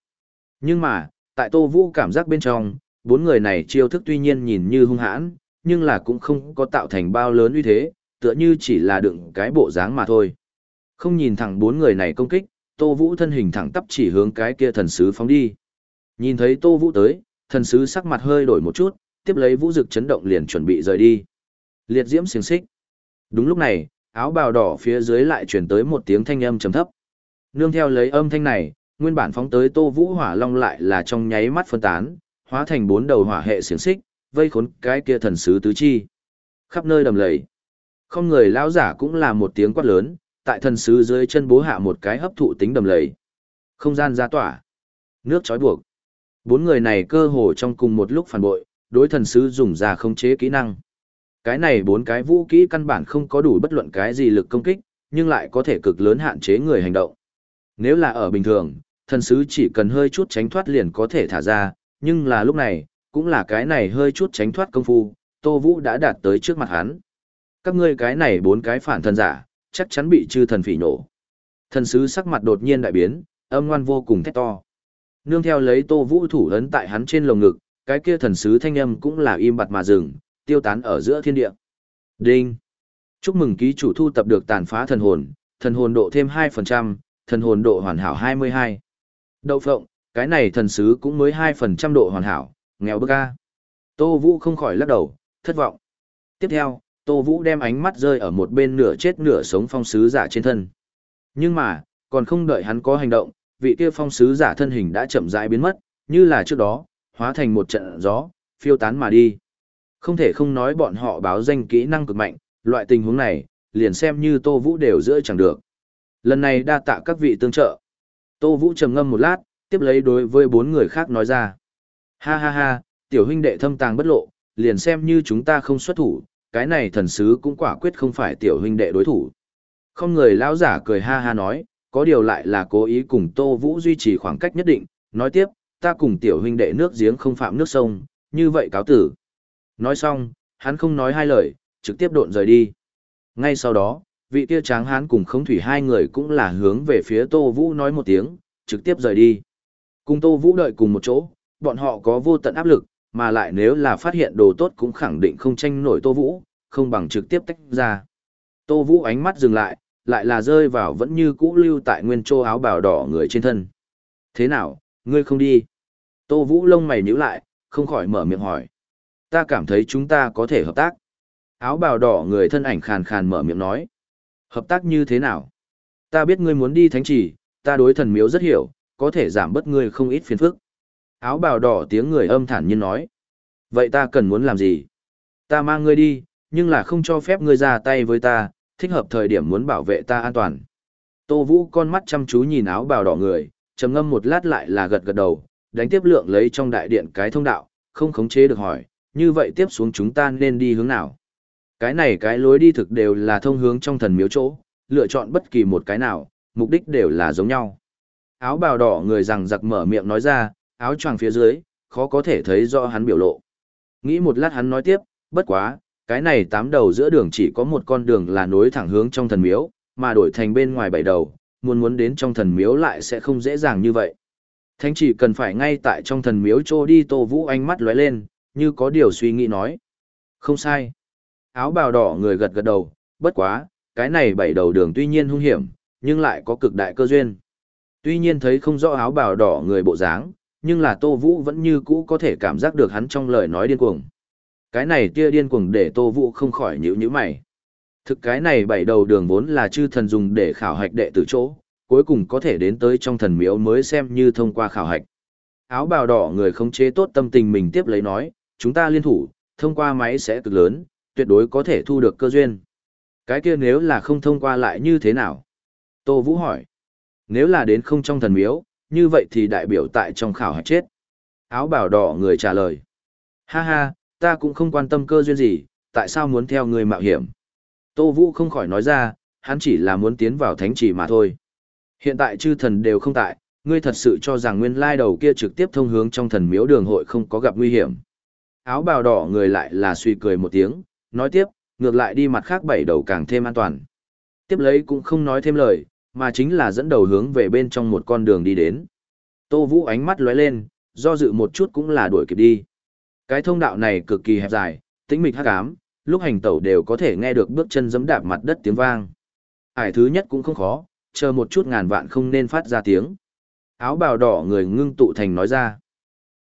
Nhưng mà, tại Tô Vũ cảm giác bên trong, bốn người này chiêu thức tuy nhiên nhìn như hung hãn, nhưng là cũng không có tạo thành bao lớn uy thế, tựa như chỉ là đựng cái bộ dáng mà thôi. Không nhìn thẳng bốn người này công kích, Tô Vũ thân hình thẳng tắp chỉ hướng cái kia thần sứ phóng đi. Nhìn thấy Tô Vũ tới, thần sứ sắc mặt hơi đổi một chút, tiếp lấy vũ dực chấn động liền chuẩn bị rời đi. Liệt diễm xiềng xích. Đúng lúc này, áo bào đỏ phía dưới lại chuyển tới một tiếng thanh âm trầm thấp. Nương theo lấy âm thanh này, nguyên bản phóng tới Tô Vũ Hỏa Long lại là trong nháy mắt phân tán, hóa thành bốn đầu hỏa hệ xiềng xích, vây khốn cái kia thần sứ tứ chi. Khắp nơi đầm lầy. Không người lão giả cũng là một tiếng quát lớn, tại thần sứ dưới chân bố hạ một cái hấp thụ tính đầm lầy. Không gian ra tỏa. Nước trói buộc. Bốn người này cơ hồ trong cùng một lúc phản bội, đối thần sứ dùng ra khống chế kỹ năng. Cái này bốn cái vũ kỹ căn bản không có đủ bất luận cái gì lực công kích, nhưng lại có thể cực lớn hạn chế người hành động. Nếu là ở bình thường, thần sứ chỉ cần hơi chút tránh thoát liền có thể thả ra, nhưng là lúc này, cũng là cái này hơi chút tránh thoát công phu, Tô Vũ đã đạt tới trước mặt hắn. Các ngươi cái này bốn cái phản thần giả, chắc chắn bị chư thần phỉ nổ. Thần sứ sắc mặt đột nhiên đại biến, âm ngoan vô cùng thét to. Nương theo lấy Tô Vũ thủ ấn tại hắn trên lồng ngực, cái kia thần sứ thanh âm cũng là im bặt mà dừng, tiêu tán ở giữa thiên địa. Đinh. Chúc mừng ký chủ thu tập được tàn phá thần hồn, thần hồn độ thêm 2%, thần hồn độ hoàn hảo 22. Đậu phộng, cái này thần sứ cũng mới hai phần trăm độ hoàn hảo, nghèo bức a. Tô Vũ không khỏi lắc đầu, thất vọng. Tiếp theo, Tô Vũ đem ánh mắt rơi ở một bên nửa chết nửa sống phong sứ giả trên thân. Nhưng mà, còn không đợi hắn có hành động, vị kia phong sứ giả thân hình đã chậm rãi biến mất, như là trước đó, hóa thành một trận gió, phiêu tán mà đi. Không thể không nói bọn họ báo danh kỹ năng cực mạnh, loại tình huống này, liền xem như Tô Vũ đều giữa chẳng được. Lần này đa tạ các vị tương trợ. Tô Vũ trầm ngâm một lát, Tiếp lấy đối với bốn người khác nói ra. Ha ha ha, tiểu huynh đệ thâm tàng bất lộ, liền xem như chúng ta không xuất thủ, cái này thần sứ cũng quả quyết không phải tiểu huynh đệ đối thủ. Không người lão giả cười ha ha nói, có điều lại là cố ý cùng Tô Vũ duy trì khoảng cách nhất định, nói tiếp, ta cùng tiểu huynh đệ nước giếng không phạm nước sông, như vậy cáo tử. Nói xong, hắn không nói hai lời, trực tiếp độn rời đi. Ngay sau đó, vị kia tráng hán cùng khống thủy hai người cũng là hướng về phía Tô Vũ nói một tiếng, trực tiếp rời đi. Cùng Tô Vũ đợi cùng một chỗ, bọn họ có vô tận áp lực, mà lại nếu là phát hiện đồ tốt cũng khẳng định không tranh nổi Tô Vũ, không bằng trực tiếp tách ra. Tô Vũ ánh mắt dừng lại, lại là rơi vào vẫn như cũ lưu tại nguyên châu áo bào đỏ người trên thân. Thế nào, ngươi không đi? Tô Vũ lông mày nhíu lại, không khỏi mở miệng hỏi. Ta cảm thấy chúng ta có thể hợp tác. Áo bào đỏ người thân ảnh khàn khàn mở miệng nói. Hợp tác như thế nào? Ta biết ngươi muốn đi thánh Chỉ, ta đối thần miếu rất hiểu, có thể giảm bớt ngươi không ít phiền phức. Áo bào đỏ tiếng người âm thản nhiên nói. Vậy ta cần muốn làm gì? Ta mang ngươi đi, nhưng là không cho phép ngươi ra tay với ta, thích hợp thời điểm muốn bảo vệ ta an toàn. Tô Vũ con mắt chăm chú nhìn áo bào đỏ người, trầm ngâm một lát lại là gật gật đầu, đánh tiếp lượng lấy trong đại điện cái thông đạo, không khống chế được hỏi, như vậy tiếp xuống chúng ta nên đi hướng nào? Cái này cái lối đi thực đều là thông hướng trong thần miếu chỗ, lựa chọn bất kỳ một cái nào, mục đích đều là giống nhau. Áo bào đỏ người rằng giặc mở miệng nói ra, áo choàng phía dưới, khó có thể thấy rõ hắn biểu lộ. Nghĩ một lát hắn nói tiếp, bất quá, cái này tám đầu giữa đường chỉ có một con đường là nối thẳng hướng trong thần miếu, mà đổi thành bên ngoài bảy đầu, muốn muốn đến trong thần miếu lại sẽ không dễ dàng như vậy. Thánh chỉ cần phải ngay tại trong thần miếu trô đi Tô Vũ ánh mắt lóe lên, như có điều suy nghĩ nói. Không sai. Áo bào đỏ người gật gật đầu, bất quá, cái này bảy đầu đường tuy nhiên hung hiểm, nhưng lại có cực đại cơ duyên. Tuy nhiên thấy không rõ áo bào đỏ người bộ dáng, nhưng là Tô Vũ vẫn như cũ có thể cảm giác được hắn trong lời nói điên cuồng. Cái này tia điên cuồng để Tô Vũ không khỏi nhíu nhíu mày. Thực cái này bảy đầu đường vốn là chư thần dùng để khảo hạch đệ tử chỗ, cuối cùng có thể đến tới trong thần miếu mới xem như thông qua khảo hạch. Áo bào đỏ người không chế tốt tâm tình mình tiếp lấy nói, chúng ta liên thủ, thông qua máy sẽ cực lớn, tuyệt đối có thể thu được cơ duyên. Cái kia nếu là không thông qua lại như thế nào? Tô Vũ hỏi. Nếu là đến không trong thần miếu, như vậy thì đại biểu tại trong khảo hạch chết. Áo bào đỏ người trả lời. Ha ha, ta cũng không quan tâm cơ duyên gì, tại sao muốn theo người mạo hiểm? Tô Vũ không khỏi nói ra, hắn chỉ là muốn tiến vào thánh chỉ mà thôi. Hiện tại chư thần đều không tại, ngươi thật sự cho rằng nguyên lai đầu kia trực tiếp thông hướng trong thần miếu đường hội không có gặp nguy hiểm. Áo bào đỏ người lại là suy cười một tiếng, nói tiếp, ngược lại đi mặt khác bảy đầu càng thêm an toàn. Tiếp lấy cũng không nói thêm lời, mà chính là dẫn đầu hướng về bên trong một con đường đi đến. Tô Vũ ánh mắt lóe lên, do dự một chút cũng là đuổi kịp đi. Cái thông đạo này cực kỳ hẹp dài, tĩnh mịch hắc ám, lúc hành tẩu đều có thể nghe được bước chân giẫm đạp mặt đất tiếng vang. Ải thứ nhất cũng không khó, chờ một chút ngàn vạn không nên phát ra tiếng. Áo bào đỏ người ngưng tụ thành nói ra.